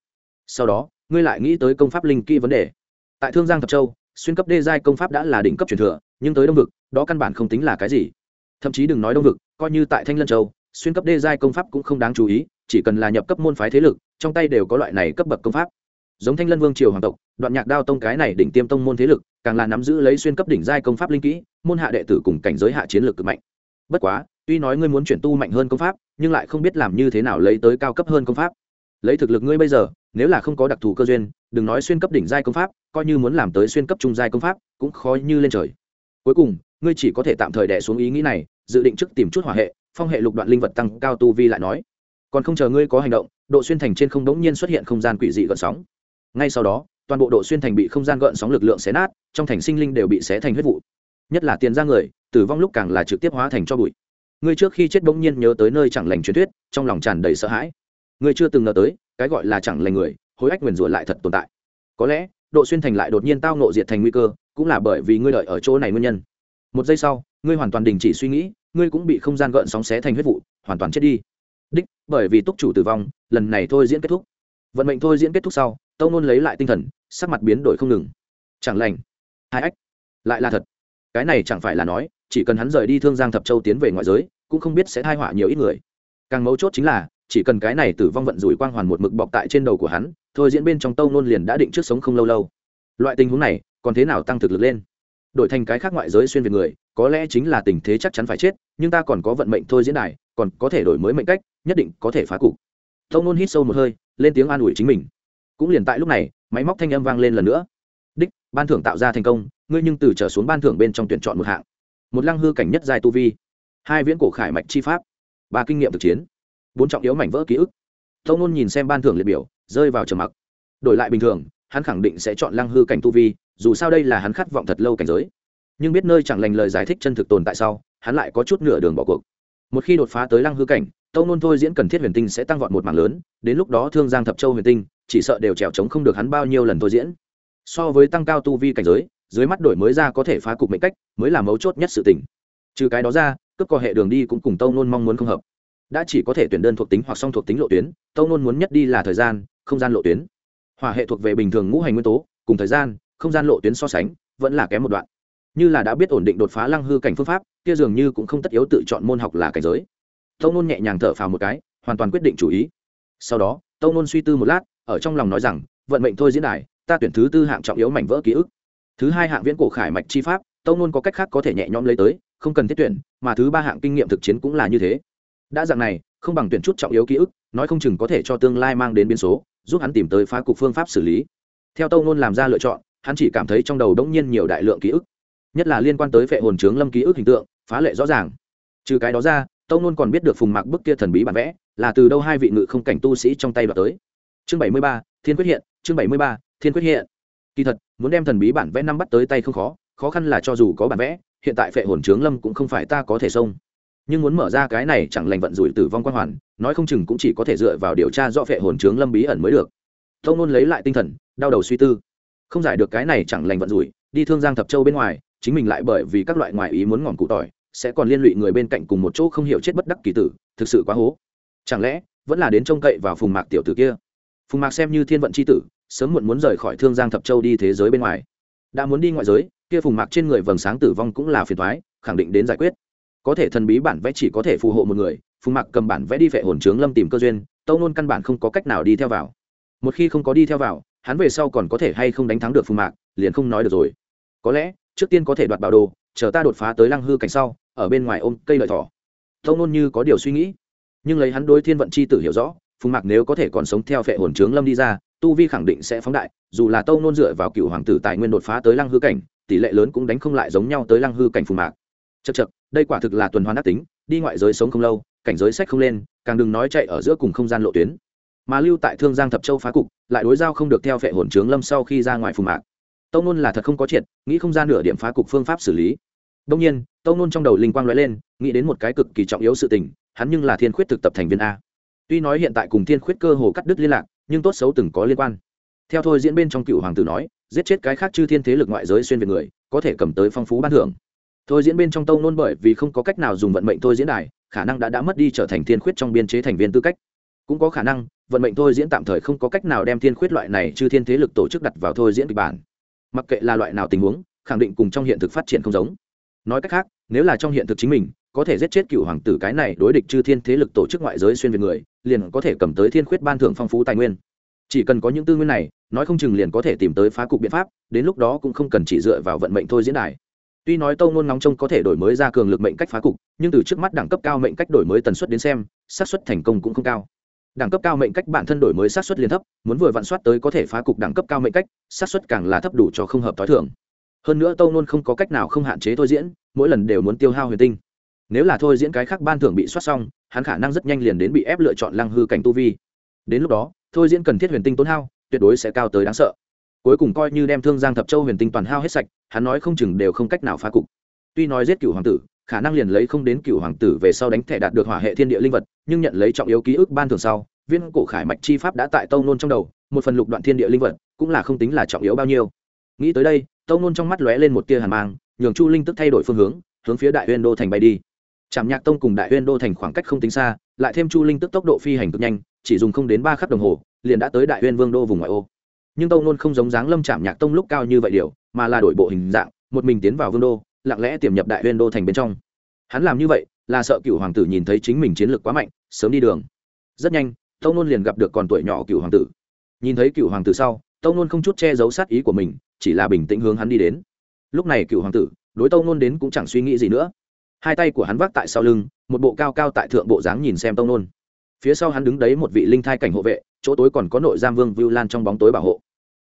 Sau đó, ngươi lại nghĩ tới công pháp linh kỹ vấn đề. Tại thương giang thập châu xuyên cấp đê giai công pháp đã là đỉnh cấp truyền thừa, nhưng tới đông vực, đó căn bản không tính là cái gì. Thậm chí đừng nói đông vực, coi như tại thanh lân châu, xuyên cấp đê giai công pháp cũng không đáng chú ý, chỉ cần là nhập cấp môn phái thế lực, trong tay đều có loại này cấp bậc công pháp. Giống thanh lân vương triều hoàng tộc, đoạn nhạc đao tông cái này đỉnh tiêm tông môn thế lực, càng là nắm giữ lấy xuyên cấp đỉnh giai công pháp linh kỹ, môn hạ đệ tử cùng cảnh giới hạ chiến lược cực mạnh. Bất quá, tuy nói ngươi muốn chuyển tu mạnh hơn công pháp, nhưng lại không biết làm như thế nào lấy tới cao cấp hơn công pháp. Lấy thực lực ngươi bây giờ nếu là không có đặc thù cơ duyên, đừng nói xuyên cấp đỉnh giai công pháp, coi như muốn làm tới xuyên cấp trung giai công pháp, cũng khó như lên trời. Cuối cùng, ngươi chỉ có thể tạm thời đẻ xuống ý nghĩ này, dự định trước tìm chút hỏa hệ, phong hệ lục đoạn linh vật tăng cao tu vi lại nói. Còn không chờ ngươi có hành động, độ xuyên thành trên không đống nhiên xuất hiện không gian quỷ dị gợn sóng. Ngay sau đó, toàn bộ độ xuyên thành bị không gian gợn sóng lực lượng xé nát, trong thành sinh linh đều bị xé thành huyết vụ. Nhất là tiền ra người, tử vong lúc càng là trực tiếp hóa thành cho bụi. Ngươi trước khi chết bỗng nhiên nhớ tới nơi chẳng lành truyền thuyết, trong lòng tràn đầy sợ hãi. Ngươi chưa từng ngờ tới cái gọi là chẳng lành người, hối ách nguyền rủa lại thật tồn tại. Có lẽ, độ xuyên thành lại đột nhiên tao nộ diệt thành nguy cơ, cũng là bởi vì ngươi đợi ở chỗ này nguyên nhân. Một giây sau, ngươi hoàn toàn đình chỉ suy nghĩ, ngươi cũng bị không gian gợn sóng xé thành huyết vụ, hoàn toàn chết đi. Đích, bởi vì túc chủ tử vong, lần này thôi diễn kết thúc. Vận mệnh thôi diễn kết thúc sau, tâu nôn lấy lại tinh thần, sắc mặt biến đổi không ngừng. Chẳng lành. Hai ách. Lại là thật. Cái này chẳng phải là nói, chỉ cần hắn rời đi thương giang thập châu tiến về ngoại giới, cũng không biết sẽ thai họa nhiều ít người. Càng mấu chốt chính là chỉ cần cái này tử vong vận rủi quang hoàn một mực bọc tại trên đầu của hắn, thôi diễn bên trong tâu nôn liền đã định trước sống không lâu lâu. Loại tình huống này, còn thế nào tăng thực lực lên? Đổi thành cái khác ngoại giới xuyên việt người, có lẽ chính là tình thế chắc chắn phải chết, nhưng ta còn có vận mệnh thôi diễn đài, còn có thể đổi mới mệnh cách, nhất định có thể phá cục. Tâu nôn hít sâu một hơi, lên tiếng an ủi chính mình. Cũng liền tại lúc này, máy móc thanh âm vang lên lần nữa. Đích, ban thưởng tạo ra thành công, ngươi nhưng từ trở xuống ban thưởng bên trong tuyển chọn một hạng. Một lăng hư cảnh nhất dài tu vi. Hai viễn cổ khải mạch chi pháp. Ba kinh nghiệm thực chiến bốn trọng yếu mảnh vỡ ký ức. Tâu nôn nhìn xem ban thưởng liệt biểu, rơi vào trầm mặc. Đổi lại bình thường, hắn khẳng định sẽ chọn lăng hư cảnh tu vi, dù sao đây là hắn khát vọng thật lâu cảnh giới. Nhưng biết nơi chẳng lành lời giải thích chân thực tồn tại sau, hắn lại có chút nửa đường bỏ cuộc. Một khi đột phá tới lăng hư cảnh tâu nôn thôi diễn cần thiết huyền tinh sẽ tăng vọt một mảng lớn, đến lúc đó thương giang thập châu huyền tinh, chỉ sợ đều trèo trống không được hắn bao nhiêu lần thôi diễn. So với tăng cao tu vi cảnh giới, dưới mắt đổi mới ra có thể phá cục mệnh cách, mới là mấu chốt nhất sự tình. Trừ cái đó ra cấp co hệ đường đi cũng cùng tâu nôn mong muốn không hợp đã chỉ có thể tuyển đơn thuộc tính hoặc song thuộc tính lộ tuyến tâu nôn muốn nhất đi là thời gian, không gian lộ tuyến. Hỏa hệ thuộc về bình thường ngũ hành nguyên tố, cùng thời gian, không gian lộ tuyến so sánh, vẫn là kém một đoạn. Như là đã biết ổn định đột phá lăng hư cảnh phương pháp, kia dường như cũng không tất yếu tự chọn môn học là cảnh giới. Tâu nôn nhẹ nhàng thở phào một cái, hoàn toàn quyết định chủ ý. Sau đó tâu nôn suy tư một lát, ở trong lòng nói rằng, vận mệnh thôi diễn đài, ta tuyển thứ tư hạng trọng yếu mảnh vỡ ký ức. Thứ hai hạng viễn cổ khải mạch chi pháp tâu nôn có cách khác có thể nhẹ nhõm lấy tới, không cần thiết tuyển, mà thứ ba hạng kinh nghiệm thực chiến cũng là như thế đã dạng này, không bằng tuyển chút trọng yếu ký ức, nói không chừng có thể cho tương lai mang đến biến số, giúp hắn tìm tới phá cục phương pháp xử lý. Theo tâu nôn làm ra lựa chọn, hắn chỉ cảm thấy trong đầu đống nhiên nhiều đại lượng ký ức, nhất là liên quan tới vệ hồn trướng lâm ký ức hình tượng, phá lệ rõ ràng. Trừ cái đó ra, tâu nôn còn biết được phùng mạc bức kia thần bí bản vẽ, là từ đâu hai vị ngự không cảnh tu sĩ trong tay đoạt tới. Chương bảy mươi ba, thiên quyết hiện, chương bảy mươi ba, thiên quyết hiện. Kỳ thật, muốn đem thần bí bản vẽ năm bắt tới tay không khó khó khăn là cho dù có bản vẽ, hiện tại phệ hồn trướng lâm cũng không phải ta có thể xông nhưng muốn mở ra cái này chẳng lành vận rủi tử vong quan hoàn, nói không chừng cũng chỉ có thể dựa vào điều tra do phệ hồn trướng lâm bí ẩn mới được. Thông nôn lấy lại tinh thần, đau đầu suy tư. Không giải được cái này chẳng lành vận rủi, đi thương giang thập châu bên ngoài, chính mình lại bởi vì các loại ngoại ý muốn ngỏm cụ tỏi, sẽ còn liên lụy người bên cạnh cùng một chỗ không hiểu chết bất đắc kỳ tử, thực sự quá hố. Chẳng lẽ, vẫn là đến trông cậy vào phùng mạc tiểu tử kia? Phùng mạc xem như thiên vận c h i tử, sớm muộn muốn rời khỏi thương giang thập châu đi thế giới bên ngoài. Đã muốn đi ngoại giới, kia phùng mạc trên người vầng sáng tử vong cũng là phiền thoái khẳng định đến giải quyết có thể thần bí bản vẽ chỉ có thể phù hộ một người, phùng Mặc cầm bản vẽ đi vệ hồn trướng lâm tìm cơ duyên, tâu nôn căn bản không có cách nào đi theo vào. Một khi không có đi theo vào, hắn về sau còn có thể hay không đánh thắng được phùng mạc, liền không nói được rồi. Có lẽ, trước tiên có thể đoạt bảo đồ, chờ ta đột phá tới lăng hư cảnh sau, ở bên ngoài ôm cây lợi thỏ. Tâu nôn như có điều suy nghĩ, nhưng lấy hắn đối thiên vận c h i tử hiểu rõ, phùng mạc nếu có thể còn sống theo phệ hồn trướng lâm đi ra, tu vi khẳng định sẽ phóng đại, dù là tâu nôn dựa vào cựu hoàng tử tài nguyên đột phá tới lăng hư cảnh, tỷ lệ lớn cũng đánh không lại giống nhau tới lăng hư cảnh phùng mạc. Chật chật đây quả thực là tuần hoàn đắc tính, đi ngoại giới sống không lâu, cảnh giới sách không lên, càng đừng nói chạy ở giữa cùng không gian lộ tuyến. Mà lưu tại thương giang thập châu phá cục, lại đối giao không được theo phệ hồn trướng lâm sau khi ra ngoài phù mạc. Tâu nôn là thật không có triệt, nghĩ không gian nửa điểm phá cục phương pháp xử lý. Đông nhiên tâu nôn trong đầu linh quang l ó e lên, nghĩ đến một cái cực kỳ trọng yếu sự tình, hắn nhưng là thiên khuyết thực tập thành viên a. Tuy nói hiện tại cùng thiên khuyết cơ hồ cắt đứt liên lạc, nhưng tốt xấu từng có liên quan. Theo thôi diễn bên trong cựu hoàng tử nói, giết chết cái khác chư thiên thế lực ngoại giới xuyên về người, có thể cầm tới phong phú ban thưởng thôi diễn bên trong tâu nôn bởi vì không có cách nào dùng vận mệnh thôi diễn đài, khả năng đã đã mất đi trở thành thiên khuyết trong biên chế thành viên tư cách. Cũng có khả năng, vận mệnh thôi diễn tạm thời không có cách nào đem thiên khuyết loại này chư thiên thế lực tổ chức đặt vào thôi diễn kịch bản. Mặc kệ là loại nào tình huống, khẳng định cùng trong hiện thực phát triển không giống. Nói cách khác, nếu là trong hiện thực chính mình, có thể giết chết cựu hoàng tử cái này đối địch chư thiên thế lực tổ chức ngoại giới xuyên về người, liền có thể cầm tới thiên khuyết ban thưởng phong phú tài nguyên. Chỉ cần có những tư nguyên này, nói không chừng liền có thể tìm tới phá cục biện pháp, đến lúc đó cũng không cần chỉ dựa vào vận mệnh thôi diễn đài tuy nói tâu nôn nóng trông có thể đổi mới ra cường lực mệnh cách phá cục, nhưng từ trước mắt đẳng cấp cao mệnh cách đổi mới tần suất đến xem, xác suất thành công cũng không cao. Đẳng cấp cao mệnh cách bản thân đổi mới xác suất liên thấp, muốn vừa vặn soát tới có thể phá cục đẳng cấp cao mệnh cách, xác suất càng là thấp đủ cho không hợp t h o i hơn nữa tâu nôn không có cách nào không hạn chế thôi diễn, mỗi lần đều muốn tiêu hao huyền tinh. Nếu là thôi diễn cái khác ban thưởng bị soát xong, hắn khả năng rất nhanh liền đến bị ép lựa chọn lăng hư cảnh tu vi. Đến lúc đó, thôi diễn cần thiết huyền tinh tốn hao, tuyệt đối sẽ cao tới đáng sợ cuối cùng coi như đem thương giang thập châu huyền tinh toàn hao hết sạch, hắn nói không chừng đều không cách nào phá cục. Tuy nói giết cựu hoàng tử, khả năng liền lấy không đến cựu hoàng tử về sau đánh thẻ đạt được hỏa hệ thiên địa linh vật, nhưng nhận lấy trọng yếu ký ức ban thường sau viên cổ khải mạch chi pháp đã tại tâu nôn trong đầu, một phần lục đoạn thiên địa linh vật, cũng là không tính là trọng yếu bao nhiêu. Nghĩ tới đây tâu nôn trong mắt lóe lên một tia hàn mang, nhường chu linh tức thay đổi phương hướng hướng phía đại huyên đô thành bay đi. Trạm nhạc tông cùng đại huyên đô thành khoảng cách không tính xa, lại thêm chu linh tức tốc độ phi hành cực nhanh, chỉ dùng không đến ba khắc đồng hồ, liền đã tới đại huyên vương đô vùng ngoại ô nhưng tâu nôn không giống dáng lâm chạm nhạc tông lúc cao như vậy điều, mà là đổi bộ hình dạng, một mình tiến vào vương đô, lặng lẽ tiềm nhập đại huyên đô thành bên trong. Hắn làm như vậy, là sợ cựu hoàng tử nhìn thấy chính mình chiến lược quá mạnh, sớm đi đường. Rất nhanh, tâu nôn liền gặp được còn tuổi nhỏ cựu hoàng tử. Nhìn thấy cựu hoàng tử sau, tâu nôn không chút che giấu sát ý của mình, chỉ là bình tĩnh hướng hắn đi đến. Lúc này cựu hoàng tử, đối tâu nôn đến cũng chẳng suy nghĩ gì nữa. Hai tay của hắn vác tại sau lưng, một bộ cao cao tại thượng bộ dáng nhìn xem tâu nôn phía sau hắn đứng đấy một vị linh thai cảnh hộ vệ, chỗ tối còn có nội giam vương vưu lan trong bóng tối bảo hộ.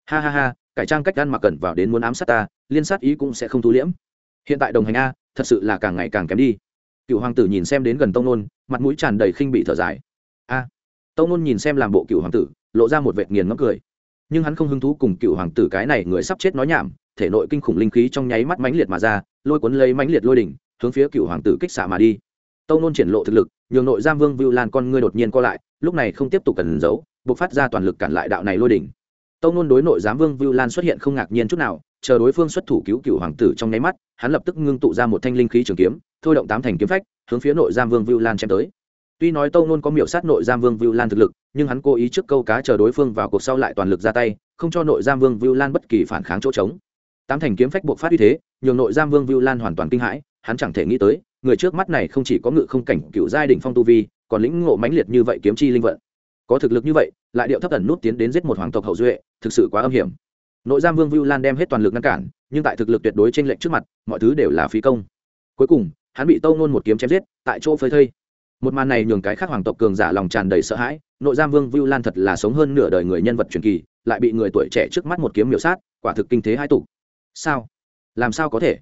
Ha ha ha, cải trang cách gan mặc cẩn vào đến muốn ám sát ta, liên sát ý cũng sẽ không thu liễm. Hiện tại đồng hành a, thật sự là càng ngày càng kém đi. Cựu hoàng tử nhìn xem đến gần tông nôn, mặt mũi tràn đầy khinh bị thở dài. A, tông nôn nhìn xem làm bộ cựu hoàng tử, lộ ra một vệt nghiền ngấm cười. Nhưng hắn không hứng thú cùng cựu hoàng tử cái này người sắp chết nói nhảm, thể nội kinh khủng linh khí trong nháy mắt mãnh liệt mà ra, lôi cuốn lấy mãnh liệt lôi đỉnh, hướng phía cựu hoàng tử kích xạ mà đi. Tông nôn triển lộ thực lực nhường nội giam vương vưu lan con ngươi đột nhiên co lại, lúc này không tiếp tục cần giấu, buộc phát ra toàn lực cản lại đạo này lôi đỉnh. Tông nôn đối nội giám vương vưu lan xuất hiện không ngạc nhiên chút nào, chờ đối phương xuất thủ cứu cựu hoàng tử trong nháy mắt, hắn lập tức ngưng tụ ra một thanh linh khí trường kiếm, thôi động tám thành kiếm phách, hướng phía nội giam vương vưu lan chém tới. Tuy nói tông nôn có miểu sát nội giam vương vưu lan thực lực, nhưng hắn cố ý trước câu cá chờ đối phương vào cuộc sau lại toàn lực ra tay, không cho nội giam vương vưu lan bất kỳ phản kháng chỗ trống. Tám thành kiếm phách buộc phát uy thế, nhường nội giam vương vưu lan hoàn toàn kinh hãi, hắn chẳng thể nghĩ tới người trước mắt này không chỉ có ngự không cảnh cựu giai đình phong tu vi, còn lĩnh ngộ mãnh liệt như vậy kiếm chi linh vận. Có thực lực như vậy, lại điệu thấp thần nút tiến đến giết một hoàng tộc hậu duệ, thực sự quá âm hiểm. Nội giam vương vu lan đem hết toàn lực ngăn cản, nhưng tại thực lực tuyệt đối trên lệnh trước mặt, mọi thứ đều là phí công. Cuối cùng, hắn bị tâu nôn một kiếm chém giết, tại chỗ phơi thây. Một màn này nhường cái khác hoàng tộc cường giả lòng tràn đầy sợ hãi, nội giam vương vu lan thật là sống hơn nửa đời người nhân vật truyền kỳ, lại bị người tuổi trẻ trước mắt một kiếm miểu sát, quả thực kinh thế hai tục sao? Làm sao có thể?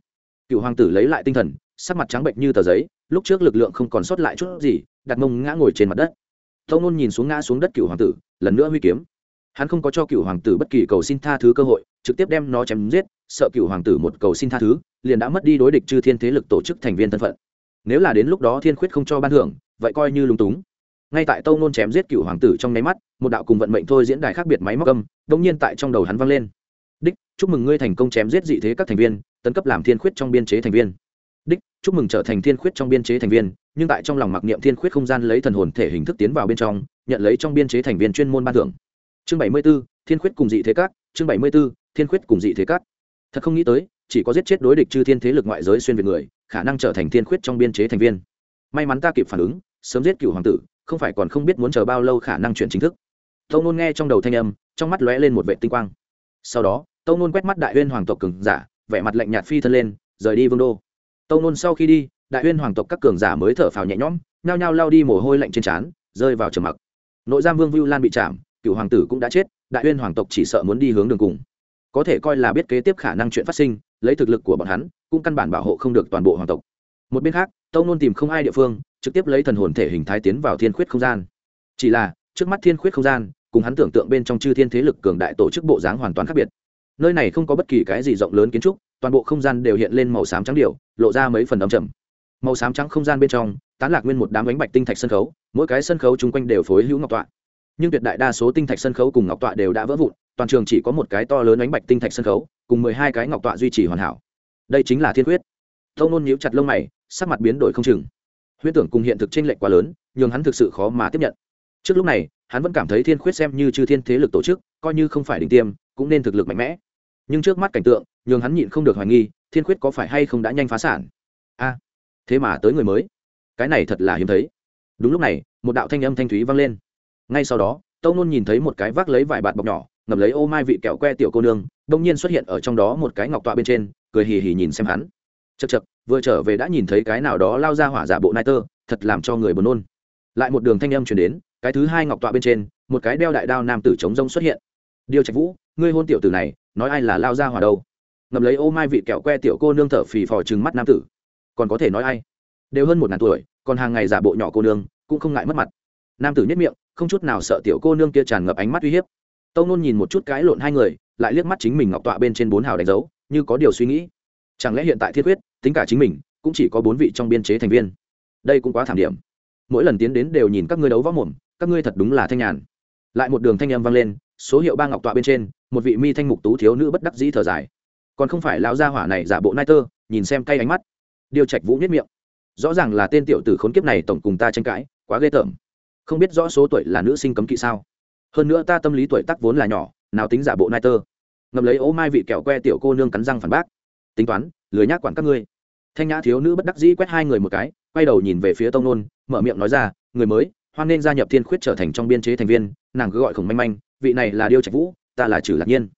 Cựu hoàng tử lấy lại tinh thần sắc mặt trắng bệnh như tờ giấy, lúc trước lực lượng không còn sót lại chút gì, đặt mông ngã ngồi trên mặt đất. Tâu nôn nhìn xuống ngã xuống đất cựu hoàng tử, lần nữa huy kiếm. Hắn không có cho cựu hoàng tử bất kỳ cầu xin tha thứ cơ hội, trực tiếp đem nó chém giết, sợ cựu hoàng tử một cầu xin tha thứ, liền đã mất đi đối địch chư thiên thế lực tổ chức thành viên thân phận. Nếu là đến lúc đó thiên khuyết không cho ban thưởng, vậy coi như lúng túng. Ngay tại tâu nôn chém giết cựu hoàng tử trong nháy mắt, một đạo cùng vận mệnh thôi diễn đài khác biệt máy móc âm đông nhiên tại trong đầu hắn vang lên. Đích, chúc mừng ngươi thành công chém giết dị thế các thành viên, tấn cấp làm thiên khuyết trong biên chế thành viên chúc mừng trở thành thiên khuyết trong biên chế thành viên, nhưng tại trong lòng mặc niệm thiên khuyết không gian lấy thần hồn thể hình thức tiến vào bên trong, nhận lấy trong biên chế thành viên chuyên môn ban thưởng. Chương bảy mươi b ố thiên khuyết cùng dị thế các, chương bảy mươi b ố thiên khuyết cùng dị thế các. Thật không nghĩ tới, chỉ có giết chết đối địch chư thiên thế lực ngoại giới xuyên việt người, khả năng trở thành thiên khuyết trong biên chế thành viên. May mắn ta kịp phản ứng, sớm giết cựu hoàng tử, không phải còn không biết muốn chờ bao lâu khả năng chuyển chính thức. Tâu nôn nghe trong đầu thanh âm, trong mắt lóe lên một vệ tinh quang. Sau đó, tâu nôn quét mắt đại huyên hoàng tộc cường giả, vẻ mặt lạnh nhạt phi thân lên, rời đi vương đô tâu nôn sau khi đi, đại huyên hoàng tộc các cường giả mới thở phào nhẹ nhõm, nhao nhao lao đi mồ hôi lạnh trên trán, rơi vào trầm mặc. Nội giam vương vưu lan bị chạm, cựu hoàng tử cũng đã chết, đại huyên hoàng tộc chỉ sợ muốn đi hướng đường cùng. Có thể coi là biết kế tiếp khả năng chuyện phát sinh, lấy thực lực của bọn hắn, cũng căn bản bảo hộ không được toàn bộ hoàng tộc. Một bên khác, tâu nôn tìm không ai địa phương, trực tiếp lấy thần hồn thể hình thái tiến vào thiên khuyết không gian. Chỉ là, trước mắt thiên khuyết không gian, cùng hắn tưởng tượng bên trong chư thiên thế lực cường đại tổ chức bộ dáng hoàn toàn khác biệt. Nơi này không có bất kỳ cái gì rộng lớn kiến trúc toàn bộ không gian đều hiện lên màu xám trắng điệu lộ ra mấy phần âm chầm màu xám trắng không gian bên trong, tán lạc nguyên một đám bánh bạch tinh thạch sân khấu, mỗi cái sân khấu chung quanh đều phối hữu ngọc tọa. Nhưng tuyệt đại đa số tinh thạch sân khấu cùng ngọc tọa đều đã vỡ vụn, toàn trường chỉ có một cái to lớn bánh bạch tinh thạch sân khấu, cùng mười hai cái ngọc tọa duy trì hoàn hảo. Đây chính là thiên huyết tâu nôn nhíu chặt lông mày, sắc mặt biến đổi không chừng. Huyết tưởng cùng hiện thực chênh lệch quá lớn nhưng hắn thực sự khó mà tiếp nhận. Trước lúc này, hắn vẫn cảm thấy thiên khuyết xem như chư thiên thế lực tổ chức, coi như không phải đỉnh tiêm, cũng nên thực lực mạnh mẽ. Nhưng trước mắt cảnh tượng nhường hắn nhịn không được hoài nghi, thiên khuyết có phải hay không đã nhanh phá sản? A, thế mà tới người mới. Cái này thật là hiếm thấy. Đúng lúc này, một đạo thanh âm thanh thúy vang lên. Ngay sau đó, tâu nôn nhìn thấy một cái vác lấy vải bạt bọc nhỏ ngầm lấy ô mai vị kẹo que tiểu cô nương, đông nhiên xuất hiện ở trong đó một cái ngọc tọa bên trên, cười hì hì nhìn xem hắn. Chật chật vừa trở về đã nhìn thấy cái nào đó lao ra hỏa giả bộ nai tơ, thật làm cho người buồn nôn. Lại một đường thanh âm chuyển đến, cái thứ hai ngọc tọa bên trên, một cái đeo đại đao nam tử chống rông xuất hiện. Điều trạch vũ, ngươi hôn tiểu tử này, nói ai là lao ra hỏa đâu? Ngậm lấy ô mai vị kẹo que tiểu cô nương thở phì phò trừng mắt nam tử. Còn có thể nói ai? Đều hơn một ngàn tuổi, còn hàng ngày giả bộ nhỏ cô nương, cũng không ngại mất mặt. Nam tử nhất miệng, không chút nào sợ tiểu cô nương kia tràn ngập ánh mắt uy hiếp. Tâu nôn nhìn một chút cái lộn hai người, lại liếc mắt chính mình ngọc tọa bên trên bốn hào đánh dấu, như có điều suy nghĩ. Chẳng lẽ hiện tại thiết quyết, tính cả chính mình, cũng chỉ có bốn vị trong biên chế thành viên? Đây cũng quá thảm điểm. Mỗi lần tiến đến đều nhìn các ngươi đấu võ mồm, các ngươi thật đúng là thanh nhàn. Lại một đường thanh âm vang lên, số hiệu ba ngọc tọa bên trên, một vị mi thanh mục tú thiếu nữ bất đắc dĩ thở dài còn không phải lão gia hỏa này giả bộ nai tơ, nhìn xem cay ánh mắt. Điều trạch vũ nhất miệng. Rõ ràng là tên tiểu tử khốn kiếp này tổng cùng ta tranh cãi, quá ghê tởm. Không biết rõ số tuổi là nữ sinh cấm kỵ sao. Hơn nữa ta tâm lý tuổi tác vốn là nhỏ, nào tính giả bộ nai tơ. Ngầm lấy ố mai vị kẹo que tiểu cô nương cắn răng phản bác. Tính toán, lười nhác quản các ngươi. Thanh nhã thiếu nữ bất đắc dĩ quét hai người một cái, quay đầu nhìn về phía tông nôn, mở miệng nói ra, người mới, hoan nên gia nhập thiên khuyết trở thành trong biên chế thành viên, nàng cứ gọi khổng manh manh, vị này là điêu trạch vũ, ta là trừ lạc nhiên.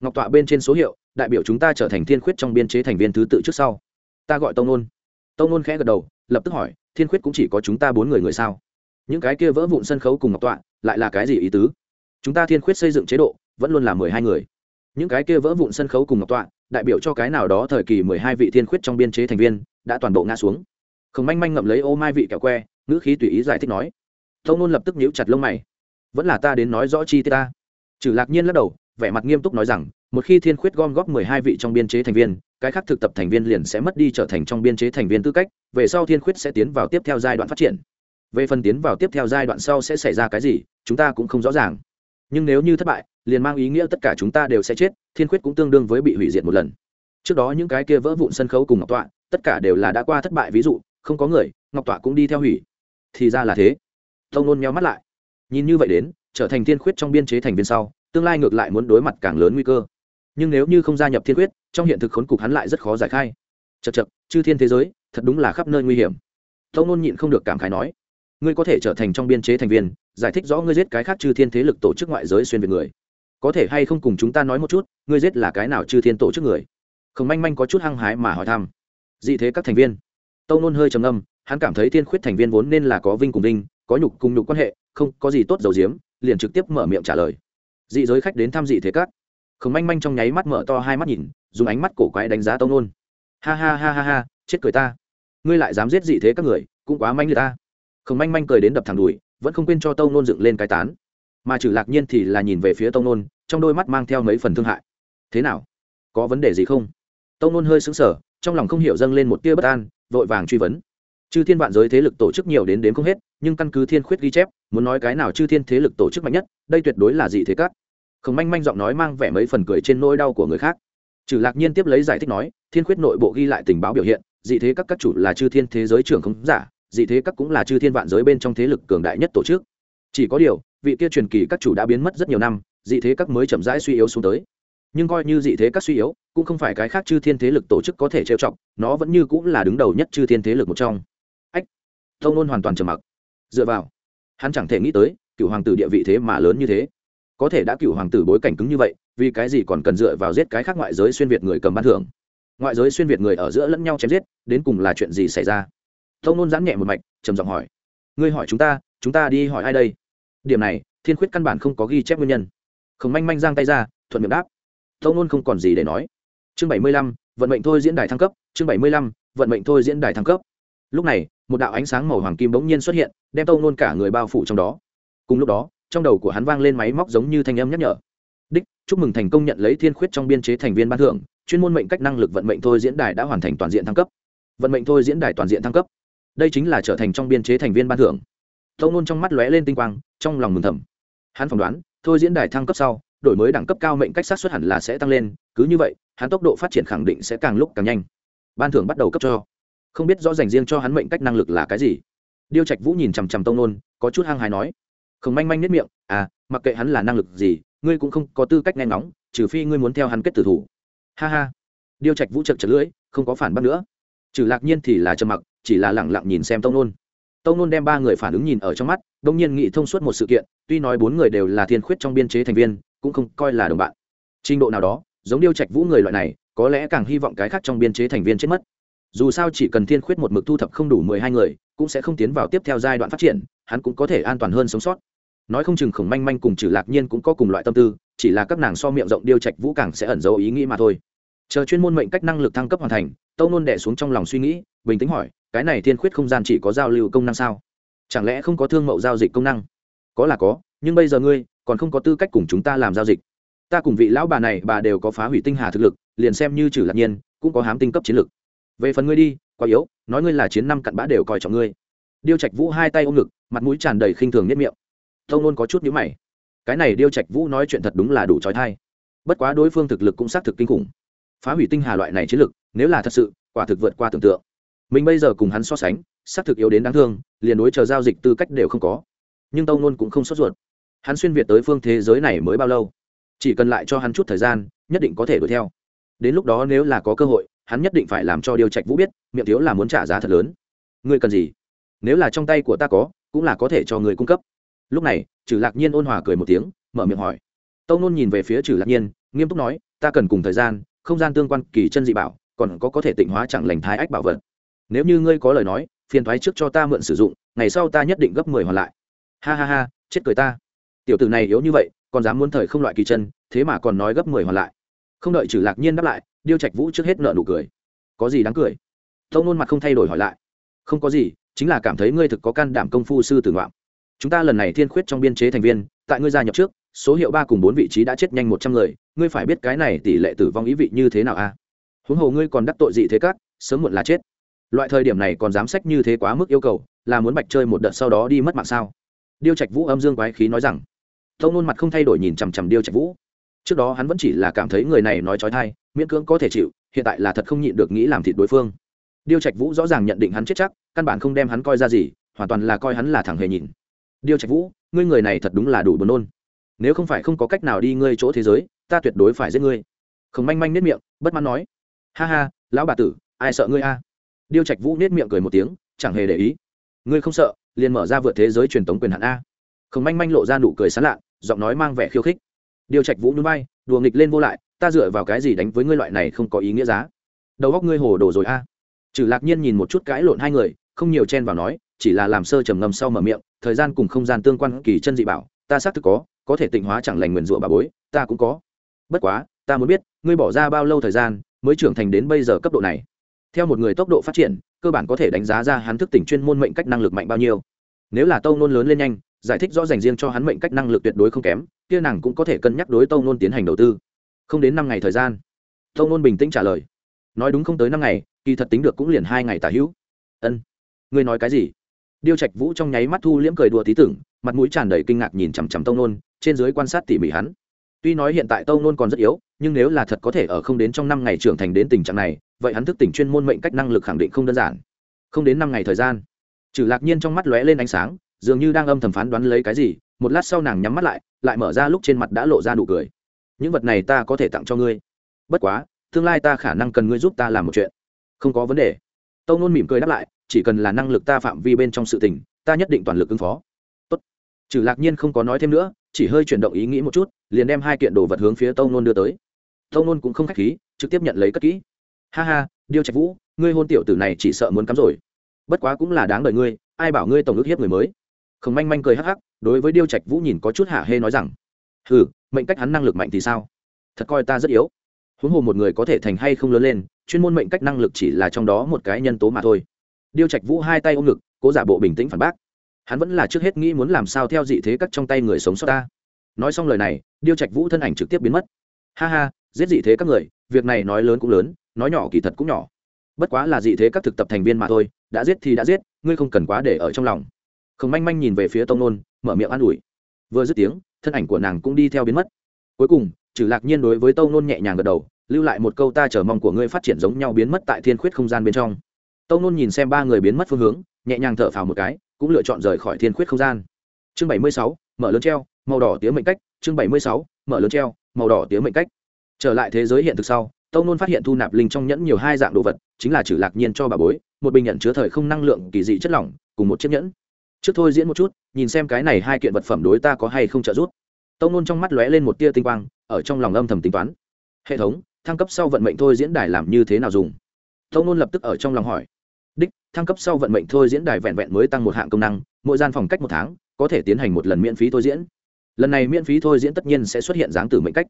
Ngọc tọa bên trên số hiệu đại biểu chúng ta trở thành thiên khuyết trong biên chế thành viên thứ tự trước sau. Ta gọi tông nôn. Tông nôn khẽ gật đầu, lập tức hỏi, thiên khuyết cũng chỉ có chúng ta bốn người người sao? Những cái kia vỡ vụn sân khấu cùng ngọc tọa, lại là cái gì ý tứ? Chúng ta thiên khuyết xây dựng chế độ, vẫn luôn là mười hai người. Những cái kia vỡ vụn sân khấu cùng ngọc tọa, đại biểu cho cái nào đó thời kỳ mười hai vị thiên khuyết trong biên chế thành viên, đã toàn bộ ngã xuống. Không manh manh ngậm lấy ô mai vị kẹo que, ngữ khí tùy ý giải thích nói. Tông nôn lập tức nhíu chặt lông mày. Vẫn là ta đến nói rõ chi tiết ta. Trừ lạc nhiên lắc đầu vẻ mặt nghiêm túc nói rằng, một khi thiên khuyết gom góp mười hai vị trong biên chế thành viên, cái khác thực tập thành viên liền sẽ mất đi trở thành trong biên chế thành viên tư cách, về sau thiên khuyết sẽ tiến vào tiếp theo giai đoạn phát triển. Về phần tiến vào tiếp theo giai đoạn sau sẽ xảy ra cái gì, chúng ta cũng không rõ ràng. Nhưng nếu như thất bại, liền mang ý nghĩa tất cả chúng ta đều sẽ chết, thiên khuyết cũng tương đương với bị hủy diệt một lần. Trước đó những cái kia vỡ vụn sân khấu cùng ngọc tọa, tất cả đều là đã qua thất bại, ví dụ, không có người, ngọc tọa cũng đi theo hủy. Thì ra là thế. Tông nôn nhau mắt lại. Nhìn như vậy đến, trở thành thiên khuyết trong biên chế thành viên sau tương lai ngược lại muốn đối mặt càng lớn nguy cơ. Nhưng nếu như không gia nhập thiên quyết, trong hiện thực khốn cục hắn lại rất khó giải khai. Chật chật chư thiên thế giới, thật đúng là khắp nơi nguy hiểm. Tông nôn nhịn không được cảm khái nói, ngươi có thể trở thành trong biên chế thành viên, giải thích rõ ngươi giết cái khác chư thiên thế lực tổ chức ngoại giới xuyên việt người. Có thể hay không cùng chúng ta nói một chút, ngươi giết là cái nào chư thiên tổ chức người? Không manh manh có chút hăng hái mà hỏi thăm. Dị thế các thành viên. Tâu nôn hơi trầm âm hắn cảm thấy thiên khuyết thành viên vốn nên là có vinh cùng vinh, có nhục cùng nhục quan hệ, không có gì tốt dầu diếm liền trực tiếp mở miệng trả lời dị giới khách đến thăm dị thế các khổng manh manh trong nháy mắt mở to hai mắt nhìn dùng ánh mắt cổ quái đánh giá tông nôn. Ha ha ha ha ha chết cười ta. Ngươi lại dám giết dị thế các người cũng quá manh người ta. Khổng manh manh cười đến đập thẳng đùi vẫn không quên cho tông nôn dựng lên cái tán. Mà trừ lạc nhiên thì là nhìn về phía tông nôn trong đôi mắt mang theo mấy phần thương hại. Thế nào? Có vấn đề gì không? Tông nôn hơi sững sờ, trong lòng không hiểu dâng lên một tia bất an vội vàng truy vấn. Chư thiên vạn giới thế lực tổ chức nhiều đến đến không hết nhưng căn cứ thiên khuyết ghi chép muốn nói cái nào chư thiên thế lực tổ chức mạnh nhất, đây tuyệt đối là gì thế các không manh manh giọng nói mang vẻ mấy phần cười trên nỗi đau của người khác. Trừ lạc nhiên tiếp lấy giải thích nói, thiên khuyết nội bộ ghi lại tình báo biểu hiện, dị thế các các chủ là chư thiên thế giới trưởng không giả, dị thế các cũng là chư thiên vạn giới bên trong thế lực cường đại nhất tổ chức. Chỉ có điều, vị kia truyền kỳ các chủ đã biến mất rất nhiều năm, dị thế các mới chậm rãi suy yếu xuống tới. Nhưng coi như dị thế các suy yếu, cũng không phải cái khác chư thiên thế lực tổ chức có thể trêu chọc, nó vẫn như cũng là đứng đầu nhất chư thiên thế lực một trong. Ách, tông nôn hoàn toàn trầm mặc. Dựa vào hắn chẳng thể nghĩ tới, cựu hoàng tử địa vị thế mà lớn như thế. Có thể đã cựu hoàng tử bối cảnh cứng như vậy, vì cái gì còn cần dựa vào giết cái khác ngoại giới xuyên việt người cầm ban thưởng? Ngoại giới xuyên việt người ở giữa lẫn nhau chém giết, đến cùng là chuyện gì xảy ra? Thông nôn giãn nhẹ một mạch, trầm giọng hỏi. Ngươi hỏi chúng ta chúng ta đi hỏi ai đây? Điểm này, thiên khuyết căn bản không có ghi chép nguyên nhân. Khổng manh manh giang tay ra, thuận miệng đáp. Thông nôn không còn gì để nói. Chương bảy mươi lăm, vận mệnh thôi diễn đài thăng cấp, chương bảy mươi lăm, vận mệnh thôi diễn đài thăng cấp lúc này, một đạo ánh sáng màu hoàng kim bỗng nhiên xuất hiện, đem tông nôn cả người bao phủ trong đó. Cùng lúc đó, trong đầu của hắn vang lên máy móc giống như thanh âm nhắc nhở. Đích, chúc mừng thành công nhận lấy thiên khuyết trong biên chế thành viên ban thưởng, chuyên môn mệnh cách năng lực vận mệnh thôi diễn đài đã hoàn thành toàn diện thăng cấp. Vận mệnh thôi diễn đài toàn diện thăng cấp. Đây chính là trở thành trong biên chế thành viên ban thưởng. Tông nôn trong mắt lóe lên tinh quang, trong lòng mừng thầm. Hắn phỏng đoán, thôi diễn đài thăng cấp sau, đổi mới đẳng cấp cao mệnh cách sát xuất hẳn là sẽ tăng lên, cứ như vậy, hắn tốc độ phát triển khẳng định sẽ càng lúc càng nhanh. Ban thưởng bắt đầu cấp cho không biết rõ dành riêng cho hắn mệnh cách năng lực là cái gì. Điêu trạch vũ nhìn chằm chằm tông nôn, có chút hăng hài nói không manh manh nết miệng à mặc kệ hắn là năng lực gì, ngươi cũng không có tư cách nghe ngóng, trừ phi ngươi muốn theo hắn kết tử thủ. Ha ha. Điêu trạch vũ chật chật lưỡi, không có phản bác nữa. Trừ lạc nhiên thì là trầm mặc, chỉ là lẳng lặng nhìn xem tông nôn. Tông nôn đem ba người phản ứng nhìn ở trong mắt, đông nhiên nghị thông suốt một sự kiện, tuy nói bốn người đều là thiên khuyết trong biên chế thành viên, cũng không coi là đồng bạn. Trình độ nào đó, giống điêu trạch vũ người loại này, có lẽ càng hy vọng cái khác trong biên chế thành viên chết mất dù sao chỉ cần thiên khuyết một mực thu thập không đủ mười hai người, cũng sẽ không tiến vào tiếp theo giai đoạn phát triển, hắn cũng có thể an toàn hơn sống sót. Nói không chừng khổng manh manh cùng trừ lạc nhiên cũng có cùng loại tâm tư, chỉ là các nàng so miệng rộng điêu trạch vũ càng sẽ ẩn giấu ý nghĩ mà thôi. Chờ chuyên môn mệnh cách năng lực thăng cấp hoàn thành, tâu nôn đẻ xuống trong lòng suy nghĩ, bình tĩnh hỏi, cái này thiên khuyết không gian chỉ có giao lưu công năng sao? Chẳng lẽ không có thương mậu giao dịch công năng? Có là có, nhưng bây giờ ngươi còn không có tư cách cùng chúng ta làm giao dịch. Ta cùng vị lão bà này, bà đều có phá hủy tinh hà thực lực, liền xem như trừ lạc nhiên cũng có hám tinh cấp chiến lực về phần ngươi đi, quá yếu, nói ngươi là chiến năm cặn bã đều coi trọng ngươi. Điêu trạch vũ hai tay ôm ngực, mặt mũi tràn đầy khinh thường nhất miệng. Thông nôn có chút nhíu mày. Cái này điêu trạch vũ nói chuyện thật đúng là đủ trói thai. Bất quá đối phương thực lực cũng xác thực kinh khủng. Phá hủy tinh hà loại này chiến lực, nếu là thật sự, quả thực vượt qua tưởng tượng. Mình bây giờ cùng hắn so sánh, xác thực yếu đến đáng thương, liền đối chờ giao dịch tư cách đều không có. Nhưng tông nôn cũng không sốt ruột. Hắn xuyên việt tới phương thế giới này mới bao lâu? Chỉ cần lại cho hắn chút thời gian, nhất định có thể đuổi theo. Đến lúc đó nếu là có cơ hội hắn nhất định phải làm cho điều trạch vũ biết, miệng thiếu là muốn trả giá thật lớn. Ngươi cần gì? Nếu là trong tay của ta có, cũng là có thể cho người cung cấp. Lúc này trừ lạc nhiên ôn hòa cười một tiếng, mở miệng hỏi. Tâu nôn nhìn về phía trừ lạc nhiên, nghiêm túc nói, ta cần cùng thời gian, không gian tương quan kỳ chân dị bảo, còn có có thể tịnh hóa chẳng lành thái ách bảo vật. Nếu như ngươi có lời nói, phiền thoái trước cho ta mượn sử dụng, ngày sau ta nhất định gấp mười hoàn lại. Ha ha ha, chết cười ta. Tiểu tử này yếu như vậy, còn dám muốn thời không loại kỳ chân, thế mà còn nói gấp mười hoàn lại. Không đợi trừ lạc nhiên đáp lại điêu trạch vũ trước hết nợ nụ cười. Có gì đáng cười? Tâu nôn mặt không thay đổi hỏi lại. Không có gì, chính là cảm thấy ngươi thực có can đảm công phu sư tử ngoạm. Chúng ta lần này thiên khuyết trong biên chế thành viên, tại ngươi gia nhập trước, số hiệu ba cùng bốn vị trí đã chết nhanh một trăm người, ngươi phải biết cái này tỷ lệ tử vong ý vị như thế nào a? À? huống hồ ngươi còn đắc tội dị thế các, sớm muộn là chết. Loại thời điểm này còn dám sách như thế quá mức yêu cầu, là muốn bạch chơi một đợt sau đó đi mất mạng sao? Điêu trạch vũ âm dương quái khí nói rằng. Tâu nôn mặt không thay đổi nhìn chằm chằm điêu trạch vũ trước đó hắn vẫn chỉ là cảm thấy người này nói trói thai, miễn cưỡng có thể chịu, hiện tại là thật không nhịn được nghĩ làm thịt đối phương. Điêu trạch vũ rõ ràng nhận định hắn chết chắc, căn bản không đem hắn coi ra gì, hoàn toàn là coi hắn là thằng hề nhìn điêu trạch vũ, ngươi người này thật đúng là đủ buồn nôn. Nếu không phải không có cách nào đi ngươi chỗ thế giới, ta tuyệt đối phải giết ngươi. Khổng manh manh nết miệng, bất mãn nói. Ha ha, lão bà tử, ai sợ ngươi a? Điêu trạch vũ nết miệng cười một tiếng, chẳng hề để ý. Ngươi không sợ, liền mở ra vượt thế giới truyền thống quyền hạn a. Khổng manh manh lộ ra nụ cười sán lạ, giọng nói mang vẻ khiêu khích điều trạch vũ núi bay đùa nghịch lên vô lại, ta dựa vào cái gì đánh với ngươi loại này không có ý nghĩa giá? Đầu góc ngươi hồ đồ rồi a. Trừ lạc nhiên nhìn một chút cãi lộn hai người, không nhiều chen vào nói, chỉ là làm sơ trầm ngâm sau mở miệng, thời gian cùng không gian tương quan kỳ chân dị bảo, ta xác thực có có thể tịnh hóa chẳng lành nguyền rủa bà bối, ta cũng có. Bất quá, ta muốn biết, ngươi bỏ ra bao lâu thời gian mới trưởng thành đến bây giờ cấp độ này? Theo một người tốc độ phát triển, cơ bản có thể đánh giá ra hắn thức tỉnh chuyên môn mệnh cách năng lực mạnh bao nhiêu. Nếu là tâu nôn lớn lên nhanh giải thích rõ ràng riêng cho hắn mệnh cách năng lực tuyệt đối không kém, kia nàng cũng có thể cân nhắc đối tâu nôn tiến hành đầu tư. Không đến năm ngày thời gian, tâu nôn bình tĩnh trả lời. Nói đúng không tới năm ngày, kỳ thật tính được cũng liền hai ngày tả hữu. Ân. Ngươi nói cái gì? Điêu trạch vũ trong nháy mắt thu liễm cười đùa tí tưởng, mặt mũi tràn đầy kinh ngạc nhìn chằm chằm tâu nôn, trên dưới quan sát tỉ mỉ hắn. Tuy nói hiện tại tâu nôn còn rất yếu, nhưng nếu là thật có thể ở không đến trong năm ngày trưởng thành đến tình trạng này, vậy hắn thức tỉnh chuyên môn mệnh cách năng lực khẳng định không đơn giản. Không đến năm ngày thời gian trừ lạc nhiên trong mắt lóe lên ánh sáng dường như đang âm thầm phán đoán lấy cái gì, một lát sau nàng nhắm mắt lại lại mở ra lúc trên mặt đã lộ ra nụ cười. Những vật này ta có thể tặng cho ngươi. Bất quá, tương lai ta khả năng cần ngươi giúp ta làm một chuyện. Không có vấn đề. Tâu nôn mỉm cười đáp lại, chỉ cần là năng lực ta phạm vi bên trong sự tình, ta nhất định toàn lực ứng phó. Tốt. trừ lạc nhiên không có nói thêm nữa, chỉ hơi chuyển động ý nghĩ một chút, liền đem hai kiện đồ vật hướng phía tâu nôn đưa tới. Tâu nôn cũng không k h á c h khí, trực tiếp nhận lấy cất kỹ. Ha ha, điêu trạch vũ, ngươi hôn tiểu tử này chỉ sợ muốn cắm rồi. Bất quá cũng là đáng đợi ngươi, ai bảo ngươi tổng ước hiếp người mới khổng manh manh cười hắc hắc, đối với điêu trạch vũ nhìn có chút hạ hê nói rằng, hừ, mệnh cách hắn năng lực mạnh thì sao? Thật coi ta rất yếu. Huống hồ một người có thể thành hay không lớn lên, chuyên môn mệnh cách năng lực chỉ là trong đó một cái nhân tố mà thôi. Điêu trạch vũ hai tay ôm ngực, cố giả bộ bình tĩnh phản bác. Hắn vẫn là trước hết nghĩ muốn làm sao theo dị thế cắt trong tay người sống sót ta. Nói xong lời này, điêu trạch vũ thân ảnh trực tiếp biến mất. Ha ha, giết dị thế các người, việc này nói lớn cũng lớn, nói nhỏ kỳ thật cũng nhỏ. Bất quá là dị thế các thực tập thành viên mà thôi, đã giết thì đã giết, ngươi không cần quá để ở trong lòng khổng manh manh nhìn về phía tông nôn, mở miệng an ủi. Vừa dứt tiếng, thân ảnh của nàng cũng đi theo biến mất. Cuối cùng trừ lạc nhiên đối với tông nôn nhẹ nhàng gật đầu, lưu lại một câu ta chờ mong của ngươi phát triển giống nhau biến mất tại thiên khuyết không gian bên trong. Tông nôn nhìn xem ba người biến mất phương hướng, nhẹ nhàng thở phào một cái, cũng lựa chọn rời khỏi thiên khuyết không gian. Chương bảy mươi sáu, mở lớn treo, màu đỏ tiếng mệnh cách. Chương bảy mươi sáu, mở lớn treo, màu đỏ tiếng mệnh cách. Trở lại thế giới hiện thực sau, Tông nôn phát hiện thu nạp linh trong nhẫn nhiều hai dạng đồ vật, chính là trừ lạc nhiên cho bà bối, một bình nhận chứa thời không năng lượng kỳ dị chất lỏng, cùng một chiếc nhẫn trước thôi diễn một chút nhìn xem cái này hai kiện vật phẩm đối ta có hay không trợ giúp. Tâu nôn trong mắt lóe lên một tia tinh quang ở trong lòng âm thầm tính toán. Hệ thống thăng cấp sau vận mệnh thôi diễn đài làm như thế nào dùng? Tâu nôn lập tức ở trong lòng hỏi. Đích thăng cấp sau vận mệnh thôi diễn đài vẹn vẹn mới tăng một hạng công năng mỗi gian phòng cách một tháng có thể tiến hành một lần miễn phí thôi diễn. Lần này miễn phí thôi diễn tất nhiên sẽ xuất hiện dáng tử mệnh cách.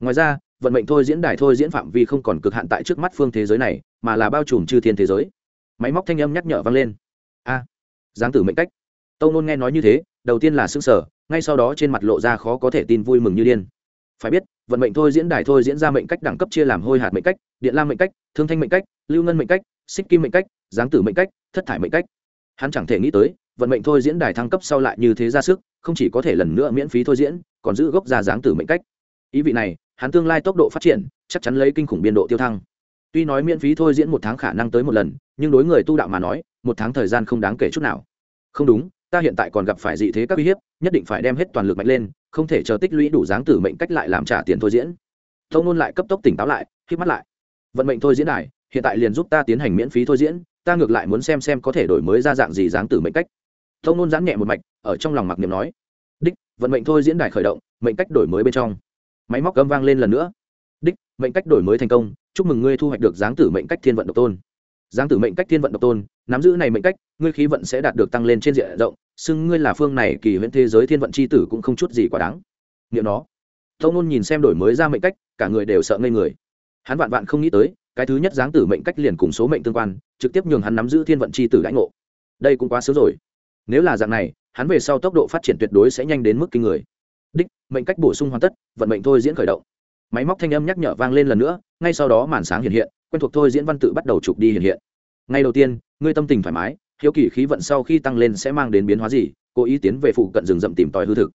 Ngoài ra vận mệnh thôi diễn đài thôi diễn phạm vi không còn cực hạn tại trước mắt phương thế giới này mà là bao trùm chư thiên thế giới. Máy móc thanh âm nhắc nhở vang lên. A à, dáng tử mệnh cách tâu nôn nghe nói như thế, đầu tiên là s ư n g sở ngay sau đó trên mặt lộ ra khó có thể tin vui mừng như điên. Phải biết, vận mệnh thôi diễn đài thôi diễn ra mệnh cách đẳng cấp chia làm hôi hạt mệnh cách, điện lam mệnh cách, thương thanh mệnh cách, lưu ngân mệnh cách, xích kim mệnh cách, giáng tử mệnh cách, thất thải mệnh cách. Hắn chẳng thể nghĩ tới, vận mệnh thôi diễn đài thăng cấp sau lại như thế ra sức, không chỉ có thể lần nữa miễn phí thôi diễn, còn giữ gốc ra dáng tử mệnh cách. Ý vị này, hắn tương lai tốc độ phát triển, chắc chắn lấy kinh khủng biên độ tiêu thăng. Tuy nói miễn phí thôi diễn một tháng khả năng tới một lần, nhưng đối người tu đạo mà nói, một tháng thời gian không đáng kể chút nào. Không đúng ta hiện tại còn gặp phải dị thế các uy hiếp, nhất định phải đem hết toàn lực mạnh lên, không thể chờ tích lũy đủ dáng tử mệnh cách lại làm trả tiền thôi diễn. Thông nôn lại cấp tốc tỉnh táo lại khi mắt lại. Vận mệnh thôi diễn đài hiện tại liền giúp ta tiến hành miễn phí thôi diễn, ta ngược lại muốn xem xem có thể đổi mới ra dạng gì dáng tử mệnh cách. Thông nôn giãn nhẹ một mạch, ở trong lòng mặc niệm nói. Đích, vận mệnh thôi diễn đài khởi động, mệnh cách đổi mới bên trong. Máy móc gấm vang lên lần nữa. Đích, mệnh cách đổi mới thành công, chúc mừng ngươi thu hoạch được dáng tử mệnh cách thiên vận độc tôn giáng tử mệnh cách thiên vận độc tôn, nắm giữ này mệnh cách, ngươi khí vận sẽ đạt được tăng lên trên diện rộng, xưng ngươi là phương này kỳ huyễn thế giới thiên vận c h i tử cũng không chút gì quá đáng. Nghiệm nó. Tâu nôn nhìn xem đổi mới ra mệnh cách, cả người đều sợ ngây người. Hắn vạn vạn không nghĩ tới, cái thứ nhất giáng tử mệnh cách liền cùng số mệnh tương quan, trực tiếp nhường hắn nắm giữ thiên vận c h i tử lãnh ngộ. Đây cũng quá sớm rồi. Nếu là dạng này, hắn về sau tốc độ phát triển tuyệt đối sẽ nhanh đến mức kinh người. Đích, mệnh cách bổ sung hoàn tất, vận mệnh thôi diễn khởi động. Máy móc thanh âm nhắc nhở vang lên lần nữa, ngay sau đó màn sáng hiện hiện quen thuộc thôi diễn văn tự bắt đầu chụp đi hiện hiện. Ngay đầu tiên, ngươi tâm tình thoải mái, hiếu kỳ khí vận sau khi tăng lên sẽ mang đến biến hóa gì, cố ý tiến về phụ cận rừng rậm tìm tòi hư thực.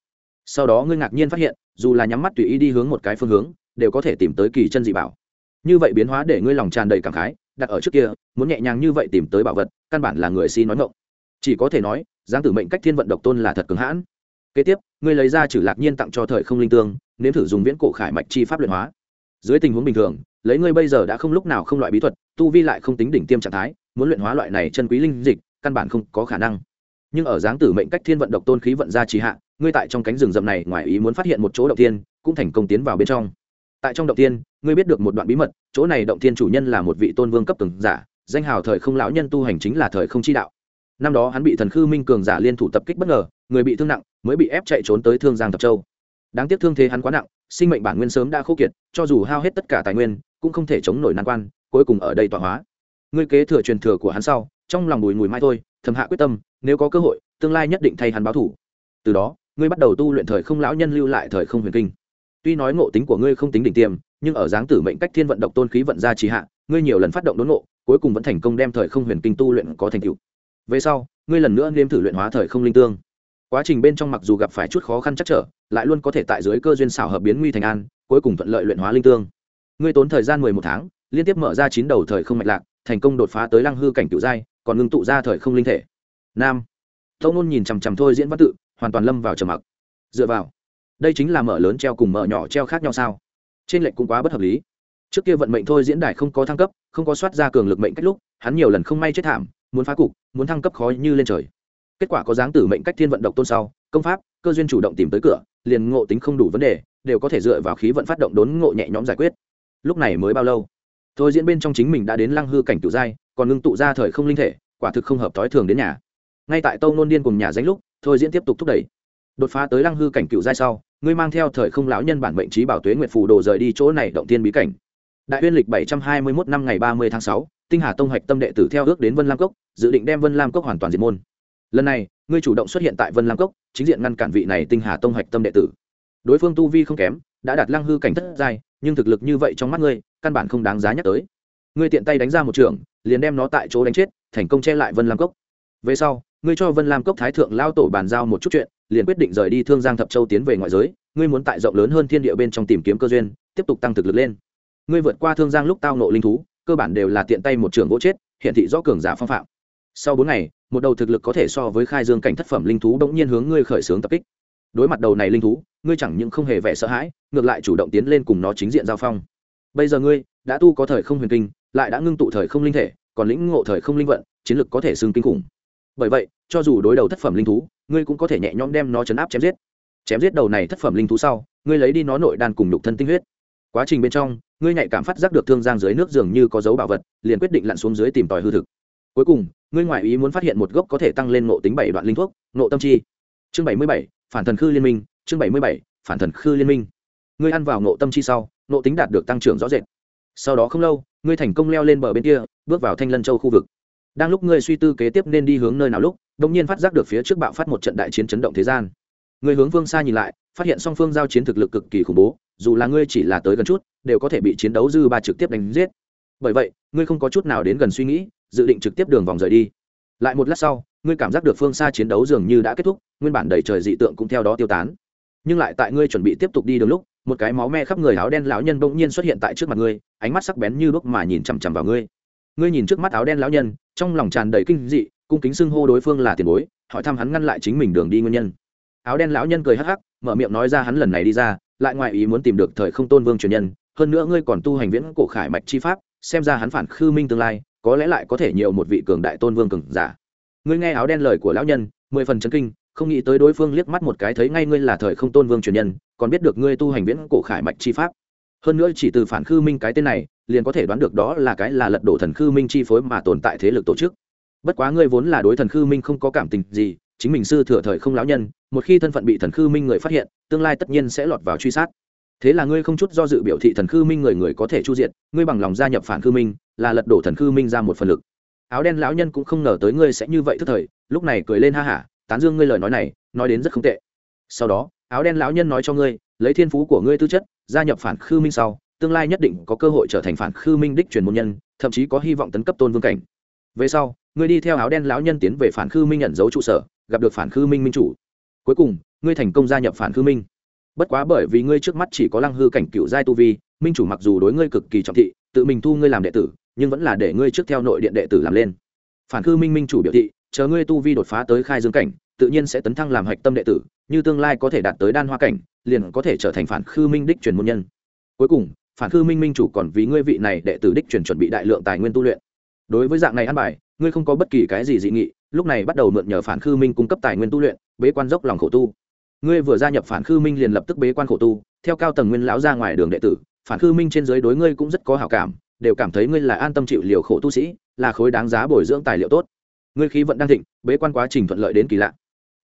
Sau đó ngươi ngạc nhiên phát hiện, dù là nhắm mắt tùy ý đi hướng một cái phương hướng, đều có thể tìm tới kỳ chân dị bảo. Như vậy biến hóa để ngươi lòng tràn đầy cảm khái, đặt ở trước kia, muốn nhẹ nhàng như vậy tìm tới bảo vật, căn bản là người si nói ngộng chỉ có thể nói, giáng tử mệnh cách thiên vận độc tôn là thật cứng hãn. Kế tiếp, ngươi lấy ra trừ lạc nhiên tặng cho thời không linh tương, nếm thử dùng viễn cổ khải mạch chi pháp luyện hóa. Dưới tình huống bình thường lấy ngươi bây giờ đã không lúc nào không loại bí thuật, tu vi lại không tính đỉnh tiêm trạng thái, muốn luyện hóa loại này chân quý linh dịch, căn bản không có khả năng. Nhưng ở dáng tử mệnh cách thiên vận độc tôn khí vận ra trì hạ, ngươi tại trong cánh rừng rậm này ngoài ý muốn phát hiện một chỗ động tiên cũng thành công tiến vào bên trong. Tại trong động tiên ngươi biết được một đoạn bí mật, chỗ này động tiên chủ nhân là một vị tôn vương cấp từng giả, danh hào thời không lão nhân tu hành chính là thời không chi đạo. Năm đó hắn bị thần khư minh cường giả liên thủ tập kích bất ngờ, người bị thương nặng, mới bị ép chạy trốn tới thương giang tập châu. Đáng tiếc thương thế hắn quá nặng, sinh mệnh bản nguyên sớm đã khô kiệt, cho dù hao hết tất cả tài nguyên cũng không thể chống nổi nan quan, cuối cùng ở đây tọa hóa. Ngươi kế thừa truyền thừa của hắn sau, trong lòng bùi ngùi mai thôi, thầm hạ quyết tâm, nếu có cơ hội, tương lai nhất định thay hắn báo thủ. Từ đó, ngươi bắt đầu tu luyện thời không lão nhân lưu lại thời không huyền kinh. Tuy nói ngộ tính của ngươi không tính đỉnh tiêm, nhưng ở dáng tử mệnh cách thiên vận độc tôn khí vận ra trì hạ, ngươi nhiều lần phát động đốn ngộ, cuối cùng vẫn thành công đem thời không huyền kinh tu luyện có thành tựu. Về sau, ngươi lần nữa nếm thử luyện hóa thời không linh tương. Quá trình bên trong mặc dù gặp phải chút khó khăn chắc trở, lại luôn có thể tại dưới cơ duyên xảo hợp biến nguy thành an, cuối cùng thuận lợi luyện hóa linh tương ngươi tốn thời gian mười một tháng, liên tiếp mở ra chín đầu thời không mạch lạc, thành công đột phá tới lăng hư cảnh cựu giai, còn ngưng tụ ra thời không linh thể. Nam. Tâu nôn nhìn chằm chằm thôi diễn văn tự, hoàn toàn lâm vào trầm mặc. Dựa vào, đây chính là mở lớn treo cùng mở nhỏ treo khác nhau sao? Trên lệnh cũng quá bất hợp lý. Trước kia vận mệnh thôi diễn đài không có thăng cấp, không có soát ra cường lực mệnh cách lúc, hắn nhiều lần không may chết thảm, muốn phá cục, muốn thăng cấp khó như lên trời. Kết quả có dáng tử mệnh cách thiên vận độc tôn sau, công pháp, cơ duyên chủ động tìm tới cửa, liền ngộ tính không đủ vấn đề, đều có thể dựa vào khí vận phát động đốn ngộ nhẹ nhõm giải quyết lúc này mới bao lâu? Thôi diễn bên trong chính mình đã đến lăng hư cảnh cựu giai, còn ngưng tụ ra thời không linh thể, quả thực không hợp thói thường đến nhà. Ngay tại tâu nôn điên cùng nhà danh lúc, thôi diễn tiếp tục thúc đẩy. Đột phá tới lăng hư cảnh cựu giai sau, ngươi mang theo thời không lão nhân bản mệnh trí bảo tuế nguyệt phù đồ rời đi chỗ này động tiên bí cảnh. Đại uyên lịch bảy trăm hai mươi mốt năm ngày ba mươi tháng sáu, tinh hà tông hạch tâm đệ tử theo ước đến vân lam cốc, dự định đem vân lam cốc hoàn toàn diệt môn. Lần này, ngươi chủ động xuất hiện tại vân lam cốc, chính diện ngăn cản vị này tinh hà tông hạch tâm đệ tử. Đối phương tu vi không kém đã đạt lăng hư cảnh thất giai, nhưng thực lực như vậy trong mắt ngươi, căn bản không đáng giá nhắc tới. Ngươi tiện tay đánh ra một trường, liền đem nó tại chỗ đánh chết, thành công che lại vân lam cốc. Về sau, ngươi cho vân lam cốc thái thượng lao tổ bàn giao một chút chuyện, liền quyết định rời đi thương giang thập châu tiến về ngoại giới, ngươi muốn tại rộng lớn hơn thiên địa bên trong tìm kiếm cơ duyên, tiếp tục tăng thực lực lên. Ngươi vượt qua thương giang lúc tao nộ linh thú, cơ bản đều là tiện tay một trường gỗ chết, hiện thị rõ cường giả phong phạm. Sau bốn ngày, một đầu thực lực có thể so với khai dương cảnh thất phẩm linh thú đ ỗ n g nhiên hướng ngươi khởi xướng tập kích đối mặt đầu này linh thú, ngươi chẳng những không hề vẻ sợ hãi, ngược lại chủ động tiến lên cùng nó chính diện giao phong. Bây giờ ngươi đã tu có thời không huyền kinh, lại đã ngưng tụ thời không linh thể, còn lĩnh ngộ thời không linh vận, chiến lực có thể xưng kinh khủng. Bởi vậy, cho dù đối đầu thất phẩm linh thú, ngươi cũng có thể nhẹ nhõm đem nó chấn áp chém giết. Chém giết đầu này thất phẩm linh thú sau, ngươi lấy đi nó nội đan cùng nhục thân tinh huyết. Quá trình bên trong, ngươi nhạy cảm phát giác được thương giang dưới nước dường như có dấu bảo vật, liền quyết định lặn xuống dưới tìm tòi hư thực. Cuối cùng, ngươi ngoại ý muốn phát hiện một gốc có thể tăng lên ngộ tính bảy đoạn linh thuốc, ngộ tâm chi. Chương bảy mươi bảy phản thần khư liên minh, chương bảy mươi bảy, phản thần khư liên minh. Ngươi ăn vào nộ tâm chi sau nộ tính đạt được tăng trưởng rõ rệt. Sau đó không lâu, ngươi thành công leo lên bờ bên kia, bước vào thanh lân châu khu vực. Đang lúc ngươi suy tư kế tiếp nên đi hướng nơi nào lúc đ ỗ n g nhiên phát giác được phía trước bạo phát một trận đại chiến chấn động thế gian. Người hướng phương xa nhìn lại, phát hiện song phương giao chiến thực lực cực kỳ khủng bố, dù là ngươi chỉ là tới gần chút, đều có thể bị chiến đấu dư ba trực tiếp đánh giết. Bởi vậy, ngươi không có chút nào đến gần suy nghĩ, dự định trực tiếp đường vòng rời đi. Lại một lát sau ngươi cảm giác được phương xa chiến đấu dường như đã kết thúc, nguyên bản đầy trời dị tượng cũng theo đó tiêu tán. Nhưng lại tại ngươi chuẩn bị tiếp tục đi đúng lúc, một cái máu me khắp người áo đen lão nhân bỗng nhiên xuất hiện tại trước mặt ngươi, ánh mắt sắc bén như đúc mà nhìn chằm chằm vào ngươi. Ngươi nhìn trước mắt áo đen lão nhân, trong lòng tràn đầy kinh dị, cung kính xưng hô đối phương là tiền bối, hỏi thăm hắn ngăn lại chính mình đường đi nguyên nhân. Áo đen lão nhân cười hắc hắc, mở miệng nói ra hắn lần này đi ra, lại ngoài ý muốn tìm được thời không tôn vương truyền nhân, hơn nữa ngươi còn tu hành viễn cổ khải mạch chi pháp, xem ra hắn phản khư minh tương lai, có lẽ lại có thể nhiều một vị cường đại tôn vương cường giả ngươi nghe áo đen lời của lão nhân, mười phần chấn kinh, không nghĩ tới đối phương liếc mắt một cái thấy ngay ngươi là thời không tôn vương truyền nhân, còn biết được ngươi tu hành viễn cổ khải mạch chi pháp. Hơn nữa chỉ từ phản khư minh cái tên này, liền có thể đoán được đó là cái là lật đổ thần khư minh chi phối mà tồn tại thế lực tổ chức. Bất quá ngươi vốn là đối thần khư minh không có cảm tình gì, chính mình sư thừa thời không lão nhân, một khi thân phận bị thần khư minh người phát hiện, tương lai tất nhiên sẽ lọt vào truy sát. Thế là ngươi không chút do dự biểu thị thần khư minh người người có thể chu diện ngươi bằng lòng gia nhập phản khư minh, là lật đổ thần khư minh ra một phần lực áo đen lão nhân cũng không ngờ tới ngươi sẽ như vậy thức thời, lúc này cười lên ha hả, tán dương ngươi lời nói này, nói đến rất không tệ. Sau đó, áo đen lão nhân nói cho ngươi, lấy thiên phú của ngươi tư chất, gia nhập phản khư minh sau, tương lai nhất định có cơ hội trở thành phản khư minh đích truyền môn nhân, thậm chí có hy vọng tấn cấp tôn vương cảnh. Về sau, ngươi đi theo áo đen lão nhân tiến về phản khư minh nhận dấu trụ sở, gặp được phản khư minh minh chủ. Cuối cùng, ngươi thành công gia nhập phản khư minh. Bất quá bởi vì ngươi trước mắt chỉ có lăng hư cảnh cựu giai tu vi, minh chủ mặc dù đối ngươi cực kỳ trọng thị, tự mình thu ngươi làm đệ tử nhưng vẫn là để ngươi trước theo nội điện đệ tử làm lên. Phản khư minh minh chủ biểu thị, chờ ngươi tu vi đột phá tới khai dương cảnh, tự nhiên sẽ tấn thăng làm hạch tâm đệ tử, như tương lai có thể đạt tới đan hoa cảnh, liền có thể trở thành phản khư minh đích truyền môn nhân. Cuối cùng, phản khư minh minh chủ còn vì ngươi vị này đệ tử đích truyền chuẩn bị đại lượng tài nguyên tu luyện. Đối với dạng này ăn bài, ngươi không có bất kỳ cái gì dị nghị, lúc này bắt đầu mượn nhờ phản khư minh cung cấp tài nguyên tu luyện, bế quan dốc lòng khổ tu. Ngươi vừa gia nhập phản khư minh liền lập tức bế quan khổ tu, theo cao tầng nguyên lão ra ngoài đường đệ tử, phản khư minh trên giới đối ngươi cũng rất có hảo cảm đều cảm thấy ngươi là an tâm chịu liều khổ tu sĩ, là khối đáng giá bồi dưỡng tài liệu tốt. Ngươi khí vận đang thịnh, bế quan quá trình thuận lợi đến kỳ lạ.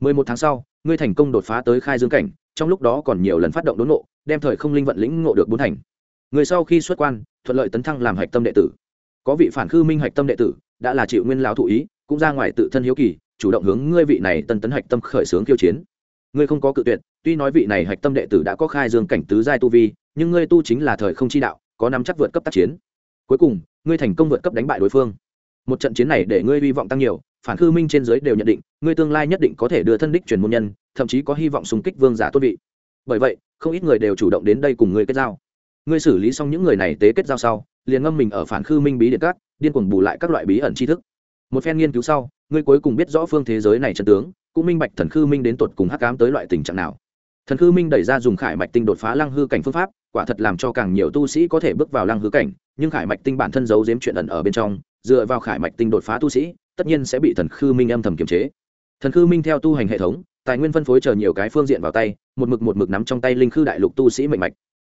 Mười một tháng sau, ngươi thành công đột phá tới khai dương cảnh, trong lúc đó còn nhiều lần phát động đốn nộ đem thời không linh vận lĩnh ngộ được bốn thành. Người sau khi xuất quan, thuận lợi tấn thăng làm hạch tâm đệ tử. Có vị phản khư minh hạch tâm đệ tử, đã là chịu nguyên lao thụ ý, cũng ra ngoài tự thân hiếu kỳ, chủ động hướng ngươi vị này tân tấn hạch tâm khởi xướng kiêu chiến. Ngươi không có cự tuyệt, tuy nói vị này hạch tâm đệ tử đã có khai dương cảnh tứ giai tu vi, nhưng ngươi tu chính là thời không chi đạo, có nắm chắc vượt cấp tác chiến cuối cùng, ngươi thành công vượt cấp đánh bại đối phương. Một trận chiến này để ngươi hy vọng tăng nhiều, phản khư minh trên giới đều nhận định, ngươi tương lai nhất định có thể đưa thân đích truyền môn nhân, thậm chí có hy vọng xung kích vương giả tốt vị. Bởi vậy, không ít người đều chủ động đến đây cùng ngươi kết giao. Ngươi xử lý xong những người này tế kết giao sau, liền ngâm mình ở phản khư minh bí điện các, điên cuồng bù lại các loại bí ẩn tri thức. Một phen nghiên cứu sau, ngươi cuối cùng biết rõ phương thế giới này chân tướng, cũng minh bạch thần khư minh đến tột cùng hắc cám tới loại tình trạng nào. Thần khư minh đẩy ra dùng khải mạch tinh đột phá lăng hư cảnh phương pháp, quả thật làm cho càng nhiều tu sĩ có thể bước vào lăng hư cảnh nhưng khải mạch tinh bản thân giấu giếm chuyện ẩn ở bên trong, dựa vào khải mạch tinh đột phá tu sĩ, tất nhiên sẽ bị thần khư minh âm thầm kiềm chế. Thần khư minh theo tu hành hệ thống, tài nguyên phân phối chờ nhiều cái phương diện vào tay, một mực một mực nắm trong tay linh khư đại lục tu sĩ mạnh mạch.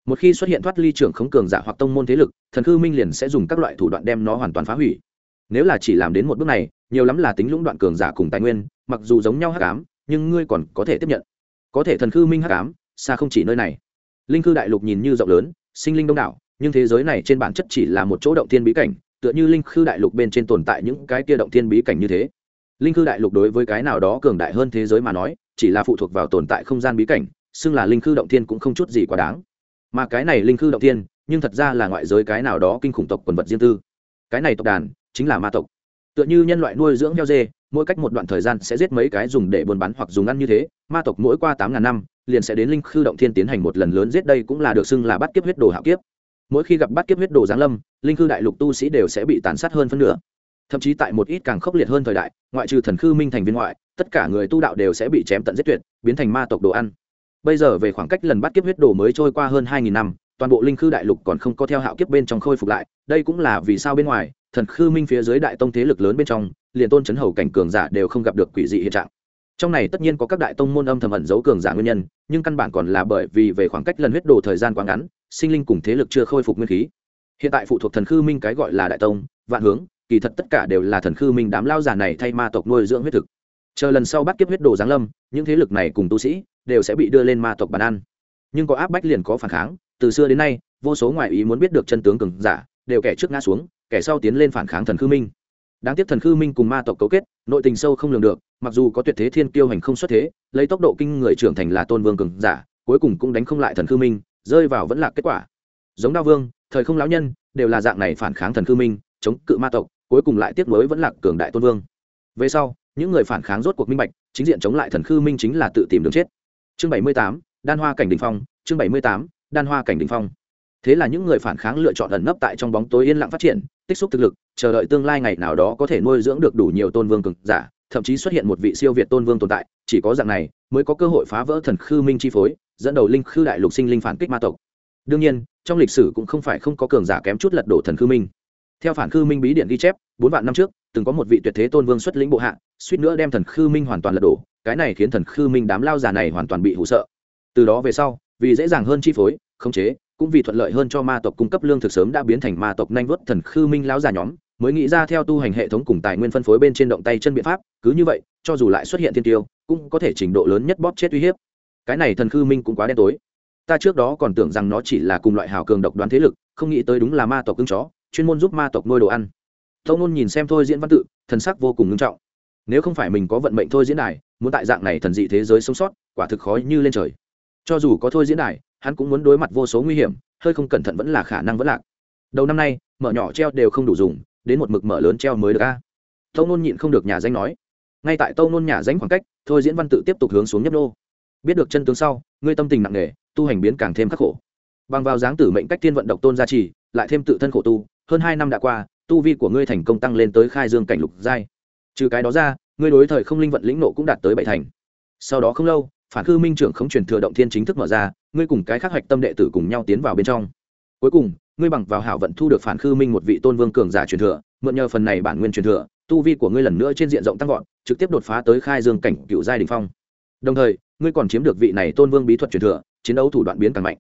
Một khi xuất hiện thoát ly trưởng khống cường giả hoặc tông môn thế lực, thần khư minh liền sẽ dùng các loại thủ đoạn đem nó hoàn toàn phá hủy. Nếu là chỉ làm đến một bước này, nhiều lắm là tính lũng đoạn cường giả cùng tài nguyên, mặc dù giống nhau hắc ám, nhưng ngươi còn có thể tiếp nhận. Có thể thần khư minh hắc ám, xa không chỉ nơi này. Linh khư đại lục nhìn như rộng lớn, sinh linh đông đảo nhưng thế giới này trên bản chất chỉ là một chỗ động thiên bí cảnh, tựa như linh khư đại lục bên trên tồn tại những cái kia động thiên bí cảnh như thế. Linh khư đại lục đối với cái nào đó cường đại hơn thế giới mà nói, chỉ là phụ thuộc vào tồn tại không gian bí cảnh, xưng là linh khư động thiên cũng không chút gì quá đáng. Mà cái này linh khư động thiên, nhưng thật ra là ngoại giới cái nào đó kinh khủng tộc quần vật riêng tư. Cái này tộc đàn, chính là ma tộc. Tựa như nhân loại nuôi dưỡng heo dê, mỗi cách một đoạn thời gian sẽ giết mấy cái dùng để buôn bán hoặc dùng ăn như thế, ma tộc mỗi qua tám ngàn năm, liền sẽ đến linh khư động thiên tiến hành một lần lớn giết đây cũng là được xưng là bắt kiếp huyết đồ hạo kiếp mỗi khi gặp bắt kiếp huyết đồ giáng lâm, linh khư đại lục tu sĩ đều sẽ bị tàn sát hơn phân nửa. Thậm chí tại một ít càng khốc liệt hơn thời đại, ngoại trừ thần khư minh thành viên ngoại, tất cả người tu đạo đều sẽ bị chém tận giết tuyệt, biến thành ma tộc đồ ăn. Bây giờ về khoảng cách lần bắt kiếp huyết đồ mới trôi qua hơn hai nghìn năm, toàn bộ linh khư đại lục còn không có theo hạo kiếp bên trong khôi phục lại, đây cũng là vì sao bên ngoài, thần khư minh phía dưới đại tông thế lực lớn bên trong, liền tôn chấn hầu cảnh cường giả đều không gặp được quỷ dị hiện trạng. Trong này tất nhiên có các đại tông môn âm thầm ẩn giấu cường giả nguyên nhân, nhưng căn bản còn là bởi vì về khoảng cách lần huyết đồ thời gian quá ngắn sinh linh cùng thế lực chưa khôi phục nguyên khí. Hiện tại phụ thuộc thần khư minh cái gọi là đại tông, vạn hướng, kỳ thật tất cả đều là thần khư minh đám lao giả này thay ma tộc nuôi dưỡng huyết thực. Chờ lần sau bắt kiếp huyết đồ giáng lâm, những thế lực này cùng tu sĩ đều sẽ bị đưa lên ma tộc bàn ăn. Nhưng có áp bách liền có phản kháng, từ xưa đến nay, vô số ngoại ý muốn biết được chân tướng cường giả đều kẻ trước ngã xuống, kẻ sau tiến lên phản kháng thần khư minh. Đáng tiếc thần khư minh cùng ma tộc cấu kết, nội tình sâu không lường được, mặc dù có tuyệt thế thiên kiêu hành không xuất thế, lấy tốc độ kinh người trưởng thành là tôn vương cường giả, cuối cùng cũng đánh không lại thần khư minh rơi vào vẫn là kết quả. Giống đao vương, thời không lão nhân, đều là dạng này phản kháng thần khư minh, chống cự ma tộc, cuối cùng lại tiếp nối vẫn là cường đại tôn vương. Về sau, những người phản kháng rốt cuộc minh bạch, chính diện chống lại thần khư minh chính là tự tìm đường chết. Chương bảy mươi tám, đan hoa cảnh đình phong, chương bảy mươi tám, đan hoa cảnh đình phong. Thế là những người phản kháng lựa chọn ẩn nấp tại trong bóng tối yên lặng phát triển, tích xúc thực lực, chờ đợi tương lai ngày nào đó có thể nuôi dưỡng được đủ nhiều tôn vương cực giả, thậm chí xuất hiện một vị siêu việt tôn vương tồn tại, chỉ có dạng này mới có cơ hội phá vỡ thần khư minh chi phối dẫn đầu linh khư đại lục sinh linh phản kích ma tộc. Đương nhiên, trong lịch sử cũng không phải không có cường giả kém chút lật đổ thần khư minh. Theo phản khư minh bí điện ghi chép, bốn vạn năm trước, từng có một vị tuyệt thế tôn vương xuất lĩnh bộ hạ, suýt nữa đem thần khư minh hoàn toàn lật đổ, cái này khiến thần khư minh đám lao già này hoàn toàn bị hụ sợ. Từ đó về sau, vì dễ dàng hơn chi phối, khống chế, cũng vì thuận lợi hơn cho ma tộc cung cấp lương thực sớm đã biến thành ma tộc nhanh vớt thần khư minh lao già nhóm, mới nghĩ ra theo tu hành hệ thống cùng tài nguyên phân phối bên trên động tay chân biện pháp, cứ như vậy, cho dù lại xuất hiện thiên tiêu, cũng có thể trình độ lớn nhất bóp chết uy hiếp cái này thần khư minh cũng quá đen tối. Ta trước đó còn tưởng rằng nó chỉ là cùng loại hào cường độc đoán thế lực, không nghĩ tới đúng là ma tộc cưng chó, chuyên môn giúp ma tộc nuôi đồ ăn. Tâu nôn nhìn xem thôi diễn văn tự, thần sắc vô cùng ngưng trọng. Nếu không phải mình có vận mệnh thôi diễn đài, muốn tại dạng này thần dị thế giới sống sót, quả thực khó như lên trời. Cho dù có thôi diễn đài, hắn cũng muốn đối mặt vô số nguy hiểm, hơi không cẩn thận vẫn là khả năng vẫn lạc. Đầu năm nay, mở nhỏ treo đều không đủ dùng, đến một mực mở lớn treo mới được a. Tâu nôn nhịn không được nhà danh nói. Ngay tại tâu nôn nhà danh khoảng cách, thôi diễn văn tự tiếp tục hướng xuống nhấp nô biết được chân tướng sau, ngươi tâm tình nặng nề, tu hành biến càng thêm khắc khổ. Bằng vào dáng tử mệnh cách thiên vận độc tôn gia trì, lại thêm tự thân khổ tu, hơn hai năm đã qua, tu vi của ngươi thành công tăng lên tới khai dương cảnh lục giai. Trừ cái đó ra, ngươi đối thời không linh vận lĩnh nộ cũng đạt tới bảy thành. Sau đó không lâu, phản cư minh trưởng không truyền thừa động thiên chính thức mở ra, ngươi cùng cái khắc hoạch tâm đệ tử cùng nhau tiến vào bên trong. Cuối cùng, ngươi bằng vào hảo vận thu được phản khư minh một vị tôn vương cường giả truyền thừa, mượn nhờ phần này bản nguyên truyền thừa, tu vi của ngươi lần nữa trên diện rộng tăng vọt, trực tiếp đột phá tới khai dương cảnh cựu giai đình phong đồng thời, ngươi còn chiếm được vị này tôn vương bí thuật truyền thừa, chiến đấu thủ đoạn biến càng mạnh.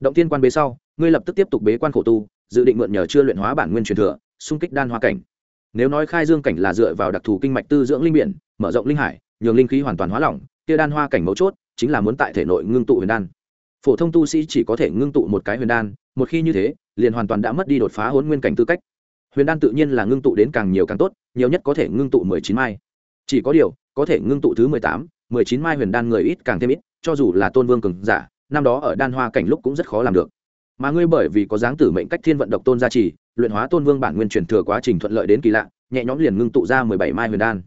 Động tiên quan bế sau, ngươi lập tức tiếp tục bế quan khổ tu, dự định mượn nhờ chưa luyện hóa bản nguyên truyền thừa, xung kích đan hoa cảnh. Nếu nói khai dương cảnh là dựa vào đặc thù kinh mạch tư dưỡng linh biển, mở rộng linh hải, nhường linh khí hoàn toàn hóa lỏng, kia đan hoa cảnh mấu chốt chính là muốn tại thể nội ngưng tụ huyền đan. Phổ thông tu sĩ chỉ có thể ngưng tụ một cái huyền đan, một khi như thế, liền hoàn toàn đã mất đi đột phá hôn nguyên cảnh tư cách. Huyền đan tự nhiên là ngưng tụ đến càng nhiều càng tốt, nhiều nhất có thể ngưng tụ mười chín mai. Chỉ có điều, có thể ngưng tụ thứ mười tám mười chín mai huyền đan người ít càng thêm ít, cho dù là tôn vương cường giả, năm đó ở đan hoa cảnh lúc cũng rất khó làm được. Mà ngươi bởi vì có dáng tử mệnh cách thiên vận độc tôn gia trì, luyện hóa tôn vương bản nguyên truyền thừa quá trình thuận lợi đến kỳ lạ, nhẹ nhõm liền ngưng tụ ra mười bảy mai huyền đan.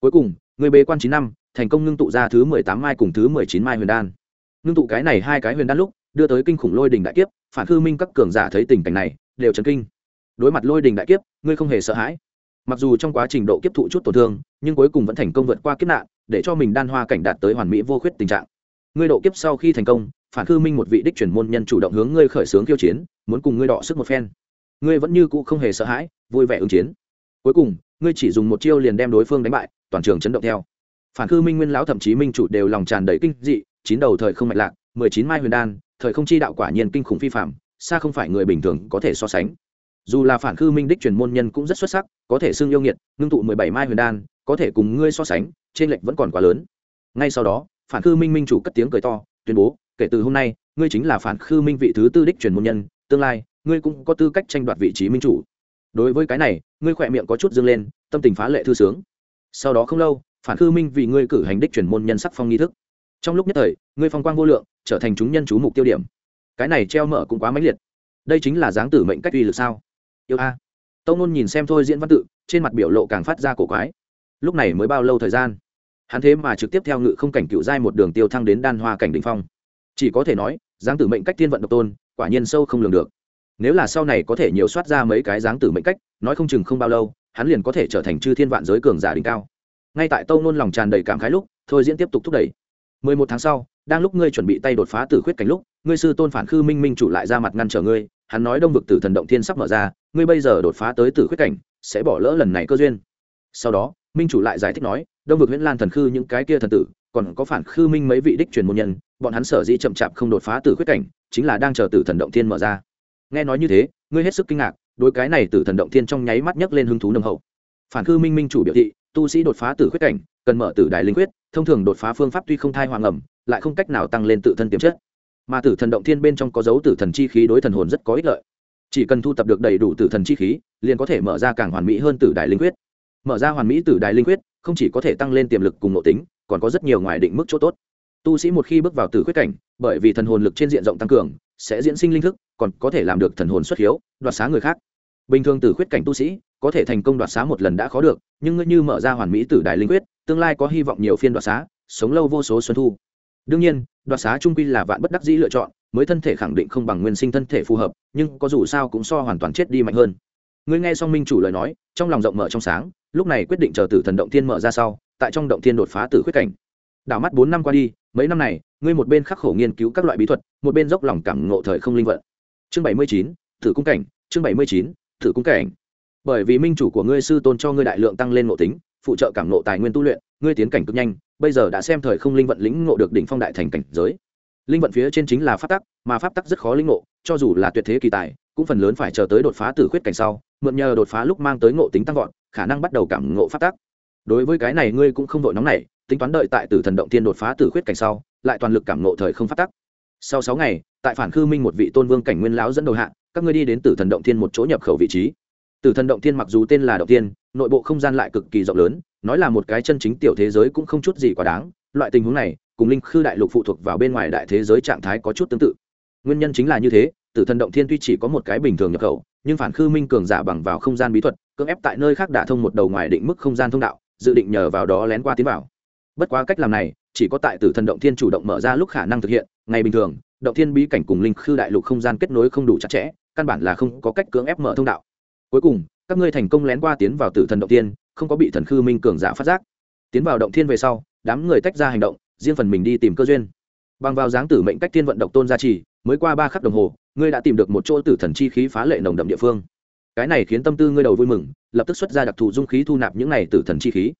Cuối cùng, ngươi bế quan chín năm, thành công ngưng tụ ra thứ mười tám mai cùng thứ mười chín mai huyền đan. Ngưng tụ cái này hai cái huyền đan lúc, đưa tới kinh khủng lôi đình đại kiếp, phản hư minh các cường giả thấy tình cảnh này, đều chấn kinh. Đối mặt lôi đình đại kiếp, ngươi không hề sợ hãi mặc dù trong quá trình độ kiếp thụ chút tổn thương, nhưng cuối cùng vẫn thành công vượt qua kiếp nạn, để cho mình đan hoa cảnh đạt tới hoàn mỹ vô khuyết tình trạng. Ngươi độ kiếp sau khi thành công, phản khư minh một vị đích truyền môn nhân chủ động hướng ngươi khởi xướng khiêu chiến, muốn cùng ngươi đọ sức một phen. Ngươi vẫn như cũ không hề sợ hãi, vui vẻ ứng chiến. Cuối cùng, ngươi chỉ dùng một chiêu liền đem đối phương đánh bại, toàn trường chấn động theo. Phản khư minh nguyên lão thậm chí minh chủ đều lòng tràn đầy kinh dị, chín đầu thời không mạch lạc, mười chín mai huyền đan, thời không chi đạo quả nhiên kinh khủng phi phạm xa không phải người bình thường có thể so sánh dù là phản khư minh đích truyền môn nhân cũng rất xuất sắc, có thể xưng yêu nghiệt, ngưng tụ mười bảy mai huyền đan, có thể cùng ngươi so sánh, trên lệch vẫn còn quá lớn. Ngay sau đó, phản khư minh minh chủ cất tiếng cười to, tuyên bố, kể từ hôm nay, ngươi chính là phản khư minh vị thứ tư đích truyền môn nhân, tương lai, ngươi cũng có tư cách tranh đoạt vị trí minh chủ. Đối với cái này, ngươi khỏe miệng có chút dâng lên, tâm tình phá lệ thư sướng. Sau đó không lâu, phản khư minh vì ngươi cử hành đích truyền môn nhân sắc phong nghi thức. Trong lúc nhất thời, ngươi phong quang vô lượng, trở thành chúng nhân chú mục tiêu điểm. Cái này treo mở cũng quá mãnh liệt. Đây chính là dáng tử mệnh cách uy lực sao? Yêu a. Tâu nôn nhìn xem thôi diễn văn tự, trên mặt biểu lộ càng phát ra cổ quái. Lúc này mới bao lâu thời gian? Hắn thế mà trực tiếp theo ngự không cảnh cựu giai một đường tiêu thăng đến đan hoa cảnh đ ỉ n h phong. Chỉ có thể nói giáng tử mệnh cách thiên vận độc tôn, quả nhiên sâu không lường được. Nếu là sau này có thể nhiều soát ra mấy cái giáng tử mệnh cách, nói không chừng không bao lâu, hắn liền có thể trở thành chư thiên vạn giới cường giả đỉnh cao. Ngay tại tâu nôn lòng tràn đầy cảm khái lúc, thôi diễn tiếp tục thúc đẩy. Mười một tháng sau, đang lúc ngươi chuẩn bị tay đột phá tử khuyết cảnh lúc, ngươi sư tôn phản khư minh minh chủ lại ra mặt ngăn trở ngươi hắn nói đông vực tử thần động thiên sắp mở ra, ngươi bây giờ đột phá tới tử khuyết cảnh, sẽ bỏ lỡ lần này cơ duyên. Sau đó, minh chủ lại giải thích nói, đông vực huyễn lan thần khư những cái kia thần tử, còn có phản khư minh mấy vị đích truyền môn nhân, bọn hắn sở dĩ chậm chạp không đột phá tử khuyết cảnh, chính là đang chờ tử thần động thiên mở ra. Nghe nói như thế, ngươi hết sức kinh ngạc, đối cái này tử thần động thiên trong nháy mắt nhấc lên hứng thú nồng hậu. Phản khư minh minh chủ biểu thị, tu sĩ đột phá tử khuyết cảnh, cần mở tử đại linh quyết, thông thường đột phá phương pháp tuy không thai hoàng ẩm, lại không cách nào tăng lên tự thân tiềm chất mà tử thần động thiên bên trong có dấu tử thần chi khí đối thần hồn rất có ích lợi. Chỉ cần thu tập được đầy đủ tử thần chi khí, liền có thể mở ra càng hoàn mỹ hơn tử đại linh quyết. Mở ra hoàn mỹ tử đại linh quyết, không chỉ có thể tăng lên tiềm lực cùng nội tính, còn có rất nhiều ngoài định mức chỗ tốt. Tu sĩ một khi bước vào tử quyết cảnh, bởi vì thần hồn lực trên diện rộng tăng cường, sẽ diễn sinh linh thức, còn có thể làm được thần hồn xuất hiếu, đoạt xá người khác. Bình thường tử khuyết cảnh tu sĩ, có thể thành công đoạt xá một lần đã khó được, nhưng ngươi như mở ra hoàn mỹ tử đại linh quyết, tương lai có hy vọng nhiều phiên đoạt xá, sống lâu vô số xuân thu đương nhiên, đoạt xá trung quy là vạn bất đắc dĩ lựa chọn, mới thân thể khẳng định không bằng nguyên sinh thân thể phù hợp, nhưng có dù sao cũng so hoàn toàn chết đi mạnh hơn. Ngươi nghe xong minh chủ lời nói, trong lòng rộng mở trong sáng, lúc này quyết định chờ tử thần động thiên mở ra sau, tại trong động thiên đột phá tử khuyết cảnh. Đảo mắt bốn năm qua đi, mấy năm này, ngươi một bên khắc khổ nghiên cứu các loại bí thuật, một bên dốc lòng cảm ngộ thời không linh vận. Chương bảy mươi chín thử cung cảnh, chương bảy mươi chín thử cung cảnh. Bởi vì minh chủ của ngươi sư tôn cho ngươi đại lượng tăng lên ngộ tính, phụ trợ cảm ngộ tài nguyên tu luyện ngươi tiến cảnh cực nhanh, bây giờ đã xem thời không linh vận lĩnh ngộ được đỉnh phong đại thành cảnh giới. Linh vận phía trên chính là pháp tắc, mà pháp tắc rất khó lĩnh ngộ, cho dù là tuyệt thế kỳ tài, cũng phần lớn phải chờ tới đột phá từ khuyết cảnh sau, mượn nhờ đột phá lúc mang tới ngộ tính tăng vọt, khả năng bắt đầu cảm ngộ pháp tắc. Đối với cái này ngươi cũng không vội nóng nảy, tính toán đợi tại tử thần động tiên đột phá tử khuyết cảnh sau, lại toàn lực cảm ngộ thời không pháp tắc. Sau sáu ngày, tại phản khư minh một vị tôn vương cảnh nguyên lão dẫn đầu hạ, các ngươi đi đến tử thần động thiên một chỗ nhập khẩu vị trí tử thần động thiên mặc dù tên là động thiên, nội bộ không gian lại cực kỳ rộng lớn, nói là một cái chân chính tiểu thế giới cũng không chút gì quá đáng, loại tình huống này, cùng linh khư đại lục phụ thuộc vào bên ngoài đại thế giới trạng thái có chút tương tự. Nguyên nhân chính là như thế, tử thần động thiên tuy chỉ có một cái bình thường nhập khẩu, nhưng phản khư minh cường giả bằng vào không gian bí thuật, cưỡng ép tại nơi khác đả thông một đầu ngoài định mức không gian thông đạo, dự định nhờ vào đó lén qua tiến vào. Bất quá cách làm này, chỉ có tại tử thần động thiên chủ động mở ra lúc khả năng thực hiện, ngày bình thường, động thiên bí cảnh cùng linh khư đại lục không gian kết nối không đủ chặt chẽ, căn bản là không có cách cưỡng ép mở thông đạo cuối cùng, các ngươi thành công lén qua tiến vào tử thần động tiên không có bị thần khư minh cường giả phát giác. Tiến vào động thiên về sau, đám người tách ra hành động, riêng phần mình đi tìm cơ duyên. Bằng vào dáng tử mệnh cách thiên vận động tôn gia trì, mới qua ba khắc đồng hồ, ngươi đã tìm được một chỗ tử thần chi khí phá lệ nồng đậm địa phương. Cái này khiến tâm tư ngươi đầu vui mừng, lập tức xuất ra đặc thù dung khí thu nạp những này tử thần chi khí.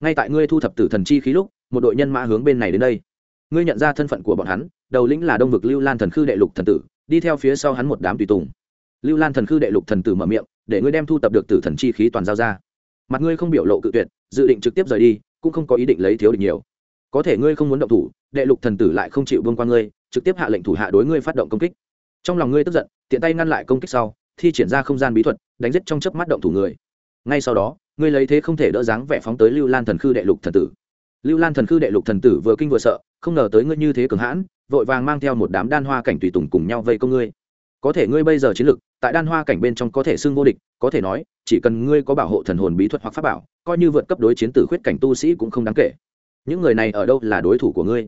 Ngay tại ngươi thu thập tử thần chi khí lúc, một đội nhân mã hướng bên này đến đây. Ngươi nhận ra thân phận của bọn hắn, đầu lĩnh là đông vực lưu lan thần khư đệ lục thần tử, đi theo phía sau hắn một đám tùy tùng. Lưu lan thần khư đệ lục thần tử mở miệng để ngươi đem thu tập được tử thần chi khí toàn giao ra. Mặt ngươi không biểu lộ cự tuyệt, dự định trực tiếp rời đi, cũng không có ý định lấy thiếu địch nhiều. Có thể ngươi không muốn động thủ, đệ lục thần tử lại không chịu vương qua ngươi, trực tiếp hạ lệnh thủ hạ đối ngươi phát động công kích. Trong lòng ngươi tức giận, tiện tay ngăn lại công kích sau, thi triển ra không gian bí thuật, đánh giết trong chớp mắt động thủ người. Ngay sau đó, ngươi lấy thế không thể đỡ dáng vẻ phóng tới lưu lan thần khư đệ lục thần tử. Lưu lan thần khư đệ lục thần tử vừa kinh vừa sợ, không ngờ tới ngươi như thế cường hãn, vội vàng mang theo một đám đan hoa cảnh tùy tùng cùng nhau vây công ngươi. Có thể ngươi bây giờ chiến lực tại đan hoa cảnh bên trong có thể xưng vô địch, có thể nói, chỉ cần ngươi có bảo hộ thần hồn bí thuật hoặc pháp bảo, coi như vượt cấp đối chiến tử khuyết cảnh tu sĩ cũng không đáng kể. Những người này ở đâu là đối thủ của ngươi?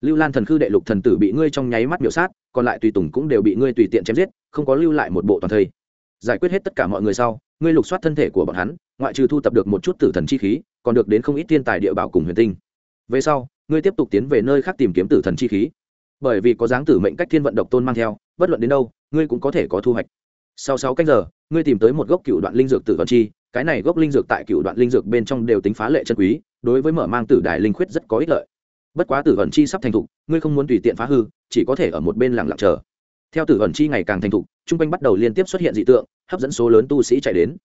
Lưu lan thần khư đệ lục thần tử bị ngươi trong nháy mắt miểu sát, còn lại tùy tùng cũng đều bị ngươi tùy tiện chém giết, không có lưu lại một bộ toàn thây. Giải quyết hết tất cả mọi người sau, ngươi lục soát thân thể của bọn hắn, ngoại trừ thu tập được một chút tử thần chi khí, còn được đến không ít thiên tài địa bảo cùng huyền tinh. Về sau, ngươi tiếp tục tiến về nơi khác tìm kiếm tử thần chi khí. Bởi vì có dáng tử mệnh cách thiên vận độc tôn mang theo, bất luận đến đâu, ngươi cũng có thể có thu hoạch sau sáu canh giờ, ngươi tìm tới một gốc cựu đoạn linh dược tử vận chi, cái này gốc linh dược tại cựu đoạn linh dược bên trong đều tính phá lệ chân quý, đối với mở mang tử đài linh khuyết rất có ích lợi. Bất quá tử vận chi sắp thành thục, ngươi không muốn tùy tiện phá hư, chỉ có thể ở một bên lặng lặng chờ. Theo tử vận chi ngày càng thành thục chung quanh bắt đầu liên tiếp xuất hiện dị tượng, hấp dẫn số lớn tu sĩ chạy đến.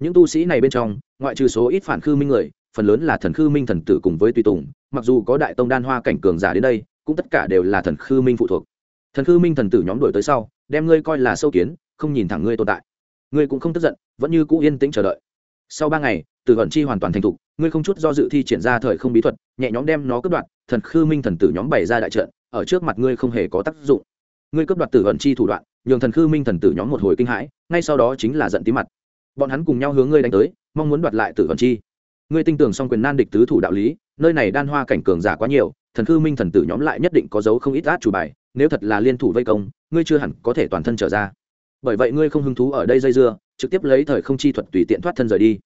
Những tu sĩ này bên trong, ngoại trừ số ít phản khư minh người, phần lớn là thần khư minh thần tử cùng với tùy tùng, mặc dù có đại tông đan hoa cảnh cường giả đến đây, cũng tất cả đều là thần khư minh phụ thuộc. Thần khư minh thần tử nhóm đổi tới sau, đem ngươi coi là sâu kiến không nhìn thẳng ngươi tồn tại. Ngươi cũng không tức giận, vẫn như cũ yên tĩnh chờ đợi. Sau ba ngày tử vận chi hoàn toàn thành thục, ngươi không chút do dự thi triển ra thời không bí thuật, nhẹ nhóm đem nó cướp đoạt, thần khư minh thần tử nhóm bày ra đại trận, ở trước mặt ngươi không hề có tác dụng. Ngươi cướp đoạt tử vận chi thủ đoạn, nhường thần khư minh thần tử nhóm một hồi kinh hãi, ngay sau đó chính là giận tí mặt. Bọn hắn cùng nhau hướng ngươi đánh tới, mong muốn đoạt lại tử vận chi. Ngươi tin tưởng xong quyền nan địch tứ thủ đạo lý, nơi này đan hoa cảnh cường giả quá nhiều, thần khư minh thần tử nhóm lại nhất định có dấu không ít át chủ bài, nếu thật là liên thủ vây công, ngươi chưa hẳn có thể toàn thân trở ra bởi vậy ngươi không hứng thú ở đây dây dưa, trực tiếp lấy thời không chi thuật tùy tiện thoát thân rời đi.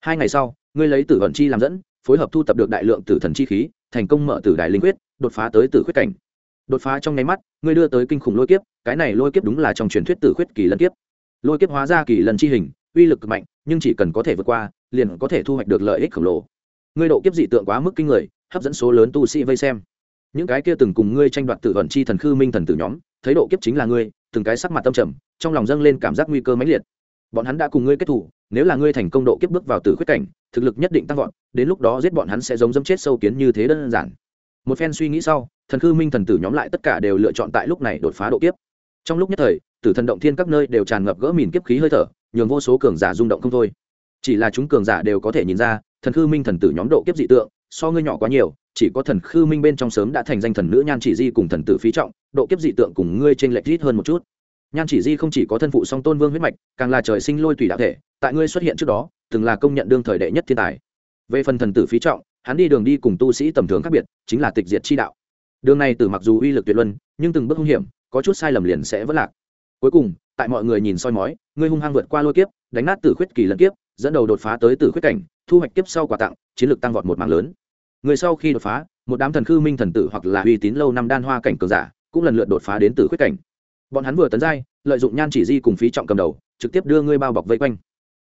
Hai ngày sau, ngươi lấy tử vận chi làm dẫn, phối hợp thu tập được đại lượng tử thần chi khí, thành công mở tử đại linh quyết, đột phá tới tử khuyết cảnh. Đột phá trong nháy mắt, ngươi đưa tới kinh khủng lôi kiếp, cái này lôi kiếp đúng là trong truyền thuyết tử khuyết kỳ lân kiếp. Lôi kiếp hóa ra kỳ lần chi hình, uy lực cực mạnh, nhưng chỉ cần có thể vượt qua, liền có thể thu hoạch được lợi ích khổng lồ. Ngươi độ kiếp dị tượng quá mức kinh người, hấp dẫn số lớn tu sĩ vây xem. Những cái kia từng cùng ngươi tranh đoạt tử vận chi thần khư minh thần tử nhóm, thấy độ kiếp chính là ngươi, từng cái sắc mặt tâm trầm trong lòng dâng lên cảm giác nguy cơ mãnh liệt. Bọn hắn đã cùng ngươi kết thủ, nếu là ngươi thành công độ kiếp bước vào tử khuyết cảnh, thực lực nhất định tăng vọt, đến lúc đó giết bọn hắn sẽ giống dâm chết sâu kiến như thế đơn giản. Một phen suy nghĩ sau, thần khư minh thần tử nhóm lại tất cả đều lựa chọn tại lúc này đột phá độ kiếp. Trong lúc nhất thời, tử thần động thiên các nơi đều tràn ngập gỡ mìn kiếp khí hơi thở, nhường vô số cường giả rung động không thôi. Chỉ là chúng cường giả đều có thể nhìn ra, thần khư minh thần tử nhóm độ kiếp dị tượng, so ngươi nhỏ quá nhiều, chỉ có thần khư minh bên trong sớm đã thành danh thần nữ nhan chỉ di cùng thần tử phí trọng, độ kiếp dị tượng cùng ngươi trên lệch ít hơn một chút nhan chỉ di không chỉ có thân phụ song tôn vương huyết mạch, càng là trời sinh lôi tùy đạo thể, tại ngươi xuất hiện trước đó, từng là công nhận đương thời đệ nhất thiên tài. Về phần thần tử phí trọng, hắn đi đường đi cùng tu sĩ tầm thường khác biệt, chính là tịch diệt chi đạo. Đường này từ mặc dù uy lực tuyệt luân, nhưng từng bước hung hiểm, có chút sai lầm liền sẽ vỡ lạc. Cuối cùng, tại mọi người nhìn soi mói, ngươi hung hăng vượt qua lôi kiếp, đánh nát tử khuyết kỳ lẫn kiếp, dẫn đầu đột phá tới tử khuyết cảnh, thu hoạch kiếp sau quà tặng, chiến lược tăng vọt một mảng lớn. Người sau khi đột phá, một đám thần khư minh thần tử hoặc là uy tín lâu năm đan hoa cảnh cường giả, cũng lần lượt đột phá đến tử khuyết cảnh bọn hắn vừa tấn giai, lợi dụng nhan chỉ di cùng phí trọng cầm đầu, trực tiếp đưa ngươi bao bọc vây quanh.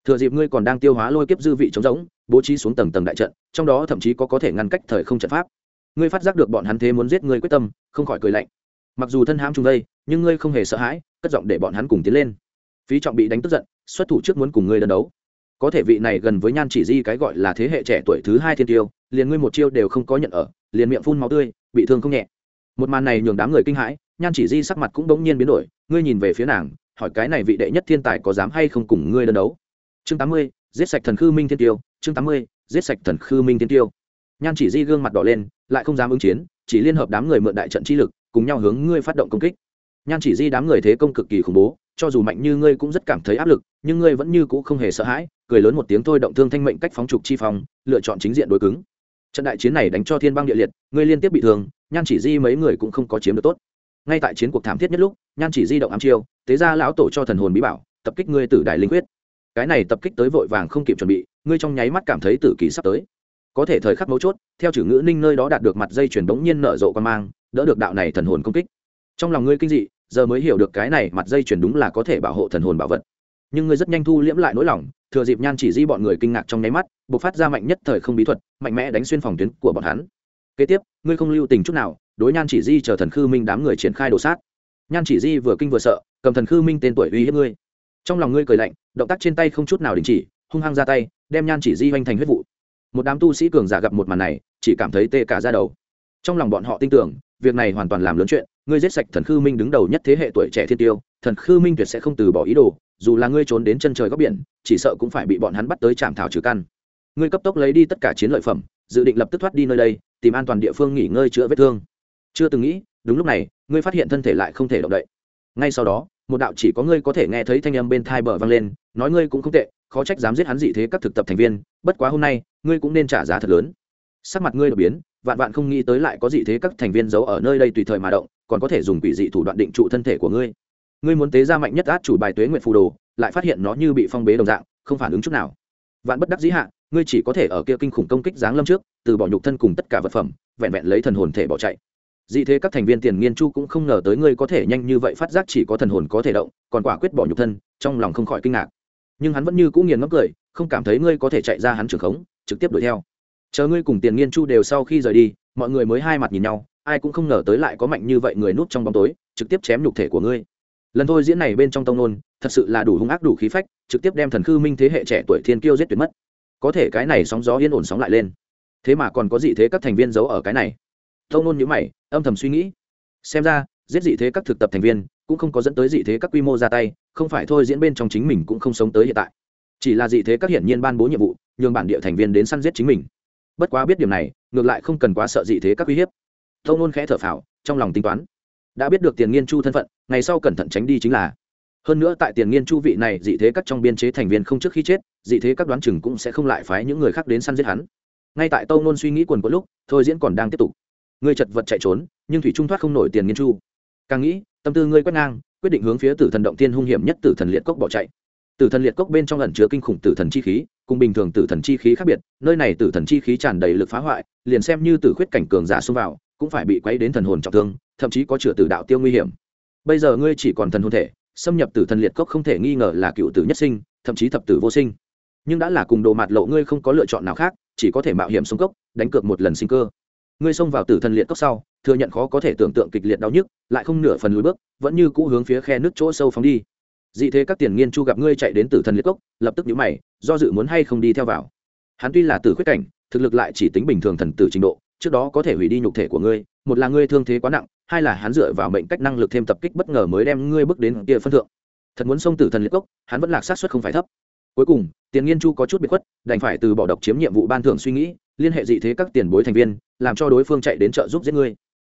Thừa dịp ngươi còn đang tiêu hóa lôi kiếp dư vị trống rỗng, bố trí xuống tầng tầng đại trận, trong đó thậm chí có có thể ngăn cách thời không trận pháp. Ngươi phát giác được bọn hắn thế muốn giết ngươi quyết tâm, không khỏi cười lạnh. Mặc dù thân hãm chung đây nhưng ngươi không hề sợ hãi, cất giọng để bọn hắn cùng tiến lên. Phí trọng bị đánh tức giận, xuất thủ trước muốn cùng ngươi đơn đấu. Có thể vị này gần với nhan chỉ di cái gọi là thế hệ trẻ tuổi thứ hai thiên tiêu, liền ngươi một chiêu đều không có nhận ở, liền miệng phun máu tươi, bị thương không nhẹ. Một màn này nhường đám người kinh hãi nhan chỉ di sắc mặt cũng đống nhiên biến đổi ngươi nhìn về phía nàng hỏi cái này vị đệ nhất thiên tài có dám hay không cùng ngươi đơn đấu? Chương tám mươi giết sạch thần khư minh thiên tiêu chương tám mươi giết sạch thần khư minh thiên tiêu. Nhan chỉ di gương mặt đỏ lên lại không dám ứng chiến chỉ liên hợp đám người mượn đại trận chi lực cùng nhau hướng ngươi phát động công kích. Nhan chỉ di đám người thế công cực kỳ khủng bố cho dù mạnh như ngươi cũng rất cảm thấy áp lực nhưng ngươi vẫn như cũ không hề sợ hãi cười lớn một tiếng thôi động thương thanh mệnh cách phóng trục chi phòng, lựa chọn chính diện đối cứng. Trận đại chiến này đánh cho thiên băng địa liệt ngươi liên tiếp bị thương nhan chỉ di mấy người cũng không có chiếm được tốt ngay tại chiến cuộc thảm thiết nhất lúc, nhan chỉ di động ám chiêu, tế ra lão tổ cho thần hồn bí bảo, tập kích ngươi tử đại linh quyết. Cái này tập kích tới vội vàng không kịp chuẩn bị, ngươi trong nháy mắt cảm thấy tử kỳ sắp tới. Có thể thời khắc mấu chốt, theo chữ ngữ ninh nơi đó đạt được mặt dây chuyển bỗng nhiên nở rộ quan mang, đỡ được đạo này thần hồn công kích. Trong lòng ngươi kinh dị, giờ mới hiểu được cái này mặt dây chuyển đúng là có thể bảo hộ thần hồn bảo vật. Nhưng ngươi rất nhanh thu liễm lại nỗi lòng, thừa dịp nhan chỉ di bọn người kinh ngạc trong nháy mắt buộc phát ra mạnh nhất thời không bí thuật, mạnh mẽ đánh xuyên phòng tuyến của bọn hắn kế tiếp, ngươi không lưu tình chút nào, đối nhan chỉ di chờ thần khư minh đám người triển khai đồ sát. Nhan chỉ di vừa kinh vừa sợ, cầm thần khư minh tên tuổi uy hiếp ngươi. Trong lòng ngươi cười lạnh, động tác trên tay không chút nào đình chỉ, hung hăng ra tay, đem nhan chỉ di hoành thành huyết vụ. Một đám tu sĩ cường giả gặp một màn này, chỉ cảm thấy tê cả ra đầu. Trong lòng bọn họ tin tưởng, việc này hoàn toàn làm lớn chuyện, ngươi giết sạch thần khư minh đứng đầu nhất thế hệ tuổi trẻ thiên tiêu, thần khư minh tuyệt sẽ không từ bỏ ý đồ, dù là ngươi trốn đến chân trời góc biển, chỉ sợ cũng phải bị bọn hắn bắt tới trạm thảo trừ căn. Ngươi cấp tốc lấy đi tất cả chiến lợi phẩm, dự định lập tức thoát đi nơi đây tìm an toàn địa phương nghỉ ngơi chữa vết thương. Chưa từng nghĩ, đúng lúc này, ngươi phát hiện thân thể lại không thể động đậy. Ngay sau đó, một đạo chỉ có ngươi có thể nghe thấy thanh âm bên thai bờ vang lên, nói ngươi cũng không tệ, khó trách dám giết hắn dị thế các thực tập thành viên, bất quá hôm nay, ngươi cũng nên trả giá thật lớn. Sắc mặt ngươi đột biến, vạn vạn không nghĩ tới lại có dị thế các thành viên giấu ở nơi đây tùy thời mà động, còn có thể dùng quỷ dị thủ đoạn định trụ thân thể của ngươi. Ngươi muốn tế ra mạnh nhất át chủ bài tuế nguyện phù đồ, lại phát hiện nó như bị phong bế đồng dạng, không phản ứng chút nào. Vạn bất đắc dĩ hạ, ngươi chỉ có thể ở kia kinh khủng công kích giáng lâm trước từ bỏ nhục thân cùng tất cả vật phẩm, vẹn vẹn lấy thần hồn thể bỏ chạy. Dị thế các thành viên tiền nghiên chu cũng không ngờ tới ngươi có thể nhanh như vậy phát giác chỉ có thần hồn có thể động, còn quả quyết bỏ nhục thân, trong lòng không khỏi kinh ngạc. Nhưng hắn vẫn như cũng nghiền ngấm cười, không cảm thấy ngươi có thể chạy ra hắn trường khống, trực tiếp đuổi theo. Chờ ngươi cùng tiền nghiên chu đều sau khi rời đi, mọi người mới hai mặt nhìn nhau, ai cũng không ngờ tới lại có mạnh như vậy người núp trong bóng tối, trực tiếp chém nhục thể của ngươi. Lần thôi diễn này bên trong tông nôn thật sự là đủ hung ác đủ khí phách, trực tiếp đem thần khư minh thế hệ trẻ tuổi thiên kiêu giết tuyệt mất. Có thể cái này sóng gió yên ổn sóng lại lên thế mà còn có dị thế các thành viên giấu ở cái này tông nôn nhữ mày, âm thầm suy nghĩ. xem ra, giết dị thế các thực tập thành viên cũng không có dẫn tới dị thế các quy mô ra tay, không phải thôi diễn bên trong chính mình cũng không sống tới hiện tại. chỉ là dị thế các hiển nhiên ban bố nhiệm vụ, nhường bản địa thành viên đến săn giết chính mình. bất quá biết điểm này, ngược lại không cần quá sợ dị thế các uy hiếp. tâu nôn khẽ thở phào, trong lòng tính toán. đã biết được tiền nghiên chu thân phận, ngày sau cẩn thận tránh đi chính là. hơn nữa tại tiền nghiên chu vị này, dị thế các trong biên chế thành viên không trước khi chết, dị thế các đoán chừng cũng sẽ không lại phái những người khác đến săn giết hắn ngay tại tâu nôn suy nghĩ quần quẫn lúc, thôi diễn còn đang tiếp tục. Ngươi chật vật chạy trốn, nhưng thủy trung thoát không nổi tiền nghiên chu. Càng nghĩ, tâm tư ngươi quét ngang, quyết định hướng phía tử thần động tiên hung hiểm nhất tử thần liệt cốc bỏ chạy. Tử thần liệt cốc bên trong ẩn chứa kinh khủng tử thần chi khí, cùng bình thường tử thần chi khí khác biệt, nơi này tử thần chi khí tràn đầy lực phá hoại, liền xem như tử khuyết cảnh cường giả xông vào, cũng phải bị quấy đến thần hồn trọng thương, thậm chí có chữa tử đạo tiêu nguy hiểm. Bây giờ ngươi chỉ còn thần hồn thể, xâm nhập tử thần liệt cốc không thể nghi ngờ là cựu tử nhất sinh, thậm chí thập tử vô sinh. Nhưng đã là cùng đồ mạt lộ ngươi không có lựa chọn nào khác chỉ có thể mạo hiểm xuống cốc, đánh cược một lần sinh cơ. Ngươi xông vào tử thần liệt cốc sau, thừa nhận khó có thể tưởng tượng kịch liệt đau nhức, lại không nửa phần lùi bước, vẫn như cũ hướng phía khe nước chỗ sâu phóng đi. Dị thế các tiền nghiên chu gặp ngươi chạy đến tử thần liệt cốc, lập tức nhíu mày, do dự muốn hay không đi theo vào. Hắn tuy là tử khuyết cảnh, thực lực lại chỉ tính bình thường thần tử trình độ, trước đó có thể hủy đi nhục thể của ngươi, một là ngươi thương thế quá nặng, hai là hắn dựa vào mệnh cách năng lực thêm tập kích bất ngờ mới đem ngươi bước đến địa phân thượng. Thật muốn xông tử thần liệt cốc, hắn vẫn lạc sát suất không phải thấp cuối cùng, tiền nghiên chu có chút bị khuất, đành phải từ bỏ độc chiếm nhiệm vụ ban thưởng suy nghĩ, liên hệ dị thế các tiền bối thành viên, làm cho đối phương chạy đến trợ giúp giết ngươi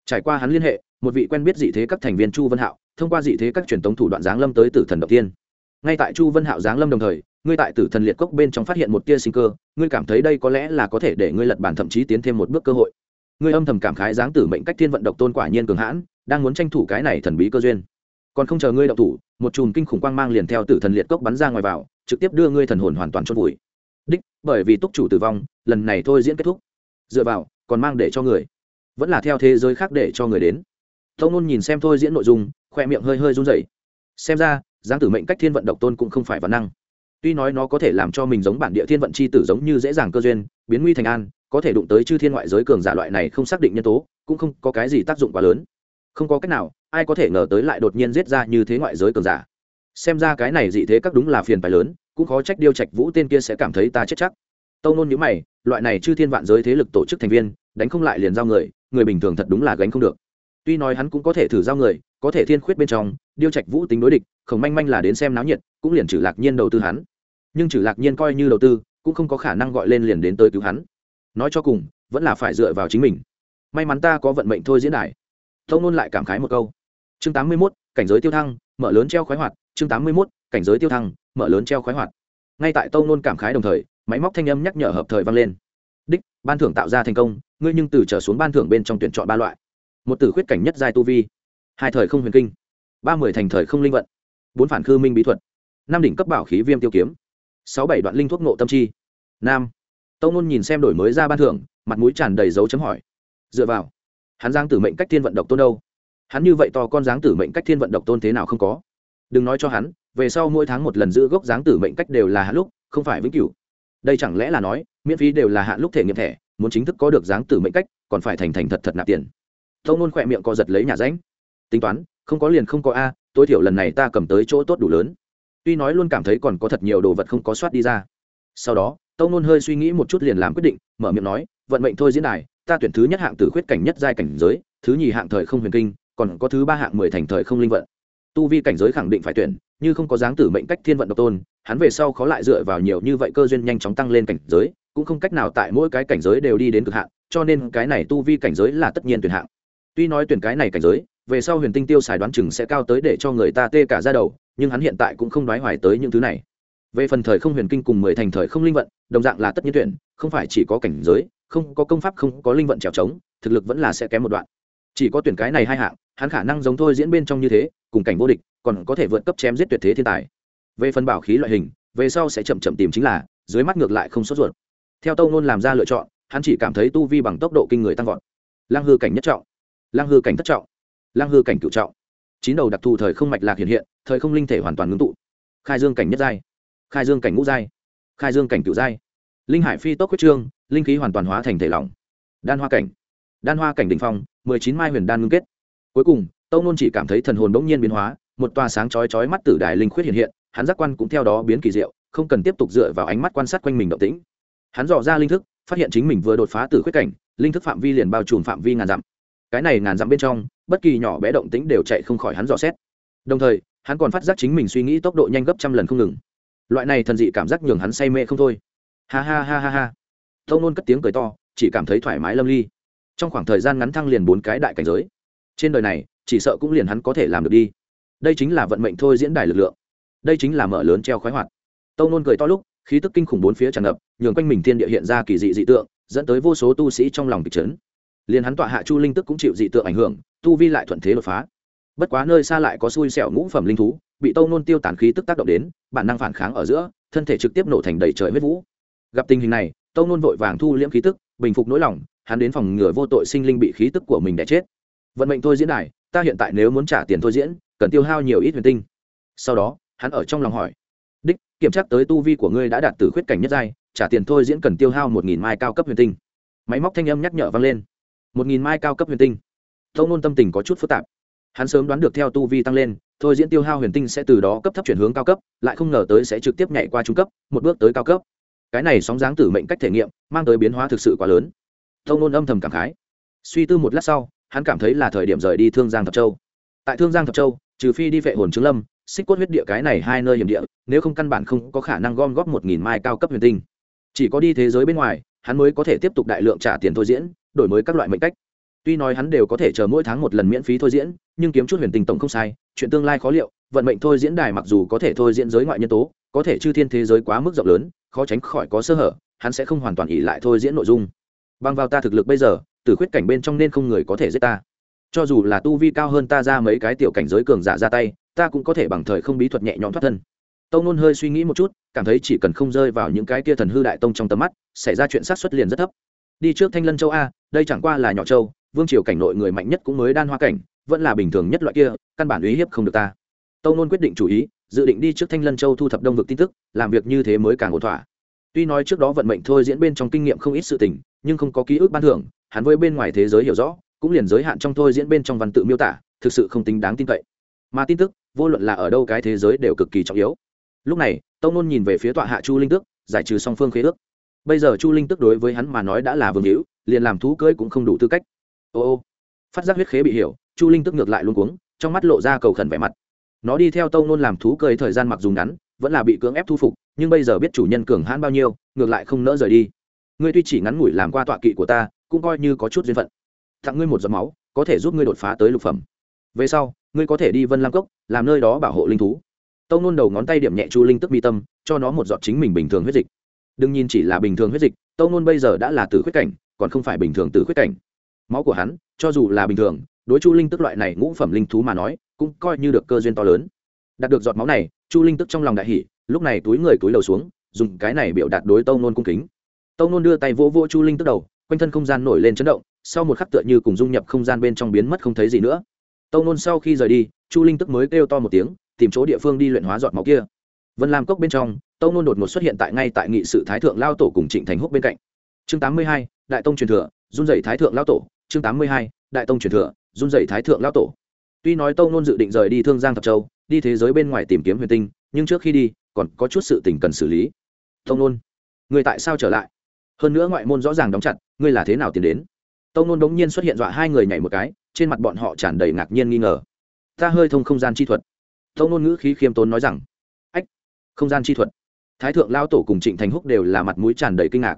trải qua hắn liên hệ, một vị quen biết dị thế các thành viên chu vân hạo, thông qua dị thế các truyền thống thủ đoạn giáng lâm tới tử thần đầu tiên ngay tại chu vân hạo giáng lâm đồng thời, ngươi tại tử thần liệt cốc bên trong phát hiện một tia sinh cơ, ngươi cảm thấy đây có lẽ là có thể để ngươi lật bản thậm chí tiến thêm một bước cơ hội. Ngươi âm thầm cảm khái giáng tử mệnh cách thiên vận độc tôn quả nhiên cường hãn, đang muốn tranh thủ cái này thần bí cơ duyên. Còn không chờ ngươi đậu thủ một chùm kinh khủng quang mang liền theo tử thần liệt cốc bắn ra ngoài vào, trực tiếp đưa ngươi thần hồn hoàn toàn chôn vùi. Đích, bởi vì túc chủ tử vong, lần này thôi diễn kết thúc. Dựa vào, còn mang để cho người. Vẫn là theo thế giới khác để cho người đến. Tông nôn nhìn xem thôi diễn nội dung, khoe miệng hơi hơi run rẩy. Xem ra, giáng tử mệnh cách thiên vận độc tôn cũng không phải văn năng. Tuy nói nó có thể làm cho mình giống bản địa thiên vận c h i tử giống như dễ dàng cơ duyên, biến nguy thành an, có thể đụng tới chư thiên ngoại giới cường giả loại này không xác định nhân tố, cũng không có cái gì tác dụng quá lớn. Không có cách nào ai có thể ngờ tới lại đột nhiên giết ra như thế ngoại giới cường giả. Xem ra cái này dị thế các đúng là phiền phái lớn, cũng khó trách điêu trạch vũ tên kia sẽ cảm thấy ta chết chắc. Tâu nôn nhữ mày, loại này chư thiên vạn giới thế lực tổ chức thành viên, đánh không lại liền giao người người bình thường thật đúng là gánh không được. Tuy nói hắn cũng có thể thử giao người, có thể thiên khuyết bên trong, điêu trạch vũ tính đối địch khổng manh manh là đến xem náo nhiệt, cũng liền trừ lạc nhiên đầu tư hắn. Nhưng trừ lạc nhiên coi như đầu tư, cũng không có khả năng gọi lên liền đến tới cứu hắn. Nói cho cùng, vẫn là phải dựa vào chính mình. May mắn ta có vận mệnh thôi diễn đài tâu nôn lại cảm khái một câu chương tám mươi mốt, cảnh giới tiêu thăng, mở lớn treo khoái hoạt, chương tám mươi mốt, cảnh giới tiêu thăng, mở lớn treo khoái hoạt. Ngay tại tâu nôn cảm khái đồng thời, máy móc thanh âm nhắc nhở hợp thời vang lên. Đích, ban thưởng tạo ra thành công, ngươi nhưng từ trở xuống ban thưởng bên trong tuyển chọn ba loại. Một tử khuyết cảnh nhất giai tu vi, hai thời không huyền kinh, ba mươi thành thời không linh vận, bốn phản khư minh bí thuật, năm đỉnh cấp bảo khí viêm tiêu kiếm, sáu bảy đoạn linh thuốc nộ tâm chi. Nam, tâu nôn nhìn xem đổi mới ra ban thưởng, mặt mũi tràn đầy dấu chấm hỏi. Dựa vào, hắn giang tử mệnh cách thiên vận độc tôn đâu? Hắn như vậy to con dáng tử mệnh cách thiên vận độc tôn thế nào không có? Đừng nói cho hắn, về sau mỗi tháng một lần giữ gốc dáng tử mệnh cách đều là hạn lúc, không phải vĩnh cửu. Đây chẳng lẽ là nói, miễn phí đều là hạn lúc thể nghiệm thẻ, muốn chính thức có được dáng tử mệnh cách, còn phải thành thành thật thật nạp tiền. Tông nôn khỏe miệng co giật lấy nhà ránh. Tính toán, không có liền không có a, tối thiểu lần này ta cầm tới chỗ tốt đủ lớn. Tuy nói luôn cảm thấy còn có thật nhiều đồ vật không có soát đi ra. Sau đó, tông nôn hơi suy nghĩ một chút liền làm quyết định, mở miệng nói, vận mệnh thôi diễn đài, ta tuyển thứ nhất hạng tử khuyết cảnh nhất giai cảnh giới, thứ nhì hạng thời không huyền kinh còn có thứ ba hạng mười thành thời không linh vận. Tu vi cảnh giới khẳng định phải tuyển, như không có dáng tử mệnh cách thiên vận độc tôn, hắn về sau khó lại dựa vào nhiều như vậy cơ duyên nhanh chóng tăng lên cảnh giới, cũng không cách nào tại mỗi cái cảnh giới đều đi đến cực hạn, cho nên cái này tu vi cảnh giới là tất nhiên tuyển hạng. Tuy nói tuyển cái này cảnh giới, về sau huyền tinh tiêu xài đoán chừng sẽ cao tới để cho người ta tê cả ra đầu, nhưng hắn hiện tại cũng không đoái hoài tới những thứ này. Về phần thời không huyền kinh cùng mười thành thời không linh vận, đồng dạng là tất nhiên tuyển, không phải chỉ có cảnh giới, không có công pháp, không có linh vận trèo trống, thực lực vẫn là sẽ kém một đoạn chỉ có tuyển cái này hai hạng, hắn khả năng giống thôi diễn bên trong như thế, cùng cảnh vô địch, còn có thể vượt cấp chém giết tuyệt thế thiên tài. Về phần bảo khí loại hình, về sau sẽ chậm chậm tìm chính là, dưới mắt ngược lại không sốt ruột. Theo tâu nôn làm ra lựa chọn, hắn chỉ cảm thấy tu vi bằng tốc độ kinh người tăng vọt. Lang hư cảnh nhất trọng. Lang hư cảnh thất trọng. Lang hư cảnh cựu trọng. Chín đầu đặc thù thời không mạch lạc hiện hiện, thời không linh thể hoàn toàn ngưng tụ. Khai dương cảnh nhất giai. Khai dương cảnh ngũ giai. Khai dương cảnh cựu giai. Linh hải phi tốc huyết trương, linh khí hoàn toàn hóa thành thể lỏng. Đan hoa cảnh đan hoa cảnh đ ỉ n h phong, mười chín mai huyền đan ngưng kết. Cuối cùng, tâu nôn chỉ cảm thấy thần hồn bỗng nhiên biến hóa, một toa sáng chói chói mắt tử đài linh khuyết hiện hiện, hắn giác quan cũng theo đó biến kỳ diệu, không cần tiếp tục dựa vào ánh mắt quan sát quanh mình động tĩnh. Hắn dò ra linh thức, phát hiện chính mình vừa đột phá tử khuyết cảnh, linh thức phạm vi liền bao trùm phạm vi ngàn dặm. Cái này ngàn dặm bên trong, bất kỳ nhỏ bé động tĩnh đều chạy không khỏi hắn dò xét. Đồng thời, hắn còn phát giác chính mình suy nghĩ tốc độ nhanh gấp trăm lần không ngừng. Loại này thần dị cảm giác nhường hắn say mê không thôi. Ha ha ha ha ha. Tâu nôn cất tiếng cười to, chỉ cảm thấy thoải mái lâm ly trong khoảng thời gian ngắn thăng liền bốn cái đại cảnh giới. Trên đời này, chỉ sợ cũng liền hắn có thể làm được đi. Đây chính là vận mệnh thôi diễn đài lực lượng. Đây chính là mở lớn treo khoái hoạt. Tâu nôn cười to lúc, khí tức kinh khủng bốn phía tràn ngập, nhường quanh mình thiên địa hiện ra kỳ dị dị tượng, dẫn tới vô số tu sĩ trong lòng kịch trấn liền hắn tọa hạ chu linh tức cũng chịu dị tượng ảnh hưởng, tu vi lại thuận thế đột phá. Bất quá nơi xa lại có xui xẻo ngũ phẩm linh thú, bị tâu nôn tiêu tản khí tức tác động đến, bản năng phản kháng ở giữa, thân thể trực tiếp nổ thành đầy trời huyết vũ. Gặp tình hình này, tâu nôn vội vàng thu liễm khí tức, bình phục nỗi lòng hắn đến phòng ngừa vô tội sinh linh bị khí tức của mình đẻ chết. Vận mệnh thôi diễn đài, ta hiện tại nếu muốn trả tiền thôi diễn, cần tiêu hao nhiều ít huyền tinh. Sau đó, hắn ở trong lòng hỏi, đích, kiểm tra tới tu vi của ngươi đã đạt từ khuyết cảnh nhất giai, trả tiền thôi diễn cần tiêu hao một nghìn mai cao cấp huyền tinh. Máy móc thanh âm nhắc nhở vang lên. Một nghìn mai cao cấp huyền tinh. Tâu nôn tâm tình có chút phức tạp. Hắn sớm đoán được theo tu vi tăng lên, thôi diễn tiêu hao huyền tinh sẽ từ đó cấp thấp chuyển hướng cao cấp, lại không ngờ tới sẽ trực tiếp nhảy qua trung cấp, một bước tới cao cấp. Cái này sóng dáng tử mệnh cách thể nghiệm, mang tới biến hóa thực sự quá lớn. Thông nôn âm thầm cảm khái. Suy tư một lát sau, hắn cảm thấy là thời điểm rời đi thương giang thập châu. Tại thương giang thập châu, trừ phi đi vệ hồn trướng lâm, xích cốt huyết địa cái này hai nơi hiểm địa, nếu không căn bản không có khả năng gom góp một nghìn mai cao cấp huyền tinh. Chỉ có đi thế giới bên ngoài, hắn mới có thể tiếp tục đại lượng trả tiền thôi diễn, đổi mới các loại mệnh cách. Tuy nói hắn đều có thể chờ mỗi tháng một lần miễn phí thôi diễn, nhưng kiếm chút huyền tinh tổng không sai, chuyện tương lai khó liệu, vận mệnh thôi diễn đài mặc dù có thể thôi diễn giới ngoại nhân tố, có thể chư thiên thế giới quá mức rộng lớn, khó tránh khỏi có sơ hở, hắn sẽ không hoàn toàn ỉ lại thôi diễn nội dung bằng vào ta thực lực bây giờ từ khuyết cảnh bên trong nên không người có thể giết ta. Cho dù là tu vi cao hơn ta ra mấy cái tiểu cảnh giới cường giả ra tay, ta cũng có thể bằng thời không bí thuật nhẹ nhõm thoát thân. Tâu nôn hơi suy nghĩ một chút, cảm thấy chỉ cần không rơi vào những cái kia thần hư đại tông trong tầm mắt, xảy ra chuyện sát xuất liền rất thấp. Đi trước thanh lân châu a, đây chẳng qua là nhỏ châu, vương triều cảnh nội người mạnh nhất cũng mới đan hoa cảnh, vẫn là bình thường nhất loại kia, căn bản uy hiếp không được ta. Tâu nôn quyết định chủ ý, dự định đi trước thanh lân châu thu thập đông vực tin tức, làm việc như thế mới càng ổn thỏa. Tuy nói trước đó vận mệnh thôi diễn bên trong kinh nghiệm không ít sự tình nhưng không có ký ức ban thưởng, hắn với bên ngoài thế giới hiểu rõ, cũng liền giới hạn trong thôi diễn bên trong văn tự miêu tả, thực sự không tính đáng tin cậy. Mà tin tức, vô luận là ở đâu cái thế giới đều cực kỳ trọng yếu. Lúc này, tông nôn nhìn về phía tọa hạ chu linh tước, giải trừ song phương khế ước. Bây giờ chu linh tước đối với hắn mà nói đã là vương hữu, liền làm thú cưỡi cũng không đủ tư cách. Ô ô. Phát giác huyết khế bị hiểu, chu linh tước ngược lại luôn cuống, trong mắt lộ ra cầu khẩn vẻ mặt. Nó đi theo tông nôn làm thú cưỡi thời gian mặc dù ngắn, vẫn là bị cưỡng ép thu phục, nhưng bây giờ biết chủ nhân cường hãn bao nhiêu, ngược lại không nỡ rời đi ngươi tuy chỉ ngắn ngủi làm qua tọa kỵ của ta, cũng coi như có chút duyên phận. Tặng ngươi một giọt máu, có thể giúp ngươi đột phá tới lục phẩm. Về sau, ngươi có thể đi vân lam cốc, làm nơi đó bảo hộ linh thú. Tâu nôn đầu ngón tay điểm nhẹ chu linh tức mi tâm, cho nó một giọt chính mình bình thường huyết dịch. Đừng nhìn chỉ là bình thường huyết dịch tâu nôn bây giờ đã là tử khuyết cảnh, còn không phải bình thường tử khuyết cảnh. Máu của hắn, cho dù là bình thường, đối chu linh tức loại này ngũ phẩm linh thú mà nói, cũng coi như được cơ duyên to lớn. Đạt được giọt máu này, chu linh tức trong lòng đại hỷ lúc này túi người túi đầu xuống, dùng cái này biểu đạt đối tâu nôn cung kính tâu nôn đưa tay vỗ vỗ chu linh tức đầu, quanh thân không gian nổi lên chấn động, sau một khắc tựa như cùng dung nhập không gian bên trong biến mất không thấy gì nữa. Tâu nôn sau khi rời đi, chu linh tức mới kêu to một tiếng, tìm chỗ địa phương đi luyện hóa giọt máu kia. Vân làm cốc bên trong, tâu nôn đột ngột xuất hiện tại ngay tại nghị sự thái thượng lao tổ cùng trịnh thành húc bên cạnh. Chương tám mươi hai, đại tông truyền thừa, run dậy thái thượng lao tổ. Chương tám mươi hai, đại tông truyền thừa, run dậy thái thượng lao tổ. Tuy nói tâu nôn dự định rời đi thương giang thập châu, đi thế giới bên ngoài tìm kiếm huyền tinh, nhưng trước khi đi, còn có chút sự tình cần xử lý. Tâu nôn, người tại sao trở lại? Hơn nữa ngoại môn rõ ràng đóng chặt, ngươi là thế nào tiến đến? Tâu nôn đống nhiên xuất hiện dọa hai người nhảy một cái, trên mặt bọn họ tràn đầy ngạc nhiên nghi ngờ. Ta hơi thông không gian chi thuật. Tâu nôn ngữ khí khiêm tốn nói rằng, ách, không gian chi thuật. Thái thượng lao tổ cùng trịnh thành húc đều là mặt mũi tràn đầy kinh ngạc.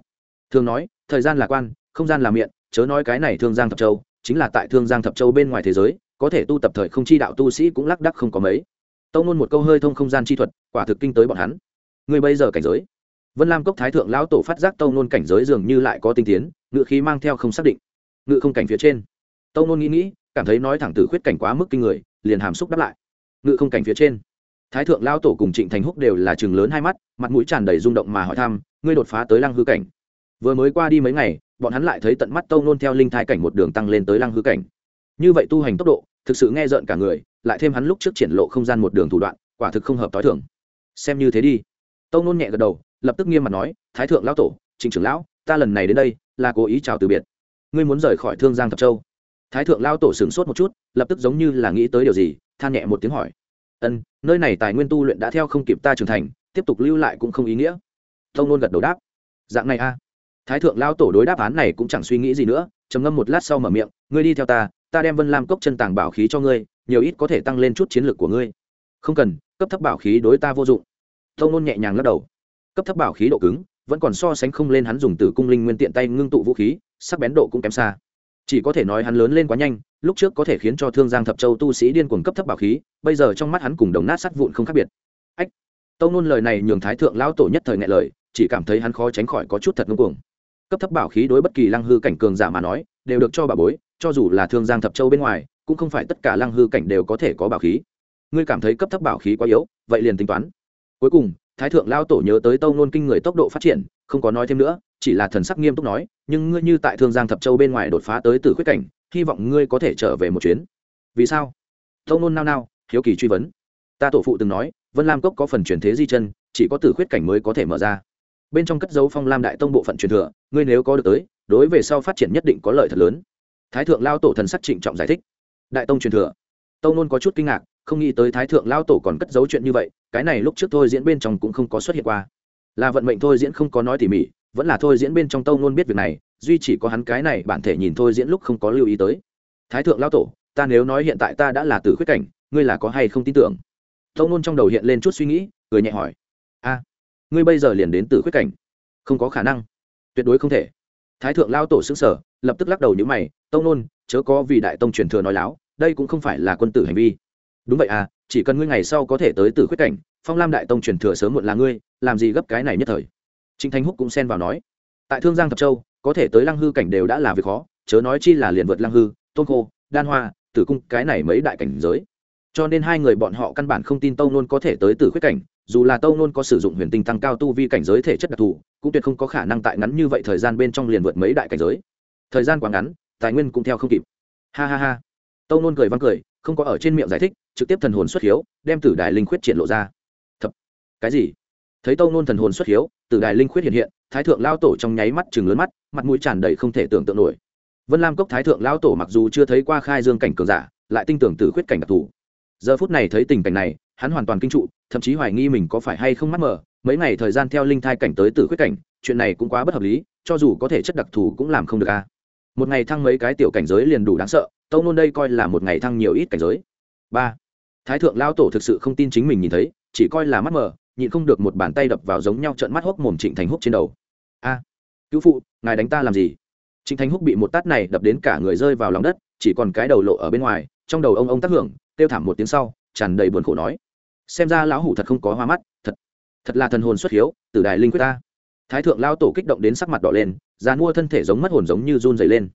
Thường nói, thời gian là quan, không gian là miệng, chớ nói cái này thương giang thập châu, chính là tại thương giang thập châu bên ngoài thế giới, có thể tu tập thời không chi đạo tu sĩ cũng lắc đắc không có mấy. Tâu nôn một câu hơi thông không gian chi thuật, quả thực kinh tới bọn hắn. Người bây giờ cảnh giới? Vân lam cốc thái thượng lão tổ phát giác tâu nôn cảnh giới dường như lại có tinh tiến, ngự khí mang theo không xác định. Ngự không cảnh phía trên. Tâu nôn nghĩ nghĩ, cảm thấy nói thẳng từ khuyết cảnh quá mức kinh người, liền hàm xúc đáp lại. Ngự không cảnh phía trên. Thái thượng lão tổ cùng trịnh thành húc đều là chừng lớn hai mắt, mặt mũi tràn đầy rung động mà hỏi thăm, ngươi đột phá tới lăng hư cảnh? Vừa mới qua đi mấy ngày, bọn hắn lại thấy tận mắt tâu nôn theo linh thai cảnh một đường tăng lên tới lăng hư cảnh. Như vậy tu hành tốc độ, thực sự nghe rợn cả người, lại thêm hắn lúc trước triển lộ không gian một đường thủ đoạn, quả thực không hợp t h i thường. Xem như thế đi. Tâu nôn nhẹ gật đầu lập tức nghiêm mặt nói, thái thượng lão tổ, trịnh trưởng lão, ta lần này đến đây là cố ý chào từ biệt. Ngươi muốn rời khỏi thương giang thập châu. Thái thượng lão tổ sửng sốt một chút, lập tức giống như là nghĩ tới điều gì, than nhẹ một tiếng hỏi, ân, nơi này tài nguyên tu luyện đã theo không kịp ta trưởng thành, tiếp tục lưu lại cũng không ý nghĩa. Tông nôn gật đầu đáp, dạng này a. Thái thượng lão tổ đối đáp án này cũng chẳng suy nghĩ gì nữa, trầm ngâm một lát sau mở miệng, ngươi đi theo ta ta đem vân lam cốc chân tàng bảo khí cho ngươi, nhiều ít có thể tăng lên chút chiến lược của ngươi. Không cần, cấp thấp bảo khí đối ta vô dụng. Tông nôn nhẹ nhàng lắc đầu cấp thấp bảo khí độ cứng, vẫn còn so sánh không lên hắn dùng từ cung linh nguyên tiện tay ngưng tụ vũ khí, sắc bén độ cũng kém xa. Chỉ có thể nói hắn lớn lên quá nhanh, lúc trước có thể khiến cho thương giang thập châu tu sĩ điên cuồng cấp thấp bảo khí, bây giờ trong mắt hắn cùng đồng nát sắt vụn không khác biệt. Ách! Tâu nôn lời này nhường thái thượng lão tổ nhất thời ngại lời, chỉ cảm thấy hắn khó tránh khỏi có chút thật ngưng cuồng. Cấp thấp bảo khí đối bất kỳ lăng hư cảnh cường giả mà nói, đều được cho bà bối, cho dù là thương giang thập châu bên ngoài, cũng không phải tất cả lăng hư cảnh đều có thể có bảo khí. Ngươi cảm thấy cấp thấp bảo khí quá yếu, vậy liền tính toán. Cuối cùng thái thượng lao tổ nhớ tới tâu nôn kinh người tốc độ phát triển, không có nói thêm nữa, chỉ là thần sắc nghiêm túc nói, nhưng ngươi như tại thương giang thập châu bên ngoài đột phá tới tử khuyết cảnh, hy vọng ngươi có thể trở về một chuyến. Vì sao? Tâu nôn nao nao, hiếu kỳ truy vấn. Ta tổ phụ từng nói, vân lam cốc có phần truyền thế di chân, chỉ có tử khuyết cảnh mới có thể mở ra. Bên trong cất dấu phong lam đại tông bộ phận truyền thừa, ngươi nếu có được tới, đối về sau phát triển nhất định có lợi thật lớn. Thái thượng lao tổ thần sắc trịnh trọng giải thích. Đại tông truyền thừa. Tâu nôn có chút kinh ngạc không nghĩ tới thái thượng lao tổ còn cất giấu chuyện như vậy cái này lúc trước thôi diễn bên trong cũng không có xuất hiện qua. Là vận mệnh thôi diễn không có nói tỉ mỉ vẫn là thôi diễn bên trong tâu ngôn biết việc này duy chỉ có hắn cái này bản thể nhìn thôi diễn lúc không có lưu ý tới. Thái thượng lao tổ ta nếu nói hiện tại ta đã là tử khuyết cảnh ngươi là có hay không tin tưởng? Tâu ngôn trong đầu hiện lên chút suy nghĩ cười nhẹ hỏi. A ngươi bây giờ liền đến tử khuyết cảnh? Không có khả năng. Tuyệt đối không thể. Thái thượng lao tổ xứng sở lập tức lắc đầu nhữ mày. Tâu ngôn, chớ có vì đại tông truyền thừa nói láo đây cũng không phải là quân tử hành vi đúng vậy à chỉ cần ngươi ngày sau có thể tới tử khuyết cảnh, phong lam đại tông truyền thừa sớm muộn là ngươi, làm gì gấp cái này nhất thời? Trịnh thanh húc cũng xen vào nói. Tại thương giang thập châu, có thể tới lăng hư cảnh đều đã là việc khó, chớ nói chi là liền vượt lăng hư, tôn khô, đan hoa, tử cung, cái này mấy đại cảnh giới. Cho nên hai người bọn họ căn bản không tin tâu nôn có thể tới tử khuyết cảnh, dù là tâu nôn có sử dụng huyền tinh tăng cao tu vi cảnh giới thể chất đặc thù, cũng tuyệt không có khả năng tại ngắn như vậy thời gian bên trong liền vượt mấy đại cảnh giới. Thời gian quá ngắn, tài nguyên cũng theo không kịp. Ha ha ha. Tâu nôn cười văng cười không có ở trên miệng giải thích, trực tiếp thần hồn xuất hiếu, đem tử đài linh khuyết triển lộ ra. Thật cái gì? Thấy tâu nôn thần hồn xuất hiếu, tử đài linh khuyết hiện hiện, thái thượng lao tổ trong nháy mắt chừng lớn mắt, mặt mũi tràn đầy không thể tưởng tượng nổi. Vân lam cốc thái thượng lao tổ mặc dù chưa thấy qua khai dương cảnh cường giả, lại tin tưởng tử khuyết cảnh đặc thù. Giờ phút này thấy tình cảnh này, hắn hoàn toàn kinh trụ, thậm chí hoài nghi mình có phải hay không mắt mờ, mấy ngày thời gian theo linh thai cảnh tới tử khuyết cảnh, chuyện này cũng quá bất hợp lý, cho dù có thể chất đặc thù cũng làm không được a. Một ngày thăng mấy cái tiểu cảnh giới liền đủ đáng sợ tâu nôn đây coi là một ngày thăng nhiều ít cảnh giới. Ba, thái thượng lao tổ thực sự không tin chính mình nhìn thấy, chỉ coi là mắt mờ, nhịn không được một bàn tay đập vào giống nhau trận mắt hốc mồm trịnh thành húc trên đầu. A, cứu phụ, ngài đánh ta làm gì? Trịnh thành húc bị một tát này đập đến cả người rơi vào lòng đất, chỉ còn cái đầu lộ ở bên ngoài, trong đầu ông ông tác hưởng, kêu thảm một tiếng sau, tràn đầy buồn khổ nói. Xem ra lão hủ thật không có hoa mắt, thật thật là thần hồn xuất hiếu từ đài linh quyết ta. Thái thượng lao tổ kích động đến sắc mặt đỏ lên dàn mua thân thể giống mất hồn giống như run dày lên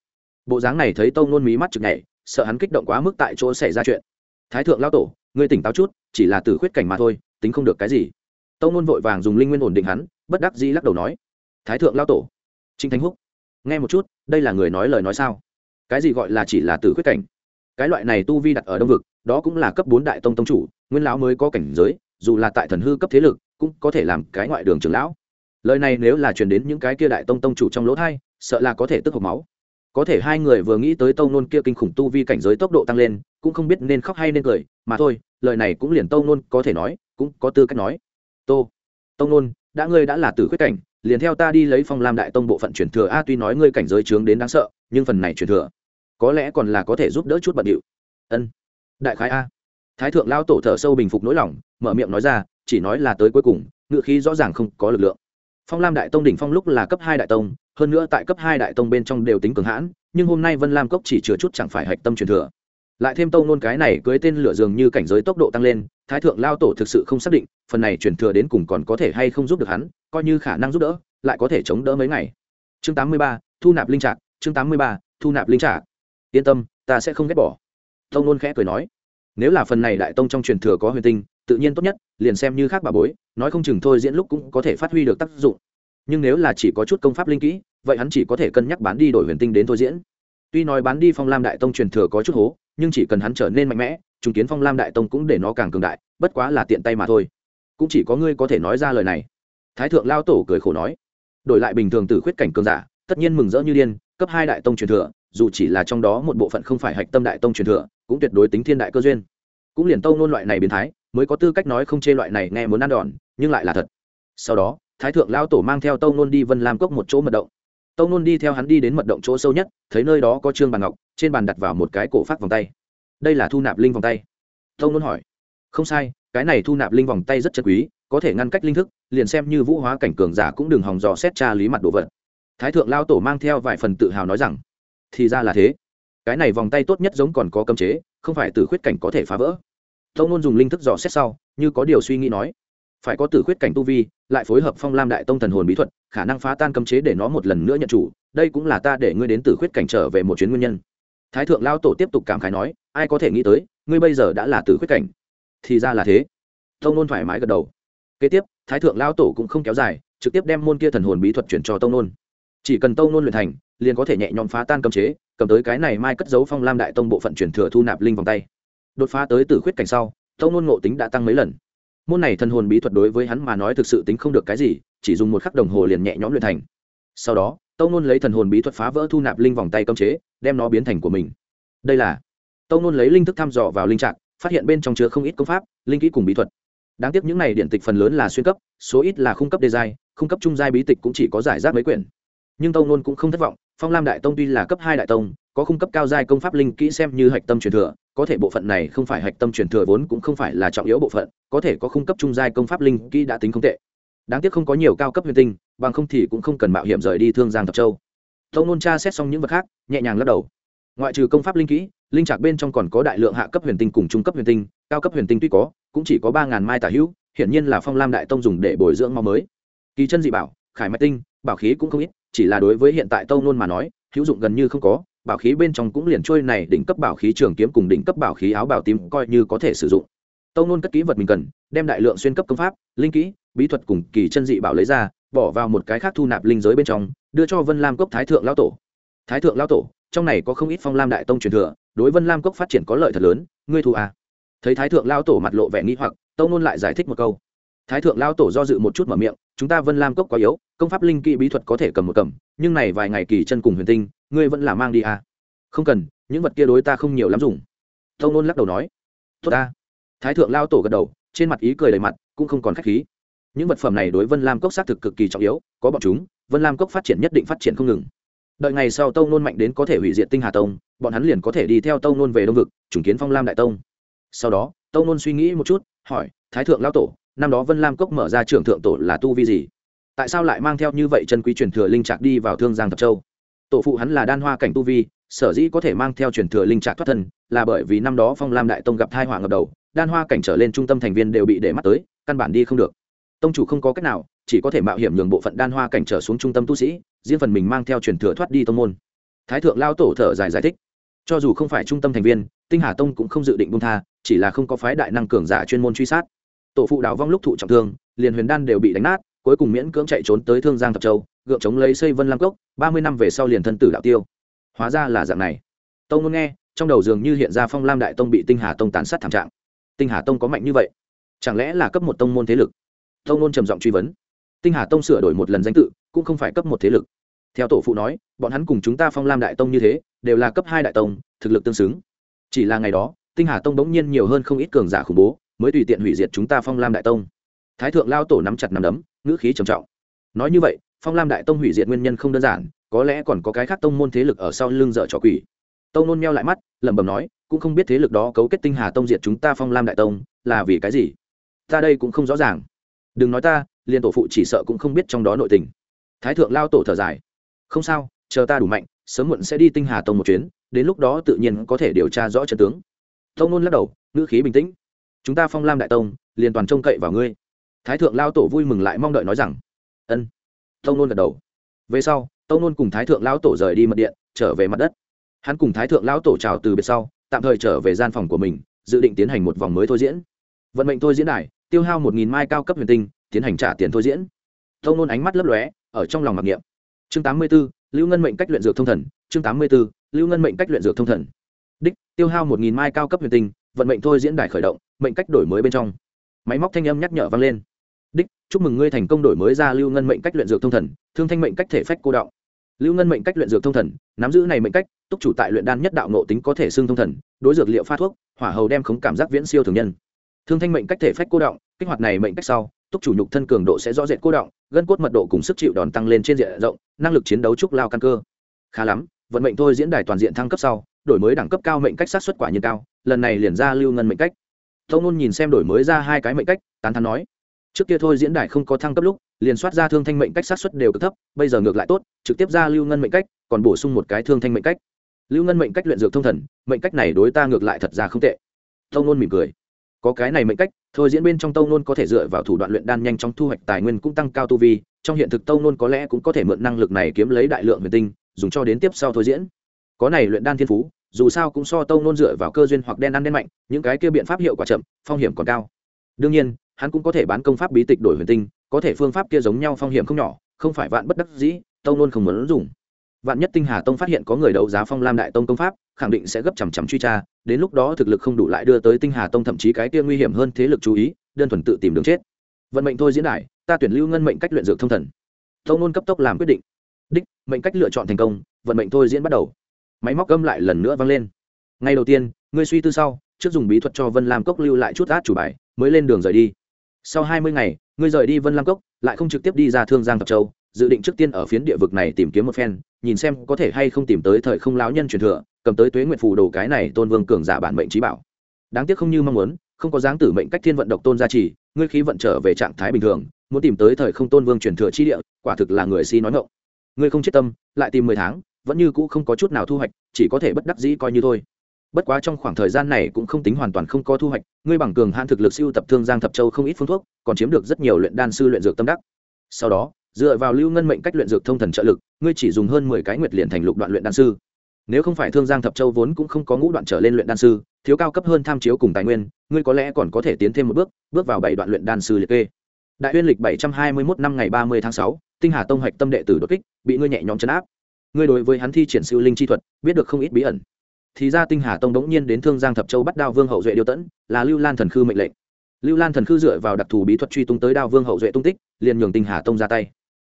bộ dáng này thấy tâu nôn mí mắt chực nhảy, sợ hắn kích động quá mức tại chỗ xảy ra chuyện. Thái thượng lao tổ, ngươi tỉnh táo chút, chỉ là từ khuyết cảnh mà thôi, tính không được cái gì. Tâu nôn vội vàng dùng linh nguyên ổn định hắn, bất đắc dĩ lắc đầu nói, thái thượng lao tổ trinh thánh húc, nghe một chút, đây là người nói lời nói sao? Cái gì gọi là chỉ là từ khuyết cảnh? Cái loại này tu vi đặt ở đông vực, đó cũng là cấp bốn đại tông tông chủ, nguyên lão mới có cảnh giới, dù là tại thần hư cấp thế lực, cũng có thể làm cái ngoại đường trưởng lão. Lời này nếu là truyền đến những cái kia đại tông tông chủ trong lỗ thai sợ là có thể tức hộc máu có thể hai người vừa nghĩ tới tâu nôn kia kinh khủng tu vi cảnh giới tốc độ tăng lên, cũng không biết nên khóc hay nên cười, mà thôi, lời này cũng liền tâu nôn có thể nói, cũng có tư cách nói. Tô, tông nôn, đã ngươi đã là tử khuyết cảnh, liền theo ta đi lấy phong lam đại tông bộ phận truyền thừa a, tuy nói ngươi cảnh giới trướng đến đáng sợ, nhưng phần này truyền thừa, có lẽ còn là có thể giúp đỡ chút bận điệu. Ân, đại khái a. Thái thượng lao tổ thở sâu bình phục nỗi lòng, mở miệng nói ra, chỉ nói là tới cuối cùng, ngựa khí rõ ràng không có lực lượng. Phong lam đại tông đỉnh phong lúc là cấp hai đại tông hơn nữa tại cấp hai đại tông bên trong đều tính cường hãn, nhưng hôm nay vân lam cốc chỉ chứa chút chẳng phải hạch tâm truyền thừa. Lại thêm tông nôn cái này cưới tên lửa dường như cảnh giới tốc độ tăng lên, thái thượng lao tổ thực sự không xác định, phần này truyền thừa đến cùng còn có thể hay không giúp được hắn, coi như khả năng giúp đỡ, lại có thể chống đỡ mấy ngày. Chương tám mươi ba, thu nạp linh trạc chương tám mươi ba, thu nạp linh trạc yên tâm, ta sẽ không ghét bỏ. Tông nôn khẽ cười nói. Nếu là phần này đại tông trong truyền thừa có huyền tinh, tự nhiên tốt nhất, liền xem như khác bà bối, nói không chừng thôi diễn lúc cũng có thể phát huy được tác dụng. Nhưng nếu là chỉ có chút công pháp linh kỹ vậy hắn chỉ có thể cân nhắc bán đi đổi huyền tinh đến thôi diễn. Tuy nói bán đi phong lam đại tông truyền thừa có chút hố, nhưng chỉ cần hắn trở nên mạnh mẽ chứng kiến phong lam đại tông cũng để nó càng cường đại, bất quá là tiện tay mà thôi. Cũng chỉ có ngươi có thể nói ra lời này. Thái thượng lao tổ cười khổ nói. Đổi lại bình thường từ khuyết cảnh cường giả, tất nhiên mừng rỡ như điên, cấp hai đại tông truyền thừa, dù chỉ là trong đó một bộ phận không phải hạch tâm đại tông truyền thừa, cũng tuyệt đối tính thiên đại cơ duyên. Cũng liền tông nôn loại này biến thái, mới có tư cách nói không chê loại này nghe muốn ăn đòn, nhưng lại là thật. Sau đó, thái thượng lao tổ mang theo tông nôn đi vân lam cốc một chỗ mật động tông nôn đi theo hắn đi đến mật động chỗ sâu nhất, thấy nơi đó có trương bàn ngọc, trên bàn đặt vào một cái cổ phát vòng tay. Đây là thu nạp linh vòng tay. Tông nôn hỏi. Không sai, cái này thu nạp linh vòng tay rất chân quý, có thể ngăn cách linh thức, liền xem như vũ hóa cảnh cường giả cũng đừng hòng dò xét tra lý mặt đồ vật. Thái thượng lao tổ mang theo vài phần tự hào nói rằng, thì ra là thế. Cái này vòng tay tốt nhất giống còn có cấm chế, không phải từ khuyết cảnh có thể phá vỡ. Tông nôn dùng linh thức dò xét sau, như có điều suy nghĩ nói phải có Tử khuyết cảnh tu vi, lại phối hợp phong lam đại tông thần hồn bí thuật, khả năng phá tan cấm chế để nó một lần nữa nhận chủ. Đây cũng là ta để ngươi đến Tử khuyết cảnh trở về một chuyến nguyên nhân. Thái thượng lao tổ tiếp tục cảm khái nói, ai có thể nghĩ tới, ngươi bây giờ đã là Tử khuyết cảnh? Thì ra là thế. Tông nôn thoải mái gật đầu. Kế tiếp, thái thượng lao tổ cũng không kéo dài, trực tiếp đem môn kia thần hồn bí thuật chuyển cho tông nôn. Chỉ cần tông nôn luyện thành, liền có thể nhẹ nhõm phá tan cấm chế, cầm tới cái này mai cất giấu phong lam đại tông bộ phận chuyển thừa thu nạp linh vòng tay. Đột phá tới Tử khuyết cảnh sau, tông nôn ngộ tính đã tăng mấy lần môn này thần hồn bí thuật đối với hắn mà nói thực sự tính không được cái gì, chỉ dùng một khắc đồng hồ liền nhẹ nhõm luyện thành. Sau đó tông nôn lấy thần hồn bí thuật phá vỡ thu nạp linh vòng tay cấm chế, đem nó biến thành của mình. Đây là tông nôn lấy linh thức thăm dò vào linh trạng, phát hiện bên trong chứa không ít công pháp, linh kỹ cùng bí thuật. Đáng tiếc những này điện tịch phần lớn là xuyên cấp, số ít là khung cấp đề giai khung cấp trung giai bí tịch cũng chỉ có giải rác mấy quyển. Nhưng tông nôn cũng không thất vọng, phong lam đại tông tuy là cấp hai đại tông, có khung cấp cao giai công pháp linh kỹ xem như hạch tâm truyền thừa có thể bộ phận này không phải hạch tâm truyền thừa vốn cũng không phải là trọng yếu bộ phận, có thể có khung cấp trung giai công pháp linh kỹ đã tính không tệ. Đáng tiếc không có nhiều cao cấp huyền tinh, bằng không thì cũng không cần mạo hiểm rời đi thương giang thập châu. Tông nôn tra xét xong những vật khác, nhẹ nhàng lắc đầu. Ngoại trừ công pháp linh kỹ, linh trạc bên trong còn có đại lượng hạ cấp huyền tinh cùng trung cấp huyền tinh, cao cấp huyền tinh tuy có, cũng chỉ có ba ngàn mai tả hữu, hiển nhiên là phong lam đại tông dùng để bồi dưỡng mau mới. Kỳ chân dị bảo, khải mạch tinh, bảo khí cũng không ít, chỉ là đối với hiện tại tông nôn mà nói, hữu dụng gần như không có bảo khí bên trong cũng liền trôi này đỉnh cấp bảo khí trường kiếm cùng đỉnh cấp bảo khí áo bảo tím coi như có thể sử dụng. Tông nôn cất kỹ vật mình cần, đem đại lượng xuyên cấp công pháp, linh kỹ, bí thuật cùng kỳ chân dị bảo lấy ra, bỏ vào một cái khác thu nạp linh giới bên trong, đưa cho vân lam cốc thái thượng lao tổ. Thái thượng lao tổ, trong này có không ít phong lam đại tông truyền thừa, đối vân lam cốc phát triển có lợi thật lớn, ngươi thu à. thấy thái thượng lao tổ mặt lộ vẻ nghi hoặc tông nôn lại giải thích một câu. Thái thượng lao tổ do dự một chút mở miệng chúng ta vân lam cốc quá yếu, công pháp linh kỹ bí thuật có thể cầm một cầm, nhưng này vài ngày kỳ chân cùng huyền tinh, ngươi vẫn là mang đi à. không cần, những vật kia đối ta không nhiều lắm dùng. Tông nôn lắc đầu nói. Tốt ta. Thái thượng lao tổ gật đầu, trên mặt ý cười đầy mặt, cũng không còn khách khí. Những vật phẩm này đối vân lam cốc xác thực cực kỳ trọng yếu, có bọn chúng, vân lam cốc phát triển nhất định phát triển không ngừng. Đợi ngày sau tông nôn mạnh đến có thể hủy diệt tinh hà tông, bọn hắn liền có thể đi theo tông nôn về đông vực chứng kiến phong lam đại tông. Sau đó, tông nôn suy nghĩ một chút, hỏi, thái thượng lao tổ năm đó vân lam cốc mở ra trưởng thượng tổ là tu vi gì? Tại sao lại mang theo như vậy chân quý truyền thừa linh trạc đi vào thương giang thập châu? Tổ phụ hắn là đan hoa cảnh tu vi, sở dĩ có thể mang theo truyền thừa linh trạc thoát thân, là bởi vì năm đó phong lam đại tông gặp thai họa ngập đầu, đan hoa cảnh trở lên trung tâm thành viên đều bị để mắt tới, căn bản đi không được. Tông chủ không có cách nào, chỉ có thể mạo hiểm nhường bộ phận đan hoa cảnh trở xuống trung tâm tu sĩ, riêng phần mình mang theo truyền thừa thoát đi tông môn. Thái thượng lao tổ thở dài giải thích. Cho dù không phải trung tâm thành viên, tinh hà tông cũng không dự định bung tha, chỉ là không có phái đại năng cường giả chuyên môn truy sát tổ phụ đào vong lúc thụ trọng thương, liền huyền đan đều bị đánh nát, cuối cùng miễn cưỡng chạy trốn tới thương giang thập châu, gượng chống lấy xây vân lam cốc, ba mươi năm về sau liền thân tử đạo tiêu. Hóa ra là dạng này. Tông muốn nghe, trong đầu dường như hiện ra phong lam đại tông bị tinh hà tông tàn sát thảm trạng. Tinh hà tông có mạnh như vậy? Chẳng lẽ là cấp một tông môn thế lực? Tông nôn trầm giọng truy vấn. Tinh hà tông sửa đổi một lần danh tự, cũng không phải cấp một thế lực. Theo tổ phụ nói, bọn hắn cùng chúng ta phong lam đại tông như thế, đều là cấp hai đại tông, thực lực tương xứng. Chỉ là ngày đó, tinh hà tông bỗng nhiên nhiều hơn không ít cường giả khủng bố mới tùy tiện hủy diệt chúng ta phong lam đại tông. Thái thượng lao tổ nắm chặt nắm đấm, ngữ khí trầm trọng. Nói như vậy, phong lam đại tông hủy diệt nguyên nhân không đơn giản, có lẽ còn có cái khác tông môn thế lực ở sau lưng dở trò quỷ. Tông nôn meo lại mắt, lẩm bẩm nói, cũng không biết thế lực đó cấu kết tinh hà tông diệt chúng ta phong lam đại tông là vì cái gì? Ta đây cũng không rõ ràng. Đừng nói ta liền tổ phụ chỉ sợ cũng không biết trong đó nội tình. Thái thượng lao tổ thở dài. Không sao, chờ ta đủ mạnh, sớm muộn sẽ đi tinh hà tông một chuyến, đến lúc đó tự nhiên có thể điều tra rõ trận tướng. Tông nôn lắc đầu, ngữ khí bình tĩnh chúng ta phong lam đại tông, liền toàn trông cậy vào ngươi. Thái thượng lao tổ vui mừng lại mong đợi nói rằng, ân. Tông nôn gật đầu. Về sau, tông nôn cùng thái thượng lão tổ rời đi mật điện, trở về mặt đất. Hắn cùng thái thượng lão tổ chào từ biệt sau, tạm thời trở về gian phòng của mình, dự định tiến hành một vòng mới thôi diễn. Vận mệnh thôi diễn đài, tiêu hao một nghìn mai cao cấp huyền tinh, tiến hành trả tiền thôi diễn. Tông nôn ánh mắt lấp lóe, ở trong lòng mặc niệm. Chương tám mươi b ố lưu ngân mệnh cách luyện dược thông thần. Chương tám mươi b ố lưu ngân mệnh cách luyện dược thông thần. Đích, tiêu hao một nghìn mai cao cấp huyền tinh, vận mệnh thôi diễn đài khởi động mệnh cách đổi mới bên trong. Máy móc thanh âm nhắc nhở vang lên. Đích, chúc mừng ngươi thành công đổi mới ra lưu ngân mệnh cách luyện dược thông thần, thương thanh mệnh cách thể phách cô đạo lưu ngân mệnh cách luyện dược thông thần, nắm giữ này mệnh cách, túc chủ tại luyện đan nhất đạo nộ tính có thể xương thông thần, đối dược liệu pha thuốc, hỏa hầu đem khống cảm giác viễn siêu thường nhân. Thương thanh mệnh cách thể phách cô động, kích hoạt này mệnh cách sau, túc chủ nhục thân cường độ sẽ rõ rệt cô động, gân cốt mật độ cùng sức chịu đòn tăng lên trên diện rộng, năng lực chiến đấu trúc lao căn cơ. Khá lắm, vận mệnh thôi diễn đài toàn diện thăng cấp sau, đổi mới đẳng cấp cao mệnh cách sát xuất quả nhiên cao, lần này liền ra lưu ngân mệnh cách tông nôn nhìn xem đổi mới ra hai cái mệnh cách, tán thắn nói, trước kia thôi diễn đài không có thăng cấp lúc, liền soát ra thương thanh mệnh cách sát xuất đều cực thấp, bây giờ ngược lại tốt, trực tiếp ra lưu ngân mệnh cách, còn bổ sung một cái thương thanh mệnh cách. Lưu ngân mệnh cách luyện dược thông thần, mệnh cách này đối ta ngược lại thật ra không tệ. Tông nôn mỉm cười, có cái này mệnh cách, thôi diễn bên trong tông nôn có thể dựa vào thủ đoạn luyện đan nhanh chóng thu hoạch tài nguyên cũng tăng cao tu vi, trong hiện thực tông nôn có lẽ cũng có thể mượn năng lực này kiếm lấy đại lượng huyền tinh, dùng cho đến tiếp sau thôi diễn. Có này luyện đan thiên phú dù sao cũng so tông nôn dựa vào cơ duyên hoặc đen ăn đen mạnh, những cái kia biện pháp hiệu quả chậm, phong hiểm còn cao. Đương nhiên, hắn cũng có thể bán công pháp bí tịch đổi huyền tinh, có thể phương pháp kia giống nhau phong hiểm không nhỏ, không phải vạn bất đắc dĩ tông Nôn không muốn dùng. Vạn nhất tinh hà tông phát hiện có người đấu giá phong lam đại tông công pháp, khẳng định sẽ gấp chằm chằm truy tra, đến lúc đó thực lực không đủ lại đưa tới tinh hà tông thậm chí cái kia nguy hiểm hơn thế lực chú ý, đơn thuần tự tìm đường chết. Vận mệnh thôi diễn đại ta tuyển lưu ngân mệnh cách luyện dược thông thần. Tông nôn cấp tốc làm quyết định. Đích, mệnh cách lựa chọn thành công, vận mệnh thôi diễn bắt đầu máy móc gâm lại lần nữa vang lên. Ngay đầu tiên, ngươi suy tư sau, trước dùng bí thuật cho vân lam cốc lưu lại chút át chủ bài, mới lên đường rời đi. Sau hai mươi ngày, ngươi rời đi vân lam cốc, lại không trực tiếp đi ra thương giang thập châu, dự định trước tiên ở phiến địa vực này tìm kiếm một phen, nhìn xem có thể hay không tìm tới thời không láo nhân truyền thừa, cầm tới tuế nguyện phù đồ cái này tôn vương cường giả bản mệnh trí bảo. Đáng tiếc không như mong muốn, không có dáng tử mệnh cách thiên vận độc tôn gia trì, ngươi khí vận trở về trạng thái bình thường, muốn tìm tới thời không tôn vương truyền thừa chi địa, quả thực là người si nói ngộng ngươi không chết tâm, lại tìm mười tháng vẫn như cũ không có chút nào thu hoạch, chỉ có thể bất đắc dĩ coi như thôi. Bất quá trong khoảng thời gian này cũng không tính hoàn toàn không có thu hoạch, ngươi bằng cường hạn thực lực siêu tập thương giang thập châu không ít phương thuốc, còn chiếm được rất nhiều luyện đan sư luyện dược tâm đắc. Sau đó, dựa vào lưu ngân mệnh cách luyện dược thông thần trợ lực, ngươi chỉ dùng hơn mười cái nguyệt liền thành lục đoạn luyện đan sư. Nếu không phải thương giang thập châu vốn cũng không có ngũ đoạn trở lên luyện đan sư, thiếu cao cấp hơn tham chiếu cùng tài nguyên, ngươi có lẽ còn có thể tiến thêm một bước bước vào bảy đoạn luyện đan sư liệt kê. Đại uyên lịch bảy trăm hai mươi mốt năm ngày ba mươi tháng sáu, tinh hà tông hạch tâm đệ tử đột kích, bị ngươi nhẹ nhõm chấn áp ngươi đối với hắn thi triển siêu linh chi thuật, biết được không ít bí ẩn. Thì ra tinh hà tông đống nhiên đến thương giang thập châu bắt đao vương hậu duệ điêu tẫn, là lưu lan thần khư mệnh lệnh. Lưu lan thần khư dựa vào đặc thù bí thuật truy tung tới đao vương hậu duệ tung tích, liền nhường tinh hà tông ra tay.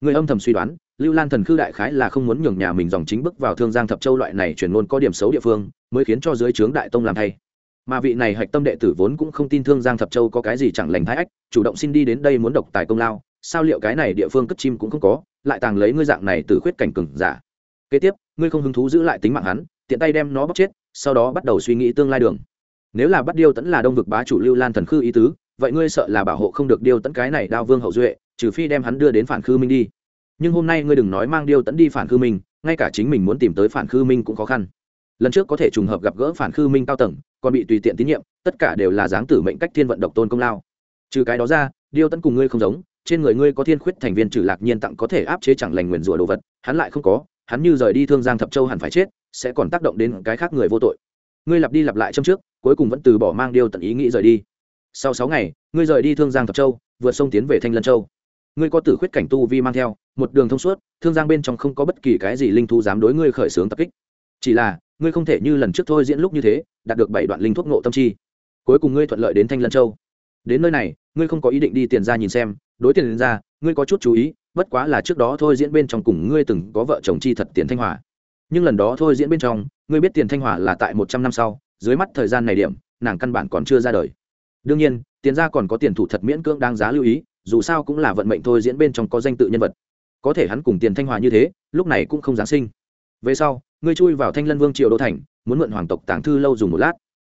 Người âm thầm suy đoán, lưu lan thần khư đại khái là không muốn nhường nhà mình dòng chính bước vào thương giang thập châu loại này chuyển ngôn có điểm xấu địa phương, mới khiến cho dưới trướng đại tông làm thay. Mà vị này hạch tâm đệ tử vốn cũng không tin thương giang thập châu có cái gì chẳng lành thái ách, chủ động xin đi đến đây muốn độc tài công lao, sao liệu cái này địa phương cất chim cũng không có, lại tàng lấy ngươi dạng này từ khuyết cảnh cừng giả kế tiếp, ngươi không hứng thú giữ lại tính mạng hắn, tiện tay đem nó bóc chết, sau đó bắt đầu suy nghĩ tương lai đường. Nếu là bắt điêu tẫn là đông vực bá chủ lưu lan thần khư ý tứ, vậy ngươi sợ là bảo hộ không được điêu tẫn cái này đao vương hậu duệ, trừ phi đem hắn đưa đến phản khư minh đi. Nhưng hôm nay ngươi đừng nói mang điêu tẫn đi phản khư minh, ngay cả chính mình muốn tìm tới phản khư minh cũng khó khăn. Lần trước có thể trùng hợp gặp gỡ phản khư minh cao tầng, còn bị tùy tiện tín nhiệm, tất cả đều là dáng tử mệnh cách thiên vận độc tôn công lao. Trừ cái đó ra, điêu tẫn cùng ngươi không giống, trên người ngươi có thiên khuyết thành viên trừ lạc nhiên tặng có thể áp chế chẳng lành nguyền rủa đồ vật, hắn lại không có hắn như rời đi thương giang thập châu hẳn phải chết, sẽ còn tác động đến cái khác người vô tội. Ngươi lặp đi lặp lại châm trước, cuối cùng vẫn từ bỏ mang điều tận ý nghĩ rời đi. Sau sáu ngày, ngươi rời đi thương giang thập châu, vượt sông tiến về thanh lân châu. Ngươi có tử khuyết cảnh tu vi mang theo, một đường thông suốt, thương giang bên trong không có bất kỳ cái gì linh thu dám đối ngươi khởi xướng tập kích. Chỉ là, ngươi không thể như lần trước thôi diễn lúc như thế, đạt được bảy đoạn linh thuốc nộ tâm chi. Cuối cùng ngươi thuận lợi đến thanh lân châu. Đến nơi này, ngươi không có ý định đi tiền ra nhìn xem. Đối tiền ra, ngươi có chút chú ý bất quá là trước đó thôi diễn bên trong cùng ngươi từng có vợ chồng chi thật tiền thanh hòa. Nhưng lần đó thôi diễn bên trong, ngươi biết tiền thanh hòa là tại một trăm năm sau, dưới mắt thời gian này điểm, nàng căn bản còn chưa ra đời. Đương nhiên, tiền ra còn có tiền thủ thật miễn cưỡng đáng giá lưu ý, dù sao cũng là vận mệnh thôi diễn bên trong có danh tự nhân vật. Có thể hắn cùng tiền thanh hòa như thế, lúc này cũng không giáng sinh. Về sau, ngươi chui vào thanh lân vương triều đô thành, muốn mượn hoàng tộc tàng thư lâu dùng một lát.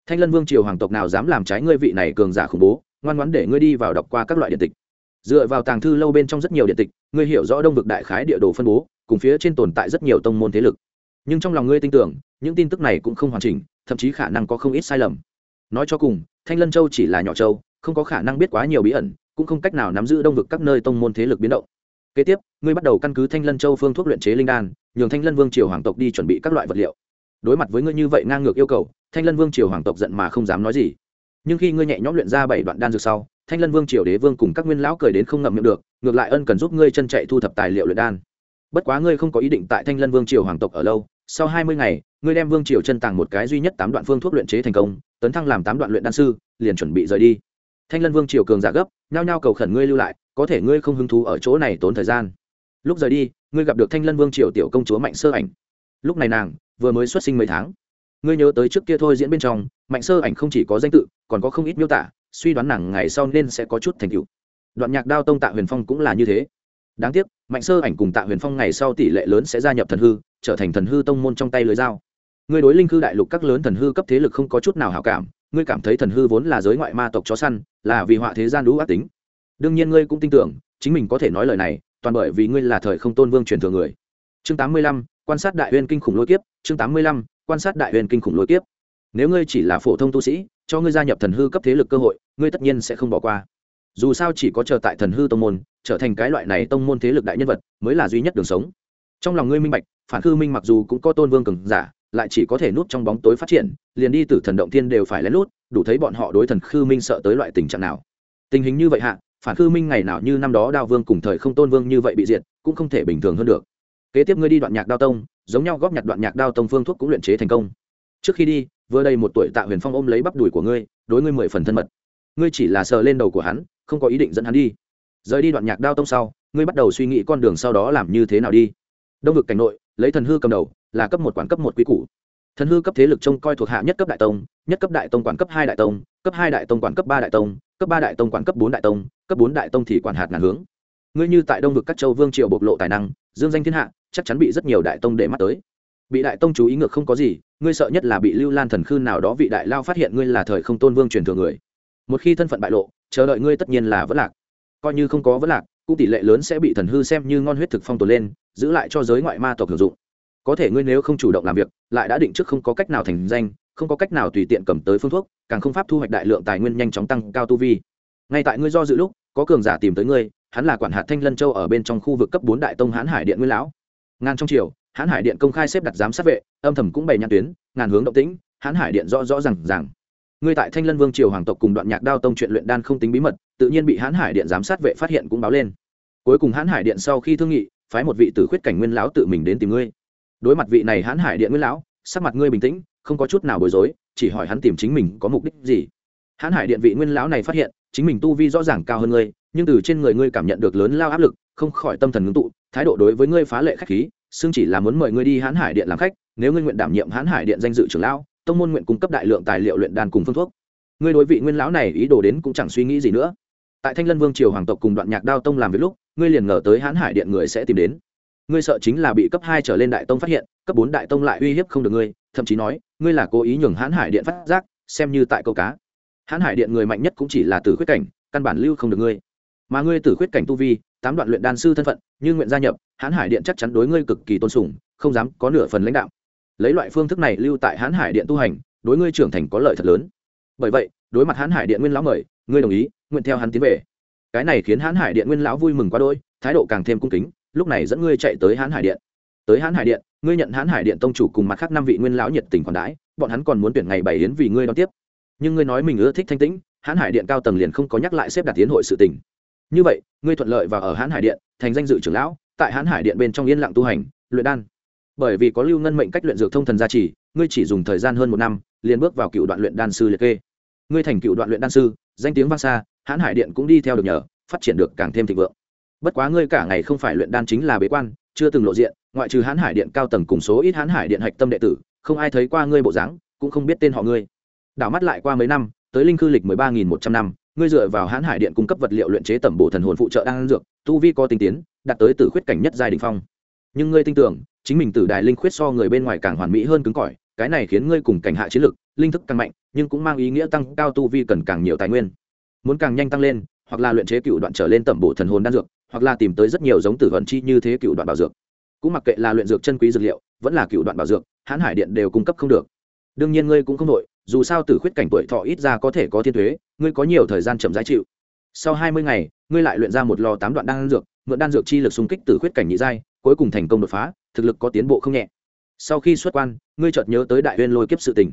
Thanh lân vương triều hoàng tộc nào dám làm trái ngươi vị này cường giả khủng bố, ngoan ngoãn để ngươi đi vào đọc qua các loại điện tịch dựa vào tàng thư lâu bên trong rất nhiều điện tịch, ngươi hiểu rõ đông vực đại khái địa đồ phân bố, cùng phía trên tồn tại rất nhiều tông môn thế lực. Nhưng trong lòng ngươi tin tưởng, những tin tức này cũng không hoàn chỉnh, thậm chí khả năng có không ít sai lầm. Nói cho cùng, thanh lân châu chỉ là nhỏ châu, không có khả năng biết quá nhiều bí ẩn, cũng không cách nào nắm giữ đông vực các nơi tông môn thế lực biến động. Kế tiếp, ngươi bắt đầu căn cứ thanh lân châu phương thuốc luyện chế linh đan, nhường thanh lân vương triều hoàng tộc đi chuẩn bị các loại vật liệu. Đối mặt với ngươi như vậy ngang ngược yêu cầu, thanh lân vương triều hoàng tộc giận mà không dám nói gì. Nhưng khi ngươi nhẹ nhõm luyện ra bảy đoạn đan dược sau thanh lân vương triều đế vương cùng các nguyên lão cười đến không ngậm miệng được, ngược lại ân cần giúp ngươi chân chạy thu thập tài liệu luyện đan. Bất quá ngươi không có ý định tại thanh lân vương triều hoàng tộc ở lâu, sau hai mươi ngày, ngươi đem vương triều chân tàng một cái duy nhất tám đoạn phương thuốc luyện chế thành công, tấn thăng làm tám đoạn luyện đan sư, liền chuẩn bị rời đi. Thanh lân vương triều cường giả gấp, nhao nhao cầu khẩn ngươi lưu lại, có thể ngươi không hứng thú ở chỗ này tốn thời gian. Lúc rời đi, ngươi gặp được thanh lân vương triều tiểu công chúa mạnh sơ ảnh. Lúc này nàng, vừa mới xuất sinh mấy tháng. Ngươi nhớ tới trước kia thôi diễn bên trong, mạnh sơ ảnh không chỉ có danh tự, còn có không ít miêu tả suy đoán nàng ngày sau nên sẽ có chút thành tựu. Đoạn nhạc đao tông tạ huyền phong cũng là như thế. Đáng tiếc, mạnh sơ ảnh cùng tạ huyền phong ngày sau tỷ lệ lớn sẽ gia nhập thần hư, trở thành thần hư tông môn trong tay lưới dao. Ngươi đối linh hư đại lục các lớn thần hư cấp thế lực không có chút nào hảo cảm, ngươi cảm thấy thần hư vốn là giới ngoại ma tộc chó săn, là vì họa thế gian đũ ác tính. Đương nhiên ngươi cũng tin tưởng, chính mình có thể nói lời này, toàn bởi vì ngươi là thời không tôn vương truyền thừa người. Chương tám mươi lăm, quan sát đại huyền kinh khủng lôi kiếp, chương tám mươi lăm, quan sát đại huyền kinh khủng lôi kiếp. Nếu ngươi chỉ là phổ thông tu sĩ cho ngươi gia nhập thần hư cấp thế lực cơ hội, ngươi tất nhiên sẽ không bỏ qua. Dù sao chỉ có chờ tại thần hư tông môn, trở thành cái loại này tông môn thế lực đại nhân vật, mới là duy nhất đường sống. Trong lòng ngươi minh bạch, phản hư minh mặc dù cũng có tôn vương cường giả, lại chỉ có thể núp trong bóng tối phát triển, liền đi từ thần động thiên đều phải lén lút, đủ thấy bọn họ đối thần khư minh sợ tới loại tình trạng nào. Tình hình như vậy hạ, phản khư minh ngày nào như năm đó đao vương cùng thời không tôn vương như vậy bị diệt, cũng không thể bình thường hơn được. Kế tiếp ngươi đi đoạn nhạc đao tông, giống nhau góp nhặt đoạn nhạc đao tông phương thuốc cũng luyện chế thành công. Trước khi đi vừa đây một tuổi tạ huyền phong ôm lấy bắp đùi của ngươi, đối ngươi mười phần thân mật. Ngươi chỉ là sờ lên đầu của hắn, không có ý định dẫn hắn đi. Rời đi đoạn nhạc đao tông sau, ngươi bắt đầu suy nghĩ con đường sau đó làm như thế nào đi. Đông vực cảnh nội, lấy thần hư cầm đầu, là cấp một quản cấp một quý củ. Thần hư cấp thế lực trông coi thuộc hạ nhất cấp đại tông, nhất cấp đại tông quản cấp hai đại tông, cấp hai đại tông quản cấp ba đại tông, cấp ba đại tông quản cấp bốn đại tông, cấp bốn đại tông thì quản hạt ngàn hướng. Ngươi như tại đông vực các châu vương triều bộc lộ tài năng, dương danh thiên hạ, chắc chắn bị rất nhiều đại tông để mắt tới bị đại tông chú ý ngược không có gì, ngươi sợ nhất là bị lưu lan thần khư nào đó vị đại lao phát hiện ngươi là thời không tôn vương truyền thừa người. Một khi thân phận bại lộ, chờ đợi ngươi tất nhiên là vẫn lạc. Coi như không có vẫn lạc, cũng tỷ lệ lớn sẽ bị thần hư xem như ngon huyết thực phong tồn lên, giữ lại cho giới ngoại ma tộc hưởng dụng. Có thể ngươi nếu không chủ động làm việc, lại đã định trước không có cách nào thành danh, không có cách nào tùy tiện cầm tới phương thuốc, càng không pháp thu hoạch đại lượng tài nguyên nhanh chóng tăng cao tu vi. Ngay tại ngươi do dự lúc, có cường giả tìm tới ngươi, hắn là quản hạt thanh lân châu ở bên trong khu vực cấp bốn đại tông hán hải điện nguyên lão. Ngàn trong triều hán hải điện công khai xếp đặt giám sát vệ, âm thầm cũng bày nhãn tuyến, ngàn hướng động tĩnh hán hải điện rõ rõ r à n g rằng ngươi tại thanh lân vương triều hoàng tộc cùng đoạn nhạc đao tông chuyện luyện đan không tính bí mật, tự nhiên bị hán hải điện giám sát vệ phát hiện cũng báo lên. Cuối cùng hán hải điện sau khi thương nghị, phái một vị tử khuyết cảnh nguyên lão tự mình đến tìm ngươi. Đối mặt vị này hán hải điện nguyên lão, sắc mặt ngươi bình tĩnh, không có chút nào bối rối, chỉ hỏi hắn tìm chính mình có mục đích gì. Hán hải điện vị nguyên lão này phát hiện, chính mình tu vi rõ ràng cao hơn ngươi, nhưng từ trên người ngươi cảm nhận được lớn lao áp lực, không khỏi tâm thần ngưng tụ, thái độ đối với ngươi phá lệ khách khí xương chỉ là muốn mời ngươi đi hán hải điện làm khách, nếu ngươi nguyện đảm nhiệm hán hải điện danh dự trưởng lão, tông môn nguyện cung cấp đại lượng tài liệu luyện đan cùng phương thuốc. Ngươi đối vị nguyên lão này ý đồ đến cũng chẳng suy nghĩ gì nữa. Tại thanh lân vương triều hoàng tộc cùng đoạn nhạc đao tông làm việc lúc, ngươi liền ngờ tới hán hải điện người sẽ tìm đến. Ngươi sợ chính là bị cấp hai trở lên đại tông phát hiện, cấp bốn đại tông lại uy hiếp không được ngươi, thậm chí nói, ngươi là cố ý nhường hán hải điện phát giác, xem như tại câu cá. Hán hải điện người mạnh nhất cũng chỉ là từ khuyết cảnh, căn bản lưu không được ngươi mà ngươi tử khuyết cảnh tu vi, tám đoạn luyện đan sư thân phận, như nguyện gia nhập, hán hải điện chắc chắn đối ngươi cực kỳ tôn sùng, không dám có nửa phần lãnh đạo. Lấy loại phương thức này lưu tại hán hải điện tu hành, đối ngươi trưởng thành có lợi thật lớn. Bởi vậy, đối mặt hán hải điện nguyên lão mời, ngươi đồng ý, nguyện theo hắn tiến về. Cái này khiến hán hải điện nguyên lão vui mừng quá đôi thái độ càng thêm cung kính, lúc này dẫn ngươi chạy tới hán hải điện. Tới hán hải điện, ngươi nhận hán hải điện tông chủ cùng mặt khác năm vị nguyên lão nhiệt tình còn đãi, bọn hắn còn muốn tuyển ngày bày yến vì ngươi đón tiếp. Nhưng ngươi nói mình ưa thích thanh tĩnh, hán hải điện cao tầng liền không có nhắc lại xếp đặt tiến hội sự tình như vậy, ngươi thuận lợi và ở hán hải điện, thành danh dự trưởng lão, tại hán hải điện bên trong yên lặng tu hành, luyện đan. Bởi vì có lưu ngân mệnh cách luyện dược thông thần gia trì, ngươi chỉ dùng thời gian hơn một năm, liền bước vào cựu đoạn luyện đan sư liệt kê. Ngươi thành cựu đoạn luyện đan sư, danh tiếng vang xa hán hải điện cũng đi theo được nhờ, phát triển được càng thêm thịnh vượng. Bất quá ngươi cả ngày không phải luyện đan chính là bế quan, chưa từng lộ diện, ngoại trừ hán hải điện cao tầng cùng số ít hán hải điện hạch tâm đệ tử, không ai thấy qua ngươi bộ dáng, cũng không biết tên họ ngươi. Đảo mắt lại qua mấy năm, tới linh khư lịch mười ba nghìn một trăm năm ngươi dựa vào hán hải điện cung cấp vật liệu luyện chế tẩm bổ thần hồn phụ trợ đan dược, tu vi có tinh tiến, đạt tới tử khuyết cảnh nhất giai đình phong. Nhưng ngươi tin tưởng, chính mình tử đài linh khuyết so người bên ngoài càng hoàn mỹ hơn cứng cỏi, cái này khiến ngươi cùng cảnh hạ chiến lực, linh thức càng mạnh, nhưng cũng mang ý nghĩa tăng cao tu vi cần càng nhiều tài nguyên. Muốn càng nhanh tăng lên, hoặc là luyện chế cựu đoạn trở lên tẩm bổ thần hồn đan dược, hoặc là tìm tới rất nhiều giống tử vận chi như thế cựu đoạn bảo dược. Cũng mặc kệ là luyện dược chân quý dược liệu, vẫn là cựu đoạn bảo dược, hãn hải điện đều cung cấp không được. Đương nhiên ngươi cũng không đội dù sao tử khuyết cảnh tuổi thọ ít ra có thể có thiên thuế, ngươi có nhiều thời gian chậm giá chịu. Sau hai mươi ngày, ngươi lại luyện ra một lò tám đoạn đan dược, mượn đan dược chi lực xung kích tử khuyết cảnh nhị giai, cuối cùng thành công đột phá, thực lực có tiến bộ không nhẹ. Sau khi xuất quan, ngươi chợt nhớ tới đại huyên lôi kiếp sự tình.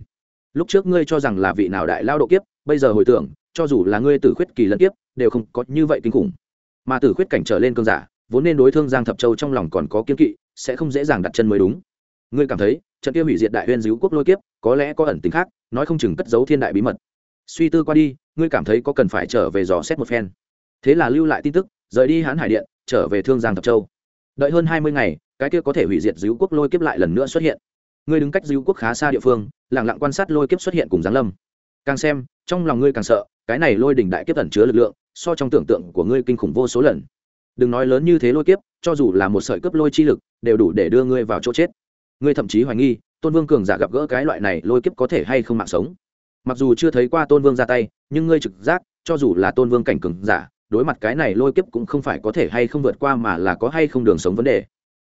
Lúc trước ngươi cho rằng là vị nào đại lao độ kiếp, bây giờ hồi tưởng, cho dù là ngươi tử khuyết kỳ lẫn kiếp, đều không có như vậy kinh khủng. Mà tử khuyết cảnh trở lên cơn giả, vốn nên đối thương giang thập châu trong lòng còn có kiên kỵ, sẽ không dễ dàng đặt chân mới đúng. Ngươi cảm thấy trận kia hủy diệt đại huyên dữ quốc lôi kiếp, có lẽ có ẩn tính khác, nói không chừng cất giấu thiên đại bí mật. Suy tư qua đi, ngươi cảm thấy có cần phải trở về dò xét một phen. Thế là lưu lại tin tức, rời đi hán hải điện, trở về thương giang thập châu. Đợi hơn hai mươi ngày, cái kia có thể hủy diệt dữ quốc lôi kiếp lại lần nữa xuất hiện. Ngươi đứng cách dữ quốc khá xa địa phương lẳng lặng quan sát lôi kiếp xuất hiện cùng giáng lâm. Càng xem, trong lòng ngươi càng sợ, cái này lôi đỉnh đại kiếp ẩn chứa lực lượng, so trong tưởng tượng của ngươi kinh khủng vô số lần. Đừng nói lớn như thế lôi kiếp, cho dù là một sợi cướp lôi chi lực, đều đủ để đưa ngươi vào chỗ chết ngươi thậm chí hoài nghi, tôn vương cường giả gặp gỡ cái loại này lôi kiếp có thể hay không mạng sống. Mặc dù chưa thấy qua tôn vương ra tay, nhưng ngươi trực giác, cho dù là tôn vương cảnh cường giả, đối mặt cái này lôi kiếp cũng không phải có thể hay không vượt qua mà là có hay không đường sống vấn đề.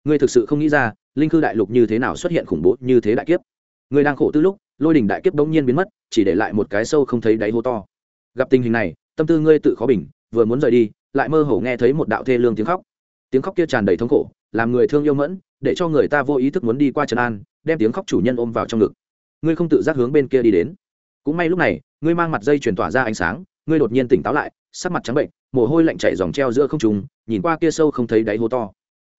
Ngươi thực sự không nghĩ ra, linh cư đại lục như thế nào xuất hiện khủng bố như thế đại kiếp. Ngươi đang khổ tư lúc, lôi đình đại kiếp bỗng nhiên biến mất, chỉ để lại một cái sâu không thấy đáy hô to. Gặp tình hình này, tâm tư ngươi tự khó bình, vừa muốn rời đi, lại mơ hồ nghe thấy một đạo thê lương tiếng khóc. Tiếng khóc kia tràn đầy thống khổ, làm người thương yêu mẫn để cho người ta vô ý thức muốn đi qua trần an, đem tiếng khóc chủ nhân ôm vào trong ngực. Ngươi không tự giác hướng bên kia đi đến. Cũng may lúc này, ngươi mang mặt dây truyền tỏa ra ánh sáng, ngươi đột nhiên tỉnh táo lại, sắc mặt trắng bệnh, mồ hôi lạnh chảy dòng treo giữa không trùng nhìn qua kia sâu không thấy đáy hố to.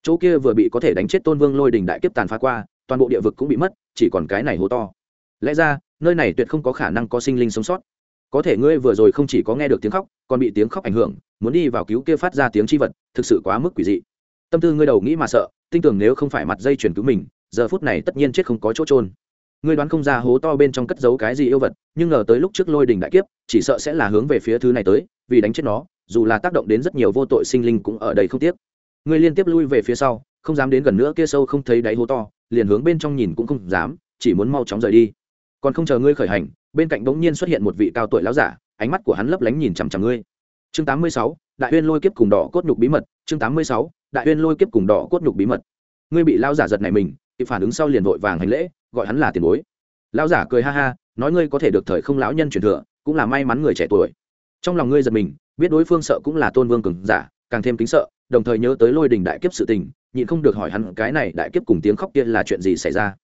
Chỗ kia vừa bị có thể đánh chết tôn vương lôi đình đại kiếp tàn phá qua, toàn bộ địa vực cũng bị mất, chỉ còn cái này hố to. Lẽ ra, nơi này tuyệt không có khả năng có sinh linh sống sót. Có thể ngươi vừa rồi không chỉ có nghe được tiếng khóc, còn bị tiếng khóc ảnh hưởng, muốn đi vào cứu kia phát ra tiếng chi vật, thực sự quá mức quỷ dị. Tâm tư ngươi đầu nghĩ mà sợ tin tưởng nếu không phải mặt dây chuyển cứu mình giờ phút này tất nhiên chết không có chỗ trôn ngươi đoán không ra hố to bên trong cất giấu cái gì yêu vật nhưng ngờ tới lúc trước lôi đình đại kiếp chỉ sợ sẽ là hướng về phía thứ này tới vì đánh chết nó dù là tác động đến rất nhiều vô tội sinh linh cũng ở đây không tiếc. Ngươi liên tiếp lui về phía sau không dám đến gần nữa kia sâu không thấy đáy hố to liền hướng bên trong nhìn cũng không dám chỉ muốn mau chóng rời đi. Còn không chờ ngươi khởi hành bên cạnh bỗng nhiên xuất hiện một vị cao tuổi lão giả ánh mắt của hắn lấp lánh nhìn chằm chằm ngươi. Chương 86, đại uyên lôi kiếp cùng đỏ cốt nhục bí mật chương 86, đại uyên lôi kiếp cùng đỏ cốt nhục bí mật. Ngươi bị lão giả giật này mình thì phản ứng sau liền vội vàng hành lễ, gọi hắn là tiền bối. Lão giả cười ha ha, nói ngươi có thể được thời không lão nhân truyền thừa, cũng là may mắn người trẻ tuổi. Trong lòng ngươi giật mình, biết đối phương sợ cũng là tôn vương cường giả, càng thêm kính sợ, đồng thời nhớ tới lôi đình đại kiếp sự tình, nhịn không được hỏi hắn cái này đại kiếp cùng tiếng khóc kia là chuyện gì xảy ra.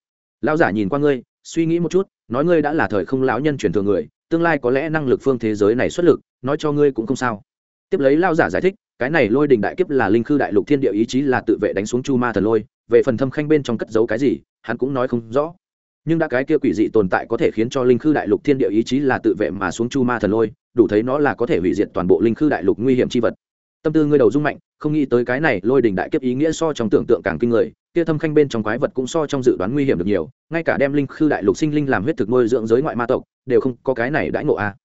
Lão giả nhìn qua ngươi, suy nghĩ một chút, nói ngươi đã là thời không lão nhân truyền thừa người, tương lai có lẽ năng lực phương thế giới này xuất lực, nói cho ngươi cũng không sao. Tiếp lấy lao giả giải thích cái này lôi đình đại kiếp là linh khư đại lục thiên địa ý chí là tự vệ đánh xuống chu ma thần lôi, về phần thâm khanh bên trong cất giấu cái gì, hắn cũng nói không rõ. Nhưng đã cái kia quỷ dị tồn tại có thể khiến cho linh khư đại lục thiên địa ý chí là tự vệ mà xuống chu ma thần lôi, đủ thấy nó là có thể hủy diệt toàn bộ linh khư đại lục nguy hiểm chi vật. Tâm tư ngươi đầu rung mạnh, không nghĩ tới cái này lôi đình đại kiếp ý nghĩa so trong tưởng tượng càng kinh người, kia thâm khanh bên trong quái vật cũng so trong dự đoán nguy hiểm được nhiều, ngay cả đem linh khư đại lục sinh linh làm huyết thực nuôi dưỡng giới ngoại ma tộc, đều không có cái này đãi ngộ a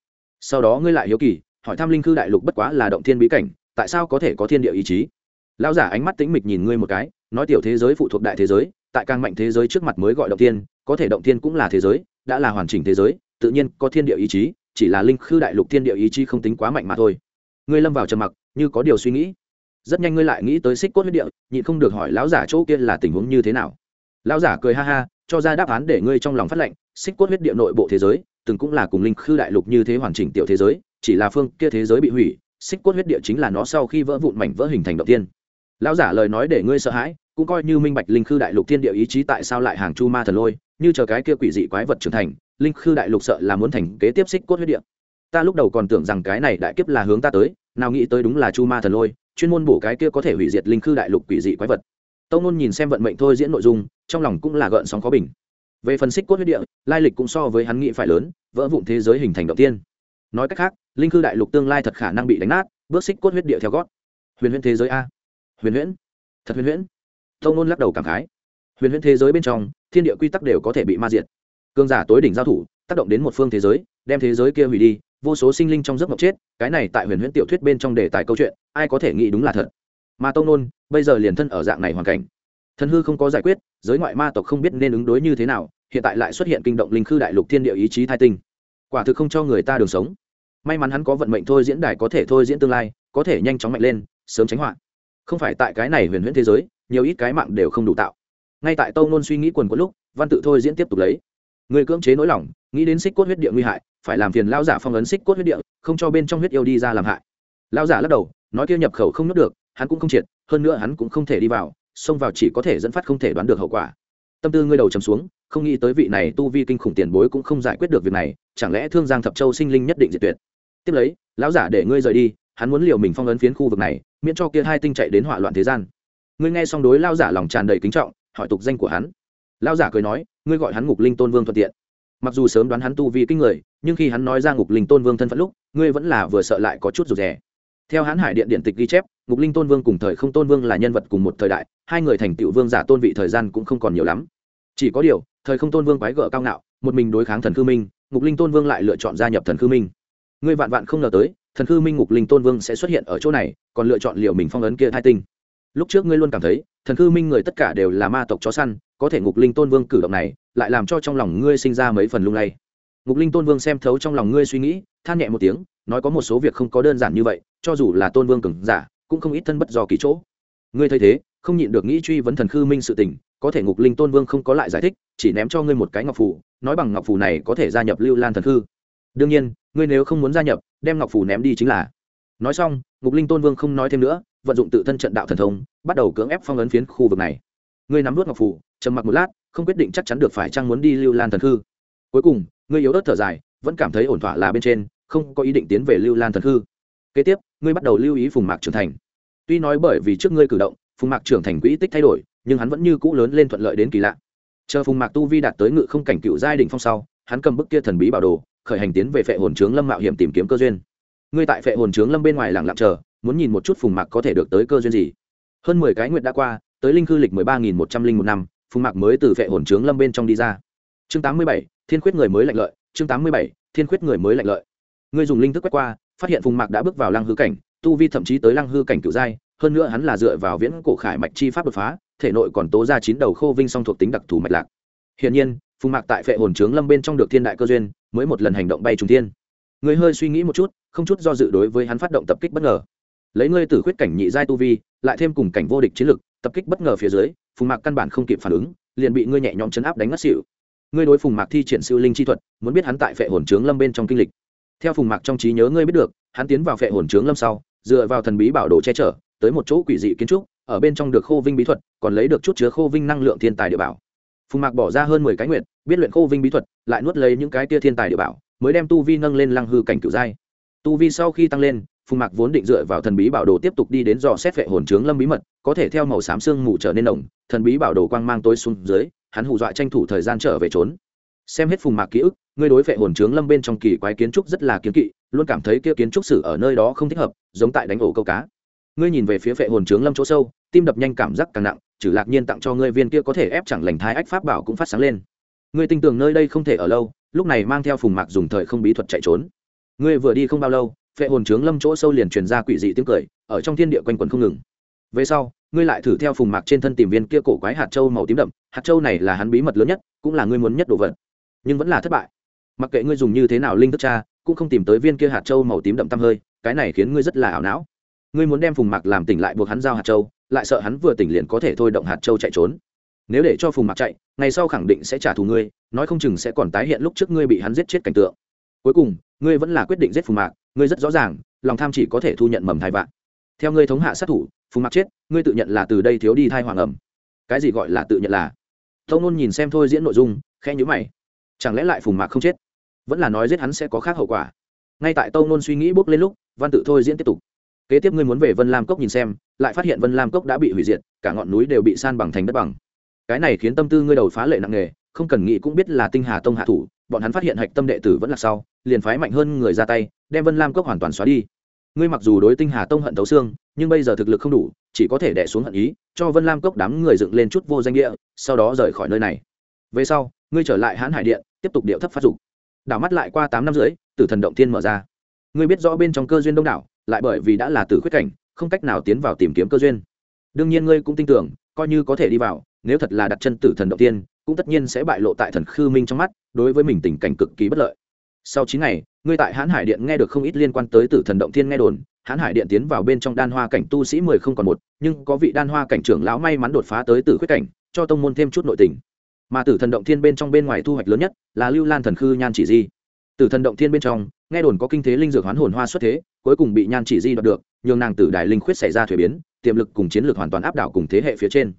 sau đó ngươi lại hiếu kỳ, hỏi thăm linh khư đại lục bất quá là động thiên bí cảnh tại sao có thể có thiên địa ý chí? Lão giả ánh mắt tĩnh mịch nhìn ngươi một cái, nói tiểu thế giới phụ thuộc đại thế giới, tại càng mạnh thế giới trước mặt mới gọi động thiên, có thể động thiên cũng là thế giới, đã là hoàn chỉnh thế giới, tự nhiên có thiên địa ý chí, chỉ là linh khư đại lục thiên địa ý chí không tính quá mạnh mà thôi. Ngươi lâm vào trầm mặc, như có điều suy nghĩ. Rất nhanh ngươi lại nghĩ tới xích cốt huyết địa, nhịn không được hỏi lão giả chỗ kia là tình huống như thế nào. Lão giả cười ha ha, cho ra đáp án để ngươi trong lòng phát lệnh, xích cốt huyết địa nội bộ thế giới, từng cũng là cùng linh khư đại lục như thế hoàn chỉnh tiểu thế giới, chỉ là phương kia thế giới bị hủy xích cốt huyết địa chính là nó sau khi vỡ vụn mảnh vỡ hình thành động tiên. Lão giả lời nói để ngươi sợ hãi, cũng coi như minh bạch linh khư đại lục thiên địa ý chí tại sao lại hàng chu ma thần lôi, như chờ cái kia quỷ dị quái vật trưởng thành, linh khư đại lục sợ là muốn thành kế tiếp xích cốt huyết địa. Ta lúc đầu còn tưởng rằng cái này đại kiếp là hướng ta tới, nào nghĩ tới đúng là chu ma thần lôi, chuyên môn bổ cái kia có thể hủy diệt linh khư đại lục quỷ dị quái vật. Tông nôn nhìn xem vận mệnh thôi diễn nội dung, trong lòng cũng là gợn sóng khó bình. Về phần xích cốt huyết địa, lai lịch cũng so với hắn nghĩ phải lớn, vỡ vụn thế giới hình thành động tiên nói cách khác, linh cư đại lục tương lai thật khả năng bị đánh nát, bước xích cốt huyết địa theo gót. Huyền huyễn thế giới a. Huyền huyễn. Thật huyền huyễn. Tông nôn lắc đầu cảm khái. Huyền huyễn thế giới bên trong, thiên địa quy tắc đều có thể bị ma diệt. Cương giả tối đỉnh giao thủ, tác động đến một phương thế giới, đem thế giới kia hủy đi, vô số sinh linh trong giấc mộng chết, cái này tại huyền huyễn tiểu thuyết bên trong đề tài câu chuyện, ai có thể nghĩ đúng là thật. Mà tông nôn, bây giờ liền thân ở dạng này hoàn cảnh. Thần hư không có giải quyết, giới ngoại ma tộc không biết nên ứng đối như thế nào, hiện tại lại xuất hiện kinh động linh khư đại lục thiên địa ý chí thai tinh quả thực không cho người ta đường sống. May mắn hắn có vận mệnh thôi diễn đài có thể thôi diễn tương lai, có thể nhanh chóng mạnh lên, sớm tránh họa. Không phải tại cái này huyền huyễn thế giới, nhiều ít cái mạng đều không đủ tạo. Ngay tại tâu nôn suy nghĩ quần có lúc, văn tự thôi diễn tiếp tục lấy. Người cưỡng chế nỗi lòng, nghĩ đến xích cốt huyết địa nguy hại, phải làm phiền lao giả phong ấn xích cốt huyết địa, không cho bên trong huyết yêu đi ra làm hại. Lao giả lắc đầu, nói kia nhập khẩu không nuốt được, hắn cũng không triệt, hơn nữa hắn cũng không thể đi vào, xông vào chỉ có thể dẫn phát không thể đoán được hậu quả. Tâm tư ngươi đầu chầm xuống không nghĩ tới vị này tu vi kinh khủng tiền bối cũng không giải quyết được việc này, chẳng lẽ thương giang thập châu sinh linh nhất định diệt tuyệt? Tiếp lấy, lão giả để ngươi rời đi, hắn muốn liều mình phong ấn phiến khu vực này, miễn cho kia hai tinh chạy đến hỏa loạn thế gian. Ngươi nghe xong đối lao giả lòng tràn đầy kính trọng, hỏi tục danh của hắn. Lao giả cười nói, ngươi gọi hắn ngục linh tôn vương thuận tiện. Mặc dù sớm đoán hắn tu vi kinh người, nhưng khi hắn nói ra ngục linh tôn vương thân phận lúc, ngươi vẫn là vừa sợ lại có chút rụt rè. Theo hãn hải điện điện tịch ghi chép, ngục linh tôn vương cùng thời không tôn vương là nhân vật cùng một thời đại, hai người thành tựu vương giả tôn vị thời gian cũng không còn nhiều lắm. Chỉ có điều thời không tôn vương quái gở cao ngạo, một mình đối kháng thần khư minh, ngục linh tôn vương lại lựa chọn gia nhập thần khư minh. Ngươi vạn vạn không ngờ tới, thần khư minh ngục linh tôn vương sẽ xuất hiện ở chỗ này, còn lựa chọn liệu mình phong ấn kia thai tinh. Lúc trước ngươi luôn cảm thấy, thần khư minh người tất cả đều là ma tộc chó săn, có thể ngục linh tôn vương cử động này, lại làm cho trong lòng ngươi sinh ra mấy phần lung lay. Ngục linh tôn vương xem thấu trong lòng ngươi suy nghĩ, than nhẹ một tiếng, nói có một số việc không có đơn giản như vậy, cho dù là tôn vương cừng giả, cũng không ít thân bất do kỳ chỗ. Ngươi thấy thế, không nhịn được nghĩ truy vấn thần khư minh sự tình có thể ngục linh tôn vương không có lại giải thích, chỉ ném cho ngươi một cái ngọc phủ nói bằng ngọc phủ này có thể gia nhập lưu lan thần thư đương nhiên, ngươi nếu không muốn gia nhập, đem ngọc phủ ném đi chính là. Nói xong, ngục linh tôn vương không nói thêm nữa, vận dụng tự thân trận đạo thần thông, bắt đầu cưỡng ép phong ấn phiến khu vực này. Ngươi nắm vút ngọc phủ trầm mặc một lát, không quyết định chắc chắn được phải chăng muốn đi lưu lan thần thư cuối cùng, ngươi yếu ớt thở dài, vẫn cảm thấy ổn thỏa là bên trên, không có ý định tiến về lưu lan thần hư kế tiếp, ngươi bắt đầu lưu ý phùng mạc trưởng thành. Tuy nói bởi vì trước ngươi cử động, phùng mạc trưởng thành quỹ tích thay đổi nhưng hắn vẫn như cũ lớn lên thuận lợi đến kỳ lạ. Chờ phùng mạc tu vi đạt tới ngự không cảnh cựu giai đình phong sau, hắn cầm bức kia thần bí bảo đồ, khởi hành tiến về phệ hồn trướng lâm mạo hiểm tìm kiếm cơ duyên. Ngươi tại phệ hồn trướng lâm bên ngoài lặng lặng chờ, muốn nhìn một chút phùng mạc có thể được tới cơ duyên gì. Hơn mười cái nguyện đã qua, tới linh cư lịch mười ba nghìn một trăm linh một năm, phùng mạc mới từ phệ hồn trướng lâm bên trong đi ra. Chương tám mươi bảy, thiên khuyết người mới lạnh lợi, chương tám mươi bảy, thiên khuyết người mới lạnh lợi. Ngươi dùng linh thức quét qua, phát hiện phùng mạc đã bước vào lăng hư cảnh, tu vi thậm chí tới lăng hư cảnh cựu giai hơn nữa hắn là dựa vào viễn cổ khải mạch chi pháp đột phá, thể nội còn tố ra chín đầu khô vinh song thuộc tính đặc thù mạch lạc. Hiển nhiên, phùng mạc tại phệ hồn trướng lâm bên trong được thiên đại cơ duyên, mới một lần hành động bay trùng thiên. Người hơi suy nghĩ một chút, không chút do dự đối với hắn phát động tập kích bất ngờ. Lấy ngươi từ khuyết cảnh nhị giai tu vi, lại thêm cùng cảnh vô địch chiến lực, tập kích bất ngờ phía dưới, phùng mạc căn bản không kịp phản ứng, liền bị ngươi nhẹ nhõm chấn áp đánh ngất xỉu. Ngươi đối phùng mạc thi triển siêu linh chi thuật, muốn biết hắn tại phệ hồn trướng lâm bên trong kinh lịch. Theo phùng mạc trong trí nhớ ngươi biết được, hắn tiến vào phệ hồn trướng lâm sau, dựa vào thần bí bảo đồ che chở tới một chỗ quỷ dị kiến trúc, ở bên trong được khô vinh bí thuật, còn lấy được chút chứa khô vinh năng lượng thiên tài địa bảo. Phùng mạc bỏ ra hơn mười cái nguyện biết luyện khô vinh bí thuật, lại nuốt lấy những cái tia thiên tài địa bảo, mới đem tu vi nâng lên lăng hư cảnh cựu giai. Tu vi sau khi tăng lên, phùng mạc vốn định dựa vào thần bí bảo đồ tiếp tục đi đến dò xét vệ hồn trướng lâm bí mật, có thể theo màu xám sương mù trở nên đồng thần bí bảo đồ quang mang tối xuống dưới, hắn hù dọa tranh thủ thời gian trở về trốn. Xem hết phùng mạc ký ức ngươi đối vệ hồn trướng lâm bên trong kỳ quái kiến trúc rất là kiến kỵ, luôn cảm thấy kia kiến trúc sử ở nơi đó không thích hợp, giống tại đánh ổ câu cá ngươi nhìn về phía vệ hồn trướng lâm chỗ sâu, tim đập nhanh, cảm giác càng nặng, trừ lạc nhiên tặng cho ngươi viên kia có thể ép chẳng lành thái ách pháp bảo cũng phát sáng lên. Ngươi tin tưởng nơi đây không thể ở lâu, lúc này mang theo phùng mạc dùng thời không bí thuật chạy trốn. Ngươi vừa đi không bao lâu phệ hồn trướng lâm chỗ sâu liền truyền ra quỷ dị tiếng cười, ở trong thiên địa quanh quần không ngừng. Về sau, ngươi lại thử theo phùng mạc trên thân tìm viên kia cổ quái hạt châu màu tím đậm, hạt châu này là hắn bí mật lớn nhất, cũng là ngươi muốn nhất đồ vật. Nhưng vẫn là thất bại. Mặc kệ ngươi dùng như thế nào linh thức cha cũng không tìm tới viên kia hạt châu màu tím đậm tăm hơi, cái này khiến ngươi rất là ảo não ngươi muốn đem phùng mạc làm tỉnh lại buộc hắn giao hạt châu, lại sợ hắn vừa tỉnh liền có thể thôi động hạt châu chạy trốn. Nếu để cho phùng mạc chạy, ngày sau khẳng định sẽ trả thù ngươi, nói không chừng sẽ còn tái hiện lúc trước ngươi bị hắn giết chết cảnh tượng. Cuối cùng, ngươi vẫn là quyết định giết phùng mạc, ngươi rất rõ ràng, lòng tham chỉ có thể thu nhận mầm thai vạn. Theo ngươi thống hạ sát thủ, phùng mạc chết, ngươi tự nhận là từ đây thiếu đi thai hoàng ẩm. Cái gì gọi là tự nhận là? Tâu nôn nhìn xem thôi diễn nội dung khe nhữ mày. Chẳng lẽ lại phùng mạc không chết? Vẫn là nói giết hắn sẽ có khác hậu quả. Ngay tại tâu nôn suy nghĩ bốc lên lúc, văn tự thôi diễn tiếp tục kế tiếp ngươi muốn về vân lam cốc nhìn xem, lại phát hiện vân lam cốc đã bị hủy diệt, cả ngọn núi đều bị san bằng thành đất bằng. Cái này khiến tâm tư ngươi đầu phá lệ nặng nề, không cần nghĩ cũng biết là tinh hà tông hạ thủ, bọn hắn phát hiện hạch tâm đệ tử vẫn là sau, liền phái mạnh hơn người ra tay, đem vân lam cốc hoàn toàn xóa đi. Ngươi mặc dù đối tinh hà tông hận thấu xương, nhưng bây giờ thực lực không đủ, chỉ có thể đẻ xuống hận ý, cho vân lam cốc đám người dựng lên chút vô danh địa, sau đó rời khỏi nơi này. Về sau, ngươi trở lại hãn hải điện, tiếp tục điệu thấp phát dục. Đảo mắt lại qua tám năm rưỡi, tử thần động tiên mở ra. Ngươi biết rõ bên trong cơ duyên đông đảo lại bởi vì đã là tử khuyết cảnh, không cách nào tiến vào tìm kiếm cơ duyên. Đương nhiên ngươi cũng tin tưởng, coi như có thể đi vào, nếu thật là đặt chân tử thần động tiên, cũng tất nhiên sẽ bại lộ tại thần khư minh trong mắt, đối với mình tình cảnh cực kỳ bất lợi. Sau chín ngày, ngươi tại hãn hải điện nghe được không ít liên quan tới tử thần động thiên nghe đồn hãn hải điện tiến vào bên trong đan hoa cảnh tu sĩ mười không còn một, nhưng có vị đan hoa cảnh trưởng lão may mắn đột phá tới tử khuyết cảnh, cho tông môn thêm chút nội tình. Mà tử thần động thiên bên trong bên ngoài thu hoạch lớn nhất là lưu lan thần khư nhan chỉ di. Tử thần động thiên bên trong, nghe đồn có kinh thế linh dược hoán hồn hoa xuất thế cuối cùng bị nhan chỉ di đoạt được, nhường nàng tử đài linh khuyết xảy ra thuế biến, tiềm lực cùng chiến lược hoàn toàn áp đảo cùng thế hệ phía trên.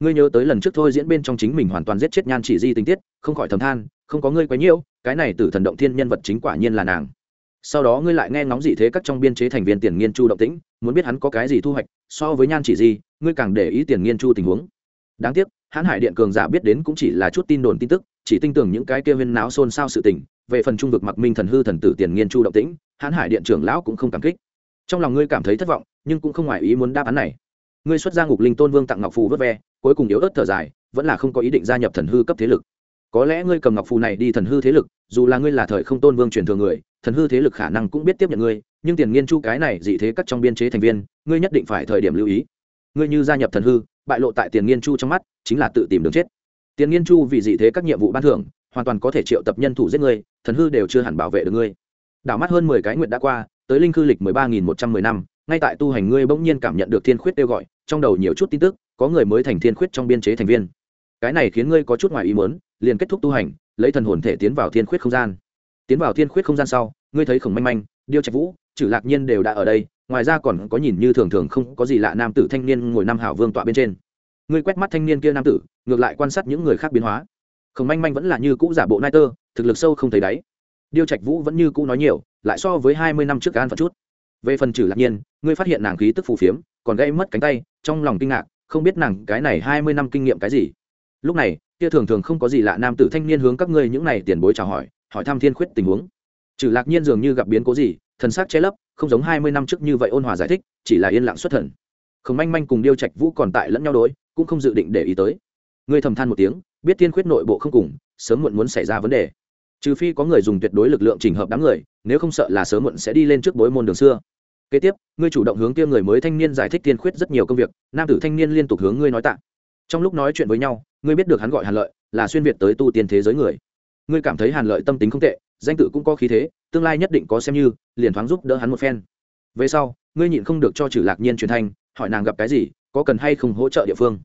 Ngươi nhớ tới lần trước thôi diễn bên trong chính mình hoàn toàn giết chết nhan chỉ di tình tiết, không khỏi thầm than, không có ngươi quấy nhiễu cái này tử thần động thiên nhân vật chính quả nhiên là nàng. Sau đó ngươi lại nghe ngóng gì thế các trong biên chế thành viên tiền nghiên chu động tĩnh, muốn biết hắn có cái gì thu hoạch, so với nhan chỉ di, ngươi càng để ý tiền nghiên chu tình huống. Đáng tiếc, hãn hải điện cường giả biết đến cũng chỉ là chút tin đồn tin tức chỉ tin tưởng những cái kia huyên náo xôn xao sự tình, về phần trung vực mặc minh thần hư thần tử tiền nghiên chu động tĩnh, hãn hải điện trưởng lão cũng không cảm kích. Trong lòng ngươi cảm thấy thất vọng, nhưng cũng không ngoài ý muốn đáp án này. Ngươi xuất ra ngục linh tôn vương tặng ngọc phù vớt ve, cuối cùng yếu ớt thở dài, vẫn là không có ý định gia nhập thần hư cấp thế lực. Có lẽ ngươi cầm ngọc phù này đi thần hư thế lực, dù là ngươi là thời không tôn vương truyền thừa người, thần hư thế lực khả năng cũng biết tiếp nhận ngươi, nhưng tiền nghiên chu cái này dị thế cắt trong biên chế thành viên, ngươi nhất định phải thời điểm lưu ý. Ngươi như gia nhập thần hư, bại lộ tại tiền nghiên chu trong mắt, chính là tự tìm đường chết tiền nghiên chu vì dị thế các nhiệm vụ ban thưởng, hoàn toàn có thể triệu tập nhân thủ giết ngươi thần hư đều chưa hẳn bảo vệ được ngươi. Đảo mắt hơn mười cái nguyện đã qua, tới linh cư lịch mười ba nghìn một trăm mười năm, ngay tại tu hành ngươi bỗng nhiên cảm nhận được thiên khuyết kêu gọi, trong đầu nhiều chút tin tức, có người mới thành thiên khuyết trong biên chế thành viên. Cái này khiến ngươi có chút ngoài ý muốn, liền kết thúc tu hành, lấy thần hồn thể tiến vào thiên khuyết không gian. Tiến vào thiên khuyết không gian sau, ngươi thấy khổng manh manh, điêu trạch vũ, trừ lạc nhiên đều đã ở đây, ngoài ra còn có nhìn như thường thường không có gì lạ nam tử thanh niên ngồi năm hảo vương tọa bên trên ngươi quét mắt thanh niên kia nam tử, ngược lại quan sát những người khác biến hóa. Khổng manh manh vẫn là như cũ giả bộ nai tơ thực lực sâu không thấy đáy. Điêu trạch vũ vẫn như cũ nói nhiều, lại so với hai mươi năm trước gan phật chút. Về phần trừ lạc nhiên, ngươi phát hiện nàng khí tức phù phiếm, còn gây mất cánh tay, trong lòng kinh ngạc, không biết nàng cái này hai mươi năm kinh nghiệm cái gì. Lúc này, kia thường thường không có gì lạ nam tử thanh niên hướng các ngươi những này tiền bối chào hỏi hỏi thăm thiên khuyết tình huống. Trừ lạc nhiên dường như gặp biến cố gì, thần sắc che lấp, không giống hai mươi năm trước như vậy ôn hòa giải thích, chỉ là yên lặng xuất thần không manh manh cùng điêu trạch vũ còn tại lẫn nhau đối, cũng không dự định để ý tới. Ngươi thầm than một tiếng, biết tiên khuyết nội bộ không cùng, sớm muộn muốn xảy ra vấn đề. Trừ phi có người dùng tuyệt đối lực lượng chỉnh hợp đám người, nếu không sợ là sớm muộn sẽ đi lên trước bối môn đường xưa. Kế tiếp, ngươi chủ động hướng kia người mới thanh niên giải thích tiên khuyết rất nhiều công việc, nam tử thanh niên liên tục hướng ngươi nói tạ. Trong lúc nói chuyện với nhau, ngươi biết được hắn gọi hàn lợi, là xuyên việt tới tu tiên thế giới người. Ngươi cảm thấy hàn lợi tâm tính không tệ, danh tự cũng có khí thế, tương lai nhất định có xem như, liền thoáng giúp đỡ hắn một phen. Về sau, ngươi nhịn không được cho trừ lạc nhiên truyền thanh hỏi nàng gặp cái gì, có cần hay không hỗ trợ địa phương.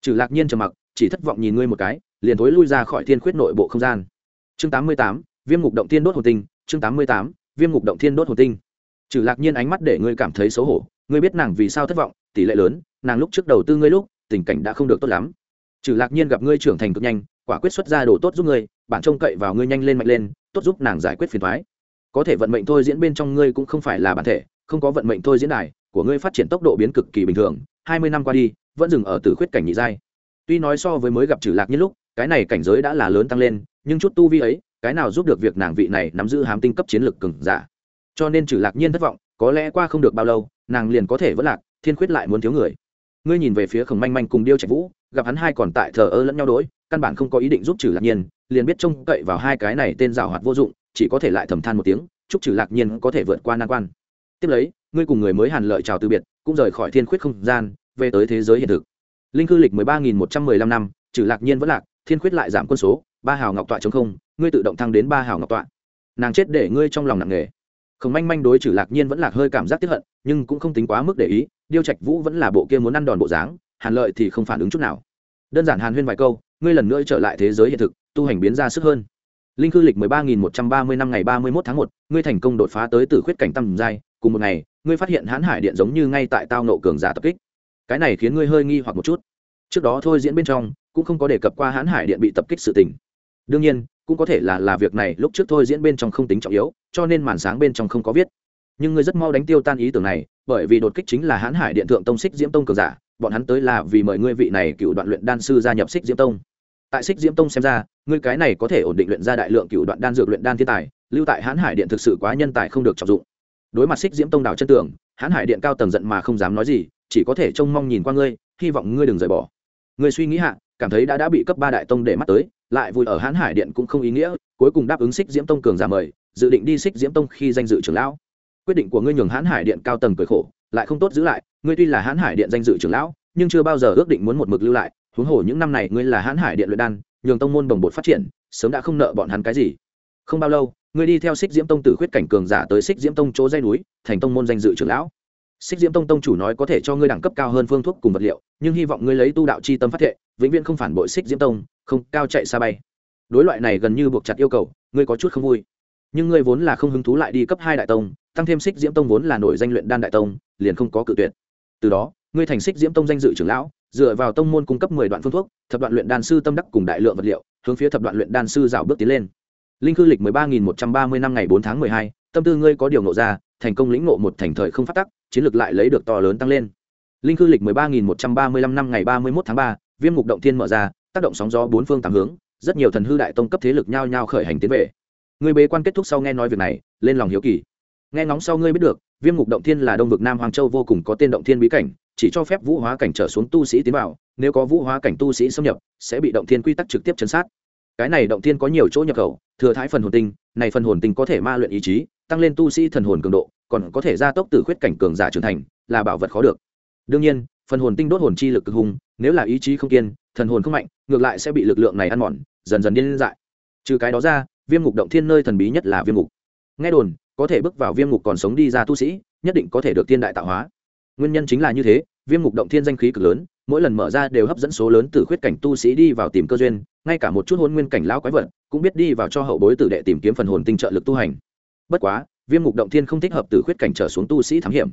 Trừ lạc nhiên trầm mặc, chỉ thất vọng nhìn ngươi một cái, liền thối lui ra khỏi thiên khuyết nội bộ không gian. Chương tám mươi tám, viêm ngục động thiên đốt hồn tinh, chương tám mươi tám, viêm ngục động thiên đốt hồn tinh. Trừ lạc nhiên ánh mắt để ngươi cảm thấy xấu hổ, ngươi biết nàng vì sao thất vọng, tỷ lệ lớn, nàng lúc trước đầu tư ngươi lúc, tình cảnh đã không được tốt lắm. Trừ lạc nhiên gặp ngươi trưởng thành cực nhanh, quả quyết xuất ra đồ tốt giúp ngươi bản trông cậy vào ngươi nhanh lên mạnh lên, tốt giúp nàng giải quyết phiền thoái có thể vận mệnh thôi diễn bên trong ngươi cũng không phải là bản thể, không có vận mệnh thôi diễn đài của ngươi phát triển tốc độ biến cực kỳ bình thường hai mươi năm qua đi vẫn dừng ở tử khuyết cảnh nhị giai. Tuy nói so với mới gặp trừ lạc nhất lúc cái này cảnh giới đã là lớn tăng lên nhưng chút tu vi ấy cái nào giúp được việc nàng vị này nắm giữ hám tinh cấp chiến lược cừng giả? Cho nên trừ lạc nhiên thất vọng có lẽ qua không được bao lâu nàng liền có thể vỡ lạc thiên khuyết lại muốn thiếu người. Ngươi nhìn về phía khổng manh manh cùng điêu trạch vũ gặp hắn hai còn tại thờ ơ lẫn nhau đối, căn bản không có ý định giúp trừ lạc nhiên liền biết trông cậy vào hai cái này tên rào hoạt vô dụng chỉ có thể lại thầm than một tiếng chúc trừ lạc nhiên có thể vượt qua nan quan. Tiếp lấy ngươi cùng người mới hàn lợi chào từ biệt, cũng rời khỏi thiên khuyết không gian, về tới thế giới hiện thực. Linh cư lịch mười ba nghìn một trăm mười lăm năm trừ lạc nhiên vẫn lạc, thiên khuyết lại giảm quân số, ba hào ngọc tọa chống không, ngươi tự động thăng đến ba hào ngọc tọa. Nàng chết để ngươi trong lòng nặng nề. Khổng manh manh đối trừ lạc nhiên vẫn lạc hơi cảm giác tiếp hận, nhưng cũng không tính quá mức để ý, điêu trạch vũ vẫn là bộ kia muốn ăn đòn bộ dáng, hàn lợi thì không phản ứng chút nào. Đơn giản hàn huyên vài câu, ngươi lần nữa trở lại thế giới hiện thực, tu hành biến ra sức hơn. Linh cư lịch mười ba nghìn một trăm ba mươi năm ngày ba mươi mốt tháng một, ngươi thành công đột phá tới Tử khuyết cảnh tầm giai cùng một ngày, ngươi phát hiện hãn hải điện giống như ngay tại tao nộ cường giả tập kích. Cái này khiến ngươi hơi nghi hoặc một chút. Trước đó thôi diễn bên trong, cũng không có đề cập qua hãn hải điện bị tập kích sự tình. Đương nhiên, cũng có thể là là việc này lúc trước thôi diễn bên trong không tính trọng yếu, cho nên màn sáng bên trong không có viết. Nhưng ngươi rất mau đánh tiêu tan ý tưởng này, bởi vì đột kích chính là hãn hải điện thượng tông xích diễm tông cường giả, bọn hắn tới là vì mời ngươi vị này cựu đoạn luyện đan sư gia nhập xích diễm tông. Tại xích diễm tông xem ra, ngươi cái này có thể ổn định luyện ra đại lượng cựu đoạn đan dược luyện đan thiên tài, lưu tại hãn hải điện thực sự quá nhân tài không được trọng dụng đối mặt xích diễm tông đào chân tường, hãn hải điện cao tầng giận mà không dám nói gì chỉ có thể trông mong nhìn qua ngươi hy vọng ngươi đừng rời bỏ. Ngươi suy nghĩ hạ cảm thấy đã đã bị cấp ba đại tông để mắt tới lại vui ở hãn hải điện cũng không ý nghĩa cuối cùng đáp ứng xích diễm tông cường giả mời dự định đi xích diễm tông khi danh dự trưởng lão. Quyết định của ngươi nhường hãn hải điện cao tầng cười khổ lại không tốt giữ lại ngươi tuy là hãn hải điện danh dự trưởng lão nhưng chưa bao giờ ước định muốn một mực lưu lại huống hồ những năm này ngươi là hãn hải điện luyện đan nhường tông môn đồng bột phát triển sớm đã không nợ bọn hắn cái gì không bao lâu ngươi đi theo xích diễm tông tử khuyết cảnh cường giả tới xích diễm tông chỗ dây núi, thành tông môn danh dự trưởng lão. Xích diễm tông tông chủ nói có thể cho ngươi đẳng cấp cao hơn phương thuốc cùng vật liệu, nhưng hy vọng ngươi lấy tu đạo c h i tâm phát thệ, vĩnh viễn không phản bội xích diễm tông, không cao chạy xa bay. Đối loại này gần như buộc chặt yêu cầu, ngươi có chút không vui. Nhưng ngươi vốn là không hứng thú lại đi cấp hai đại tông, tăng thêm xích diễm tông vốn là nổi danh luyện đan đại tông, liền không có cự tuyệt. Từ đó, ngươi thành xích diễm tông danh dự trưởng lão, dựa vào tông môn cung cấp mười đoạn phương thuốc, thập đoạn luyện đan sư tâm đắc cùng đại lượng vật liệu, hướng phía thập đoạn luyện đan sư rào bước tiến lên linh Khư lịch mười ba nghìn một trăm ba mươi năm ngày bốn tháng mười hai, tâm tư ngươi có điều nộ ra, thành công lĩnh ngộ một thành thời không phát tắc, chiến lược lại lấy được to lớn tăng lên. Linh Khư lịch mười ba nghìn một trăm ba mươi lăm năm ngày ba mươi mốt tháng ba, viêm mục động thiên mở ra, tác động sóng gió bốn phương tám hướng, rất nhiều thần hư đại tông cấp thế lực nhao nhao khởi hành tiến về. Người bế quan kết thúc sau nghe nói việc này, lên lòng hiếu kỳ. Nghe ngóng sau ngươi biết được, viêm ngục động thiên là đông vực nam hoàng châu vô cùng có tên động thiên bí cảnh, chỉ cho phép vũ hóa cảnh trở xuống tu sĩ tiến vào, nếu có vũ hóa cảnh tu sĩ xâm nhập, sẽ bị động thiên quy tắc trực tiếp chấn sát cái này động thiên có nhiều chỗ nhập khẩu, thừa thái phần hồn tinh, này phần hồn tinh có thể ma luyện ý chí, tăng lên tu sĩ thần hồn cường độ, còn có thể gia tốc từ khuyết cảnh cường giả trưởng thành, là bảo vật khó được. Đương nhiên, phần hồn tinh đốt hồn chi lực cực hùng, nếu là ý chí không kiên, thần hồn không mạnh, ngược lại sẽ bị lực lượng này ăn mòn, dần dần điên dại. Trừ cái đó ra, viêm ngục động thiên nơi thần bí nhất là viêm ngục. Nghe đồn, có thể bước vào viêm ngục còn sống đi ra tu sĩ, nhất định có thể được thiên đại tạo hóa. Nguyên nhân chính là như thế, viêm ngục động thiên danh khí cực lớn mỗi lần mở ra đều hấp dẫn số lớn từ khuyết cảnh tu sĩ đi vào tìm cơ duyên, ngay cả một chút hôn nguyên cảnh lão quái vật cũng biết đi vào cho hậu bối tử đệ tìm kiếm phần hồn tinh trợ lực tu hành. Bất quá, viêm ngục động thiên không thích hợp từ khuyết cảnh trở xuống tu sĩ thám hiểm.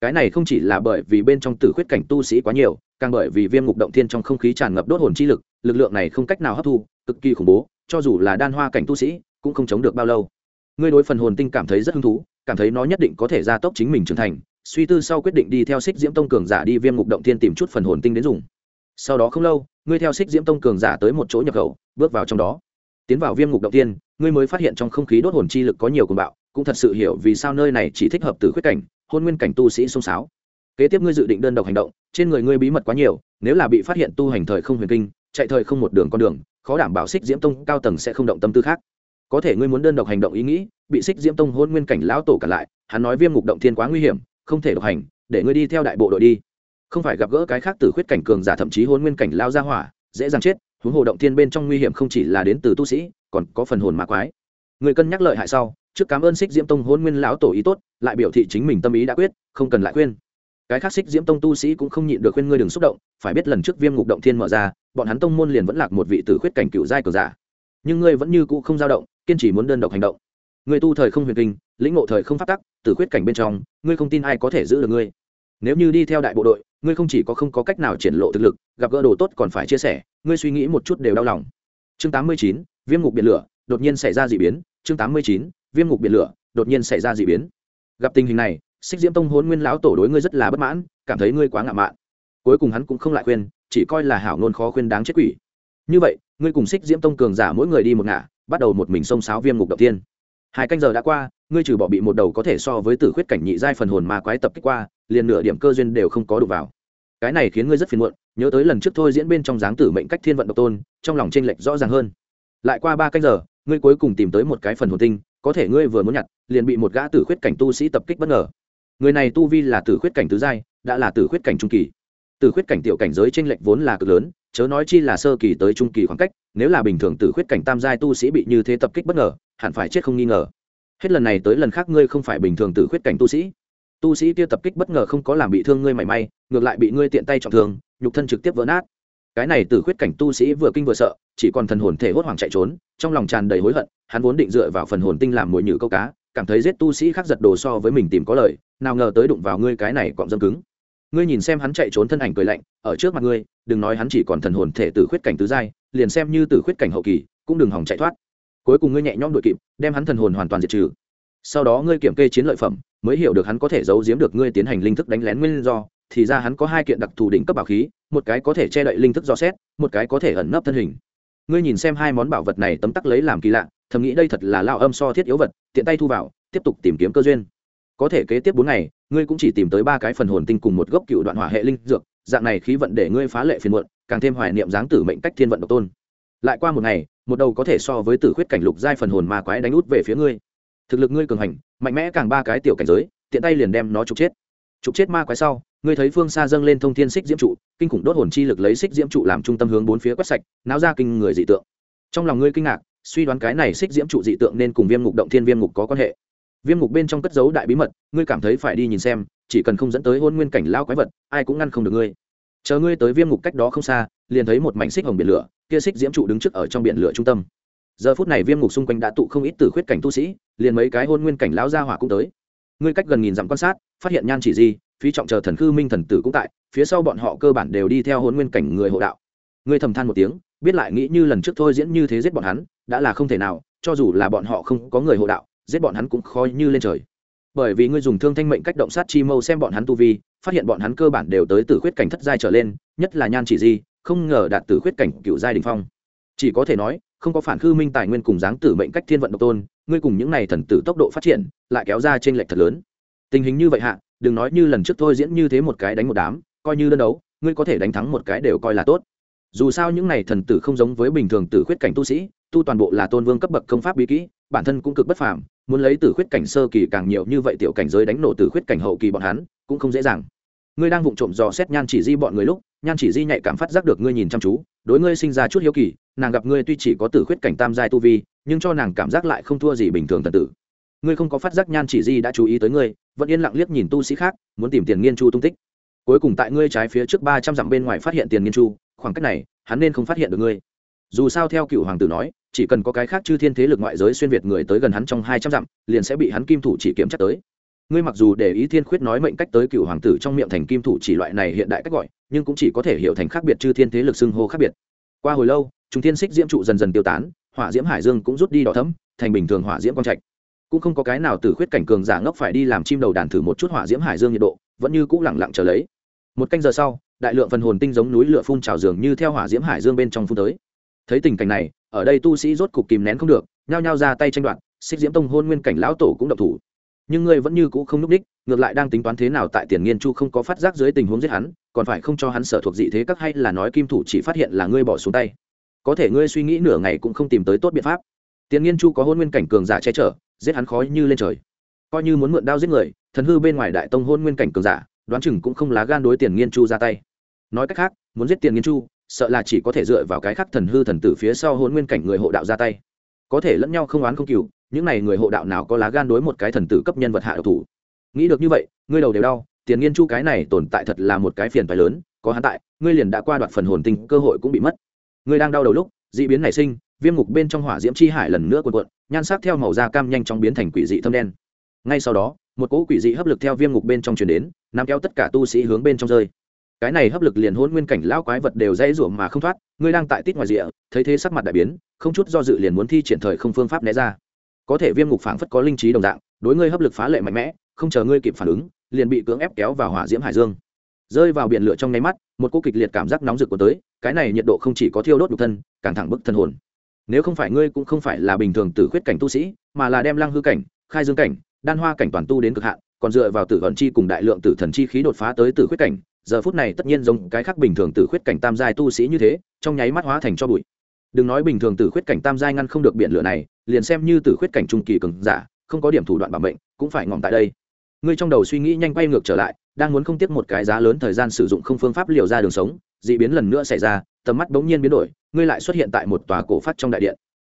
Cái này không chỉ là bởi vì bên trong tử khuyết cảnh tu sĩ quá nhiều, càng bởi vì viêm ngục động thiên trong không khí tràn ngập đốt hồn chi lực lực lượng này không cách nào hấp thu, cực kỳ khủng bố, cho dù là đan hoa cảnh tu sĩ, cũng không chống được bao lâu. Ngươi đối phần hồn tinh cảm thấy rất hứng thú, cảm thấy nó nhất định có thể gia tốc chính mình trưởng thành suy tư sau quyết định đi theo xích diễm tông cường giả đi viêm ngục động thiên tìm chút phần hồn tinh đến dùng. Sau đó không lâu, ngươi theo xích diễm tông cường giả tới một chỗ nhập khẩu, bước vào trong đó. Tiến vào viêm ngục động tiên ngươi mới phát hiện trong không khí đốt hồn chi lực có nhiều cuồng bạo, cũng thật sự hiểu vì sao nơi này chỉ thích hợp từ khuyết cảnh, hôn nguyên cảnh tu sĩ xông sáo kế tiếp ngươi dự định đơn độc hành động, trên người ngươi bí mật quá nhiều, nếu là bị phát hiện tu hành thời không huyền kinh, chạy thời không một đường con đường, khó đảm bảo xích diễm tông cao tầng sẽ không động tâm tư khác. Có thể ngươi muốn đơn độc hành động ý nghĩ, bị xích diễm tông hôn nguyên cảnh lão tổ cản lại, hắn nói viêm ngục động thiên quá nguy hiểm không thể độc hành, để ngươi đi theo đại bộ đội đi. Không phải gặp gỡ cái khác từ khuyết cảnh cường giả, thậm chí hôn nguyên cảnh lao ra hỏa, dễ dàng chết, huống hồ động thiên bên trong nguy hiểm không chỉ là đến từ tu sĩ, còn có phần hồn ma quái. Người cân nhắc lợi hại sau, trước cảm ơn xích diễm tông hôn nguyên lão tổ ý tốt, lại biểu thị chính mình tâm ý đã quyết, không cần lại khuyên. Cái khác xích diễm tông tu sĩ cũng không nhịn được khuyên ngươi đừng xúc động, phải biết lần trước viêm ngục động thiên mở ra, bọn hắn tông môn liền vẫn lạc một vị tử khuyết cảnh cựu giai cường giả. Nhưng ngươi vẫn như cũ không dao động, kiên trì muốn đơn độc hành động ngươi tu thời không huyền kinh lĩnh ngộ thời không phát tắc tử khuyết cảnh bên trong ngươi không tin ai có thể giữ được ngươi. Nếu như đi theo đại bộ đội ngươi không chỉ có không có cách nào triển lộ thực lực gặp gỡ đồ tốt còn phải chia sẻ ngươi suy nghĩ một chút đều đau lòng. Chương 89, viêm ngục biển lửa đột nhiên xảy ra d ị biến. Chương 89, viêm ngục biển lửa đột nhiên xảy ra d ị biến. Gặp tình hình này xích diễm tông hôn nguyên lão tổ đối ngươi rất là bất mãn cảm thấy ngươi quá ngạo mạn. Cuối cùng hắn cũng không lại khuyên chỉ coi là hảo ngôn khó khuyên đáng chết quỷ. Như vậy ngươi cùng xích diễm tông cường giả mỗi người đi một ngả bắt đầu một mình xông sáo viêm ngục đầu tiên hai canh giờ đã qua, ngươi trừ bỏ bị một đầu có thể so với tử khuyết cảnh nhị giai phần hồn ma quái tập kích qua, liền nửa điểm cơ duyên đều không có đụng vào. Cái này khiến ngươi rất phiền muộn, nhớ tới lần trước thôi diễn bên trong dáng tử mệnh cách thiên vận độc tôn, trong lòng tranh lệch rõ ràng hơn. Lại qua ba canh giờ, ngươi cuối cùng tìm tới một cái phần hồn tinh, có thể ngươi vừa muốn nhặt, liền bị một gã tử khuyết cảnh tu sĩ tập kích bất ngờ. Người này tu vi là tử khuyết cảnh tứ giai, đã là tử khuyết cảnh trung kỳ tử khuyết cảnh tiểu cảnh giới tranh lệch vốn là cực lớn, chớ nói chi là sơ kỳ tới trung kỳ khoảng cách, nếu là bình thường tử khuyết cảnh tam giai tu sĩ bị như thế tập kích bất ngờ, hẳn phải chết không nghi ngờ. Hết lần này tới lần khác ngươi không phải bình thường tử khuyết cảnh tu sĩ. Tu sĩ kia tập kích bất ngờ không có làm bị thương ngươi mảy may, ngược lại bị ngươi tiện tay trọng thương, nhục thân trực tiếp vỡ nát. Cái này tử khuyết cảnh tu sĩ vừa kinh vừa sợ, chỉ còn thần hồn thể hốt hoảng chạy trốn, trong lòng tràn đầy hối hận, hắn vốn định dựa vào phần hồn tinh làm mồi nhử câu cá, cảm thấy giết tu sĩ khác giật đồ so với mình tìm có lời nào ngờ tới đụng vào ngươi cái này cọm dâm cứng ngươi nhìn xem hắn chạy trốn thân ảnh cười lạnh, ở trước mặt ngươi, đừng nói hắn chỉ còn thần hồn thể tử khuyết cảnh tứ giai, liền xem như tử khuyết cảnh hậu kỳ, cũng đừng hỏng chạy thoát. Cuối cùng ngươi nhẹ nhõm đội kịp, đem hắn thần hồn hoàn toàn diệt trừ. Sau đó ngươi kiểm kê chiến lợi phẩm, mới hiểu được hắn có thể giấu giếm được ngươi tiến hành linh thức đánh lén nguyên do, thì ra hắn có hai kiện đặc thù đỉnh cấp bảo khí, một cái có thể che đậy linh thức do xét, một cái có thể ẩn nấp thân hình. Ngươi nhìn xem hai món bảo vật này tấm tắc lấy làm kỳ lạ, thầm nghĩ đây thật là lao âm so thiết yếu vật, tiện tay thu vào, tiếp tục tìm kiếm cơ duyên có thể kế tiếp bốn ngày, ngươi cũng chỉ tìm tới ba cái phần hồn tinh cùng một gốc cựu đoạn hỏa hệ linh dược, dạng này khí vận để ngươi phá lệ phiền muộn, càng thêm hoài niệm dáng tử mệnh cách thiên vận độc tôn. Lại qua một ngày, một đầu có thể so với tử khuyết cảnh lục giai phần hồn ma quái đánh út về phía ngươi. Thực lực ngươi cường hành, mạnh mẽ càng ba cái tiểu cảnh giới, tiện tay liền đem nó trục chết. Trục chết ma quái sau, ngươi thấy phương xa dâng lên thông thiên xích diễm trụ, kinh khủng đốt hồn chi lực lấy xích diễm trụ làm trung tâm hướng bốn phía quét sạch, náo ra kinh người dị tượng. Trong lòng ngươi kinh ngạc, suy đoán cái này xích diễm trụ dị tượng nên cùng viêm ngục động thiên viêm ngục có quan hệ viêm ngục bên trong cất giấu đại bí mật, ngươi cảm thấy phải đi nhìn xem, chỉ cần không dẫn tới hôn nguyên cảnh lao quái vật, ai cũng ngăn không được ngươi. Chờ ngươi tới viêm ngục cách đó không xa, liền thấy một mảnh xích hồng biển lửa, kia xích diễm trụ đứng trước ở trong biển lửa trung tâm. Giờ phút này viêm ngục xung quanh đã tụ không ít từ khuyết cảnh tu sĩ, liền mấy cái hôn nguyên cảnh lão gia hỏa cũng tới. Ngươi cách gần nghìn dặm quan sát, phát hiện nhan chỉ di phí trọng chờ thần khư minh thần tử cũng tại, phía sau bọn họ cơ bản đều đi theo hôn nguyên cảnh người hộ đạo. Ngươi thầm than một tiếng, biết lại nghĩ như lần trước thôi diễn như thế giết bọn hắn, đã là không thể nào, cho dù là bọn họ không có người hộ đạo giết bọn hắn cũng khó như lên trời. Bởi vì ngươi dùng thương thanh mệnh cách động sát chi mâu xem bọn hắn tu vi, phát hiện bọn hắn cơ bản đều tới từ khuyết cảnh thất giai trở lên, nhất là nhan chỉ di, không ngờ đạt từ khuyết cảnh cựu giai đình phong. Chỉ có thể nói, không có phản khư minh tài nguyên cùng dáng tử mệnh cách thiên vận độc tôn, ngươi cùng những này thần tử tốc độ phát triển, lại kéo ra trên lệch thật lớn. Tình hình như vậy hạ, đừng nói như lần trước thôi diễn như thế một cái đánh một đám, coi như đơn đấu, ngươi có thể đánh thắng một cái đều coi là tốt. Dù sao những này thần tử không giống với bình thường tử khuyết cảnh tu sĩ, tu toàn bộ là tôn vương cấp bậc công pháp bí kỹ, bản thân cũng cực bất phàm muốn lấy từ khuyết cảnh sơ kỳ càng nhiều như vậy tiểu cảnh giới đánh nổ từ khuyết cảnh hậu kỳ bọn hắn, cũng không dễ dàng. Ngươi đang vụng trộm dò xét nhan chỉ di bọn người lúc, nhan chỉ di nhạy cảm phát giác được ngươi nhìn chăm chú, đối ngươi sinh ra chút hiếu kỳ, nàng gặp ngươi tuy chỉ có từ khuyết cảnh tam giai tu vi, nhưng cho nàng cảm giác lại không thua gì bình thường thần tử. Ngươi không có phát giác nhan chỉ di đã chú ý tới ngươi, vẫn yên lặng liếc nhìn tu sĩ khác, muốn tìm tiền nghiên chu tung tích. Cuối cùng tại ngươi trái phía trước ba trăm dặm bên ngoài phát hiện tiền nghiên chu, khoảng cách này, hắn nên không phát hiện được ngươi. Dù sao theo cựu hoàng tử nói chỉ cần có cái khác chư thiên thế lực ngoại giới xuyên việt người tới gần hắn trong hai trăm dặm, liền sẽ bị hắn kim thủ chỉ kiểm chắc tới. Ngươi mặc dù để ý thiên khuyết nói mệnh cách tới cựu hoàng tử trong miệng thành kim thủ chỉ loại này hiện đại cách gọi, nhưng cũng chỉ có thể hiểu thành khác biệt chư thiên thế lực xưng hô khác biệt. Qua hồi lâu chúng thiên xích diễm trụ dần dần tiêu tán, hỏa diễm hải dương cũng rút đi đỏ thấm thành bình thường hỏa diễm quang trạch. Cũng không có cái nào từ khuyết cảnh cường giả ngốc phải đi làm chim đầu đàn thử một chút hỏa diễm hải dương nhiệt độ, vẫn như cũng lẳng lặng chờ lấy. Một canh giờ sau, đại lượng phần hồn tinh giống núi lửa phun trào dường như theo hỏa diễm hải dương bên trong phun tới. Thấy tình cảnh này ở đây tu sĩ rốt cục kìm nén không được, nhao nhao ra tay tranh đoạt, xích diễm tông hôn nguyên cảnh lão tổ cũng độc thủ. Nhưng ngươi vẫn như cũ không núp đích, ngược lại đang tính toán thế nào tại tiền nghiên chu không có phát giác dưới tình huống giết hắn, còn phải không cho hắn sở thuộc dị thế các hay là nói kim thủ chỉ phát hiện là ngươi bỏ xuống tay. Có thể ngươi suy nghĩ nửa ngày cũng không tìm tới tốt biện pháp. Tiền nghiên chu có hôn nguyên cảnh cường giả che chở, giết hắn khó như lên trời. Coi như muốn mượn đao giết người, thần hư bên ngoài đại tông hôn nguyên cảnh cường giả, đoán chừng cũng không lá gan đối tiền nghiên chu ra tay. Nói cách khác, muốn giết tiền nghiên chu sợ là chỉ có thể dựa vào cái khắc thần hư thần tử phía sau hôn nguyên cảnh người hộ đạo ra tay. Có thể lẫn nhau không oán không cừu, những n à y người hộ đạo nào có lá gan đối một cái thần tử cấp nhân vật hạ độc thủ? Nghĩ được như vậy, ngươi đầu đều đau, tiền nghiên chu cái này tồn tại thật là một cái phiền phái lớn, có hắn tại, ngươi liền đã qua đoạt phần hồn tinh, cơ hội cũng bị mất. Ngươi đang đau đầu lúc d ị biến nảy sinh, viêm ngục bên trong hỏa diễm chi hải lần nữa cuộn cuộn, nhan sắc theo màu da cam nhanh chóng biến thành quỷ dị thâm đen. Ngay sau đó, một cỗ quỷ dị hấp lực theo viêm ngục bên trong truyền đến, nắm kéo tất cả tu sĩ hướng bên trong rơi cái này hấp lực liền hôn nguyên cảnh lão quái vật đều dãy ruộng mà không thoát, ngươi đang tại tít ngoài rìa, thấy thế sắc mặt đại biến, không chút do dự liền muốn thi triển thời không phương pháp né ra. Có thể viêm ngục phảng phất có linh trí đồng dạng, đối ngươi hấp lực phá lệ mạnh mẽ, không chờ ngươi kịp phản ứng, liền bị cưỡng ép kéo vào hỏa diễm hải dương. Rơi vào biển lửa trong nháy mắt, một cô kịch liệt cảm giác nóng rực của tới, cái này nhiệt độ không chỉ có thiêu đốt nhục thân, càng thẳng bức thân hồn. Nếu không phải ngươi cũng không phải là bình thường tử khuyết cảnh tu sĩ, mà là đem lăng hư cảnh, khai dương cảnh, đan hoa cảnh toàn tu đến cực hạn, còn dựa vào tử vận chi cùng đại lượng tử thần chi khí đột phá tới tử khuyết cảnh giờ phút này tất nhiên giống cái khác bình thường tử khuyết cảnh tam giai tu sĩ như thế, trong nháy mắt hóa thành cho bụi. Đừng nói bình thường tử khuyết cảnh tam giai ngăn không được biển lửa này, liền xem như tử khuyết cảnh trung kỳ cường giả, không có điểm thủ đoạn bảo mệnh, cũng phải ngỏm tại đây. Ngươi trong đầu suy nghĩ nhanh quay ngược trở lại, đang muốn không tiếc một cái giá lớn thời gian sử dụng không phương pháp liều ra đường sống d ị biến lần nữa xảy ra, tầm mắt bỗng nhiên biến đổi, ngươi lại xuất hiện tại một tòa cổ phát trong đại điện.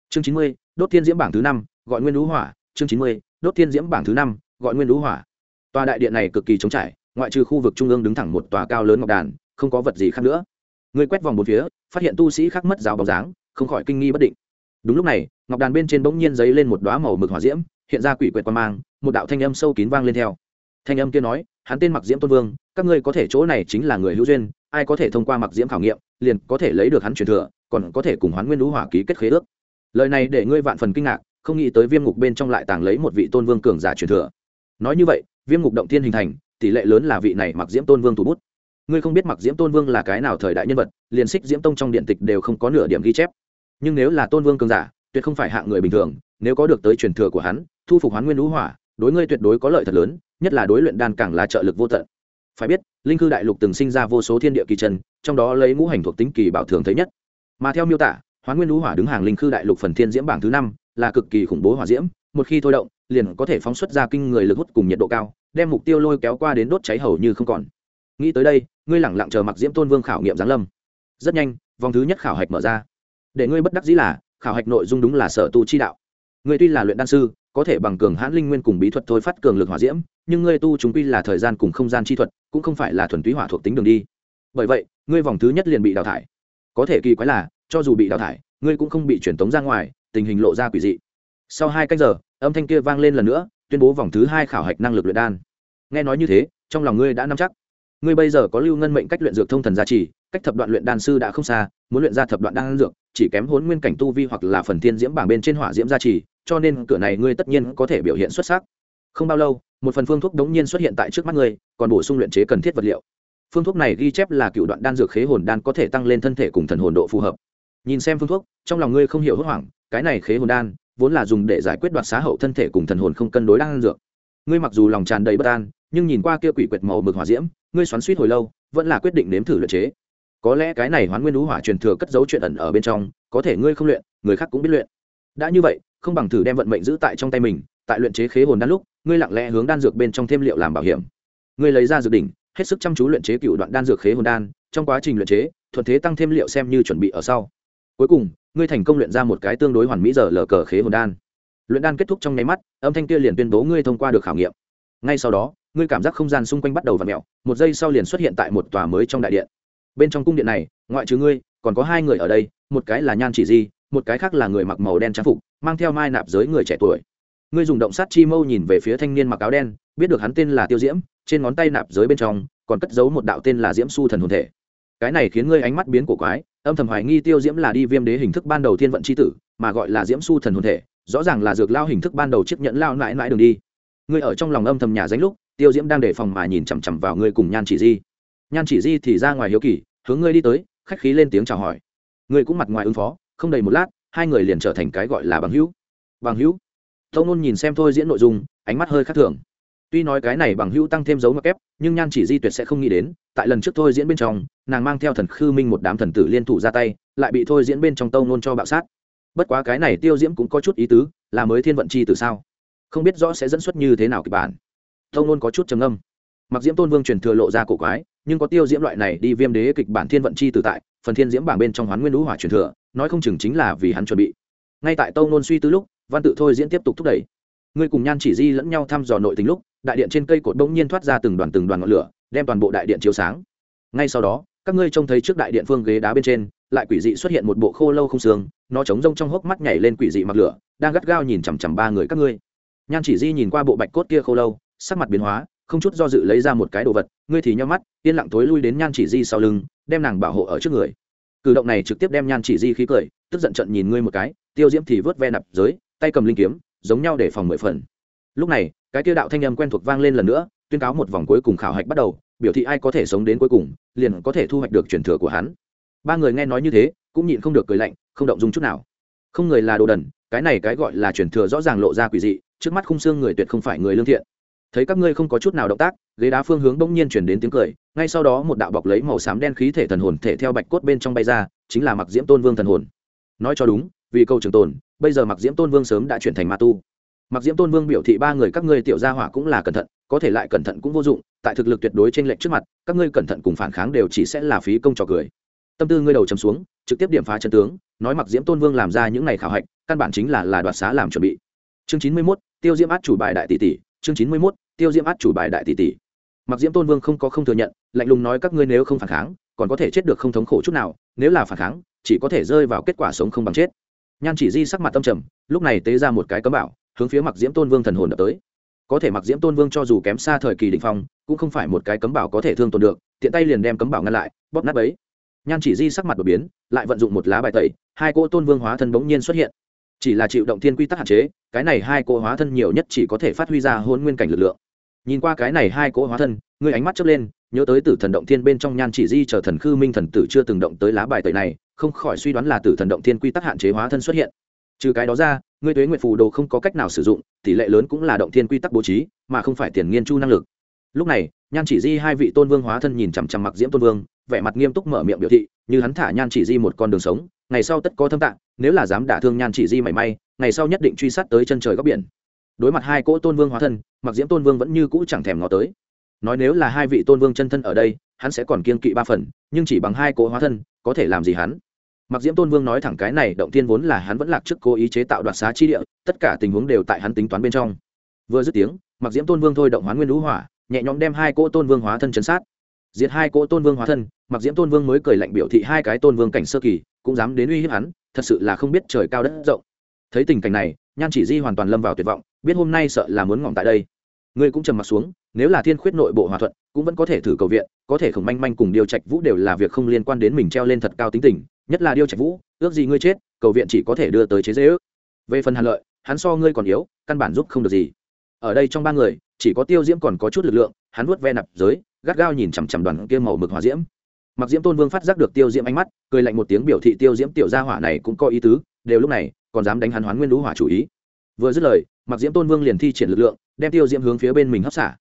Chương chín mươi, đốt thiên diễm bảng thứ năm, gọi nguyên lũ hỏa. Chương chín mươi, đốt thiên diễm bảng thứ năm, gọi nguyên lũ hỏa. Tòa đại điện này cực kỳ trống trải ngoại trừ khu vực trung ương đứng thẳng một tòa cao lớn ngọc đàn, không có vật gì khác nữa. Người quét vòng một phía, phát hiện tu sĩ khác mất rào bóng dáng, không khỏi kinh nghi bất định. Đúng lúc này, ngọc đàn bên trên bỗng nhiên giấy lên một đoá màu mực hỏa diễm, hiện ra quỷ quyệt quan mang, một đạo thanh âm sâu kín vang lên theo. Thanh âm kia nói, hắn tên mặc diễm tôn vương, các ngươi có thể chỗ này chính là người hữu duyên, ai có thể thông qua mặc diễm khảo nghiệm, liền có thể lấy được hắn truyền thừa, còn có thể cùng hoán nguyên lũ hỏa ký kết khế ước. Lời này để ngươi vạn phần kinh ngạc, không nghĩ tới viêm ngục bên trong lại tàng lấy một vị tôn vương cường giả truyền thừa. Nói như vậy, viêm ngục động thiên hình thành tỷ lệ lớn là vị này mặc diễm tôn vương thủ bút. Ngươi không biết mặc diễm tôn vương là cái nào thời đại nhân vật, liền xích diễm tông trong điện tịch đều không có nửa điểm ghi chép. Nhưng nếu là tôn vương cường giả, tuyệt không phải hạng người bình thường, nếu có được tới truyền thừa của hắn, thu phục hoán nguyên lũ hỏa, đối ngươi tuyệt đối có lợi thật lớn, nhất là đối luyện đan càng là trợ lực vô tận. Phải biết, linh cư đại lục từng sinh ra vô số thiên địa kỳ chân, trong đó lấy ngũ hành thuộc tính kỳ bảo thường thấy nhất. Mà theo miêu tả, hoán nguyên lũ hỏa đứng hàng linh cư đại lục phần thiên diễm bảng thứ năm, là cực kỳ khủng bố hỏa diễm, một khi thôi động liền có thể phóng xuất ra kinh người lực hút cùng nhiệt độ cao, đem mục tiêu lôi kéo qua đến đốt cháy hầu như không còn. Nghĩ tới đây, ngươi lẳng lặng chờ mặc diễm tôn vương khảo nghiệm giáng lâm. Rất nhanh, vòng thứ nhất khảo hạch mở ra. Để ngươi bất đắc dĩ là, khảo hạch nội dung đúng là sở tu chi đạo. Ngươi tuy là luyện đan sư, có thể bằng cường hãn linh nguyên cùng bí thuật thôi phát cường lực hỏa diễm, nhưng ngươi tu chúng quy là thời gian cùng không gian chi thuật, cũng không phải là thuần túy hỏa thuộc tính đường đi. Bởi vậy, ngươi vòng thứ nhất liền bị đào thải. Có thể kỳ quái là, cho dù bị đào thải, ngươi cũng không bị truyền tống ra ngoài, tình hình lộ ra quỷ dị sau hai canh giờ, âm thanh kia vang lên lần nữa, tuyên bố vòng thứ hai khảo hạch năng lực luyện đan. Nghe nói như thế, trong lòng ngươi đã nắm chắc. Ngươi bây giờ có lưu ngân mệnh cách luyện dược thông thần gia trì, cách thập đoạn luyện đan sư đã không xa, muốn luyện ra thập đoạn đan dược, chỉ kém hốn nguyên cảnh tu vi hoặc là phần thiên diễm bảng bên trên hỏa diễm gia trì, cho nên cửa này ngươi tất nhiên có thể biểu hiện xuất sắc. Không bao lâu, một phần phương thuốc đống nhiên xuất hiện tại trước mắt ngươi, còn bổ sung luyện chế cần thiết vật liệu. Phương thuốc này ghi chép là cựu đoạn đan dược khế hồn đan có thể tăng lên thân thể cùng thần hồn độ phù hợp. Nhìn xem phương thuốc, trong lòng ngươi không hiểu hốt hoảng, cái này khế hồn đan vốn là dùng để giải quyết đoạt xá hậu thân thể cùng thần hồn không cân đối đang ăn dược. Ngươi mặc dù lòng tràn đầy bất an, nhưng nhìn qua kia quỷ quyệt màu mực hỏa diễm, ngươi xoắn suýt hồi lâu, vẫn là quyết định nếm thử luyện chế. Có lẽ cái này hoán nguyên lũ hỏa truyền thừa cất giấu chuyện ẩn ở bên trong, có thể ngươi không luyện, người khác cũng biết luyện. Đã như vậy, không bằng thử đem vận mệnh giữ tại trong tay mình, tại luyện chế khế hồn đan lúc, ngươi lặng lẽ hướng đan dược bên trong thêm liệu làm bảo hiểm. Ngươi lấy ra dược đỉnh, hết sức chăm chú luyện chế cựu đoạn đan dược khế hồn đan, trong quá trình luyện chế, thuận thế tăng thêm liệu xem như chuẩn bị ở sau cuối cùng, ngươi thành công luyện ra một cái tương đối hoàn mỹ giờ lờ cờ khế hồn đan. Luyện đan kết thúc trong nháy mắt, âm thanh kia liền tuyên bố ngươi thông qua được khảo nghiệm. Ngay sau đó, ngươi cảm giác không gian xung quanh bắt đầu v ặ mẹo một giây sau liền xuất hiện tại một tòa mới trong đại điện. Bên trong cung điện này, ngoại trừ ngươi, còn có hai người ở đây, một cái là nhan chỉ di, một cái khác là người mặc màu đen trang phục, mang theo mai nạp giới người trẻ tuổi. Ngươi dùng động sát chi mâu nhìn về phía thanh niên mặc áo đen, biết được hắn tên là tiêu diễm, trên ngón tay nạp giới bên trong, còn cất giấu một đạo tên là diễm su thần hồn thể cái này khiến ngươi ánh mắt biến của quái, âm thầm hoài nghi tiêu diễm là đi viêm đế hình thức ban đầu thiên vận c h i tử, mà gọi là diễm su thần hồn thể, rõ ràng là dược lao hình thức ban đầu chiếc nhẫn lao mãi mãi đường đi. Ngươi ở trong lòng âm thầm nhà danh lúc, tiêu diễm đang đề phòng mà nhìn chằm chằm vào ngươi cùng nhan chỉ di. Nhan chỉ di thì ra ngoài hiếu kỳ, hướng ngươi đi tới, khách khí lên tiếng chào hỏi. Ngươi cũng mặt ngoài ứng phó, không đầy một lát, hai người liền trở thành cái gọi là bằng hữu. Bằng hữu? Tâu nôn nhìn xem thôi diễn nội dung, ánh mắt hơi khác thường tuy nói cái này bằng hữu tăng thêm dấu mặc ép nhưng nhan chỉ di tuyệt sẽ không nghĩ đến, tại lần trước thôi diễn bên trong, nàng mang theo thần khư minh một đám thần tử liên thủ ra tay, lại bị thôi diễn bên trong tâu nôn cho bạo sát. Bất quá cái này tiêu diễm cũng có chút ý tứ, là mới thiên vận chi từ sao? Không biết rõ sẽ dẫn xuất như thế nào kịch bản. Tâu nôn có chút trầm âm mặc diễm tôn vương truyền thừa lộ ra cổ quái, nhưng có tiêu diễm loại này đi viêm đế kịch bản thiên vận chi từ tại, phần thiên diễm bảng bên trong hoán nguyên lũ hỏa truyền thừa, nói không chừng chính là vì hắn chuẩn bị. Ngay tại tâu nôn suy tư lúc, văn tự thôi diễn tiếp tục thúc đẩy ngươi cùng nhan chỉ di lẫn nhau thăm dò nội tình lúc, đại điện trên cây cột bỗng nhiên thoát ra từng đoàn từng đoàn ngọn lửa, đem toàn bộ đại điện chiếu sáng. Ngay sau đó, các ngươi trông thấy trước đại điện phương ghế đá bên trên, lại quỷ dị xuất hiện một bộ khô lâu không xương, nó trống rông trong hốc mắt nhảy lên quỷ dị mặc lửa, đang gắt gao nhìn chằm chằm ba người các ngươi. Nhan chỉ di nhìn qua bộ bạch cốt kia khô lâu, sắc mặt biến hóa, không chút do dự lấy ra một cái đồ vật, ngươi thì nhau mắt, yên lặng tối lui đến nhan chỉ di sau lưng, đem nàng bảo hộ ở trước người. Cử động này trực tiếp đem nhan chỉ di khí cười, tức giận trận nhìn ngươi một cái, tiêu diễm thì vớt ve nạp giới, tay cầm linh kiếm giống nhau để phòng mười phần. Lúc này, cái tiêu đạo thanh âm quen thuộc vang lên lần nữa, tuyên cáo một vòng cuối cùng khảo hạch bắt đầu, biểu thị ai có thể sống đến cuối cùng, liền có thể thu hoạch được truyền thừa của hắn. Ba người nghe nói như thế, cũng nhịn không được cười lạnh, không động dung chút nào. Không người là đồ đần, cái này cái gọi là truyền thừa rõ ràng lộ ra quỷ dị, trước mắt khung xương người tuyệt không phải người lương thiện. Thấy các ngươi không có chút nào động tác, ghế đá phương hướng bỗng nhiên chuyển đến tiếng cười, ngay sau đó một đạo bọc lấy màu xám đen khí thể thần hồn thể theo bạch cốt bên trong bay ra, chính là mặc diễm tôn vương thần hồn. Nói cho đúng, vì câu trường tồn bây giờ mặc diễm tôn vương sớm đã chuyển thành ma tu. Mặc diễm tôn vương biểu thị ba người các ngươi tiểu gia hỏa cũng là cẩn thận, có thể lại cẩn thận cũng vô dụng, tại thực lực tuyệt đối trên lệnh trước mặt, các ngươi cẩn thận cùng phản kháng đều chỉ sẽ là phí công trò cười. Tâm tư ngươi đầu chấm xuống, trực tiếp điểm phá chân tướng, nói mặc diễm tôn vương làm ra những này khảo hạch, căn bản chính là là đoạt xá làm chuẩn bị. Chương chín mươi mốt, tiêu diễm át chủ bài đại tỷ tỷ, chương chín mươi mốt, tiêu diễm át chủ bài đại tỷ tỷ. Mặc diễm tôn vương không có không thừa nhận, lạnh lùng nói các ngươi nếu không phản kháng, còn có thể chết được không thống khổ chút nào, nếu là phản kháng, chỉ có thể rơi vào kết quả sống không bằng chết nhan chỉ di sắc mặt tâm trầm, lúc này tế ra một cái cấm bảo, hướng phía mặc diễm tôn vương thần hồn đập tới. Có thể mặc diễm tôn vương cho dù kém xa thời kỳ định phong, cũng không phải một cái cấm bảo có thể thương tồn được, tiện tay liền đem cấm bảo ngăn lại, bóp nát ấy nhan chỉ di sắc mặt đột biến, lại vận dụng một lá bài tẩy, hai cỗ tôn vương hóa thân bỗng nhiên xuất hiện. Chỉ là chịu động thiên quy tắc hạn chế, cái này hai cỗ hóa thân nhiều nhất chỉ có thể phát huy ra hôn nguyên cảnh lực lượng. Nhìn qua cái này hai cỗ hóa thân, người ánh mắt chớp lên, nhớ tới tử thần động thiên bên trong nhan chỉ di chờ thần khư minh thần tử chưa từng động tới lá bài tẩy này không khỏi suy đoán là tử thần động thiên quy tắc hạn chế hóa thân xuất hiện. Trừ cái đó ra, ngươi tuế nguyện phù đồ không có cách nào sử dụng, tỷ lệ lớn cũng là động thiên quy tắc bố trí, mà không phải tiền nghiên chu năng lực. Lúc này, nhan chỉ di hai vị tôn vương hóa thân nhìn chằm chằm mặc diễm tôn vương, vẻ mặt nghiêm túc mở miệng biểu thị, như hắn thả nhan chỉ di một con đường sống, ngày sau tất có thâm tạng, nếu là dám đả thương nhan chỉ di mảy may, ngày sau nhất định truy sát tới chân trời góc biển. Đối mặt hai cỗ tôn vương hóa thân mặc diễm tôn vương vẫn như cũ chẳng thèm ngó tới nói nếu là hai vị tôn vương chân thân ở đây, hắn sẽ còn kiên kỵ ba phần, nhưng chỉ bằng hai cỗ hóa thân, có thể làm gì hắn? Mặc diễm tôn vương nói thẳng cái này, động tiên vốn là hắn vẫn lạc trước cố ý chế tạo đoạt xá chi địa, tất cả tình huống đều tại hắn tính toán bên trong. Vừa dứt tiếng, mặc diễm tôn vương thôi động hoán nguyên lũ hỏa, nhẹ nhõm đem hai cỗ tôn vương hóa thân chấn sát. Diệt hai cỗ tôn vương hóa thân, mặc diễm tôn vương mới cười lạnh biểu thị hai cái tôn vương cảnh sơ kỳ, cũng dám đến uy hiếp hắn, thật sự là không biết trời cao đất rộng. Thấy tình cảnh này, nhan chỉ di hoàn toàn lâm vào tuyệt vọng, biết hôm nay sợ là muốn ngỏm tại đây. Ngươi cũng trầm mặt xuống nếu là thiên khuyết nội bộ hòa thuận, cũng vẫn có thể thử cầu viện, có thể khổng manh manh cùng điều trạch vũ đều là việc không liên quan đến mình treo lên thật cao tính tình, nhất là điêu trạch vũ, ước gì ngươi chết, cầu viện chỉ có thể đưa tới chế dễ ước. Về phần hàn lợi, hắn so ngươi còn yếu, căn bản giúp không được gì. Ở đây trong ba người, chỉ có tiêu diễm còn có chút lực lượng, hắn vuốt ve nạp giới, gắt gao nhìn chằm chằm đoàn kia màu mực hòa diễm. Mặc diễm tôn vương phát giác được tiêu diễm ánh mắt, cười lạnh một tiếng biểu thị tiêu diễm tiểu gia hỏa này cũng có ý tứ, đều lúc này, còn dám đánh hắn hoán nguyên lũ hỏa chủ ý. Vừa dứt lời, mặc diễm tôn vương liền thi triển lực lượng, đem tiêu diễm hướng phía bên mình hấp xả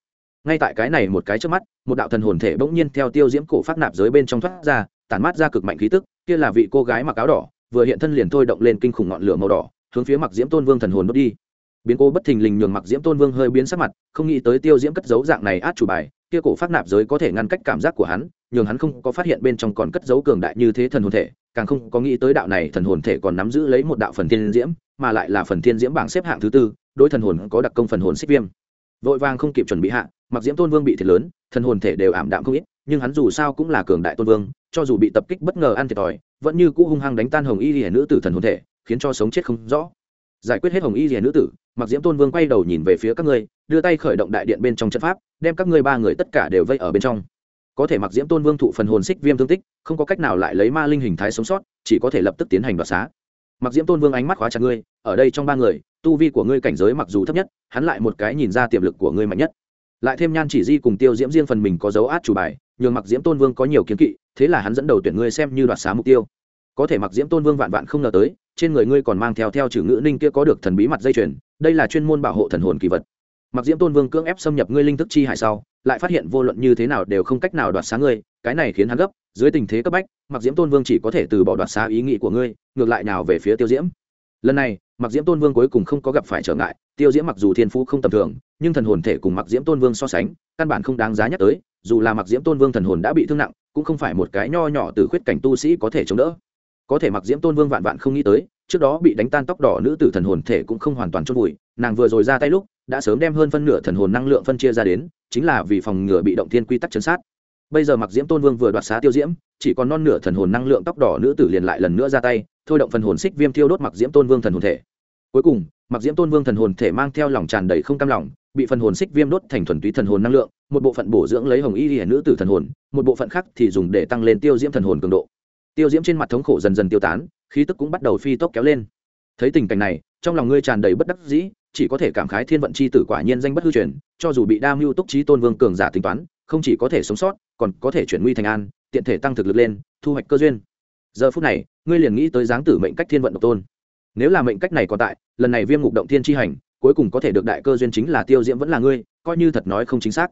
ngay tại cái này một cái trước mắt, một đạo thần hồn thể bỗng nhiên theo tiêu diễm cổ phát nạp giới bên trong thoát ra, tản mát ra cực mạnh khí tức, kia là vị cô gái mặc áo đỏ, vừa hiện thân liền thôi động lên kinh khủng ngọn lửa màu đỏ, hướng phía mặc diễm tôn vương thần hồn đốt đi. Biến cô bất thình lình nhường mặc diễm tôn vương hơi biến sắc mặt, không nghĩ tới tiêu diễm cất dấu dạng này át chủ bài, kia cổ phát nạp giới có thể ngăn cách cảm giác của hắn, nhường hắn không có phát hiện bên trong còn cất dấu cường đại như thế thần hồn thể, càng không có nghĩ tới đạo này thần hồn thể còn nắm giữ lấy một đạo phần thiên diễm, mà lại là phần thiên diễm bảng xếp hạng thứ tư, đối thần hồn có đặc công phần hồn xích viêm vội vàng không kịp chuẩn bị hạ, mặc diễm tôn vương bị thiệt lớn, thần hồn thể đều ảm đạm không ít, nhưng hắn dù sao cũng là cường đại tôn vương, cho dù bị tập kích bất ngờ ăn thiệt thòi, vẫn như cũ hung hăng đánh tan hồng y hiển nữ tử thần hồn thể, khiến cho sống chết không rõ. Giải quyết hết hồng y hiển nữ tử, mặc diễm tôn vương quay đầu nhìn về phía các ngươi, đưa tay khởi động đại điện bên trong trận pháp, đem các ngươi ba người tất cả đều vây ở bên trong. Có thể mặc diễm tôn vương thụ phần hồn xích viêm thương tích, không có cách nào lại lấy ma linh hình thái sống sót, chỉ có thể lập tức tiến hành đoạt xá. Mặc diễm tôn vương ánh mắt khóa chặt ngươi, ở đây trong ba người tu vi của ngươi cảnh giới mặc dù thấp nhất, hắn lại một cái nhìn ra tiềm lực của ngươi mạnh nhất. Lại thêm nhan chỉ di cùng tiêu diễm riêng phần mình có dấu át chủ bài, nhường mặc diễm tôn vương có nhiều kiến kỵ, thế là hắn dẫn đầu tuyển ngươi xem như đoạt xá mục tiêu. Có thể mặc diễm tôn vương vạn vạn không ngờ tới, trên người ngươi còn mang theo theo chữ ngữ ninh kia có được thần bí mặt dây chuyền, đây là chuyên môn bảo hộ thần hồn kỳ vật. Mặc diễm tôn vương cưỡng ép xâm nhập ngươi linh thức chi hải sau, lại phát hiện vô luận như thế nào đều không cách nào đoạt xá ngươi, cái này khiến hắn gấp, dưới tình thế cấp bách mặc diễm tôn vương chỉ có thể từ bỏ đoạt xá ý nghĩ của ngươi, ngược lại nào về phía tiêu diễm. Lần này mặc diễm tôn vương cuối cùng không có gặp phải trở ngại, tiêu diễm mặc dù thiên phú không tầm thường, nhưng thần hồn thể cùng mặc diễm tôn vương so sánh, căn bản không đáng giá nhắc tới, dù là mặc diễm tôn vương thần hồn đã bị thương nặng, cũng không phải một cái nho nhỏ từ khuyết cảnh tu sĩ có thể chống đỡ. Có thể mặc diễm tôn vương vạn vạn không nghĩ tới, trước đó bị đánh tan tóc đỏ nữ tử thần hồn thể cũng không hoàn toàn chôn vùi, nàng vừa rồi ra tay lúc, đã sớm đem hơn phân nửa thần hồn năng lượng phân chia ra đến, chính là vì phòng ngừa bị động thiên quy tắc chấn sát. Bây giờ mặc diễm tôn vương vừa đoạt xá tiêu diễm, chỉ còn non nửa thần hồn năng lượng tóc đỏ nữ tử liền lại lần nữa ra tay, thôi động phần hồn xích viêm thiêu đốt mặc diễm tôn vương thần hồn thể cuối cùng mặc diễm tôn vương thần hồn thể mang theo lòng tràn đầy không cam lòng, bị phần hồn xích viêm đốt thành thuần túy thần hồn năng lượng, một bộ phận bổ dưỡng lấy hồng y hiển nữ tử thần hồn, một bộ phận khác thì dùng để tăng lên tiêu diễm thần hồn cường độ. Tiêu diễm trên mặt thống khổ dần dần tiêu tán, khí tức cũng bắt đầu phi tốc kéo lên. Thấy tình cảnh này, trong lòng ngươi tràn đầy bất đắc dĩ, chỉ có thể cảm khái thiên vận c h i tử quả nhiên danh bất hư truyền, cho dù bị đa mưu túc trí tôn vương cường giả tính toán, không chỉ có thể sống sót, còn có thể chuyển nguy thành an, tiện thể tăng thực lực lên, thu hoạch cơ duyên. Giờ phút này, ngươi liền nghĩ tới dáng tử mệnh cách thiên vận độc tôn nếu là mệnh cách này còn tại, lần này viêm ngục động thiên tri hành, cuối cùng có thể được đại cơ duyên chính là tiêu diễm vẫn là ngươi, coi như thật nói không chính xác.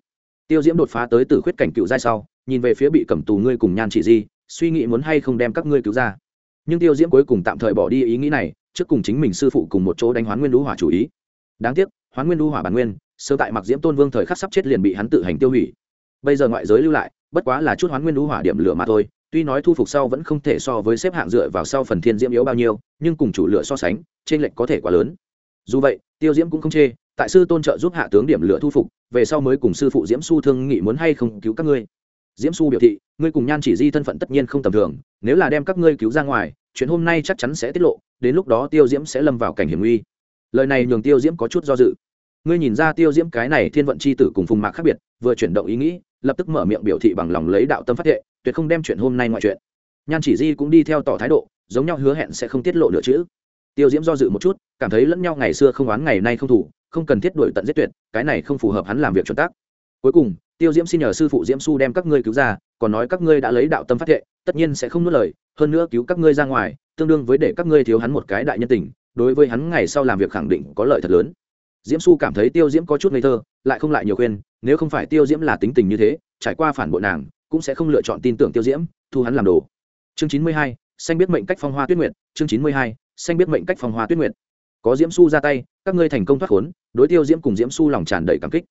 Tiêu diễm đột phá tới từ khuyết cảnh cựu giai sau, nhìn về phía bị cầm tù ngươi cùng nhan chỉ di, suy nghĩ muốn hay không đem các ngươi cứu ra. Nhưng tiêu diễm cuối cùng tạm thời bỏ đi ý nghĩ này, trước cùng chính mình sư phụ cùng một chỗ đánh hoán nguyên đũ hỏa chủ ý. Đáng tiếc, hoán nguyên đũ hỏa bản nguyên, sơ tại mặc diễm tôn vương thời khắc sắp chết liền bị hắn tự hành tiêu hủy. Bây giờ ngoại giới lưu lại, bất quá là chút hoán nguyên đũ hỏa điểm lửa mà thôi tuy nói thu phục sau vẫn không thể so với xếp hạng dựa vào sau phần thiên diễm yếu bao nhiêu, nhưng cùng chủ lửa so sánh trên lệnh có thể quá lớn. Dù vậy, tiêu diễm cũng không chê, tại sư tôn trợ giúp hạ tướng điểm lửa thu phục, về sau mới cùng sư phụ diễm su thương nghị muốn hay không cứu các ngươi. Diễm su biểu thị, ngươi cùng nhan chỉ di thân phận tất nhiên không tầm thường, nếu là đem các ngươi cứu ra ngoài, chuyện hôm nay chắc chắn sẽ tiết lộ, đến lúc đó tiêu diễm sẽ lâm vào cảnh hiểm nguy. Lời này nhường tiêu diễm có chút do dự. Ngươi nhìn ra tiêu diễm cái này thiên vận c h i tử cùng phùng mạc khác biệt, vừa chuyển động ý nghĩ, lập tức mở miệng biểu thị bằng lòng lấy đạo tâm phát thệ tuyệt không đem chuyện hôm nay ngoại chuyện. Nhan chỉ di cũng đi theo tỏ thái độ, giống nhau hứa hẹn sẽ không tiết lộ nửa chữ. Tiêu diễm do dự một chút, cảm thấy lẫn nhau ngày xưa không oán ngày nay không thủ, không cần thiết đổi tận giết tuyệt, cái này không phù hợp hắn làm việc chuẩn tác. Cuối cùng, tiêu diễm xin nhờ sư phụ diễm su đem các ngươi cứu ra, còn nói các ngươi đã lấy đạo tâm phát thệ, tất nhiên sẽ không nuốt lời, hơn nữa cứu các ngươi ra ngoài, tương đương với để các ngươi thiếu hắn một cái đại nhân tình, đối với hắn ngày sau làm việc khẳng định có lợi thật lớn. Diễm su cảm thấy tiêu diễm có chút ngây thơ, lại không lại nhiều khuyên, nếu không phải tiêu diễm là tính tình như thế, trải qua phản bội nàng cũng sẽ không lựa chọn tin tưởng tiêu diễm, thu hắn làm đồ. Chương chín mươi hai, xanh biết mệnh cách phong hoa tuyết nguyệt. Chương chín mươi hai, xanh biết mệnh cách phong hoa tuyết nguyệt. Có diễm su ra tay, các ngươi thành công thoát khốn, đối tiêu diễm cùng diễm su lòng tràn đầy cảm kích.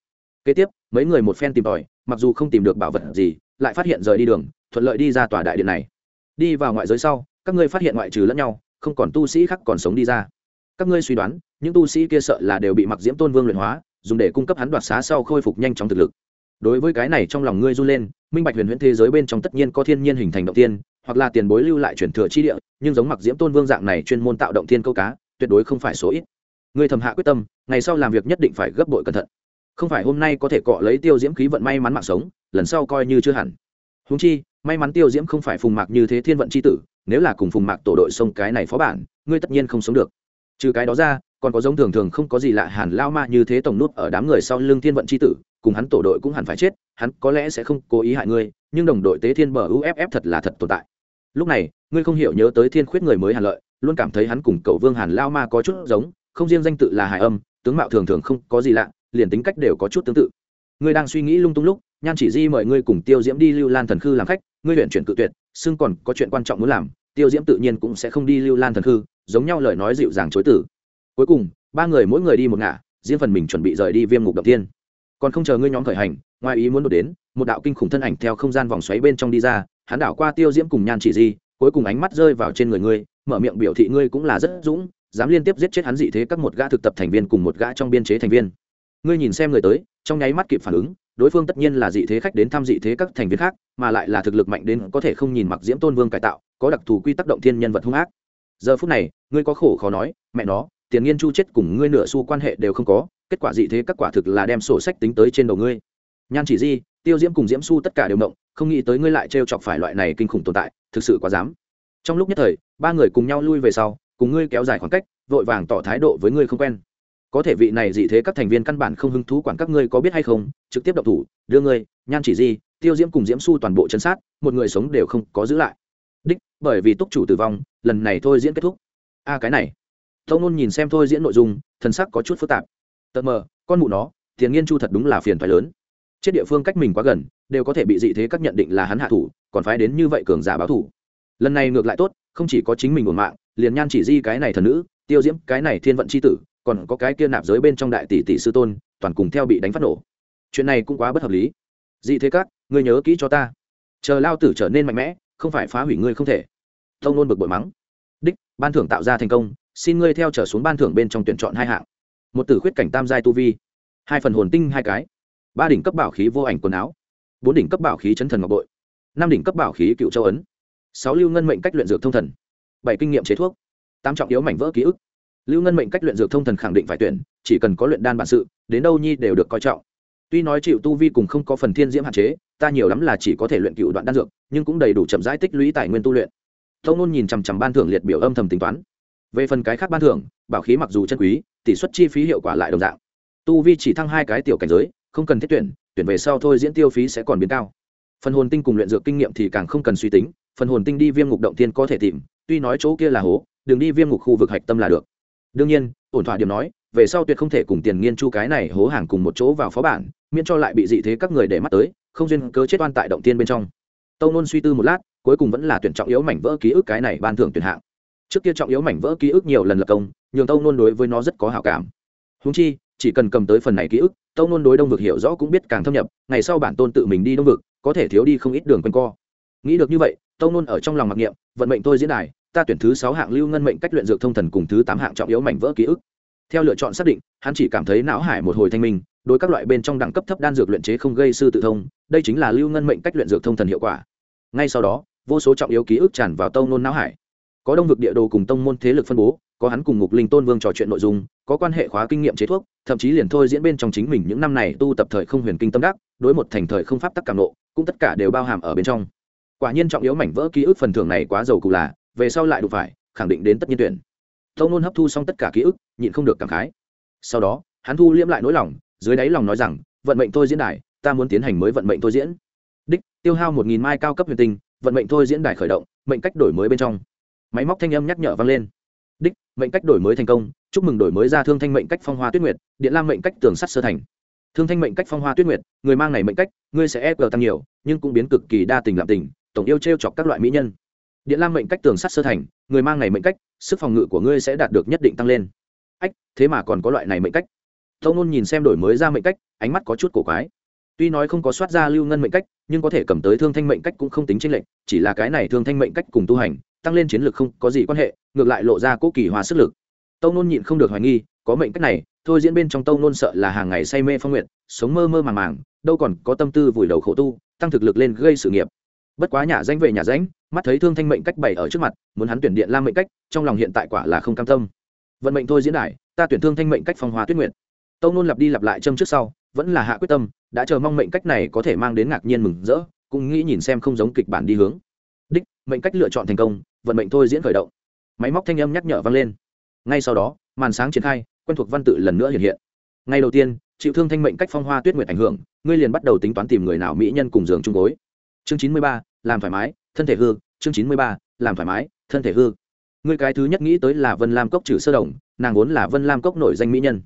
Kế tiếp, mấy người một phen tìm tòi, mặc dù không tìm được bảo vật gì, lại phát hiện rời đi đường, thuận lợi đi ra tòa đại điện này. Đi vào ngoại giới sau, các ngươi phát hiện ngoại trừ lẫn nhau, không còn tu sĩ khác còn sống đi ra. Các ngươi suy đoán, những tu sĩ kia sợ là đều bị mặc diễm tôn vương luyện hóa, dùng để cung cấp hắn đoạt xá sau khôi phục nhanh chóng thực lực đối với cái này trong lòng ngươi run lên, minh bạch huyền huyễn thế giới bên trong tất nhiên có thiên nhiên hình thành động tiên hoặc là tiền bối lưu lại truyền thừa chi địa, nhưng giống mặc diễm tôn vương dạng này chuyên môn tạo động thiên câu cá, tuyệt đối không phải số ít. Ngươi thầm hạ quyết tâm, ngày sau làm việc nhất định phải gấp bội cẩn thận. Không phải hôm nay có thể cọ lấy tiêu diễm khí vận may mắn mạng sống, lần sau coi như chưa hẳn. Húng chi, may mắn tiêu diễm không phải phùng mạc như thế thiên vận c h i tử, nếu là cùng phùng mạc tổ đội sông cái này phó bản, ngươi tất nhiên không sống được. Trừ cái đó ra, còn có giống thường thường không có gì lạ hàn lao ma như thế tổng nút ở đám người sau lưng thiên vận c h i tử cùng hắn tổ đội cũng hẳn phải chết, hắn có lẽ sẽ không cố ý hại ngươi, nhưng đồng đội tế thiên bờ uff thật là thật tồn tại. Lúc này, ngươi không hiểu nhớ tới thiên khuyết người mới hàn lợi, luôn cảm thấy hắn cùng cậu vương hàn lao ma có chút giống, không riêng danh tự là hải âm, tướng mạo thường thường không có gì lạ, liền tính cách đều có chút tương tự. Ngươi đang suy nghĩ lung tung lúc, nhan chỉ di mời ngươi cùng tiêu diễm đi lưu lan thần khư làm khách, ngươi luyện chuyển cự tuyệt, xưng còn có chuyện quan trọng muốn làm, tiêu diễm tự nhiên cũng sẽ không đi lưu lan thần khư, giống nhau lời nói dịu dàng chối tử cuối cùng, ba người mỗi người đi một ngả, riêng phần mình chuẩn bị rời đi viêm ngục động tiên còn không chờ ngươi nhóm khởi hành, ngoài ý muốn đột đến, một đạo kinh khủng thân ảnh theo không gian vòng xoáy bên trong đi ra, hắn đảo qua tiêu diễm cùng nhan chỉ di, cuối cùng ánh mắt rơi vào trên người ngươi, mở miệng biểu thị ngươi cũng là rất dũng, dám liên tiếp giết chết hắn dị thế các một gã thực tập thành viên cùng một gã trong biên chế thành viên. Ngươi nhìn xem người tới, trong nháy mắt kịp phản ứng, đối phương tất nhiên là dị thế khách đến thăm dị thế các thành viên khác, mà lại là thực lực mạnh đến có thể không nhìn mặc diễm tôn vương cải tạo, có đặc thù quy tắc động thiên nhân vật hung ác. Giờ phút này, ngươi có khổ khó nói, mẹ nó, tiền nghiên chu chết cùng ngươi nửa xu quan hệ đều không có kết quả dị thế các quả thực là đem sổ sách tính tới trên đầu ngươi. Nhan chỉ di tiêu diễm cùng diễm su tất cả đều động, không nghĩ tới ngươi lại trêu chọc phải loại này kinh khủng tồn tại thực sự quá dám. Trong lúc nhất thời ba người cùng nhau lui về sau cùng ngươi kéo dài khoảng cách vội vàng tỏ thái độ với ngươi không quen. Có thể vị này dị thế các thành viên căn bản không hứng thú quản các ngươi có biết hay không trực tiếp động thủ đưa ngươi nhan chỉ di tiêu diễm cùng diễm su toàn bộ chân sát một người sống đều không có giữ lại. Đích bởi vì túc chủ tử vong lần này thôi diễn kết thúc. A cái này. Tâu nôn nhìn xem thôi diễn nội dung thân sắc có chút phức tạp tật mờ, con mụ nó, tiền nghiên chu thật đúng là phiền thoái lớn. Chết địa phương cách mình quá gần, đều có thể bị dị thế các nhận định là hắn hạ thủ, còn phái đến như vậy cường giả báo thủ lần này ngược lại tốt, không chỉ có chính mình một mạng, liền nhan chỉ di cái này thần nữ, tiêu diễm cái này thiên vận c h i tử, còn có cái kia nạp giới bên trong đại tỷ tỷ sư tôn, toàn cùng theo bị đánh phát nổ. Chuyện này cũng quá bất hợp lý. Dị thế các, ngươi nhớ kỹ cho ta. Chờ lao tử trở nên mạnh mẽ, không phải phá hủy ngươi không thể. Thông nôn bực bội mắng. Đích, ban thưởng tạo ra thành công, xin ngươi theo trở xuống ban thưởng bên trong tuyển chọn hai hạng một tử khuyết cảnh tam giai tu vi, hai phần hồn tinh hai cái, ba đỉnh cấp bảo khí vô ảnh quần áo, bốn đỉnh cấp bảo khí chấn thần ngọc bội, năm đỉnh cấp bảo khí cựu châu ấn, sáu lưu ngân mệnh cách luyện dược thông thần, bảy kinh nghiệm chế thuốc, tám trọng yếu mảnh vỡ ký ức. Lưu ngân mệnh cách luyện dược thông thần khẳng định phải tuyển, chỉ cần có luyện đan bản sự, đến đâu nhi đều được coi trọng. Tuy nói chịu tu vi cùng không có phần thiên diễm hạn chế, ta nhiều lắm là chỉ có thể luyện cựu đoạn đan dược, nhưng cũng đầy đủ chậm rãi tích lũy tài nguyên tu luyện. Thông nôn nhìn chằm chằm ban thưởng liệt biểu âm thầm tính toán về phần cái khác ban thưởng, bảo khí mặc dù chân quý, tỷ suất chi phí hiệu quả lại đồng dạng. Tu vi chỉ thăng hai cái tiểu cảnh giới, không cần thiết tuyển tuyển về sau thôi diễn tiêu phí sẽ còn biến cao. Phần hồn tinh cùng luyện dược kinh nghiệm thì càng không cần suy tính, phần hồn tinh đi viêm ngục động tiên có thể tìm, tuy nói chỗ kia là hố đừng đi viêm ngục khu vực hạch tâm là được. Đương nhiên, ổn thỏa điểm nói, về sau tuyệt không thể cùng tiền nghiên chu cái này hố hàng cùng một chỗ vào phó bản, miễn cho lại bị dị thế các người để mắt tới, không duyên cớ chết oan tại động tiên bên trong. Tâu nôn suy tư một lát, cuối cùng vẫn là tuyển trọng yếu mảnh vỡ ký ức cái này ban thưởng tuyển hạng trước kia trọng yếu mảnh vỡ ký ức nhiều lần lập công, nhường tâu nôn đối với nó rất có hảo cảm. Húng chi, chỉ cần cầm tới phần này ký ức, tâu nôn đối đông vực hiểu rõ cũng biết càng thâm nhập, ngày sau bản tôn tự mình đi đông vực, có thể thiếu đi không ít đường quanh co. Nghĩ được như vậy, tâu nôn ở trong lòng mặc niệm, vận mệnh tôi diễn đài, ta tuyển thứ sáu hạng lưu ngân mệnh cách luyện dược thông thần cùng thứ tám hạng trọng yếu mảnh vỡ ký ức. Theo lựa chọn xác định, hắn chỉ cảm thấy não hải một hồi thanh minh, đối các loại bên trong đẳng cấp thấp đan dược luyện chế không gây sư tự thông, đây chính là lưu ngân mệnh cách luyện dược thông thần hiệu quả. Ngay sau đó, vô số trọng yếu ký ức tràn vào tâu nôn não hải có đông vực địa đồ cùng tông môn thế lực phân bố, có hắn cùng ngục linh tôn vương trò chuyện nội dung, có quan hệ khóa kinh nghiệm chế thuốc, thậm chí liền thôi diễn bên trong chính mình những năm này tu tập thời không huyền kinh tâm đắc, đối một thành thời không pháp tắc cảm nộ, cũng tất cả đều bao hàm ở bên trong. Quả nhiên trọng yếu mảnh vỡ ký ức phần thưởng này quá giàu cụ là, về sau lại đụng phải, khẳng định đến tất nhiên tuyển. Tông nôn hấp thu xong tất cả ký ức, nhịn không được cảm khái. Sau đó, hắn thu liễm lại nỗi lòng, dưới đáy lòng nói rằng, vận mệnh tôi diễn đài, ta muốn tiến hành mới vận mệnh tôi diễn. Đích, tiêu hao một nghìn mai cao cấp huyền tinh, vận mệnh tôi diễn đài khởi động, mệnh cách đổi mới bên trong máy móc thanh âm nhắc nhở vang lên. Đích, mệnh cách đổi mới thành công, chúc mừng đổi mới ra thương thanh mệnh cách phong hoa tuyết nguyệt, điện lam mệnh cách tường sắt sơ thành. Thương thanh mệnh cách phong hoa tuyết nguyệt, người mang này mệnh cách, ngươi sẽ e tăng nhiều, nhưng cũng biến cực kỳ đa tình làm tình, tổng yêu t chọc các loại mỹ nhân. Điện lam mệnh cách tường sắt sơ thành, người mang này mệnh cách, sức phòng ngự của ngươi sẽ đạt được nhất định tăng lên. Ách, thế mà còn có loại này mệnh cách. Tâu nôn nhìn xem đổi mới ra mệnh cách, ánh mắt có chút cổ quái. Tuy nói không có soát ra lưu ngân mệnh cách, nhưng có thể cầm tới thương thanh mệnh cách cũng không tính tranh lệch, chỉ là cái này thương thanh mệnh cách cùng tu hành tăng lên chiến lược không có gì quan hệ, ngược lại lộ ra cố kỳ hòa sức lực. Tâu nôn nhịn không được hoài nghi, có mệnh cách này, thôi diễn bên trong tâu nôn sợ là hàng ngày say mê phong nguyện sống mơ mơ màng màng, đâu còn có tâm tư vùi đầu khổ tu, tăng thực lực lên gây sự nghiệp. Bất quá nhà danh về nhà danh, mắt thấy thương thanh mệnh cách bày ở trước mặt, muốn hắn tuyển điện lam mệnh cách, trong lòng hiện tại quả là không cam tâm. Vận mệnh thôi diễn đại ta tuyển thương thanh mệnh cách phong hoa tuyết nguyện tâu nôn lặp đi lặp lại châm trước sau, vẫn là hạ quyết tâm, đã chờ mong mệnh cách này có thể mang đến ngạc nhiên mừng rỡ, cũng nghĩ nhìn xem không giống kịch bản đi hướng. Đích, mệnh cách lựa chọn thành công vận mệnh thôi diễn khởi động. Máy móc thanh âm nhắc nhở vang lên. Ngay sau đó, màn sáng triển khai, quen thuộc văn tự lần nữa hiện hiện. Ngay đầu tiên, chịu thương thanh mệnh cách phong hoa tuyết nguyệt ảnh hưởng, ngươi liền bắt đầu tính toán tìm người nào mỹ nhân cùng giường chung gối. Chương chín mươi ba, làm thoải mái, thân thể hư. Chương chín mươi ba, làm thoải mái, thân thể hư. Ngươi cái thứ nhất nghĩ tới là vân lam cốc trừ sơ đồng nàng vốn là vân lam cốc nổi danh mỹ nhân.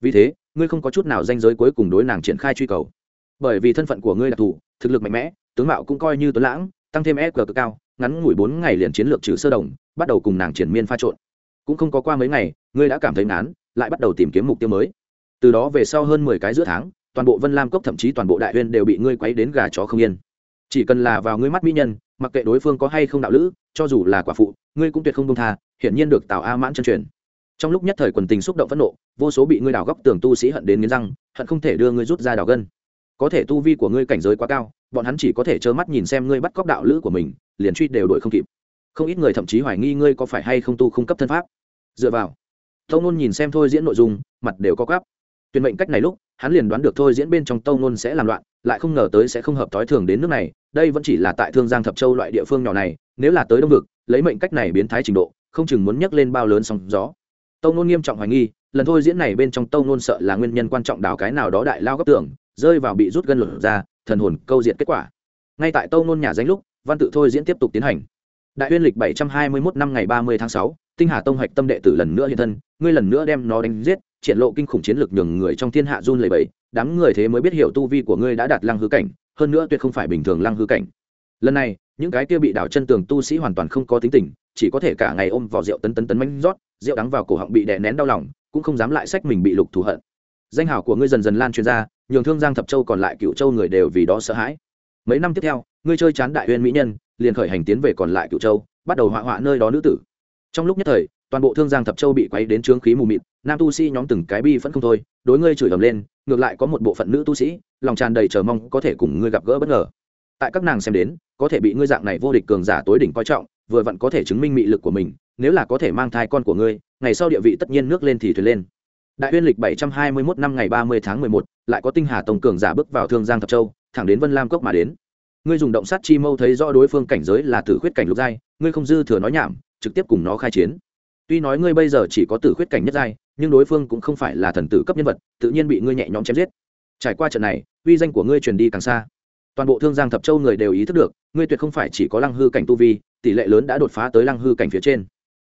Vì thế, ngươi không có chút nào danh giới cuối cùng đối nàng triển khai truy cầu. Bởi vì thân phận của ngươi đặc thù thực lực mạnh mẽ, tướng mạo cũng coi như tuấn lãng, tăng thêm e cực cao ngắn ngủi bốn ngày liền chiến lược trừ sơ đồng, bắt đầu cùng nàng triển miên pha trộn. Cũng không có qua mấy ngày, ngươi đã cảm thấy ngán, lại bắt đầu tìm kiếm mục tiêu mới. Từ đó về sau hơn mười cái giữa tháng, toàn bộ vân lam cốc thậm chí toàn bộ đại huyên đều bị ngươi quấy đến gà chó không yên. Chỉ cần là vào ngươi mắt mỹ nhân, mặc kệ đối phương có hay không đạo lữ, cho dù là quả phụ, ngươi cũng tuyệt không công tha, hiển nhiên được tào a mãn chân truyền. Trong lúc nhất thời quần tình xúc động phẫn nộ, vô số bị ngươi đào góc tường tu sĩ hận đến nghiến răng, hận không thể đưa ngươi rút ra đào gân. Có thể tu vi của ngươi cảnh giới quá cao, bọn hắn chỉ có thể trơ mắt nhìn xem ngươi bắt cóc đạo lữ của mình liền truy đều đuổi không kịp. Không ít người thậm chí hoài nghi ngươi có phải hay không tu không cấp thân pháp. Dựa vào, tâu nôn nhìn xem thôi diễn nội dung, mặt đều có gắp tuyển mệnh cách này lúc, hắn liền đoán được thôi diễn bên trong tâu nôn sẽ làm loạn, lại không ngờ tới sẽ không hợp thói thường đến nước này, đây vẫn chỉ là tại thương giang thập châu loại địa phương nhỏ này, nếu là tới đông vực, lấy mệnh cách này biến thái trình độ, không chừng muốn nhấc lên bao lớn sóng gió. Tâu nôn nghiêm trọng hoài nghi, lần thôi diễn này bên trong tâu nôn sợ là nguyên nhân quan trọng đào cái nào đó đại lao gấp tưởng rơi vào bị rút gân lột ra, thần hồn câu diện kết quả. Ngay tại tâu nôn nhà danh lúc văn tự thôi diễn tiếp tục tiến hành. Đại uyên lịch bảy trăm hai mươi 721 năm ngày ba mươi tháng sáu, tinh hà tông Hạch tâm đệ tử lần nữa hiện thân, ngươi lần nữa đem nó đánh giết, triển lộ kinh khủng chiến lược nhường người trong thiên hạ run lẩy bẩy, đám người thế mới biết hiểu tu vi của ngươi đã đạt lăng hư cảnh, hơn nữa tuyệt không phải bình thường lăng hư cảnh. Lần này, những cái kia bị đảo chân tường tu sĩ hoàn toàn không có tính tình, chỉ có thể cả ngày ôm vào rượu tấn tấn tấn mánh rót, rượu đắng vào cổ họng bị đè nén đau lòng, cũng không dám lại sách mình bị lục thù hận. Danh hào của ngươi dần dần lan truyền ra, nhường thương giang thập châu còn lại cựu châu người đều vì đó sợ hãi. Mấy năm tiếp theo ngươi chơi chán đại uyên mỹ nhân liền khởi hành tiến về còn lại cựu châu bắt đầu họa họa nơi đó nữ tử. Trong lúc nhất thời toàn bộ thương giang thập châu bị quấy đến trướng khí mù mịt nam tu sĩ nhóm từng cái bi vẫn không thôi đối ngươi chửi ầm lên ngược lại có một bộ phận nữ tu sĩ lòng tràn đầy chờ mong có thể cùng ngươi gặp gỡ bất ngờ. Tại các nàng xem đến có thể bị ngươi dạng này vô địch cường giả tối đỉnh coi trọng vừa vặn có thể chứng minh mị lực của mình nếu là có thể mang thai con của ngươi ngày sau địa vị tất nhiên nước lên thì thuyền lên. Đại uyên lịch bảy trăm hai mươi 721 năm ngày ba mươi tháng mười một, lại có tinh hà tông cường giả bước vào thương giang thập châu thẳng đến vân lam cốc mà đến ngươi dùng động sát chi mâu thấy rõ đối phương cảnh giới là tử khuyết cảnh lục giai, ngươi không dư thừa nói nhảm, trực tiếp cùng nó khai chiến. Tuy nói ngươi bây giờ chỉ có tử khuyết cảnh nhất giai, nhưng đối phương cũng không phải là thần tử cấp nhân vật, tự nhiên bị ngươi nhẹ nhõm chém giết. Trải qua trận này, uy danh của ngươi truyền đi càng xa. Toàn bộ thương giang thập châu người đều ý thức được, ngươi tuyệt không phải chỉ có lăng hư cảnh tu vi, tỷ lệ lớn đã đột phá tới lăng hư cảnh phía trên.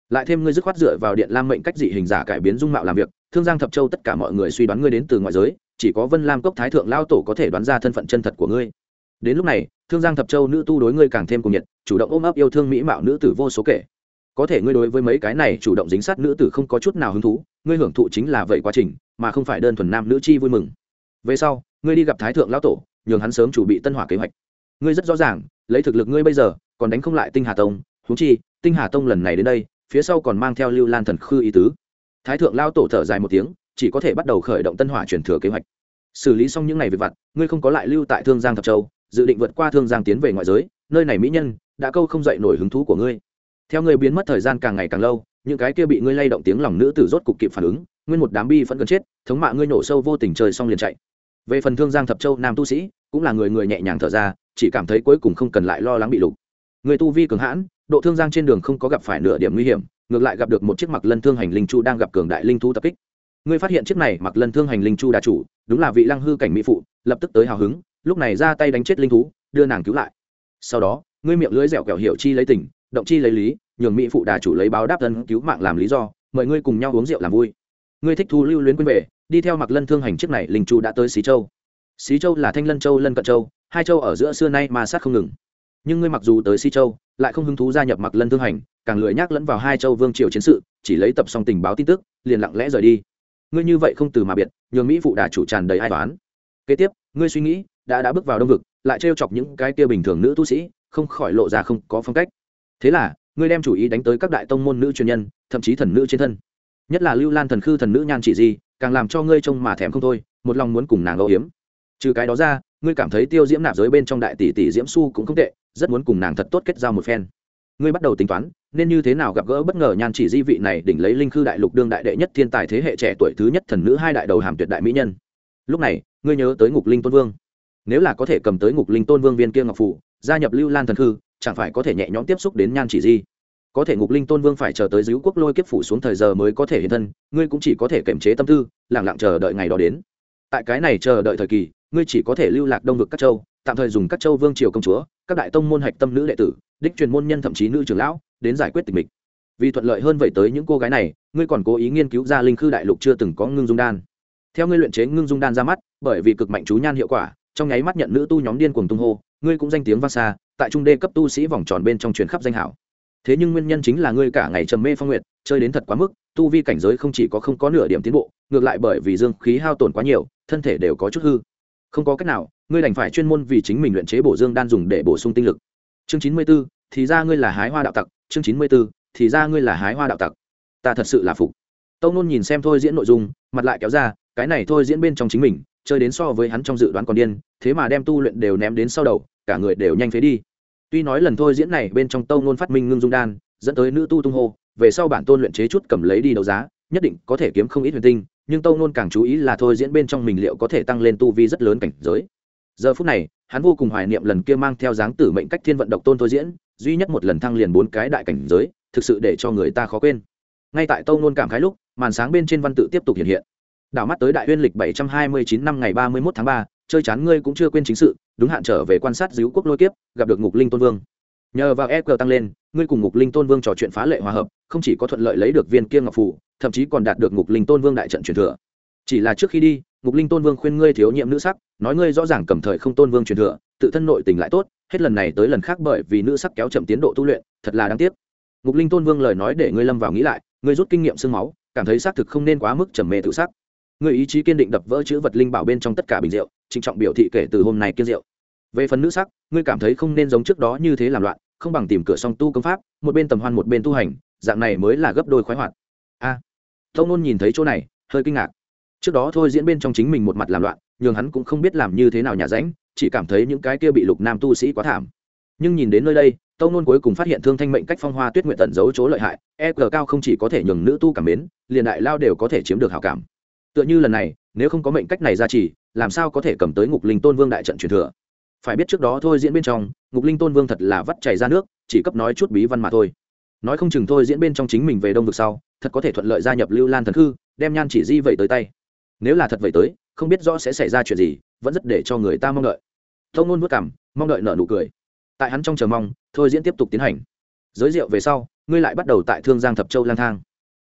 Lại thêm ngươi dứt khoát dựa vào điện lam mệnh cách dị hình giả cải biến dung mạo làm việc, thương giang thập châu tất cả mọi người suy đoán ngươi đến từ ngoại giới, chỉ có vân lam cốc thái thượng lao tổ có thể đoán ra thân phận chân thật của ngươi. Đến lúc này thương giang thập châu nữ tu đối ngươi càng thêm cùng nhiệt, chủ động ôm ấp yêu thương mỹ mạo nữ tử vô số kể. Có thể ngươi đối với mấy cái này chủ động dính sát nữ tử không có chút nào hứng thú, ngươi hưởng thụ chính là vậy quá trình, mà không phải đơn thuần nam nữ chi vui mừng. Về sau, ngươi đi gặp thái thượng lão tổ, nhường hắn sớm chuẩn bị tân hỏa kế hoạch. Ngươi rất rõ ràng, lấy thực lực ngươi bây giờ, còn đánh không lại tinh hà tông. Thú chi, tinh hà tông lần này đến đây, phía sau còn mang theo lưu lan thần khư ý tứ. Thái thượng lao tổ thở dài một tiếng, chỉ có thể bắt đầu khởi động tân hỏa chuyển thừa kế hoạch. Xử lý xong những ngày việc vặt, ngươi không có lại lưu tại thương giang thập châu dự định vượt qua thương giang tiến về ngoại giới, nơi này mỹ nhân, đã câu không dậy nổi hứng thú của ngươi. Theo ngươi biến mất thời gian càng ngày càng lâu, những cái kia bị ngươi lay động tiếng lòng nữ tử rốt cục kịp phản ứng, nguyên một đám bi vẫn gần chết, thống mạ ngươi nổ sâu vô tình trời xong liền chạy. Về phần thương giang thập châu nam tu sĩ, cũng là người người nhẹ nhàng thở ra, chỉ cảm thấy cuối cùng không cần lại lo lắng bị lục. Người tu vi cường hãn, độ thương giang trên đường không có gặp phải nửa điểm nguy hiểm, ngược lại gặp được một chiếc mặc lân thương hành linh chu đang gặp cường đại linh thú tập kích. Ngươi phát hiện chiếc này mặc lân thương hành linh chu đà chủ, đúng là vị lăng hư cảnh mỹ phụ, lập tức tới hào hứng lúc này ra tay đánh chết linh thú, đưa nàng cứu lại. Sau đó, ngươi miệng lưới dẻo kẹo hiểu chi lấy tình, động chi lấy lý, nhường mỹ phụ đà chủ lấy báo đáp thân cứu mạng làm lý do, mời ngươi cùng nhau uống rượu làm vui. Ngươi thích thu lưu luyến quên về, đi theo mặc lân thương hành chiếc này linh chu đã tới xí châu. Xí châu là thanh lân châu, lân cận châu, hai châu ở giữa xưa nay mà sát không ngừng. Nhưng ngươi mặc dù tới xí châu, lại không hứng thú gia nhập mặc lân thương hành, càng lười nhác lẫn vào hai châu vương triều chiến sự, chỉ lấy tập xong tình báo tin tức, liền lặng lẽ rời đi. Ngươi như vậy không từ mà biệt, nhường mỹ phụ đà chủ tràn đầy ai toán kế tiếp, ngươi suy nghĩ đã đã bước vào đông vực, lại trêu chọc những cái kia bình thường nữ tu sĩ, không khỏi lộ ra không có phong cách. Thế là, ngươi đem chủ ý đánh tới các đại tông môn nữ truyền nhân, thậm chí thần nữ trên thân. Nhất là lưu lan thần khư thần nữ nhan chỉ gì càng làm cho ngươi trông mà thèm không thôi, một lòng muốn cùng nàng âu hiếm trừ cái đó ra, ngươi cảm thấy tiêu diễm nạp giới bên trong đại tỷ tỷ diễm su cũng không tệ, rất muốn cùng nàng thật tốt kết giao một phen. Ngươi bắt đầu tính toán, nên như thế nào gặp gỡ bất ngờ nhan chỉ di vị này đỉnh lấy linh khư đại lục đương đại đệ nhất thiên tài thế hệ trẻ tuổi thứ nhất thần nữ hai đại đầu hàm tuyệt đại mỹ nhân. Lúc này, ngươi nhớ tới ngục linh tôn vương nếu là có thể cầm tới ngục linh tôn vương viên kia ngọc phủ gia nhập lưu lan thần thư, chẳng phải có thể nhẹ nhõm tiếp xúc đến nhan chỉ di? Có thể ngục linh tôn vương phải chờ tới giữ quốc lôi kiếp phủ xuống thời giờ mới có thể hiện thân ngươi cũng chỉ có thể kiềm chế tâm tư lẳng lặng chờ đợi ngày đó đến. Tại cái này chờ đợi thời kỳ ngươi chỉ có thể lưu lạc đông vực các châu tạm thời dùng các châu vương triều công chúa các đại tông môn hạch tâm nữ đệ tử đích truyền môn nhân thậm chí nữ trưởng lão đến giải quyết tình mình vì thuận lợi hơn vậy tới những cô gái này ngươi còn cố ý nghiên cứu ra linh khư đại lục chưa từng có ngưng dung đan. Theo ngươi luyện chế ngưng dung đan ra mắt bởi vì cực mạnh chú nhan hiệu quả trong nháy mắt nhận nữ tu nhóm điên cuồng tung hô, ngươi cũng danh tiếng vang xa, tại trung đê cấp tu sĩ vòng tròn bên trong truyền khắp danh hảo. Thế nhưng nguyên nhân chính là ngươi cả ngày trầm mê phong nguyệt, chơi đến thật quá mức, tu vi cảnh giới không chỉ có không có nửa điểm tiến bộ, ngược lại bởi vì dương khí hao tổn quá nhiều, thân thể đều có chút hư. Không có cách nào, ngươi đành phải chuyên môn vì chính mình luyện chế bổ dương đan dùng để bổ sung tinh lực. Chương chín mươi b ố thì ra ngươi là hái hoa đạo tặc, chương chín mươi b ố thì ra ngươi là hái hoa đạo tặc. Ta thật sự là phục. Tâu nôn nhìn xem thôi diễn nội dung, mặt lại kéo ra, cái này thôi diễn bên trong chính mình chơi đến so với hắn trong dự đoán còn điên, thế mà đem tu luyện đều ném đến sau đầu, cả người đều nhanh phế đi. Tuy nói lần thôi diễn này bên trong tâu Ngôn phát minh ngưng dung đan, dẫn tới nữ tu tung hô, về sau bản tôn luyện chế chút cầm lấy đi đấu giá, nhất định có thể kiếm không ít huyền tinh, nhưng tâu Ngôn càng chú ý là thôi diễn bên trong mình liệu có thể tăng lên tu vi rất lớn cảnh giới. Giờ phút này, hắn vô cùng hoài niệm lần kia mang theo dáng tử mệnh cách thiên vận độc tôn thôi diễn, duy nhất một lần thăng liền bốn cái đại cảnh giới, thực sự để cho người ta khó quên. Ngay tại tâu nôn cảm khái lúc, màn sáng bên trên văn tự tiếp tục hiện hiện đảo mắt tới đại uyên lịch bảy trăm hai mươi chín năm ngày ba mươi một tháng ba, chơi chán ngươi cũng chưa quên chính sự, đúng hạn trở về quan sát díu quốc lôi kiếp, gặp được ngục linh tôn vương. Nhờ vào e tăng lên, ngươi cùng ngục linh tôn vương trò chuyện phá lệ hòa hợp, không chỉ có thuận lợi lấy được viên kiêng ngọc phủ thậm chí còn đạt được ngục linh tôn vương đại trận truyền thừa. Chỉ là trước khi đi, ngục linh tôn vương khuyên ngươi thiếu nhiệm nữ sắc, nói ngươi rõ ràng cầm thời không tôn vương truyền thừa, tự thân nội tình lại tốt, hết lần này tới lần khác bởi vì nữ sắc kéo chậm tiến độ tu luyện, thật là đáng tiếc. Ngục linh tôn vương lời nói để ngươi lâm vào nghĩ lại, ngươi rút kinh nghiệm sương máu, cảm thấy xác thực không nên quá mức trầm mê tự sắc ngươi ý chí kiên định đập vỡ chữ vật linh bảo bên trong tất cả bình rượu trịnh trọng biểu thị kể từ hôm nay kiên rượu. Về phần nữ sắc ngươi cảm thấy không nên giống trước đó như thế làm loạn không bằng tìm cửa song tu công pháp một bên tầm hoan một bên tu hành dạng này mới là gấp đôi khoái hoạt. A. À, tông nôn nhìn thấy chỗ này hơi kinh ngạc. Trước đó thôi diễn bên trong chính mình một mặt làm loạn nhường hắn cũng không biết làm như thế nào nhà ránh chỉ cảm thấy những cái kia bị lục nam tu sĩ quá thảm. Nhưng nhìn đến nơi đây tông nôn cuối cùng phát hiện thương thanh mệnh cách phong hoa tuyết nguyện tận giấu chỗ lợi hại e g cao không chỉ có thể nhường nữ tu cảm mến liền đại lao đều có thể chiếm được hảo cảm tựa như lần này nếu không có mệnh cách này ra chỉ làm sao có thể cầm tới ngục linh tôn vương đại trận truyền thừa? Phải biết trước đó thôi diễn bên trong ngục linh tôn vương thật là vắt chảy ra nước chỉ cấp nói chút bí văn mà thôi. Nói không chừng thôi diễn bên trong chính mình về đông vực sau thật có thể thuận lợi gia nhập lưu lan thần hư, đem nhan chỉ di vậy tới tay. Nếu là thật vậy tới không biết rõ sẽ xảy ra chuyện gì vẫn rất để cho người ta mong đợi. Thông ngôn vất cảm mong đợi nợ nụ cười. Tại hắn trong chờ mong thôi diễn tiếp tục tiến hành. Giới rượu về sau ngươi lại bắt đầu tại thương giang thập châu lang thang.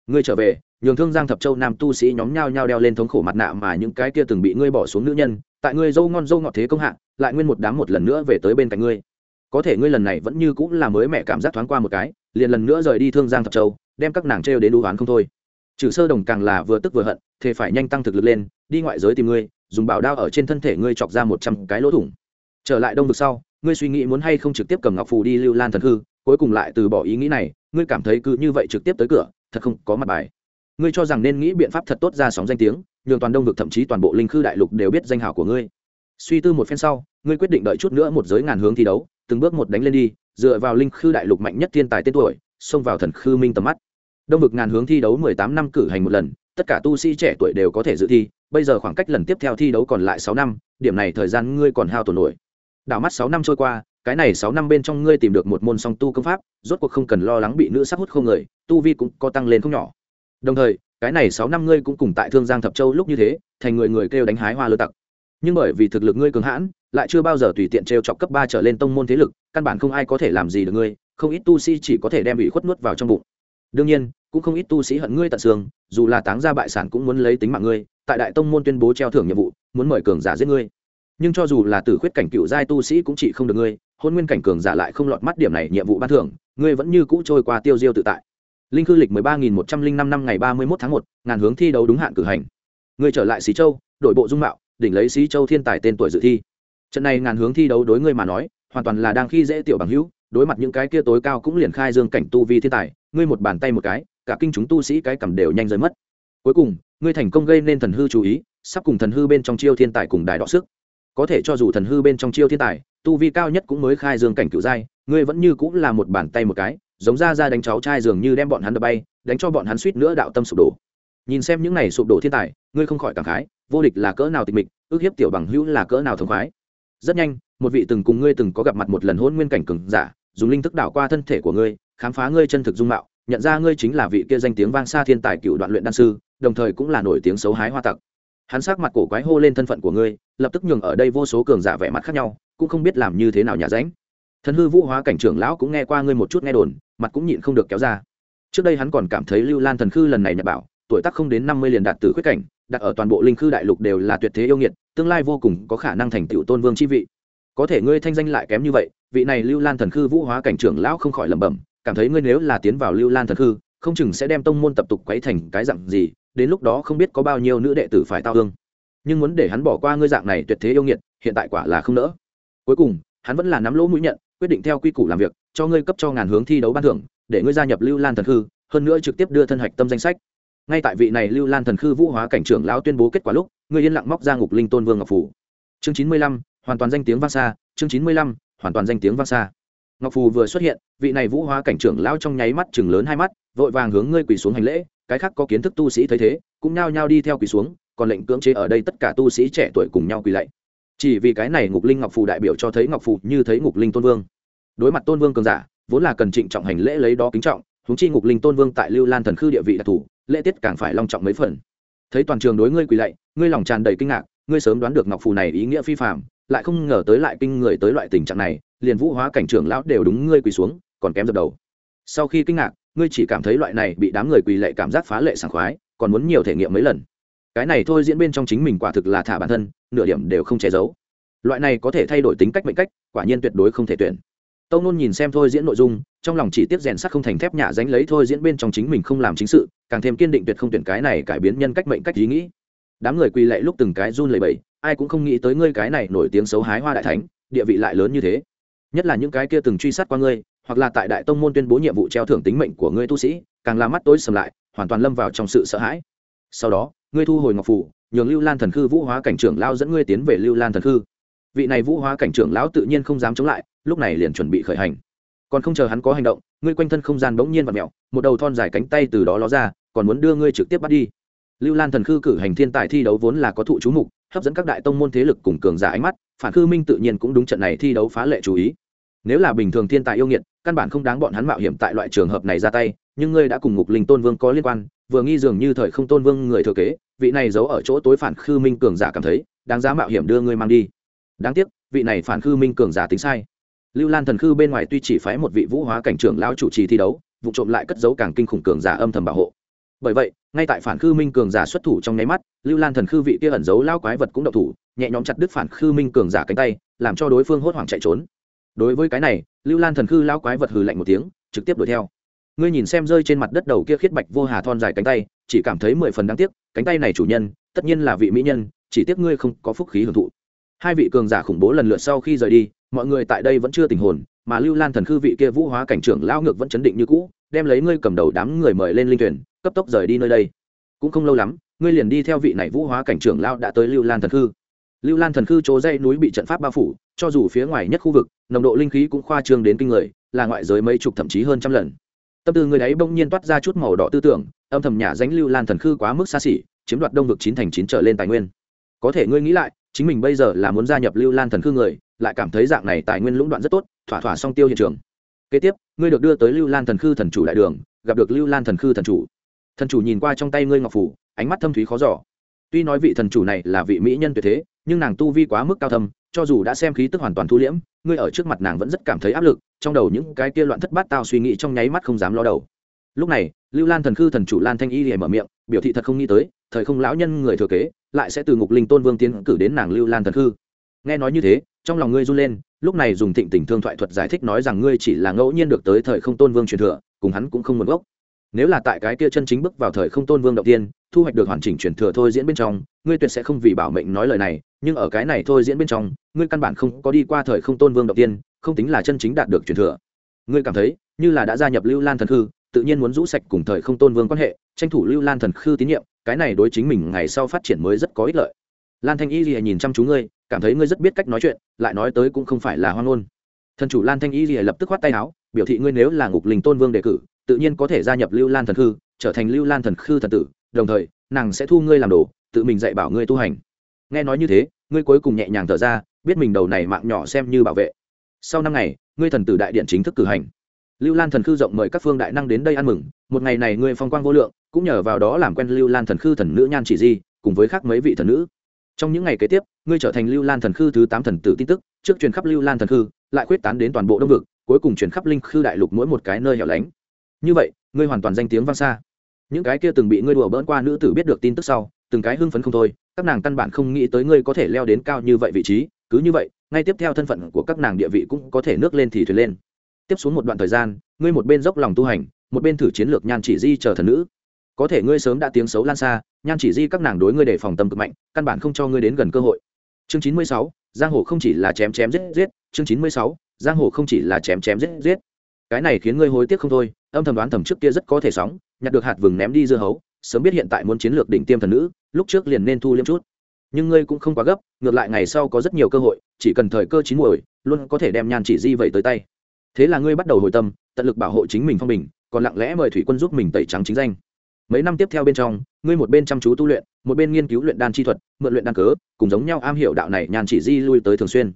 Ngươi trở về nhường thương giang thập châu nam tu sĩ nhóm nhau nhau đeo lên thống khổ mặt nạ mà những cái kia từng bị ngươi bỏ xuống nữ nhân, tại ngươi dâu ngon dâu ngọt thế công hạ, lại nguyên một đám một lần nữa về tới bên cạnh ngươi. Có thể ngươi lần này vẫn như cũng là mới mẹ cảm giác thoáng qua một cái, liền lần nữa rời đi thương giang thập châu, đem các nàng trêu đến đu oán không thôi. Trừ sơ đồng càng là vừa tức vừa hận, thế phải nhanh tăng thực lực lên, đi ngoại giới tìm ngươi, dùng bảo đao ở trên thân thể ngươi chọc ra một trăm cái lỗ thủng. Trở lại đông vực sau, ngươi suy nghĩ muốn hay không trực tiếp cầm ngọc phù đi lưu lan thần hư, cuối cùng lại từ bỏ ý nghĩ này, ngươi cảm thấy cứ như vậy trực tiếp tới cửa, thật không có mặt bài ngươi cho rằng nên nghĩ biện pháp thật tốt ra sóng danh tiếng, nhường toàn đông vực thậm chí toàn bộ linh khư đại lục đều biết danh hào của ngươi. Suy tư một phen sau, ngươi quyết định đợi chút nữa một giới ngàn hướng thi đấu, từng bước một đánh lên đi, dựa vào linh khư đại lục mạnh nhất thiên tài tên tuổi, xông vào thần khư minh tầm mắt. Đông vực ngàn hướng thi đấu mười tám năm cử hành một lần, tất cả tu sĩ trẻ tuổi đều có thể dự thi, bây giờ khoảng cách lần tiếp theo thi đấu còn lại sáu năm, điểm này thời gian ngươi còn hao tổn nổi. Đảo mắt sáu năm trôi qua, cái này sáu năm bên trong ngươi tìm được một môn song tu công pháp, rốt cuộc không cần lo lắng bị nữ sắc hút không người, tu vi cũng có tăng lên không nhỏ đồng thời, cái này sáu năm ngươi cũng cùng tại thương giang thập châu lúc như thế, thành người người kêu đánh hái hoa lơ tặc. Nhưng bởi vì thực lực ngươi cường hãn, lại chưa bao giờ tùy tiện trêu chọc cấp ba trở lên tông môn thế lực, căn bản không ai có thể làm gì được ngươi, không ít tu sĩ chỉ có thể đem bị khuất nuốt vào trong bụng. Đương nhiên, cũng không ít tu sĩ hận ngươi tận xương, dù là táng ra bại sản cũng muốn lấy tính mạng ngươi, tại đại tông môn tuyên bố treo thưởng nhiệm vụ, muốn mời cường giả giết ngươi. Nhưng cho dù là tử khuyết cảnh cựu giai tu sĩ cũng chỉ không được ngươi, hôn nguyên cảnh cường giả lại không lọt mắt điểm này nhiệm vụ ban thưởng, ngươi vẫn như cũ trôi qua tiêu diêu tự tại linh cư lịch mười ba nghìn một trăm linh năm năm ngày ba mươi một tháng một, ngàn hướng thi đấu đúng hạn cử hành. Ngươi trở lại xí châu, đội bộ dung mạo, đỉnh lấy xí châu thiên tài tên tuổi dự thi. Trận này ngàn hướng thi đấu đối ngươi mà nói, hoàn toàn là đang khi dễ tiểu bằng hữu, đối mặt những cái kia tối cao cũng liền khai dương cảnh tu vi thiên tài, ngươi một bàn tay một cái, cả kinh chúng tu sĩ cái cầm đều nhanh rơi mất. Cuối cùng, ngươi thành công gây nên thần hư chú ý, sắp cùng thần hư bên trong chiêu thiên tài cùng đài đọ sức. Có thể cho dù thần hư bên trong chiêu thiên tài, tu vi cao nhất cũng mới khai dương cảnh cựu giai, ngươi vẫn như cũng là một bàn tay một cái giống ra ra đánh cháu trai dường như đem bọn hắn đập bay, đánh cho bọn hắn suýt nữa đạo tâm sụp đổ. Nhìn xem những này sụp đổ thiên tài, ngươi không khỏi cảm khái, vô địch là cỡ nào tịch mịch, ước hiếp tiểu bằng hữu là cỡ nào thống khoái. Rất nhanh, một vị từng cùng ngươi từng có gặp mặt một lần hôn nguyên cảnh cường giả, dùng linh thức đảo qua thân thể của ngươi, khám phá ngươi chân thực dung mạo, nhận ra ngươi chính là vị kia danh tiếng vang xa thiên tài cựu đoạn luyện đan sư, đồng thời cũng là nổi tiếng xấu hái hoa tặc. Hắn sắc mặt cổ quái hô lên thân phận của ngươi, lập tức nhường ở đây vô số cường giả vẻ mặt khác nhau, cũng không biết làm như thế nào nhà ránh. Thần hư vũ hóa cảnh trưởng lão cũng nghe qua ngươi một chút nghe đồn mặt cũng nhịn không được kéo ra. Trước đây hắn còn cảm thấy lưu lan thần khư lần này nhập bảo, tuổi tác không đến năm mươi liền đạt từ khuyết cảnh, đặt ở toàn bộ linh khư đại lục đều là tuyệt thế yêu nghiệt, tương lai vô cùng có khả năng thành tựu tôn vương chi vị. Có thể ngươi thanh danh lại kém như vậy, vị này lưu lan thần khư vũ hóa cảnh trưởng lão không khỏi lẩm bẩm, cảm thấy ngươi nếu là tiến vào lưu lan thần khư, không chừng sẽ đem tông môn tập tục quấy thành cái dạng gì, đến lúc đó không biết có bao nhiêu nữ đệ tử phải tao hương. Nhưng muốn để hắn bỏ qua ngươi dạng này tuyệt thế yêu nghiệt, hiện tại quả là không nỡ. Cuối cùng, hắn vẫn là nắm lỗ mũi nhận, quyết định theo quy củ làm việc cho ngươi cấp cho ngàn hướng thi đấu ban thưởng, để ngươi gia nhập lưu lan thần khư, hơn nữa trực tiếp đưa thân hạch tâm danh sách. Ngay tại vị này lưu lan thần khư vũ hóa cảnh trưởng lão tuyên bố kết quả lúc, ngươi yên lặng móc ra ngục linh tôn vương ngọc phủ. Chương chín mươi lăm, hoàn toàn danh tiếng vang xa, chương chín mươi lăm, hoàn toàn danh tiếng vang xa. Ngọc phù vừa xuất hiện, vị này vũ hóa cảnh trưởng lão trong nháy mắt chừng lớn hai mắt, vội vàng hướng ngươi quỳ xuống hành lễ, cái khác có kiến thức tu sĩ thấy thế, cũng nhao nhao đi theo quỳ xuống, còn lệnh cưỡng chế ở đây tất cả tu sĩ trẻ tuổi cùng nhau quỳ lạy. Chỉ vì cái này ngục linh ngọc phù đại biểu cho thấy ngọc phù như thấy ngục linh tôn vương đối mặt tôn vương cường giả, vốn là cần trịnh trọng hành lễ lấy đó kính trọng húng chi ngục linh tôn vương tại lưu lan thần khư địa vị đặc thù, lễ tiết càng phải long trọng mấy phần. Thấy toàn trường đối ngươi quỳ lạy, ngươi lòng tràn đầy kinh ngạc, ngươi sớm đoán được ngọc phù này ý nghĩa phi phạm lại không ngờ tới lại kinh người tới loại tình trạng này, liền vũ hóa cảnh trưởng lão đều đúng ngươi quỳ xuống, còn kém dập đầu. Sau khi kinh ngạc, ngươi chỉ cảm thấy loại này bị đám người quỳ lệ cảm giác phá lệ sảng khoái, còn muốn nhiều thể nghiệm mấy lần. Cái này thôi diễn bên trong chính mình quả thực là thả bản thân, nửa điểm đều không che giấu. Loại này có thể thay đổi tính cách mệnh cách, quả nhiên tuyệt đối không thể tuyển tâu nôn nhìn xem thôi diễn nội dung, trong lòng chỉ tiếp rèn sắt không thành thép nhả dánh lấy thôi diễn bên trong chính mình không làm chính sự, càng thêm kiên định tuyệt không tuyển cái này cải biến nhân cách mệnh cách ý nghĩ. Đám người quỳ lệ lúc từng cái run lẩy bẩy, ai cũng không nghĩ tới ngươi cái này nổi tiếng xấu hái hoa đại thánh, địa vị lại lớn như thế. Nhất là những cái kia từng truy sát qua ngươi, hoặc là tại đại tông môn tuyên bố nhiệm vụ treo thưởng tính mệnh của ngươi tu sĩ, càng làm mắt tối sầm lại, hoàn toàn lâm vào trong sự sợ hãi. Sau đó, ngươi thu hồi ngọc phủ, nhường lưu lan thần khư vũ hóa cảnh trưởng lao dẫn ngươi tiến về lưu lan thần khư. Vị này vũ hóa cảnh trưởng lão tự nhiên không dám chống lại lúc này liền chuẩn bị khởi hành. Còn không chờ hắn có hành động, ngươi quanh thân không gian bỗng nhiên và mẹo một đầu thon dài cánh tay từ đó ló ra, còn muốn đưa ngươi trực tiếp bắt đi. Lưu lan thần khư cử hành thiên tài thi đấu vốn là có thụ chú mục, hấp dẫn các đại tông môn thế lực cùng cường giả ánh mắt, phản khư minh tự nhiên cũng đúng trận này thi đấu phá lệ chú ý. Nếu là bình thường thiên tài yêu nghiệt, căn bản không đáng bọn hắn mạo hiểm tại loại trường hợp này ra tay, nhưng ngươi đã cùng ngục linh tôn vương có liên quan, vừa nghi dường như thời không tôn vương người thừa kế, vị này giấu ở chỗ tối phản khư minh cường giả cảm thấy, đáng giá mạo hiểm đưa ngươi mang đi. Đáng tiếc, vị này phản khư minh cường giả tính sai lưu lan thần khư bên ngoài tuy chỉ phái một vị vũ hóa cảnh trưởng lão chủ trì thi đấu, vụ trộm lại cất giấu càng kinh khủng cường giả âm thầm bảo hộ. Bởi vậy, ngay tại phản khư minh cường giả xuất thủ trong nháy mắt, lưu lan thần khư vị kia ẩn giấu lao quái vật cũng độc thủ, nhẹ nhõm chặt đứt phản khư minh cường giả cánh tay, làm cho đối phương hốt hoảng chạy trốn. Đối với cái này, lưu lan thần khư lao quái vật hừ lạnh một tiếng, trực tiếp đuổi theo. Ngươi nhìn xem rơi trên mặt đất đầu kia khiết bạch vô hà thon dài cánh tay, chỉ cảm thấy mười phần đáng tiếc, cánh tay này chủ nhân, tất nhiên là vị mỹ nhân, chỉ tiếc ngươi không có phúc khí hưởng thụ hai vị cường giả khủng bố lần lượt sau khi rời đi, mọi người tại đây vẫn chưa tình hồn, mà lưu lan thần khư vị kia vũ hóa cảnh trưởng lao ngược vẫn chấn định như cũ, đem lấy ngươi cầm đầu đám người mời lên linh thuyền, cấp tốc rời đi nơi đây. Cũng không lâu lắm, ngươi liền đi theo vị này vũ hóa cảnh trưởng lao đã tới lưu lan thần khư. Lưu lan thần khư chỗ dây núi bị trận pháp bao phủ, cho dù phía ngoài nhất khu vực, nồng độ linh khí cũng khoa trương đến kinh người, là ngoại giới mấy chục thậm chí hơn trăm lần. Tâm tư người đấy bỗng nhiên toát ra chút màu đỏ tư tưởng, âm thầm nhà danh lưu lan thần khư quá mức xa xỉ, chiếm đoạt đông vực chín thành chín trở lên tài nguyên. Có thể ngươi nghĩ lại chính mình bây giờ là muốn gia nhập lưu lan thần khư người, lại cảm thấy dạng này tài nguyên lũng đoạn rất tốt, thỏa thỏa song tiêu hiện trường. Kế tiếp, ngươi được đưa tới lưu lan thần khư thần chủ đại đường, gặp được lưu lan thần khư thần chủ. Thần chủ nhìn qua trong tay ngươi ngọc phủ, ánh mắt thâm thúy khó giỏ tuy nói vị thần chủ này là vị mỹ nhân tuyệt thế, nhưng nàng tu vi quá mức cao thâm, cho dù đã xem khí tức hoàn toàn thu liễm, ngươi ở trước mặt nàng vẫn rất cảm thấy áp lực, trong đầu những cái kia loạn thất bát tao suy nghĩ trong nháy mắt không dám lo đầu. Lúc này, lưu lan thần khư thần chủ lan thanh y liền mở miệng, biểu thị thật không nghĩ tới, thời không lão nhân người thừa kế lại sẽ từ ngục linh tôn vương tiến cử đến nàng lưu lan thần khư. Nghe nói như thế, trong lòng ngươi run lên, lúc này dùng thịnh tình thương thoại thuật giải thích nói rằng ngươi chỉ là ngẫu nhiên được tới thời không tôn vương truyền thừa, cùng hắn cũng không nguồn gốc. Nếu là tại cái kia chân chính bước vào thời không tôn vương đầu tiên, thu hoạch được hoàn chỉnh truyền thừa thôi diễn bên trong, ngươi tuyệt sẽ không vì bảo mệnh nói lời này, nhưng ở cái này thôi diễn bên trong, ngươi căn bản không có đi qua thời không tôn vương đầu tiên, không tính là chân chính đạt được truyền thừa. Ngươi cảm thấy, như là đã gia nhập lưu lan thần khư, tự nhiên muốn rũ sạch cùng thời không tôn vương quan hệ, tranh thủ lưu lan thần khư tín nhiệm cái này đối chính mình ngày sau phát triển mới rất có ích lợi. Lan thanh y gì nhìn chăm chú ngươi, cảm thấy ngươi rất biết cách nói chuyện, lại nói tới cũng không phải là hoang ngôn. Thần chủ lan thanh y gì lập tức khoát tay áo, biểu thị ngươi nếu là ngục linh tôn vương đề cử, tự nhiên có thể gia nhập lưu lan thần khư, trở thành lưu lan thần khư thần tử, đồng thời, nàng sẽ thu ngươi làm đồ, tự mình dạy bảo ngươi tu hành. Nghe nói như thế, ngươi cuối cùng nhẹ nhàng thở ra, biết mình đầu này mạng nhỏ xem như bảo vệ. Sau năm ngày, ngươi thần tử đại điện chính thức cử hành. Lưu lan thần khư rộng mời các phương đại năng đến đây ăn mừng, một ngày này ngươi phong quang vô lượng cũng nhờ vào đó làm quen lưu lan thần khư thần nữ nhan chỉ di, cùng với khác mấy vị thần nữ. Trong những ngày kế tiếp, ngươi trở thành lưu lan thần khư thứ tám thần tử tin tức, trước truyền khắp lưu lan thần khư, lại quyết tán đến toàn bộ đông vực, cuối cùng truyền khắp linh khư đại lục mỗi một cái nơi hẻo lánh. Như vậy, ngươi hoàn toàn danh tiếng vang xa. Những cái kia từng bị ngươi đùa bỡn qua nữ tử biết được tin tức sau, từng cái hưng phấn không thôi, các nàng căn bản không nghĩ tới ngươi có thể leo đến cao như vậy vị trí. Cứ như vậy, ngay tiếp theo thân phận của các nàng địa vị cũng có thể nước lên thì thuyền lên. Tiếp xuống một đoạn thời gian, ngươi một bên dốc lòng tu hành, một bên thử chiến lược nhan chỉ di chờ thần nữ có thể ngươi sớm đã tiếng xấu lan xa, nhan chỉ di các nàng đối ngươi để phòng tâm cực mạnh, căn bản không cho ngươi đến gần cơ hội. Chương chín mươi sáu, giang hồ không chỉ là chém chém giết giết, chương chín mươi sáu, giang hồ không chỉ là chém chém giết giết. Cái này khiến ngươi hối tiếc không thôi, âm thầm đoán thầm trước kia rất có thể sóng, nhặt được hạt vừng ném đi dưa hấu, sớm biết hiện tại muốn chiến lược đỉnh tiêm thần nữ, lúc trước liền nên thu liêm chút. Nhưng ngươi cũng không quá gấp, ngược lại ngày sau có rất nhiều cơ hội, chỉ cần thời cơ chín muồi, luôn có thể đem nhan chỉ di vậy tới tay. Thế là ngươi bắt đầu hồi tâm, tận lực bảo hộ chính mình phong bình, còn lặng lẽ mời thủy quân giúp mình tẩy trắng chính danh mấy năm tiếp theo bên trong, ngươi một bên chăm chú tu luyện, một bên nghiên cứu luyện đan chi thuật, mượn luyện đan cớ, cùng giống nhau am hiểu đạo này nhan chỉ di lui tới thường xuyên.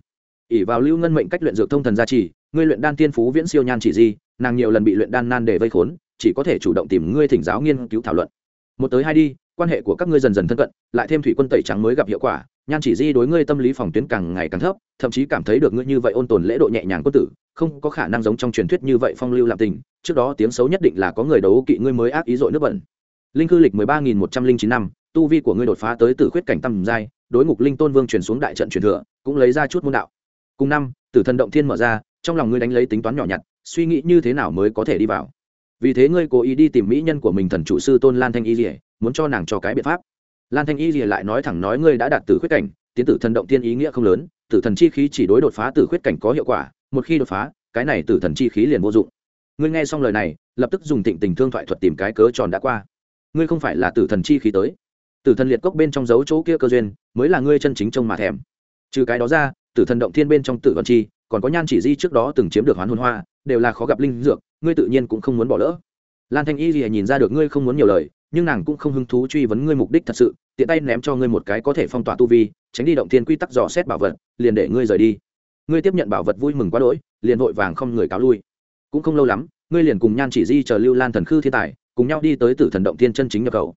Ỉ vào lưu ngân mệnh cách luyện dược thông thần gia trì, ngươi luyện đan tiên phú viễn siêu nhan chỉ di, nàng nhiều lần bị luyện đan nan để vây khốn, chỉ có thể chủ động tìm ngươi thỉnh giáo nghiên cứu thảo luận. Một tới hai đi, quan hệ của các ngươi dần dần thân cận, lại thêm thủy quân tẩy trắng mới gặp hiệu quả nhan chỉ di đối ngươi tâm lý phòng tuyến càng ngày càng thấp, thậm chí cảm thấy được ngươi như vậy ôn tồn lễ độ nhẹ nhàng quân tử, không có khả năng giống trong truyền thuyết như vậy phong lưu làm tình, trước đó tiếng xấu nhất định là có người đấu kỵ ngươi mới ác ý dội nước bẩn linh cư lịch mười ba nghìn một trăm linh chín năm, tu vi của ngươi đột phá tới tử khuyết cảnh tầm giai, đối ngục linh tôn vương chuyển xuống đại trận truyền thừa, cũng lấy ra chút môn đạo. Cùng năm, tử thần động thiên mở ra, trong lòng ngươi đánh lấy tính toán nhỏ nhặt, suy nghĩ như thế nào mới có thể đi vào. Vì thế ngươi cố ý đi tìm mỹ nhân của mình thần chủ sư tôn lan thanh y dỉa muốn cho nàng cho cái biện pháp. Lan thanh y dỉa lại nói thẳng nói ngươi đã đạt từ khuyết cảnh, tiến tử thần động tiên ý nghĩa không lớn, tử thần chi khí chỉ đối đột phá từ khuyết cảnh có hiệu quả, một khi đột phá, cái này tử thần chi khí liền vô dụng. Ngươi nghe xong lời này, lập tức dùng thịnh tình thương thoại thuật tìm cái cớ tròn đã qua ngươi không phải là tử thần chi khí tới. Tử thần liệt cốc bên trong dấu chỗ kia cơ duyên, mới là ngươi chân chính trông mà thèm. Trừ cái đó ra, tử thần động thiên bên trong tử vận chi, còn có nhan chỉ di trước đó từng chiếm được hoán hồn hoa, đều là khó gặp linh dược, ngươi tự nhiên cũng không muốn bỏ lỡ. Lan thanh y gì nhìn ra được ngươi không muốn nhiều lời, nhưng nàng cũng không hứng thú truy vấn ngươi mục đích thật sự, tiện tay ném cho ngươi một cái có thể phong tỏa tu vi, tránh đi động thiên quy tắc dò xét bảo vật, liền để ngươi rời đi. Ngươi tiếp nhận bảo vật vui mừng quá đỗi, liền vội vàng không người cáo lui. Cũng không lâu lắm, ngươi liền cùng nhan chỉ di chờ lưu lan thần khư thiên tài cùng nhau đi tới tử thần động thiên chân chính nhập khẩu.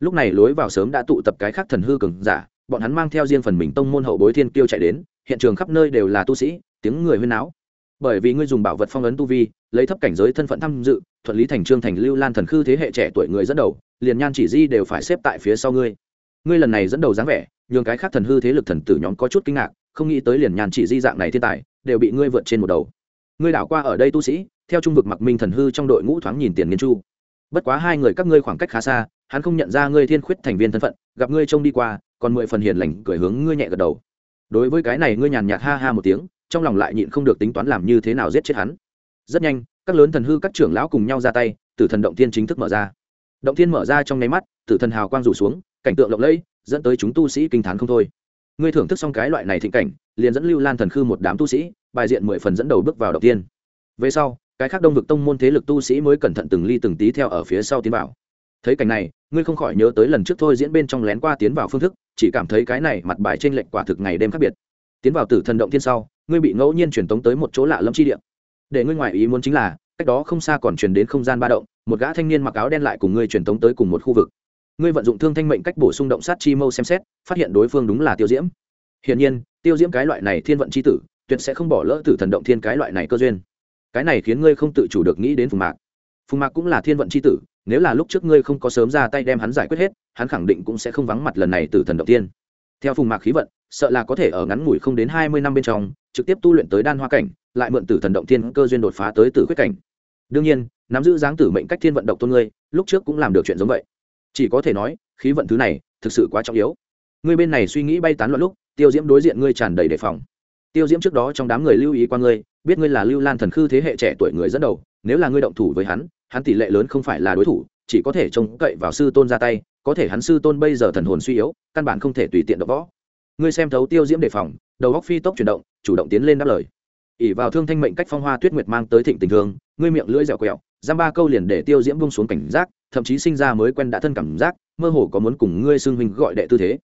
Lúc này lối vào sớm đã tụ tập cái khác thần hư cường giả, bọn hắn mang theo riêng phần mình tông môn hậu bối thiên kiêu chạy đến, hiện trường khắp nơi đều là tu sĩ, tiếng người huyên náo. Bởi vì ngươi dùng bảo vật phong ấn tu vi, lấy thấp cảnh giới thân phận tham dự, thuận lý thành trương thành lưu lan thần khư thế hệ trẻ tuổi người dẫn đầu, liền nhan chỉ di đều phải xếp tại phía sau ngươi. Ngươi lần này dẫn đầu dáng vẻ, nhường cái khác thần hư thế lực thần tử nhóm có chút kinh ngạc, không nghĩ tới liền nhan chỉ di dạng này thiên tài, đều bị ngươi vượt trên một đầu. Ngươi đảo qua ở đây tu sĩ, theo trung vực mặc minh thần hư trong đội ngũ thoáng nhìn tiền nghiên chu bất quá hai người các ngươi khoảng cách khá xa, hắn không nhận ra ngươi thiên khuyết thành viên thân phận, gặp ngươi trông đi qua, còn mười phần hiền lành, cười hướng ngươi nhẹ gật đầu. Đối với cái này ngươi nhàn nhạt ha ha một tiếng, trong lòng lại nhịn không được tính toán làm như thế nào giết chết hắn. Rất nhanh, các lớn thần hư các trưởng lão cùng nhau ra tay, tử thần động thiên chính thức mở ra. Động thiên mở ra trong nháy mắt, tử thần hào quang rủ xuống, cảnh tượng lộng lẫy, dẫn tới chúng tu sĩ kinh t h á n không thôi. Ngươi thưởng thức xong cái loại này thịnh cảnh, liền dẫn lưu lan thần khư một đám tu sĩ, bài diện mười phần dẫn đầu bước vào động tiên về sau cái khác đông vực tông môn thế lực tu sĩ mới cẩn thận từng ly từng tí theo ở phía sau tiến vào. Thấy cảnh này, ngươi không khỏi nhớ tới lần trước thôi diễn bên trong lén qua tiến vào phương thức, chỉ cảm thấy cái này mặt bài trên lệnh quả thực ngày đêm khác biệt. Tiến vào tử thần động thiên sau, ngươi bị ngẫu nhiên truyền tống tới một chỗ lạ lâm chi địa. Để ngươi ngoại ý muốn chính là, cách đó không xa còn truyền đến không gian ba động, một gã thanh niên mặc áo đen lại cùng ngươi truyền tống tới cùng một khu vực. Ngươi vận dụng thương thanh mệnh cách bổ sung động sát chi mâu xem xét, phát hiện đối phương đúng là tiêu diễm. Hiển nhiên, tiêu diễm cái loại này thiên vận c h i tử, tuyệt sẽ không bỏ lỡ tử thần động thiên cái loại này cơ duyên cái này khiến ngươi không tự chủ được nghĩ đến phùng mạc. Phùng mạc cũng là thiên vận c h i tử, nếu là lúc trước ngươi không có sớm ra tay đem hắn giải quyết hết, hắn khẳng định cũng sẽ không vắng mặt lần này từ thần động tiên. Theo phùng mạc khí vận, sợ là có thể ở ngắn ngủi không đến hai mươi năm bên trong, trực tiếp tu luyện tới đan hoa cảnh, lại mượn tử thần động thiên cơ duyên đột phá tới tử quyết cảnh. Đương nhiên, nắm giữ dáng tử mệnh cách thiên vận động tôn ngươi, lúc trước cũng làm được chuyện giống vậy. Chỉ có thể nói, khí vận thứ này thực sự quá trọng yếu. Ngươi bên này suy nghĩ bay tán loạn lúc, tiêu diễm đối diện ngươi tràn đầy đề phòng tiêu diễm trước đó trong đám người lưu ý qua ngươi, biết ngươi là lưu lan thần khư thế hệ trẻ tuổi người dẫn đầu, nếu là ngươi động thủ với hắn hắn tỷ lệ lớn không phải là đối thủ, chỉ có thể trông cậy vào sư tôn ra tay, có thể hắn sư tôn bây giờ thần hồn suy yếu, căn bản không thể tùy tiện đập võ. Ngươi xem thấu tiêu diễm đề phòng, đầu góc phi tốc chuyển động, chủ động tiến lên đáp lời. Ỉ vào thương thanh mệnh cách phong hoa tuyết nguyệt mang tới thịnh tình thương, ngươi miệng lưỡi dẻo quẹo giam ba câu liền để tiêu diễm bông xuống cảnh giác, thậm chí sinh ra mới quen đã thân cảm giác, mơ hồ có muốn cùng ngươi xưng huynh gọi đệ tư thế.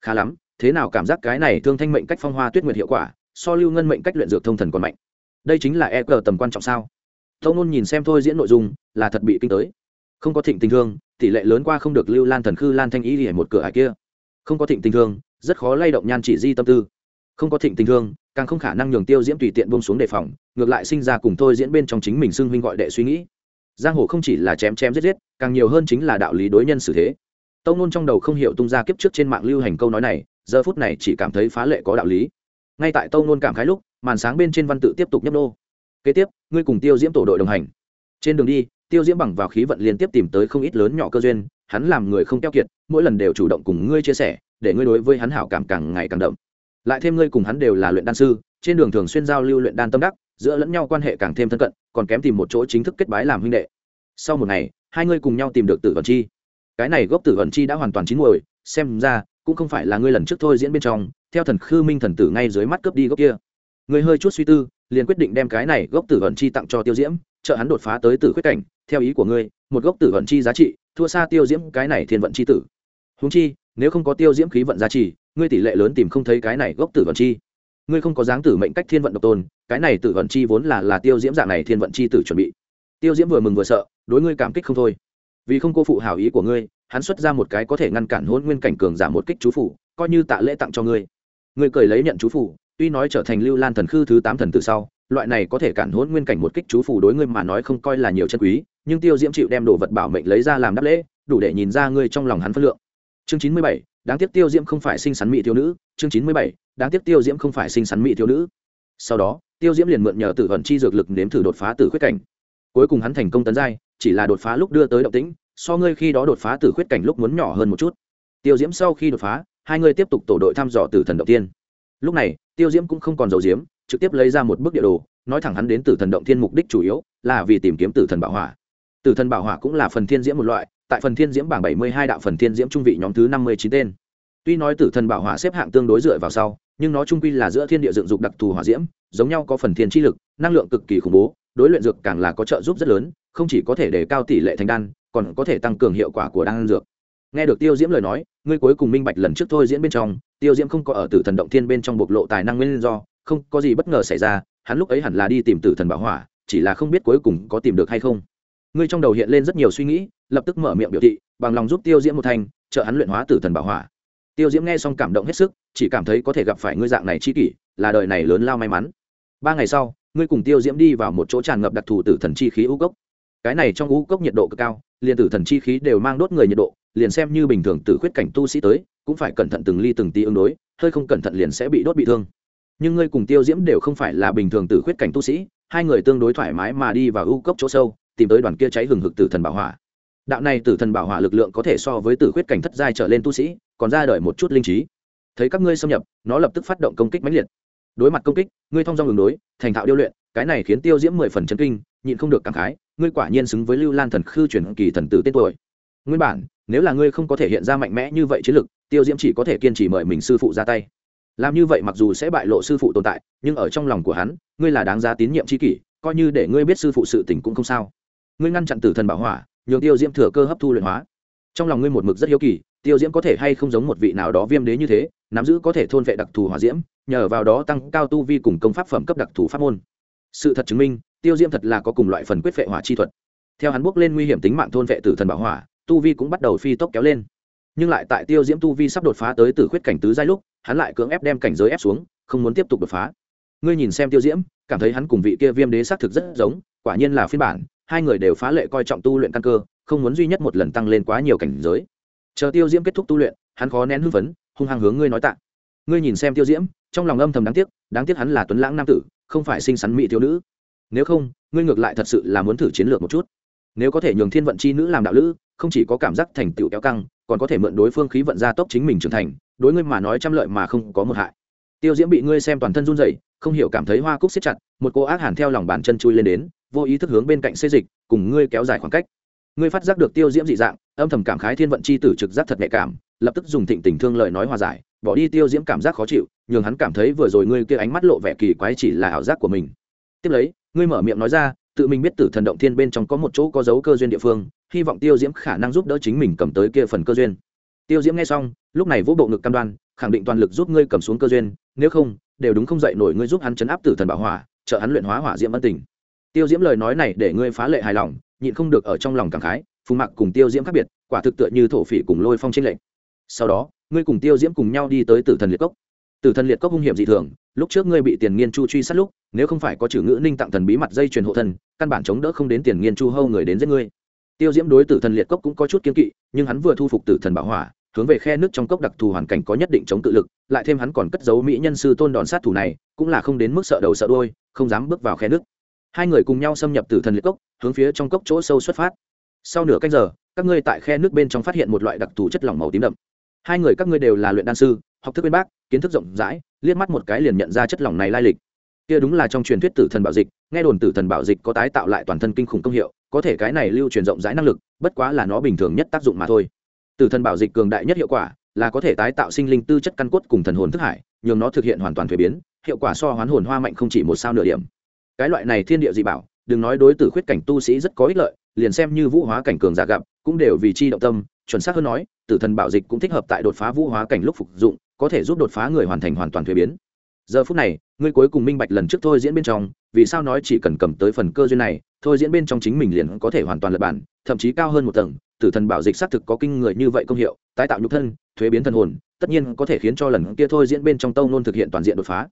Khá lắm, thế nào cảm giác cái này thương thanh mệnh cách phong hoa tuyết nguyệt hiệu quả? So lưu ngân mệnh cách luyện dược thông thần còn mạnh. Đây chính là e cờ tầm quan trọng sao? Tâu nôn nhìn xem thôi diễn nội dung, là thật bị kinh tới. Không có thịnh tình thương, tỷ lệ lớn qua không được lưu lan thần khư lan thanh ý để một cửa hải kia. Không có thịnh tình thương, rất khó lay động nhan chỉ di tâm tư. Không có thịnh tình thương, càng không khả năng nhường tiêu diễm tùy tiện bông xuống đề phòng, ngược lại sinh ra cùng thôi diễn bên trong chính mình xưng huynh gọi đệ suy nghĩ. Giang hồ không chỉ là chém chém giết giết, càng nhiều hơn chính là đạo lý đối nhân xử thế. Tâu nôn trong đầu không hiểu tung ra kiếp trước trên mạng lưu hành câu nói này, giờ phút này chỉ cảm thấy phá lệ có đạo lý ngay tại tâu nôn cảm khái lúc, màn sáng bên trên văn tự tiếp tục nhấp nô. Kế tiếp, ngươi cùng tiêu diễm tổ đội đồng hành. Trên đường đi, tiêu diễm bằng vào khí vận liên tiếp tìm tới không ít lớn nhỏ cơ duyên, hắn làm người không keo kiệt, mỗi lần đều chủ động cùng ngươi chia sẻ, để ngươi đối với hắn hảo cảm càng ngày càng đậm. Lại thêm ngươi cùng hắn đều là luyện đan sư, trên đường thường xuyên giao lưu luyện đan tâm đắc, giữa lẫn nhau quan hệ càng thêm thân cận, còn kém tìm một chỗ chính thức kết bái làm huynh đệ. Sau một ngày, hai ngươi cùng nhau tìm được tử vận chi. Cái này gốc tử vận chi đã hoàn toàn chín muồi, xem ra, cũng không phải là ngươi lần trước thôi diễn bên trong theo thần khư minh thần tử ngay dưới mắt cướp đi gốc kia. Người hơi chút suy tư, liền quyết định đem cái này gốc tử vận chi tặng cho tiêu diễm, trợ hắn đột phá tới tử khuyết cảnh. Theo ý của ngươi, một gốc tử vận chi giá trị, thua xa tiêu diễm cái này thiên vận chi tử. Húng chi, nếu không có tiêu diễm khí vận giá trị, ngươi tỷ lệ lớn tìm không thấy cái này gốc tử vận chi. Ngươi không có dáng tử mệnh cách thiên vận độc tôn, cái này tử vận chi vốn là là tiêu diễm dạng này thiên vận chi tử chuẩn bị. Tiêu diễm vừa mừng vừa sợ, đối ngươi cảm kích không thôi. Vì không cô phụ hảo ý của ngươi, hắn xuất ra một cái có thể ngăn cản hôn nguyên cảnh cường giảm một kích chú phủ, coi như tạ lễ tặng cho ngươi ngươi cười lấy nhận chú phủ tuy nói trở thành lưu lan thần khư thứ tám thần từ sau, loại này có thể cản hôn nguyên cảnh một kích chú phủ đối ngươi mà nói không coi là nhiều chân quý, nhưng tiêu diễm chịu đem đồ vật bảo mệnh lấy ra làm đáp lễ, đủ để nhìn ra ngươi trong lòng hắn phân lượng. Chương chín mươi bảy, đáng tiếc tiêu diễm không phải sinh sắn mỹ thiếu nữ. Chương chín mươi bảy, đáng tiếc tiêu diễm không phải sinh sắn mỹ thiếu nữ. Sau đó, tiêu diễm liền mượn nhờ tử vận chi dược lực nếm thử đột phá tử khuyết cảnh. Cuối cùng hắn thành công tấn giai, chỉ là đột phá lúc đưa tới động tĩnh, so ngươi khi đó đột phá tử khuyết cảnh lúc muốn nhỏ hơn một chút. Tiêu diễm sau khi đột phá hai người tiếp tục tổ đội thăm dò tử thần động tiên lúc này, tiêu diễm cũng không còn giấu diếm trực tiếp lấy ra một bức địa đồ, nói thẳng hắn đến tử thần động thiên mục đích chủ yếu là vì tìm kiếm tử thần bảo hỏa. Tử thần bảo hỏa cũng là phần thiên diễm một loại, tại phần thiên diễm bảng bảy mươi hai đạo phần thiên diễm trung vị nhóm thứ năm mươi chín tên. Tuy nói tử thần bảo hỏa xếp hạng tương đối dựa vào sau, nhưng nó trung quy là giữa thiên địa dựng dục đặc thù hỏa diễm, giống nhau có phần thiên chi lực, năng lượng cực kỳ khủng bố, đối luyện dược càng là có trợ giúp rất lớn, không chỉ có thể đề cao tỷ lệ thành đan, còn có thể tăng cường hiệu quả của đan dược nghe được tiêu diễm lời nói, ngươi cuối cùng minh bạch lần trước thôi diễn bên trong, tiêu diễm không có ở tử thần động thiên bên trong bộc lộ tài năng nguyên do, không có gì bất ngờ xảy ra, hắn lúc ấy hẳn là đi tìm tử thần bảo hỏa, chỉ là không biết cuối cùng có tìm được hay không. Ngươi trong đầu hiện lên rất nhiều suy nghĩ, lập tức mở miệng biểu thị, bằng lòng giúp tiêu diễm một thành trợ hắn luyện hóa tử thần bảo hỏa. Tiêu diễm nghe xong cảm động hết sức, chỉ cảm thấy có thể gặp phải ngươi dạng này chi kỷ, là đời này lớn lao may mắn. Ba ngày sau, ngươi cùng tiêu diễm đi vào một chỗ tràn ngập đặc thù tử thần chi khí u cốc. Cái này trong u cốc nhiệt độ cực cao, liền tử thần chi khí đều mang đốt người nhiệt độ liền xem như bình thường tử khuyết cảnh tu sĩ tới, cũng phải cẩn thận từng ly từng tí ứng đối, hơi không cẩn thận liền sẽ bị đốt bị thương. Nhưng ngươi cùng tiêu diễm đều không phải là bình thường tử khuyết cảnh tu sĩ, hai người tương đối thoải mái mà đi vào ưu cốc chỗ sâu, tìm tới đoàn kia cháy hừng hực tử thần bảo hỏa. Đạo này tử thần bảo hỏa lực lượng có thể so với tử khuyết cảnh thất giai trở lên tu sĩ, còn ra đời một chút linh trí. Thấy các ngươi xâm nhập, nó lập tức phát động công kích mãnh liệt. Đối mặt công kích, ngươi thông dong đường đối, thành thạo điêu luyện, cái này khiến tiêu diễm mười phần chân kinh, nhịn không được cảm khái, ngươi quả nhiên xứng với lưu lan thần khư truyền kỳ thần tử tên tuổi. Nguyên bản nếu là ngươi không có thể hiện ra mạnh mẽ như vậy chiến lực tiêu diễm chỉ có thể kiên trì mời mình sư phụ ra tay. Làm như vậy mặc dù sẽ bại lộ sư phụ tồn tại, nhưng ở trong lòng của hắn, ngươi là đáng giá tín nhiệm c kỷ, coi như để ngươi biết sư phụ sự tình cũng không sao. Ngươi ngăn chặn tử thần bảo hỏa, nhường tiêu diễm thừa cơ hấp thu luyện hóa. Trong lòng ngươi một mực rất hiếu kỳ, tiêu diễm có thể hay không giống một vị nào đó viêm đế như thế, nắm giữ có thể thôn vệ đặc thù hỏa diễm, nhờ vào đó tăng cao tu vi cùng công pháp phẩm cấp đặc thù pháp môn. Sự thật chứng minh, tiêu diễm thật là có cùng loại phần quyết vệ hỏa chi thuật. Theo hắn bước lên nguy hiểm tính mạng thôn vệ tử thần bảo hỏa tu vi cũng bắt đầu phi tốc kéo lên. Nhưng lại tại tiêu diễm tu vi sắp đột phá tới từ khuyết cảnh tứ giai lúc, hắn lại cưỡng ép đem cảnh giới ép xuống, không muốn tiếp tục đột phá. Ngươi nhìn xem tiêu diễm, cảm thấy hắn cùng vị kia viêm đế xác thực rất giống, quả nhiên là phiên bản, hai người đều phá lệ coi trọng tu luyện căn cơ, không muốn duy nhất một lần tăng lên quá nhiều cảnh giới. Chờ tiêu diễm kết thúc tu luyện, hắn khó nén hưng phấn, hung hăng hướng ngươi nói tạ. Ngươi nhìn xem tiêu diễm, trong lòng âm thầm đáng tiếc đáng tiếc hắn là tuấn lãng nam tử, không phải xinh xắn mỹ thiếu nữ. Nếu không, ngươi ngược lại thật sự là muốn thử chiến lược một chút. Nếu có thể nhường thiên vận chi nữ làm đạo lữ không chỉ có cảm giác thành tựu kéo căng, còn có thể mượn đối phương khí vận ra tốc chính mình trưởng thành, đối ngươi mà nói trăm lợi mà không có một hại. Tiêu diễm bị ngươi xem toàn thân run rẩy, không hiểu cảm thấy hoa cúc siết chặt, một cô ác hàn theo lòng bàn chân chui lên đến, vô ý thức hướng bên cạnh xê dịch, cùng ngươi kéo dài khoảng cách. Ngươi phát giác được tiêu diễm dị dạng, âm thầm cảm khái thiên vận c h i tử trực giác thật nhạy cảm, lập tức dùng thịnh tình thương lời nói hòa giải, bỏ đi tiêu diễm cảm giác khó chịu, nhường hắn cảm thấy vừa rồi ngươi kia ánh mắt lộ vẻ kỳ quái chỉ là ảo giác của mình. Tiếp lấy, ngươi mở miệng nói ra, tự mình biết tử thần động thiên bên trong có một chỗ có dấu cơ duyên địa phương hy vọng tiêu diễm khả năng giúp đỡ chính mình cầm tới kia phần cơ duyên. Tiêu diễm nghe xong lúc này vũ bộ ngực cam đoan khẳng định toàn lực giúp ngươi cầm xuống cơ duyên nếu không đều đúng không dậy nổi ngươi giúp hắn chấn áp tử thần bảo hỏa trợ hắn luyện hóa hỏa diễm ân tình. Tiêu diễm lời nói này để ngươi phá lệ hài lòng nhịn không được ở trong lòng cảm khái phùng mặc cùng tiêu diễm khác biệt quả thực tựa như thổ phỉ cùng lôi phong tranh lệnh sau đó ngươi cùng tiêu diễm cùng nhau đi tới tử thần liệt cốc. Tử thần liệt cốc hung hiểm dị thường lúc trước ngươi bị tiền nghiên chu truy sát lúc nếu không phải có chữ ngữ ninh tặng thần bí mặt dây truyền hộ thần, căn bản chống đỡ không đến tiền nghiên chu hâu người đến giết ngươi tiêu diễm đối tử thần liệt cốc cũng có chút kiêng kỵ, nhưng hắn vừa thu phục tử thần bảo hỏa, hướng về khe nước trong cốc đặc thù hoàn cảnh có nhất định chống tự lực, lại thêm hắn còn cất giấu mỹ nhân sư tôn đòn sát thủ này, cũng là không đến mức sợ đầu sợ đôi không dám bước vào khe nước. Hai người cùng nhau xâm nhập tử thần liệt cốc, hướng phía trong cốc chỗ sâu xuất phát. Sau nửa canh giờ, các ngươi tại khe nước bên trong phát hiện một loại đặc thù chất lỏng màu tím đậm. Hai người các ngươi đều là luyện đan sư, học thức bên bác, kiến thức rộng rãi, liếc mắt một cái liền nhận ra chất lỏng này lai lịch kia đúng là trong truyền thuyết tử thần bảo dịch, nghe đồn tử thần bảo dịch có tái tạo lại toàn thân kinh khủng công hiệu, có thể cái này lưu truyền rộng rãi năng lực, bất quá là nó bình thường nhất tác dụng mà thôi. Tử thần bảo dịch cường đại nhất hiệu quả là có thể tái tạo sinh linh tư chất căn cốt cùng thần hồn thức hải, nhường nó thực hiện hoàn toàn thuế biến, hiệu quả so hoán hồn hoa mạnh không chỉ một sao nửa điểm. Cái loại này thiên địa dị bảo, đừng nói đối tử khuyết cảnh tu sĩ rất có ích lợi, liền xem như vũ hóa cảnh cường giả gặp, cũng đều vì chi động tâm, chuẩn xác hơn nói, tử thần bảo dịch cũng thích hợp tại đột phá vũ hóa cảnh lúc phục dụng, có thể giúp đột phá người hoàn thành hoàn toàn thuế biến giờ phút này, ngươi cuối cùng minh bạch lần trước thôi diễn bên trong, vì sao nói chỉ cần cầm tới phần cơ duyên này, thôi diễn bên trong chính mình liền có thể hoàn toàn lập bản, thậm chí cao hơn một tầng, tử thần bảo dịch xác thực có kinh người như vậy công hiệu, tái tạo nhục thân, thuế biến thần hồn, tất nhiên có thể khiến cho lần kia thôi diễn bên trong tông nôn thực hiện toàn diện đột phá.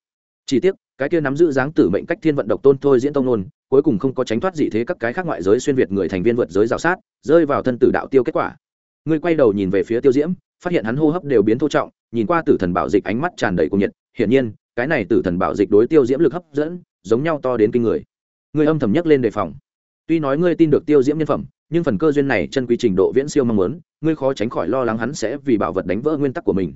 Chỉ tiếc, cái kia nắm giữ dáng tử mệnh cách thiên vận độc tôn thôi diễn tông nôn cuối cùng không có tránh thoát gì thế các cái khác ngoại giới xuyên việt người thành viên vượt giới rào sát, rơi vào thân tử đạo tiêu kết quả. Ngươi quay đầu nhìn về phía tiêu diễm, phát hiện hắn hô hấp đều biến thô trọng, nhìn qua tử thần bảo dịch ánh mắt tràn đầy cuồng nhiệt, hiển nhiên cái này tử thần bảo dịch đối tiêu diễm lực hấp dẫn, giống nhau to đến kinh người. Người âm thầm nhắc lên đề phòng. Tuy nói ngươi tin được tiêu diễm nhân phẩm, nhưng phần cơ duyên này chân quy trình độ viễn siêu mong muốn, ngươi khó tránh khỏi lo lắng hắn sẽ vì bảo vật đánh vỡ nguyên tắc của mình.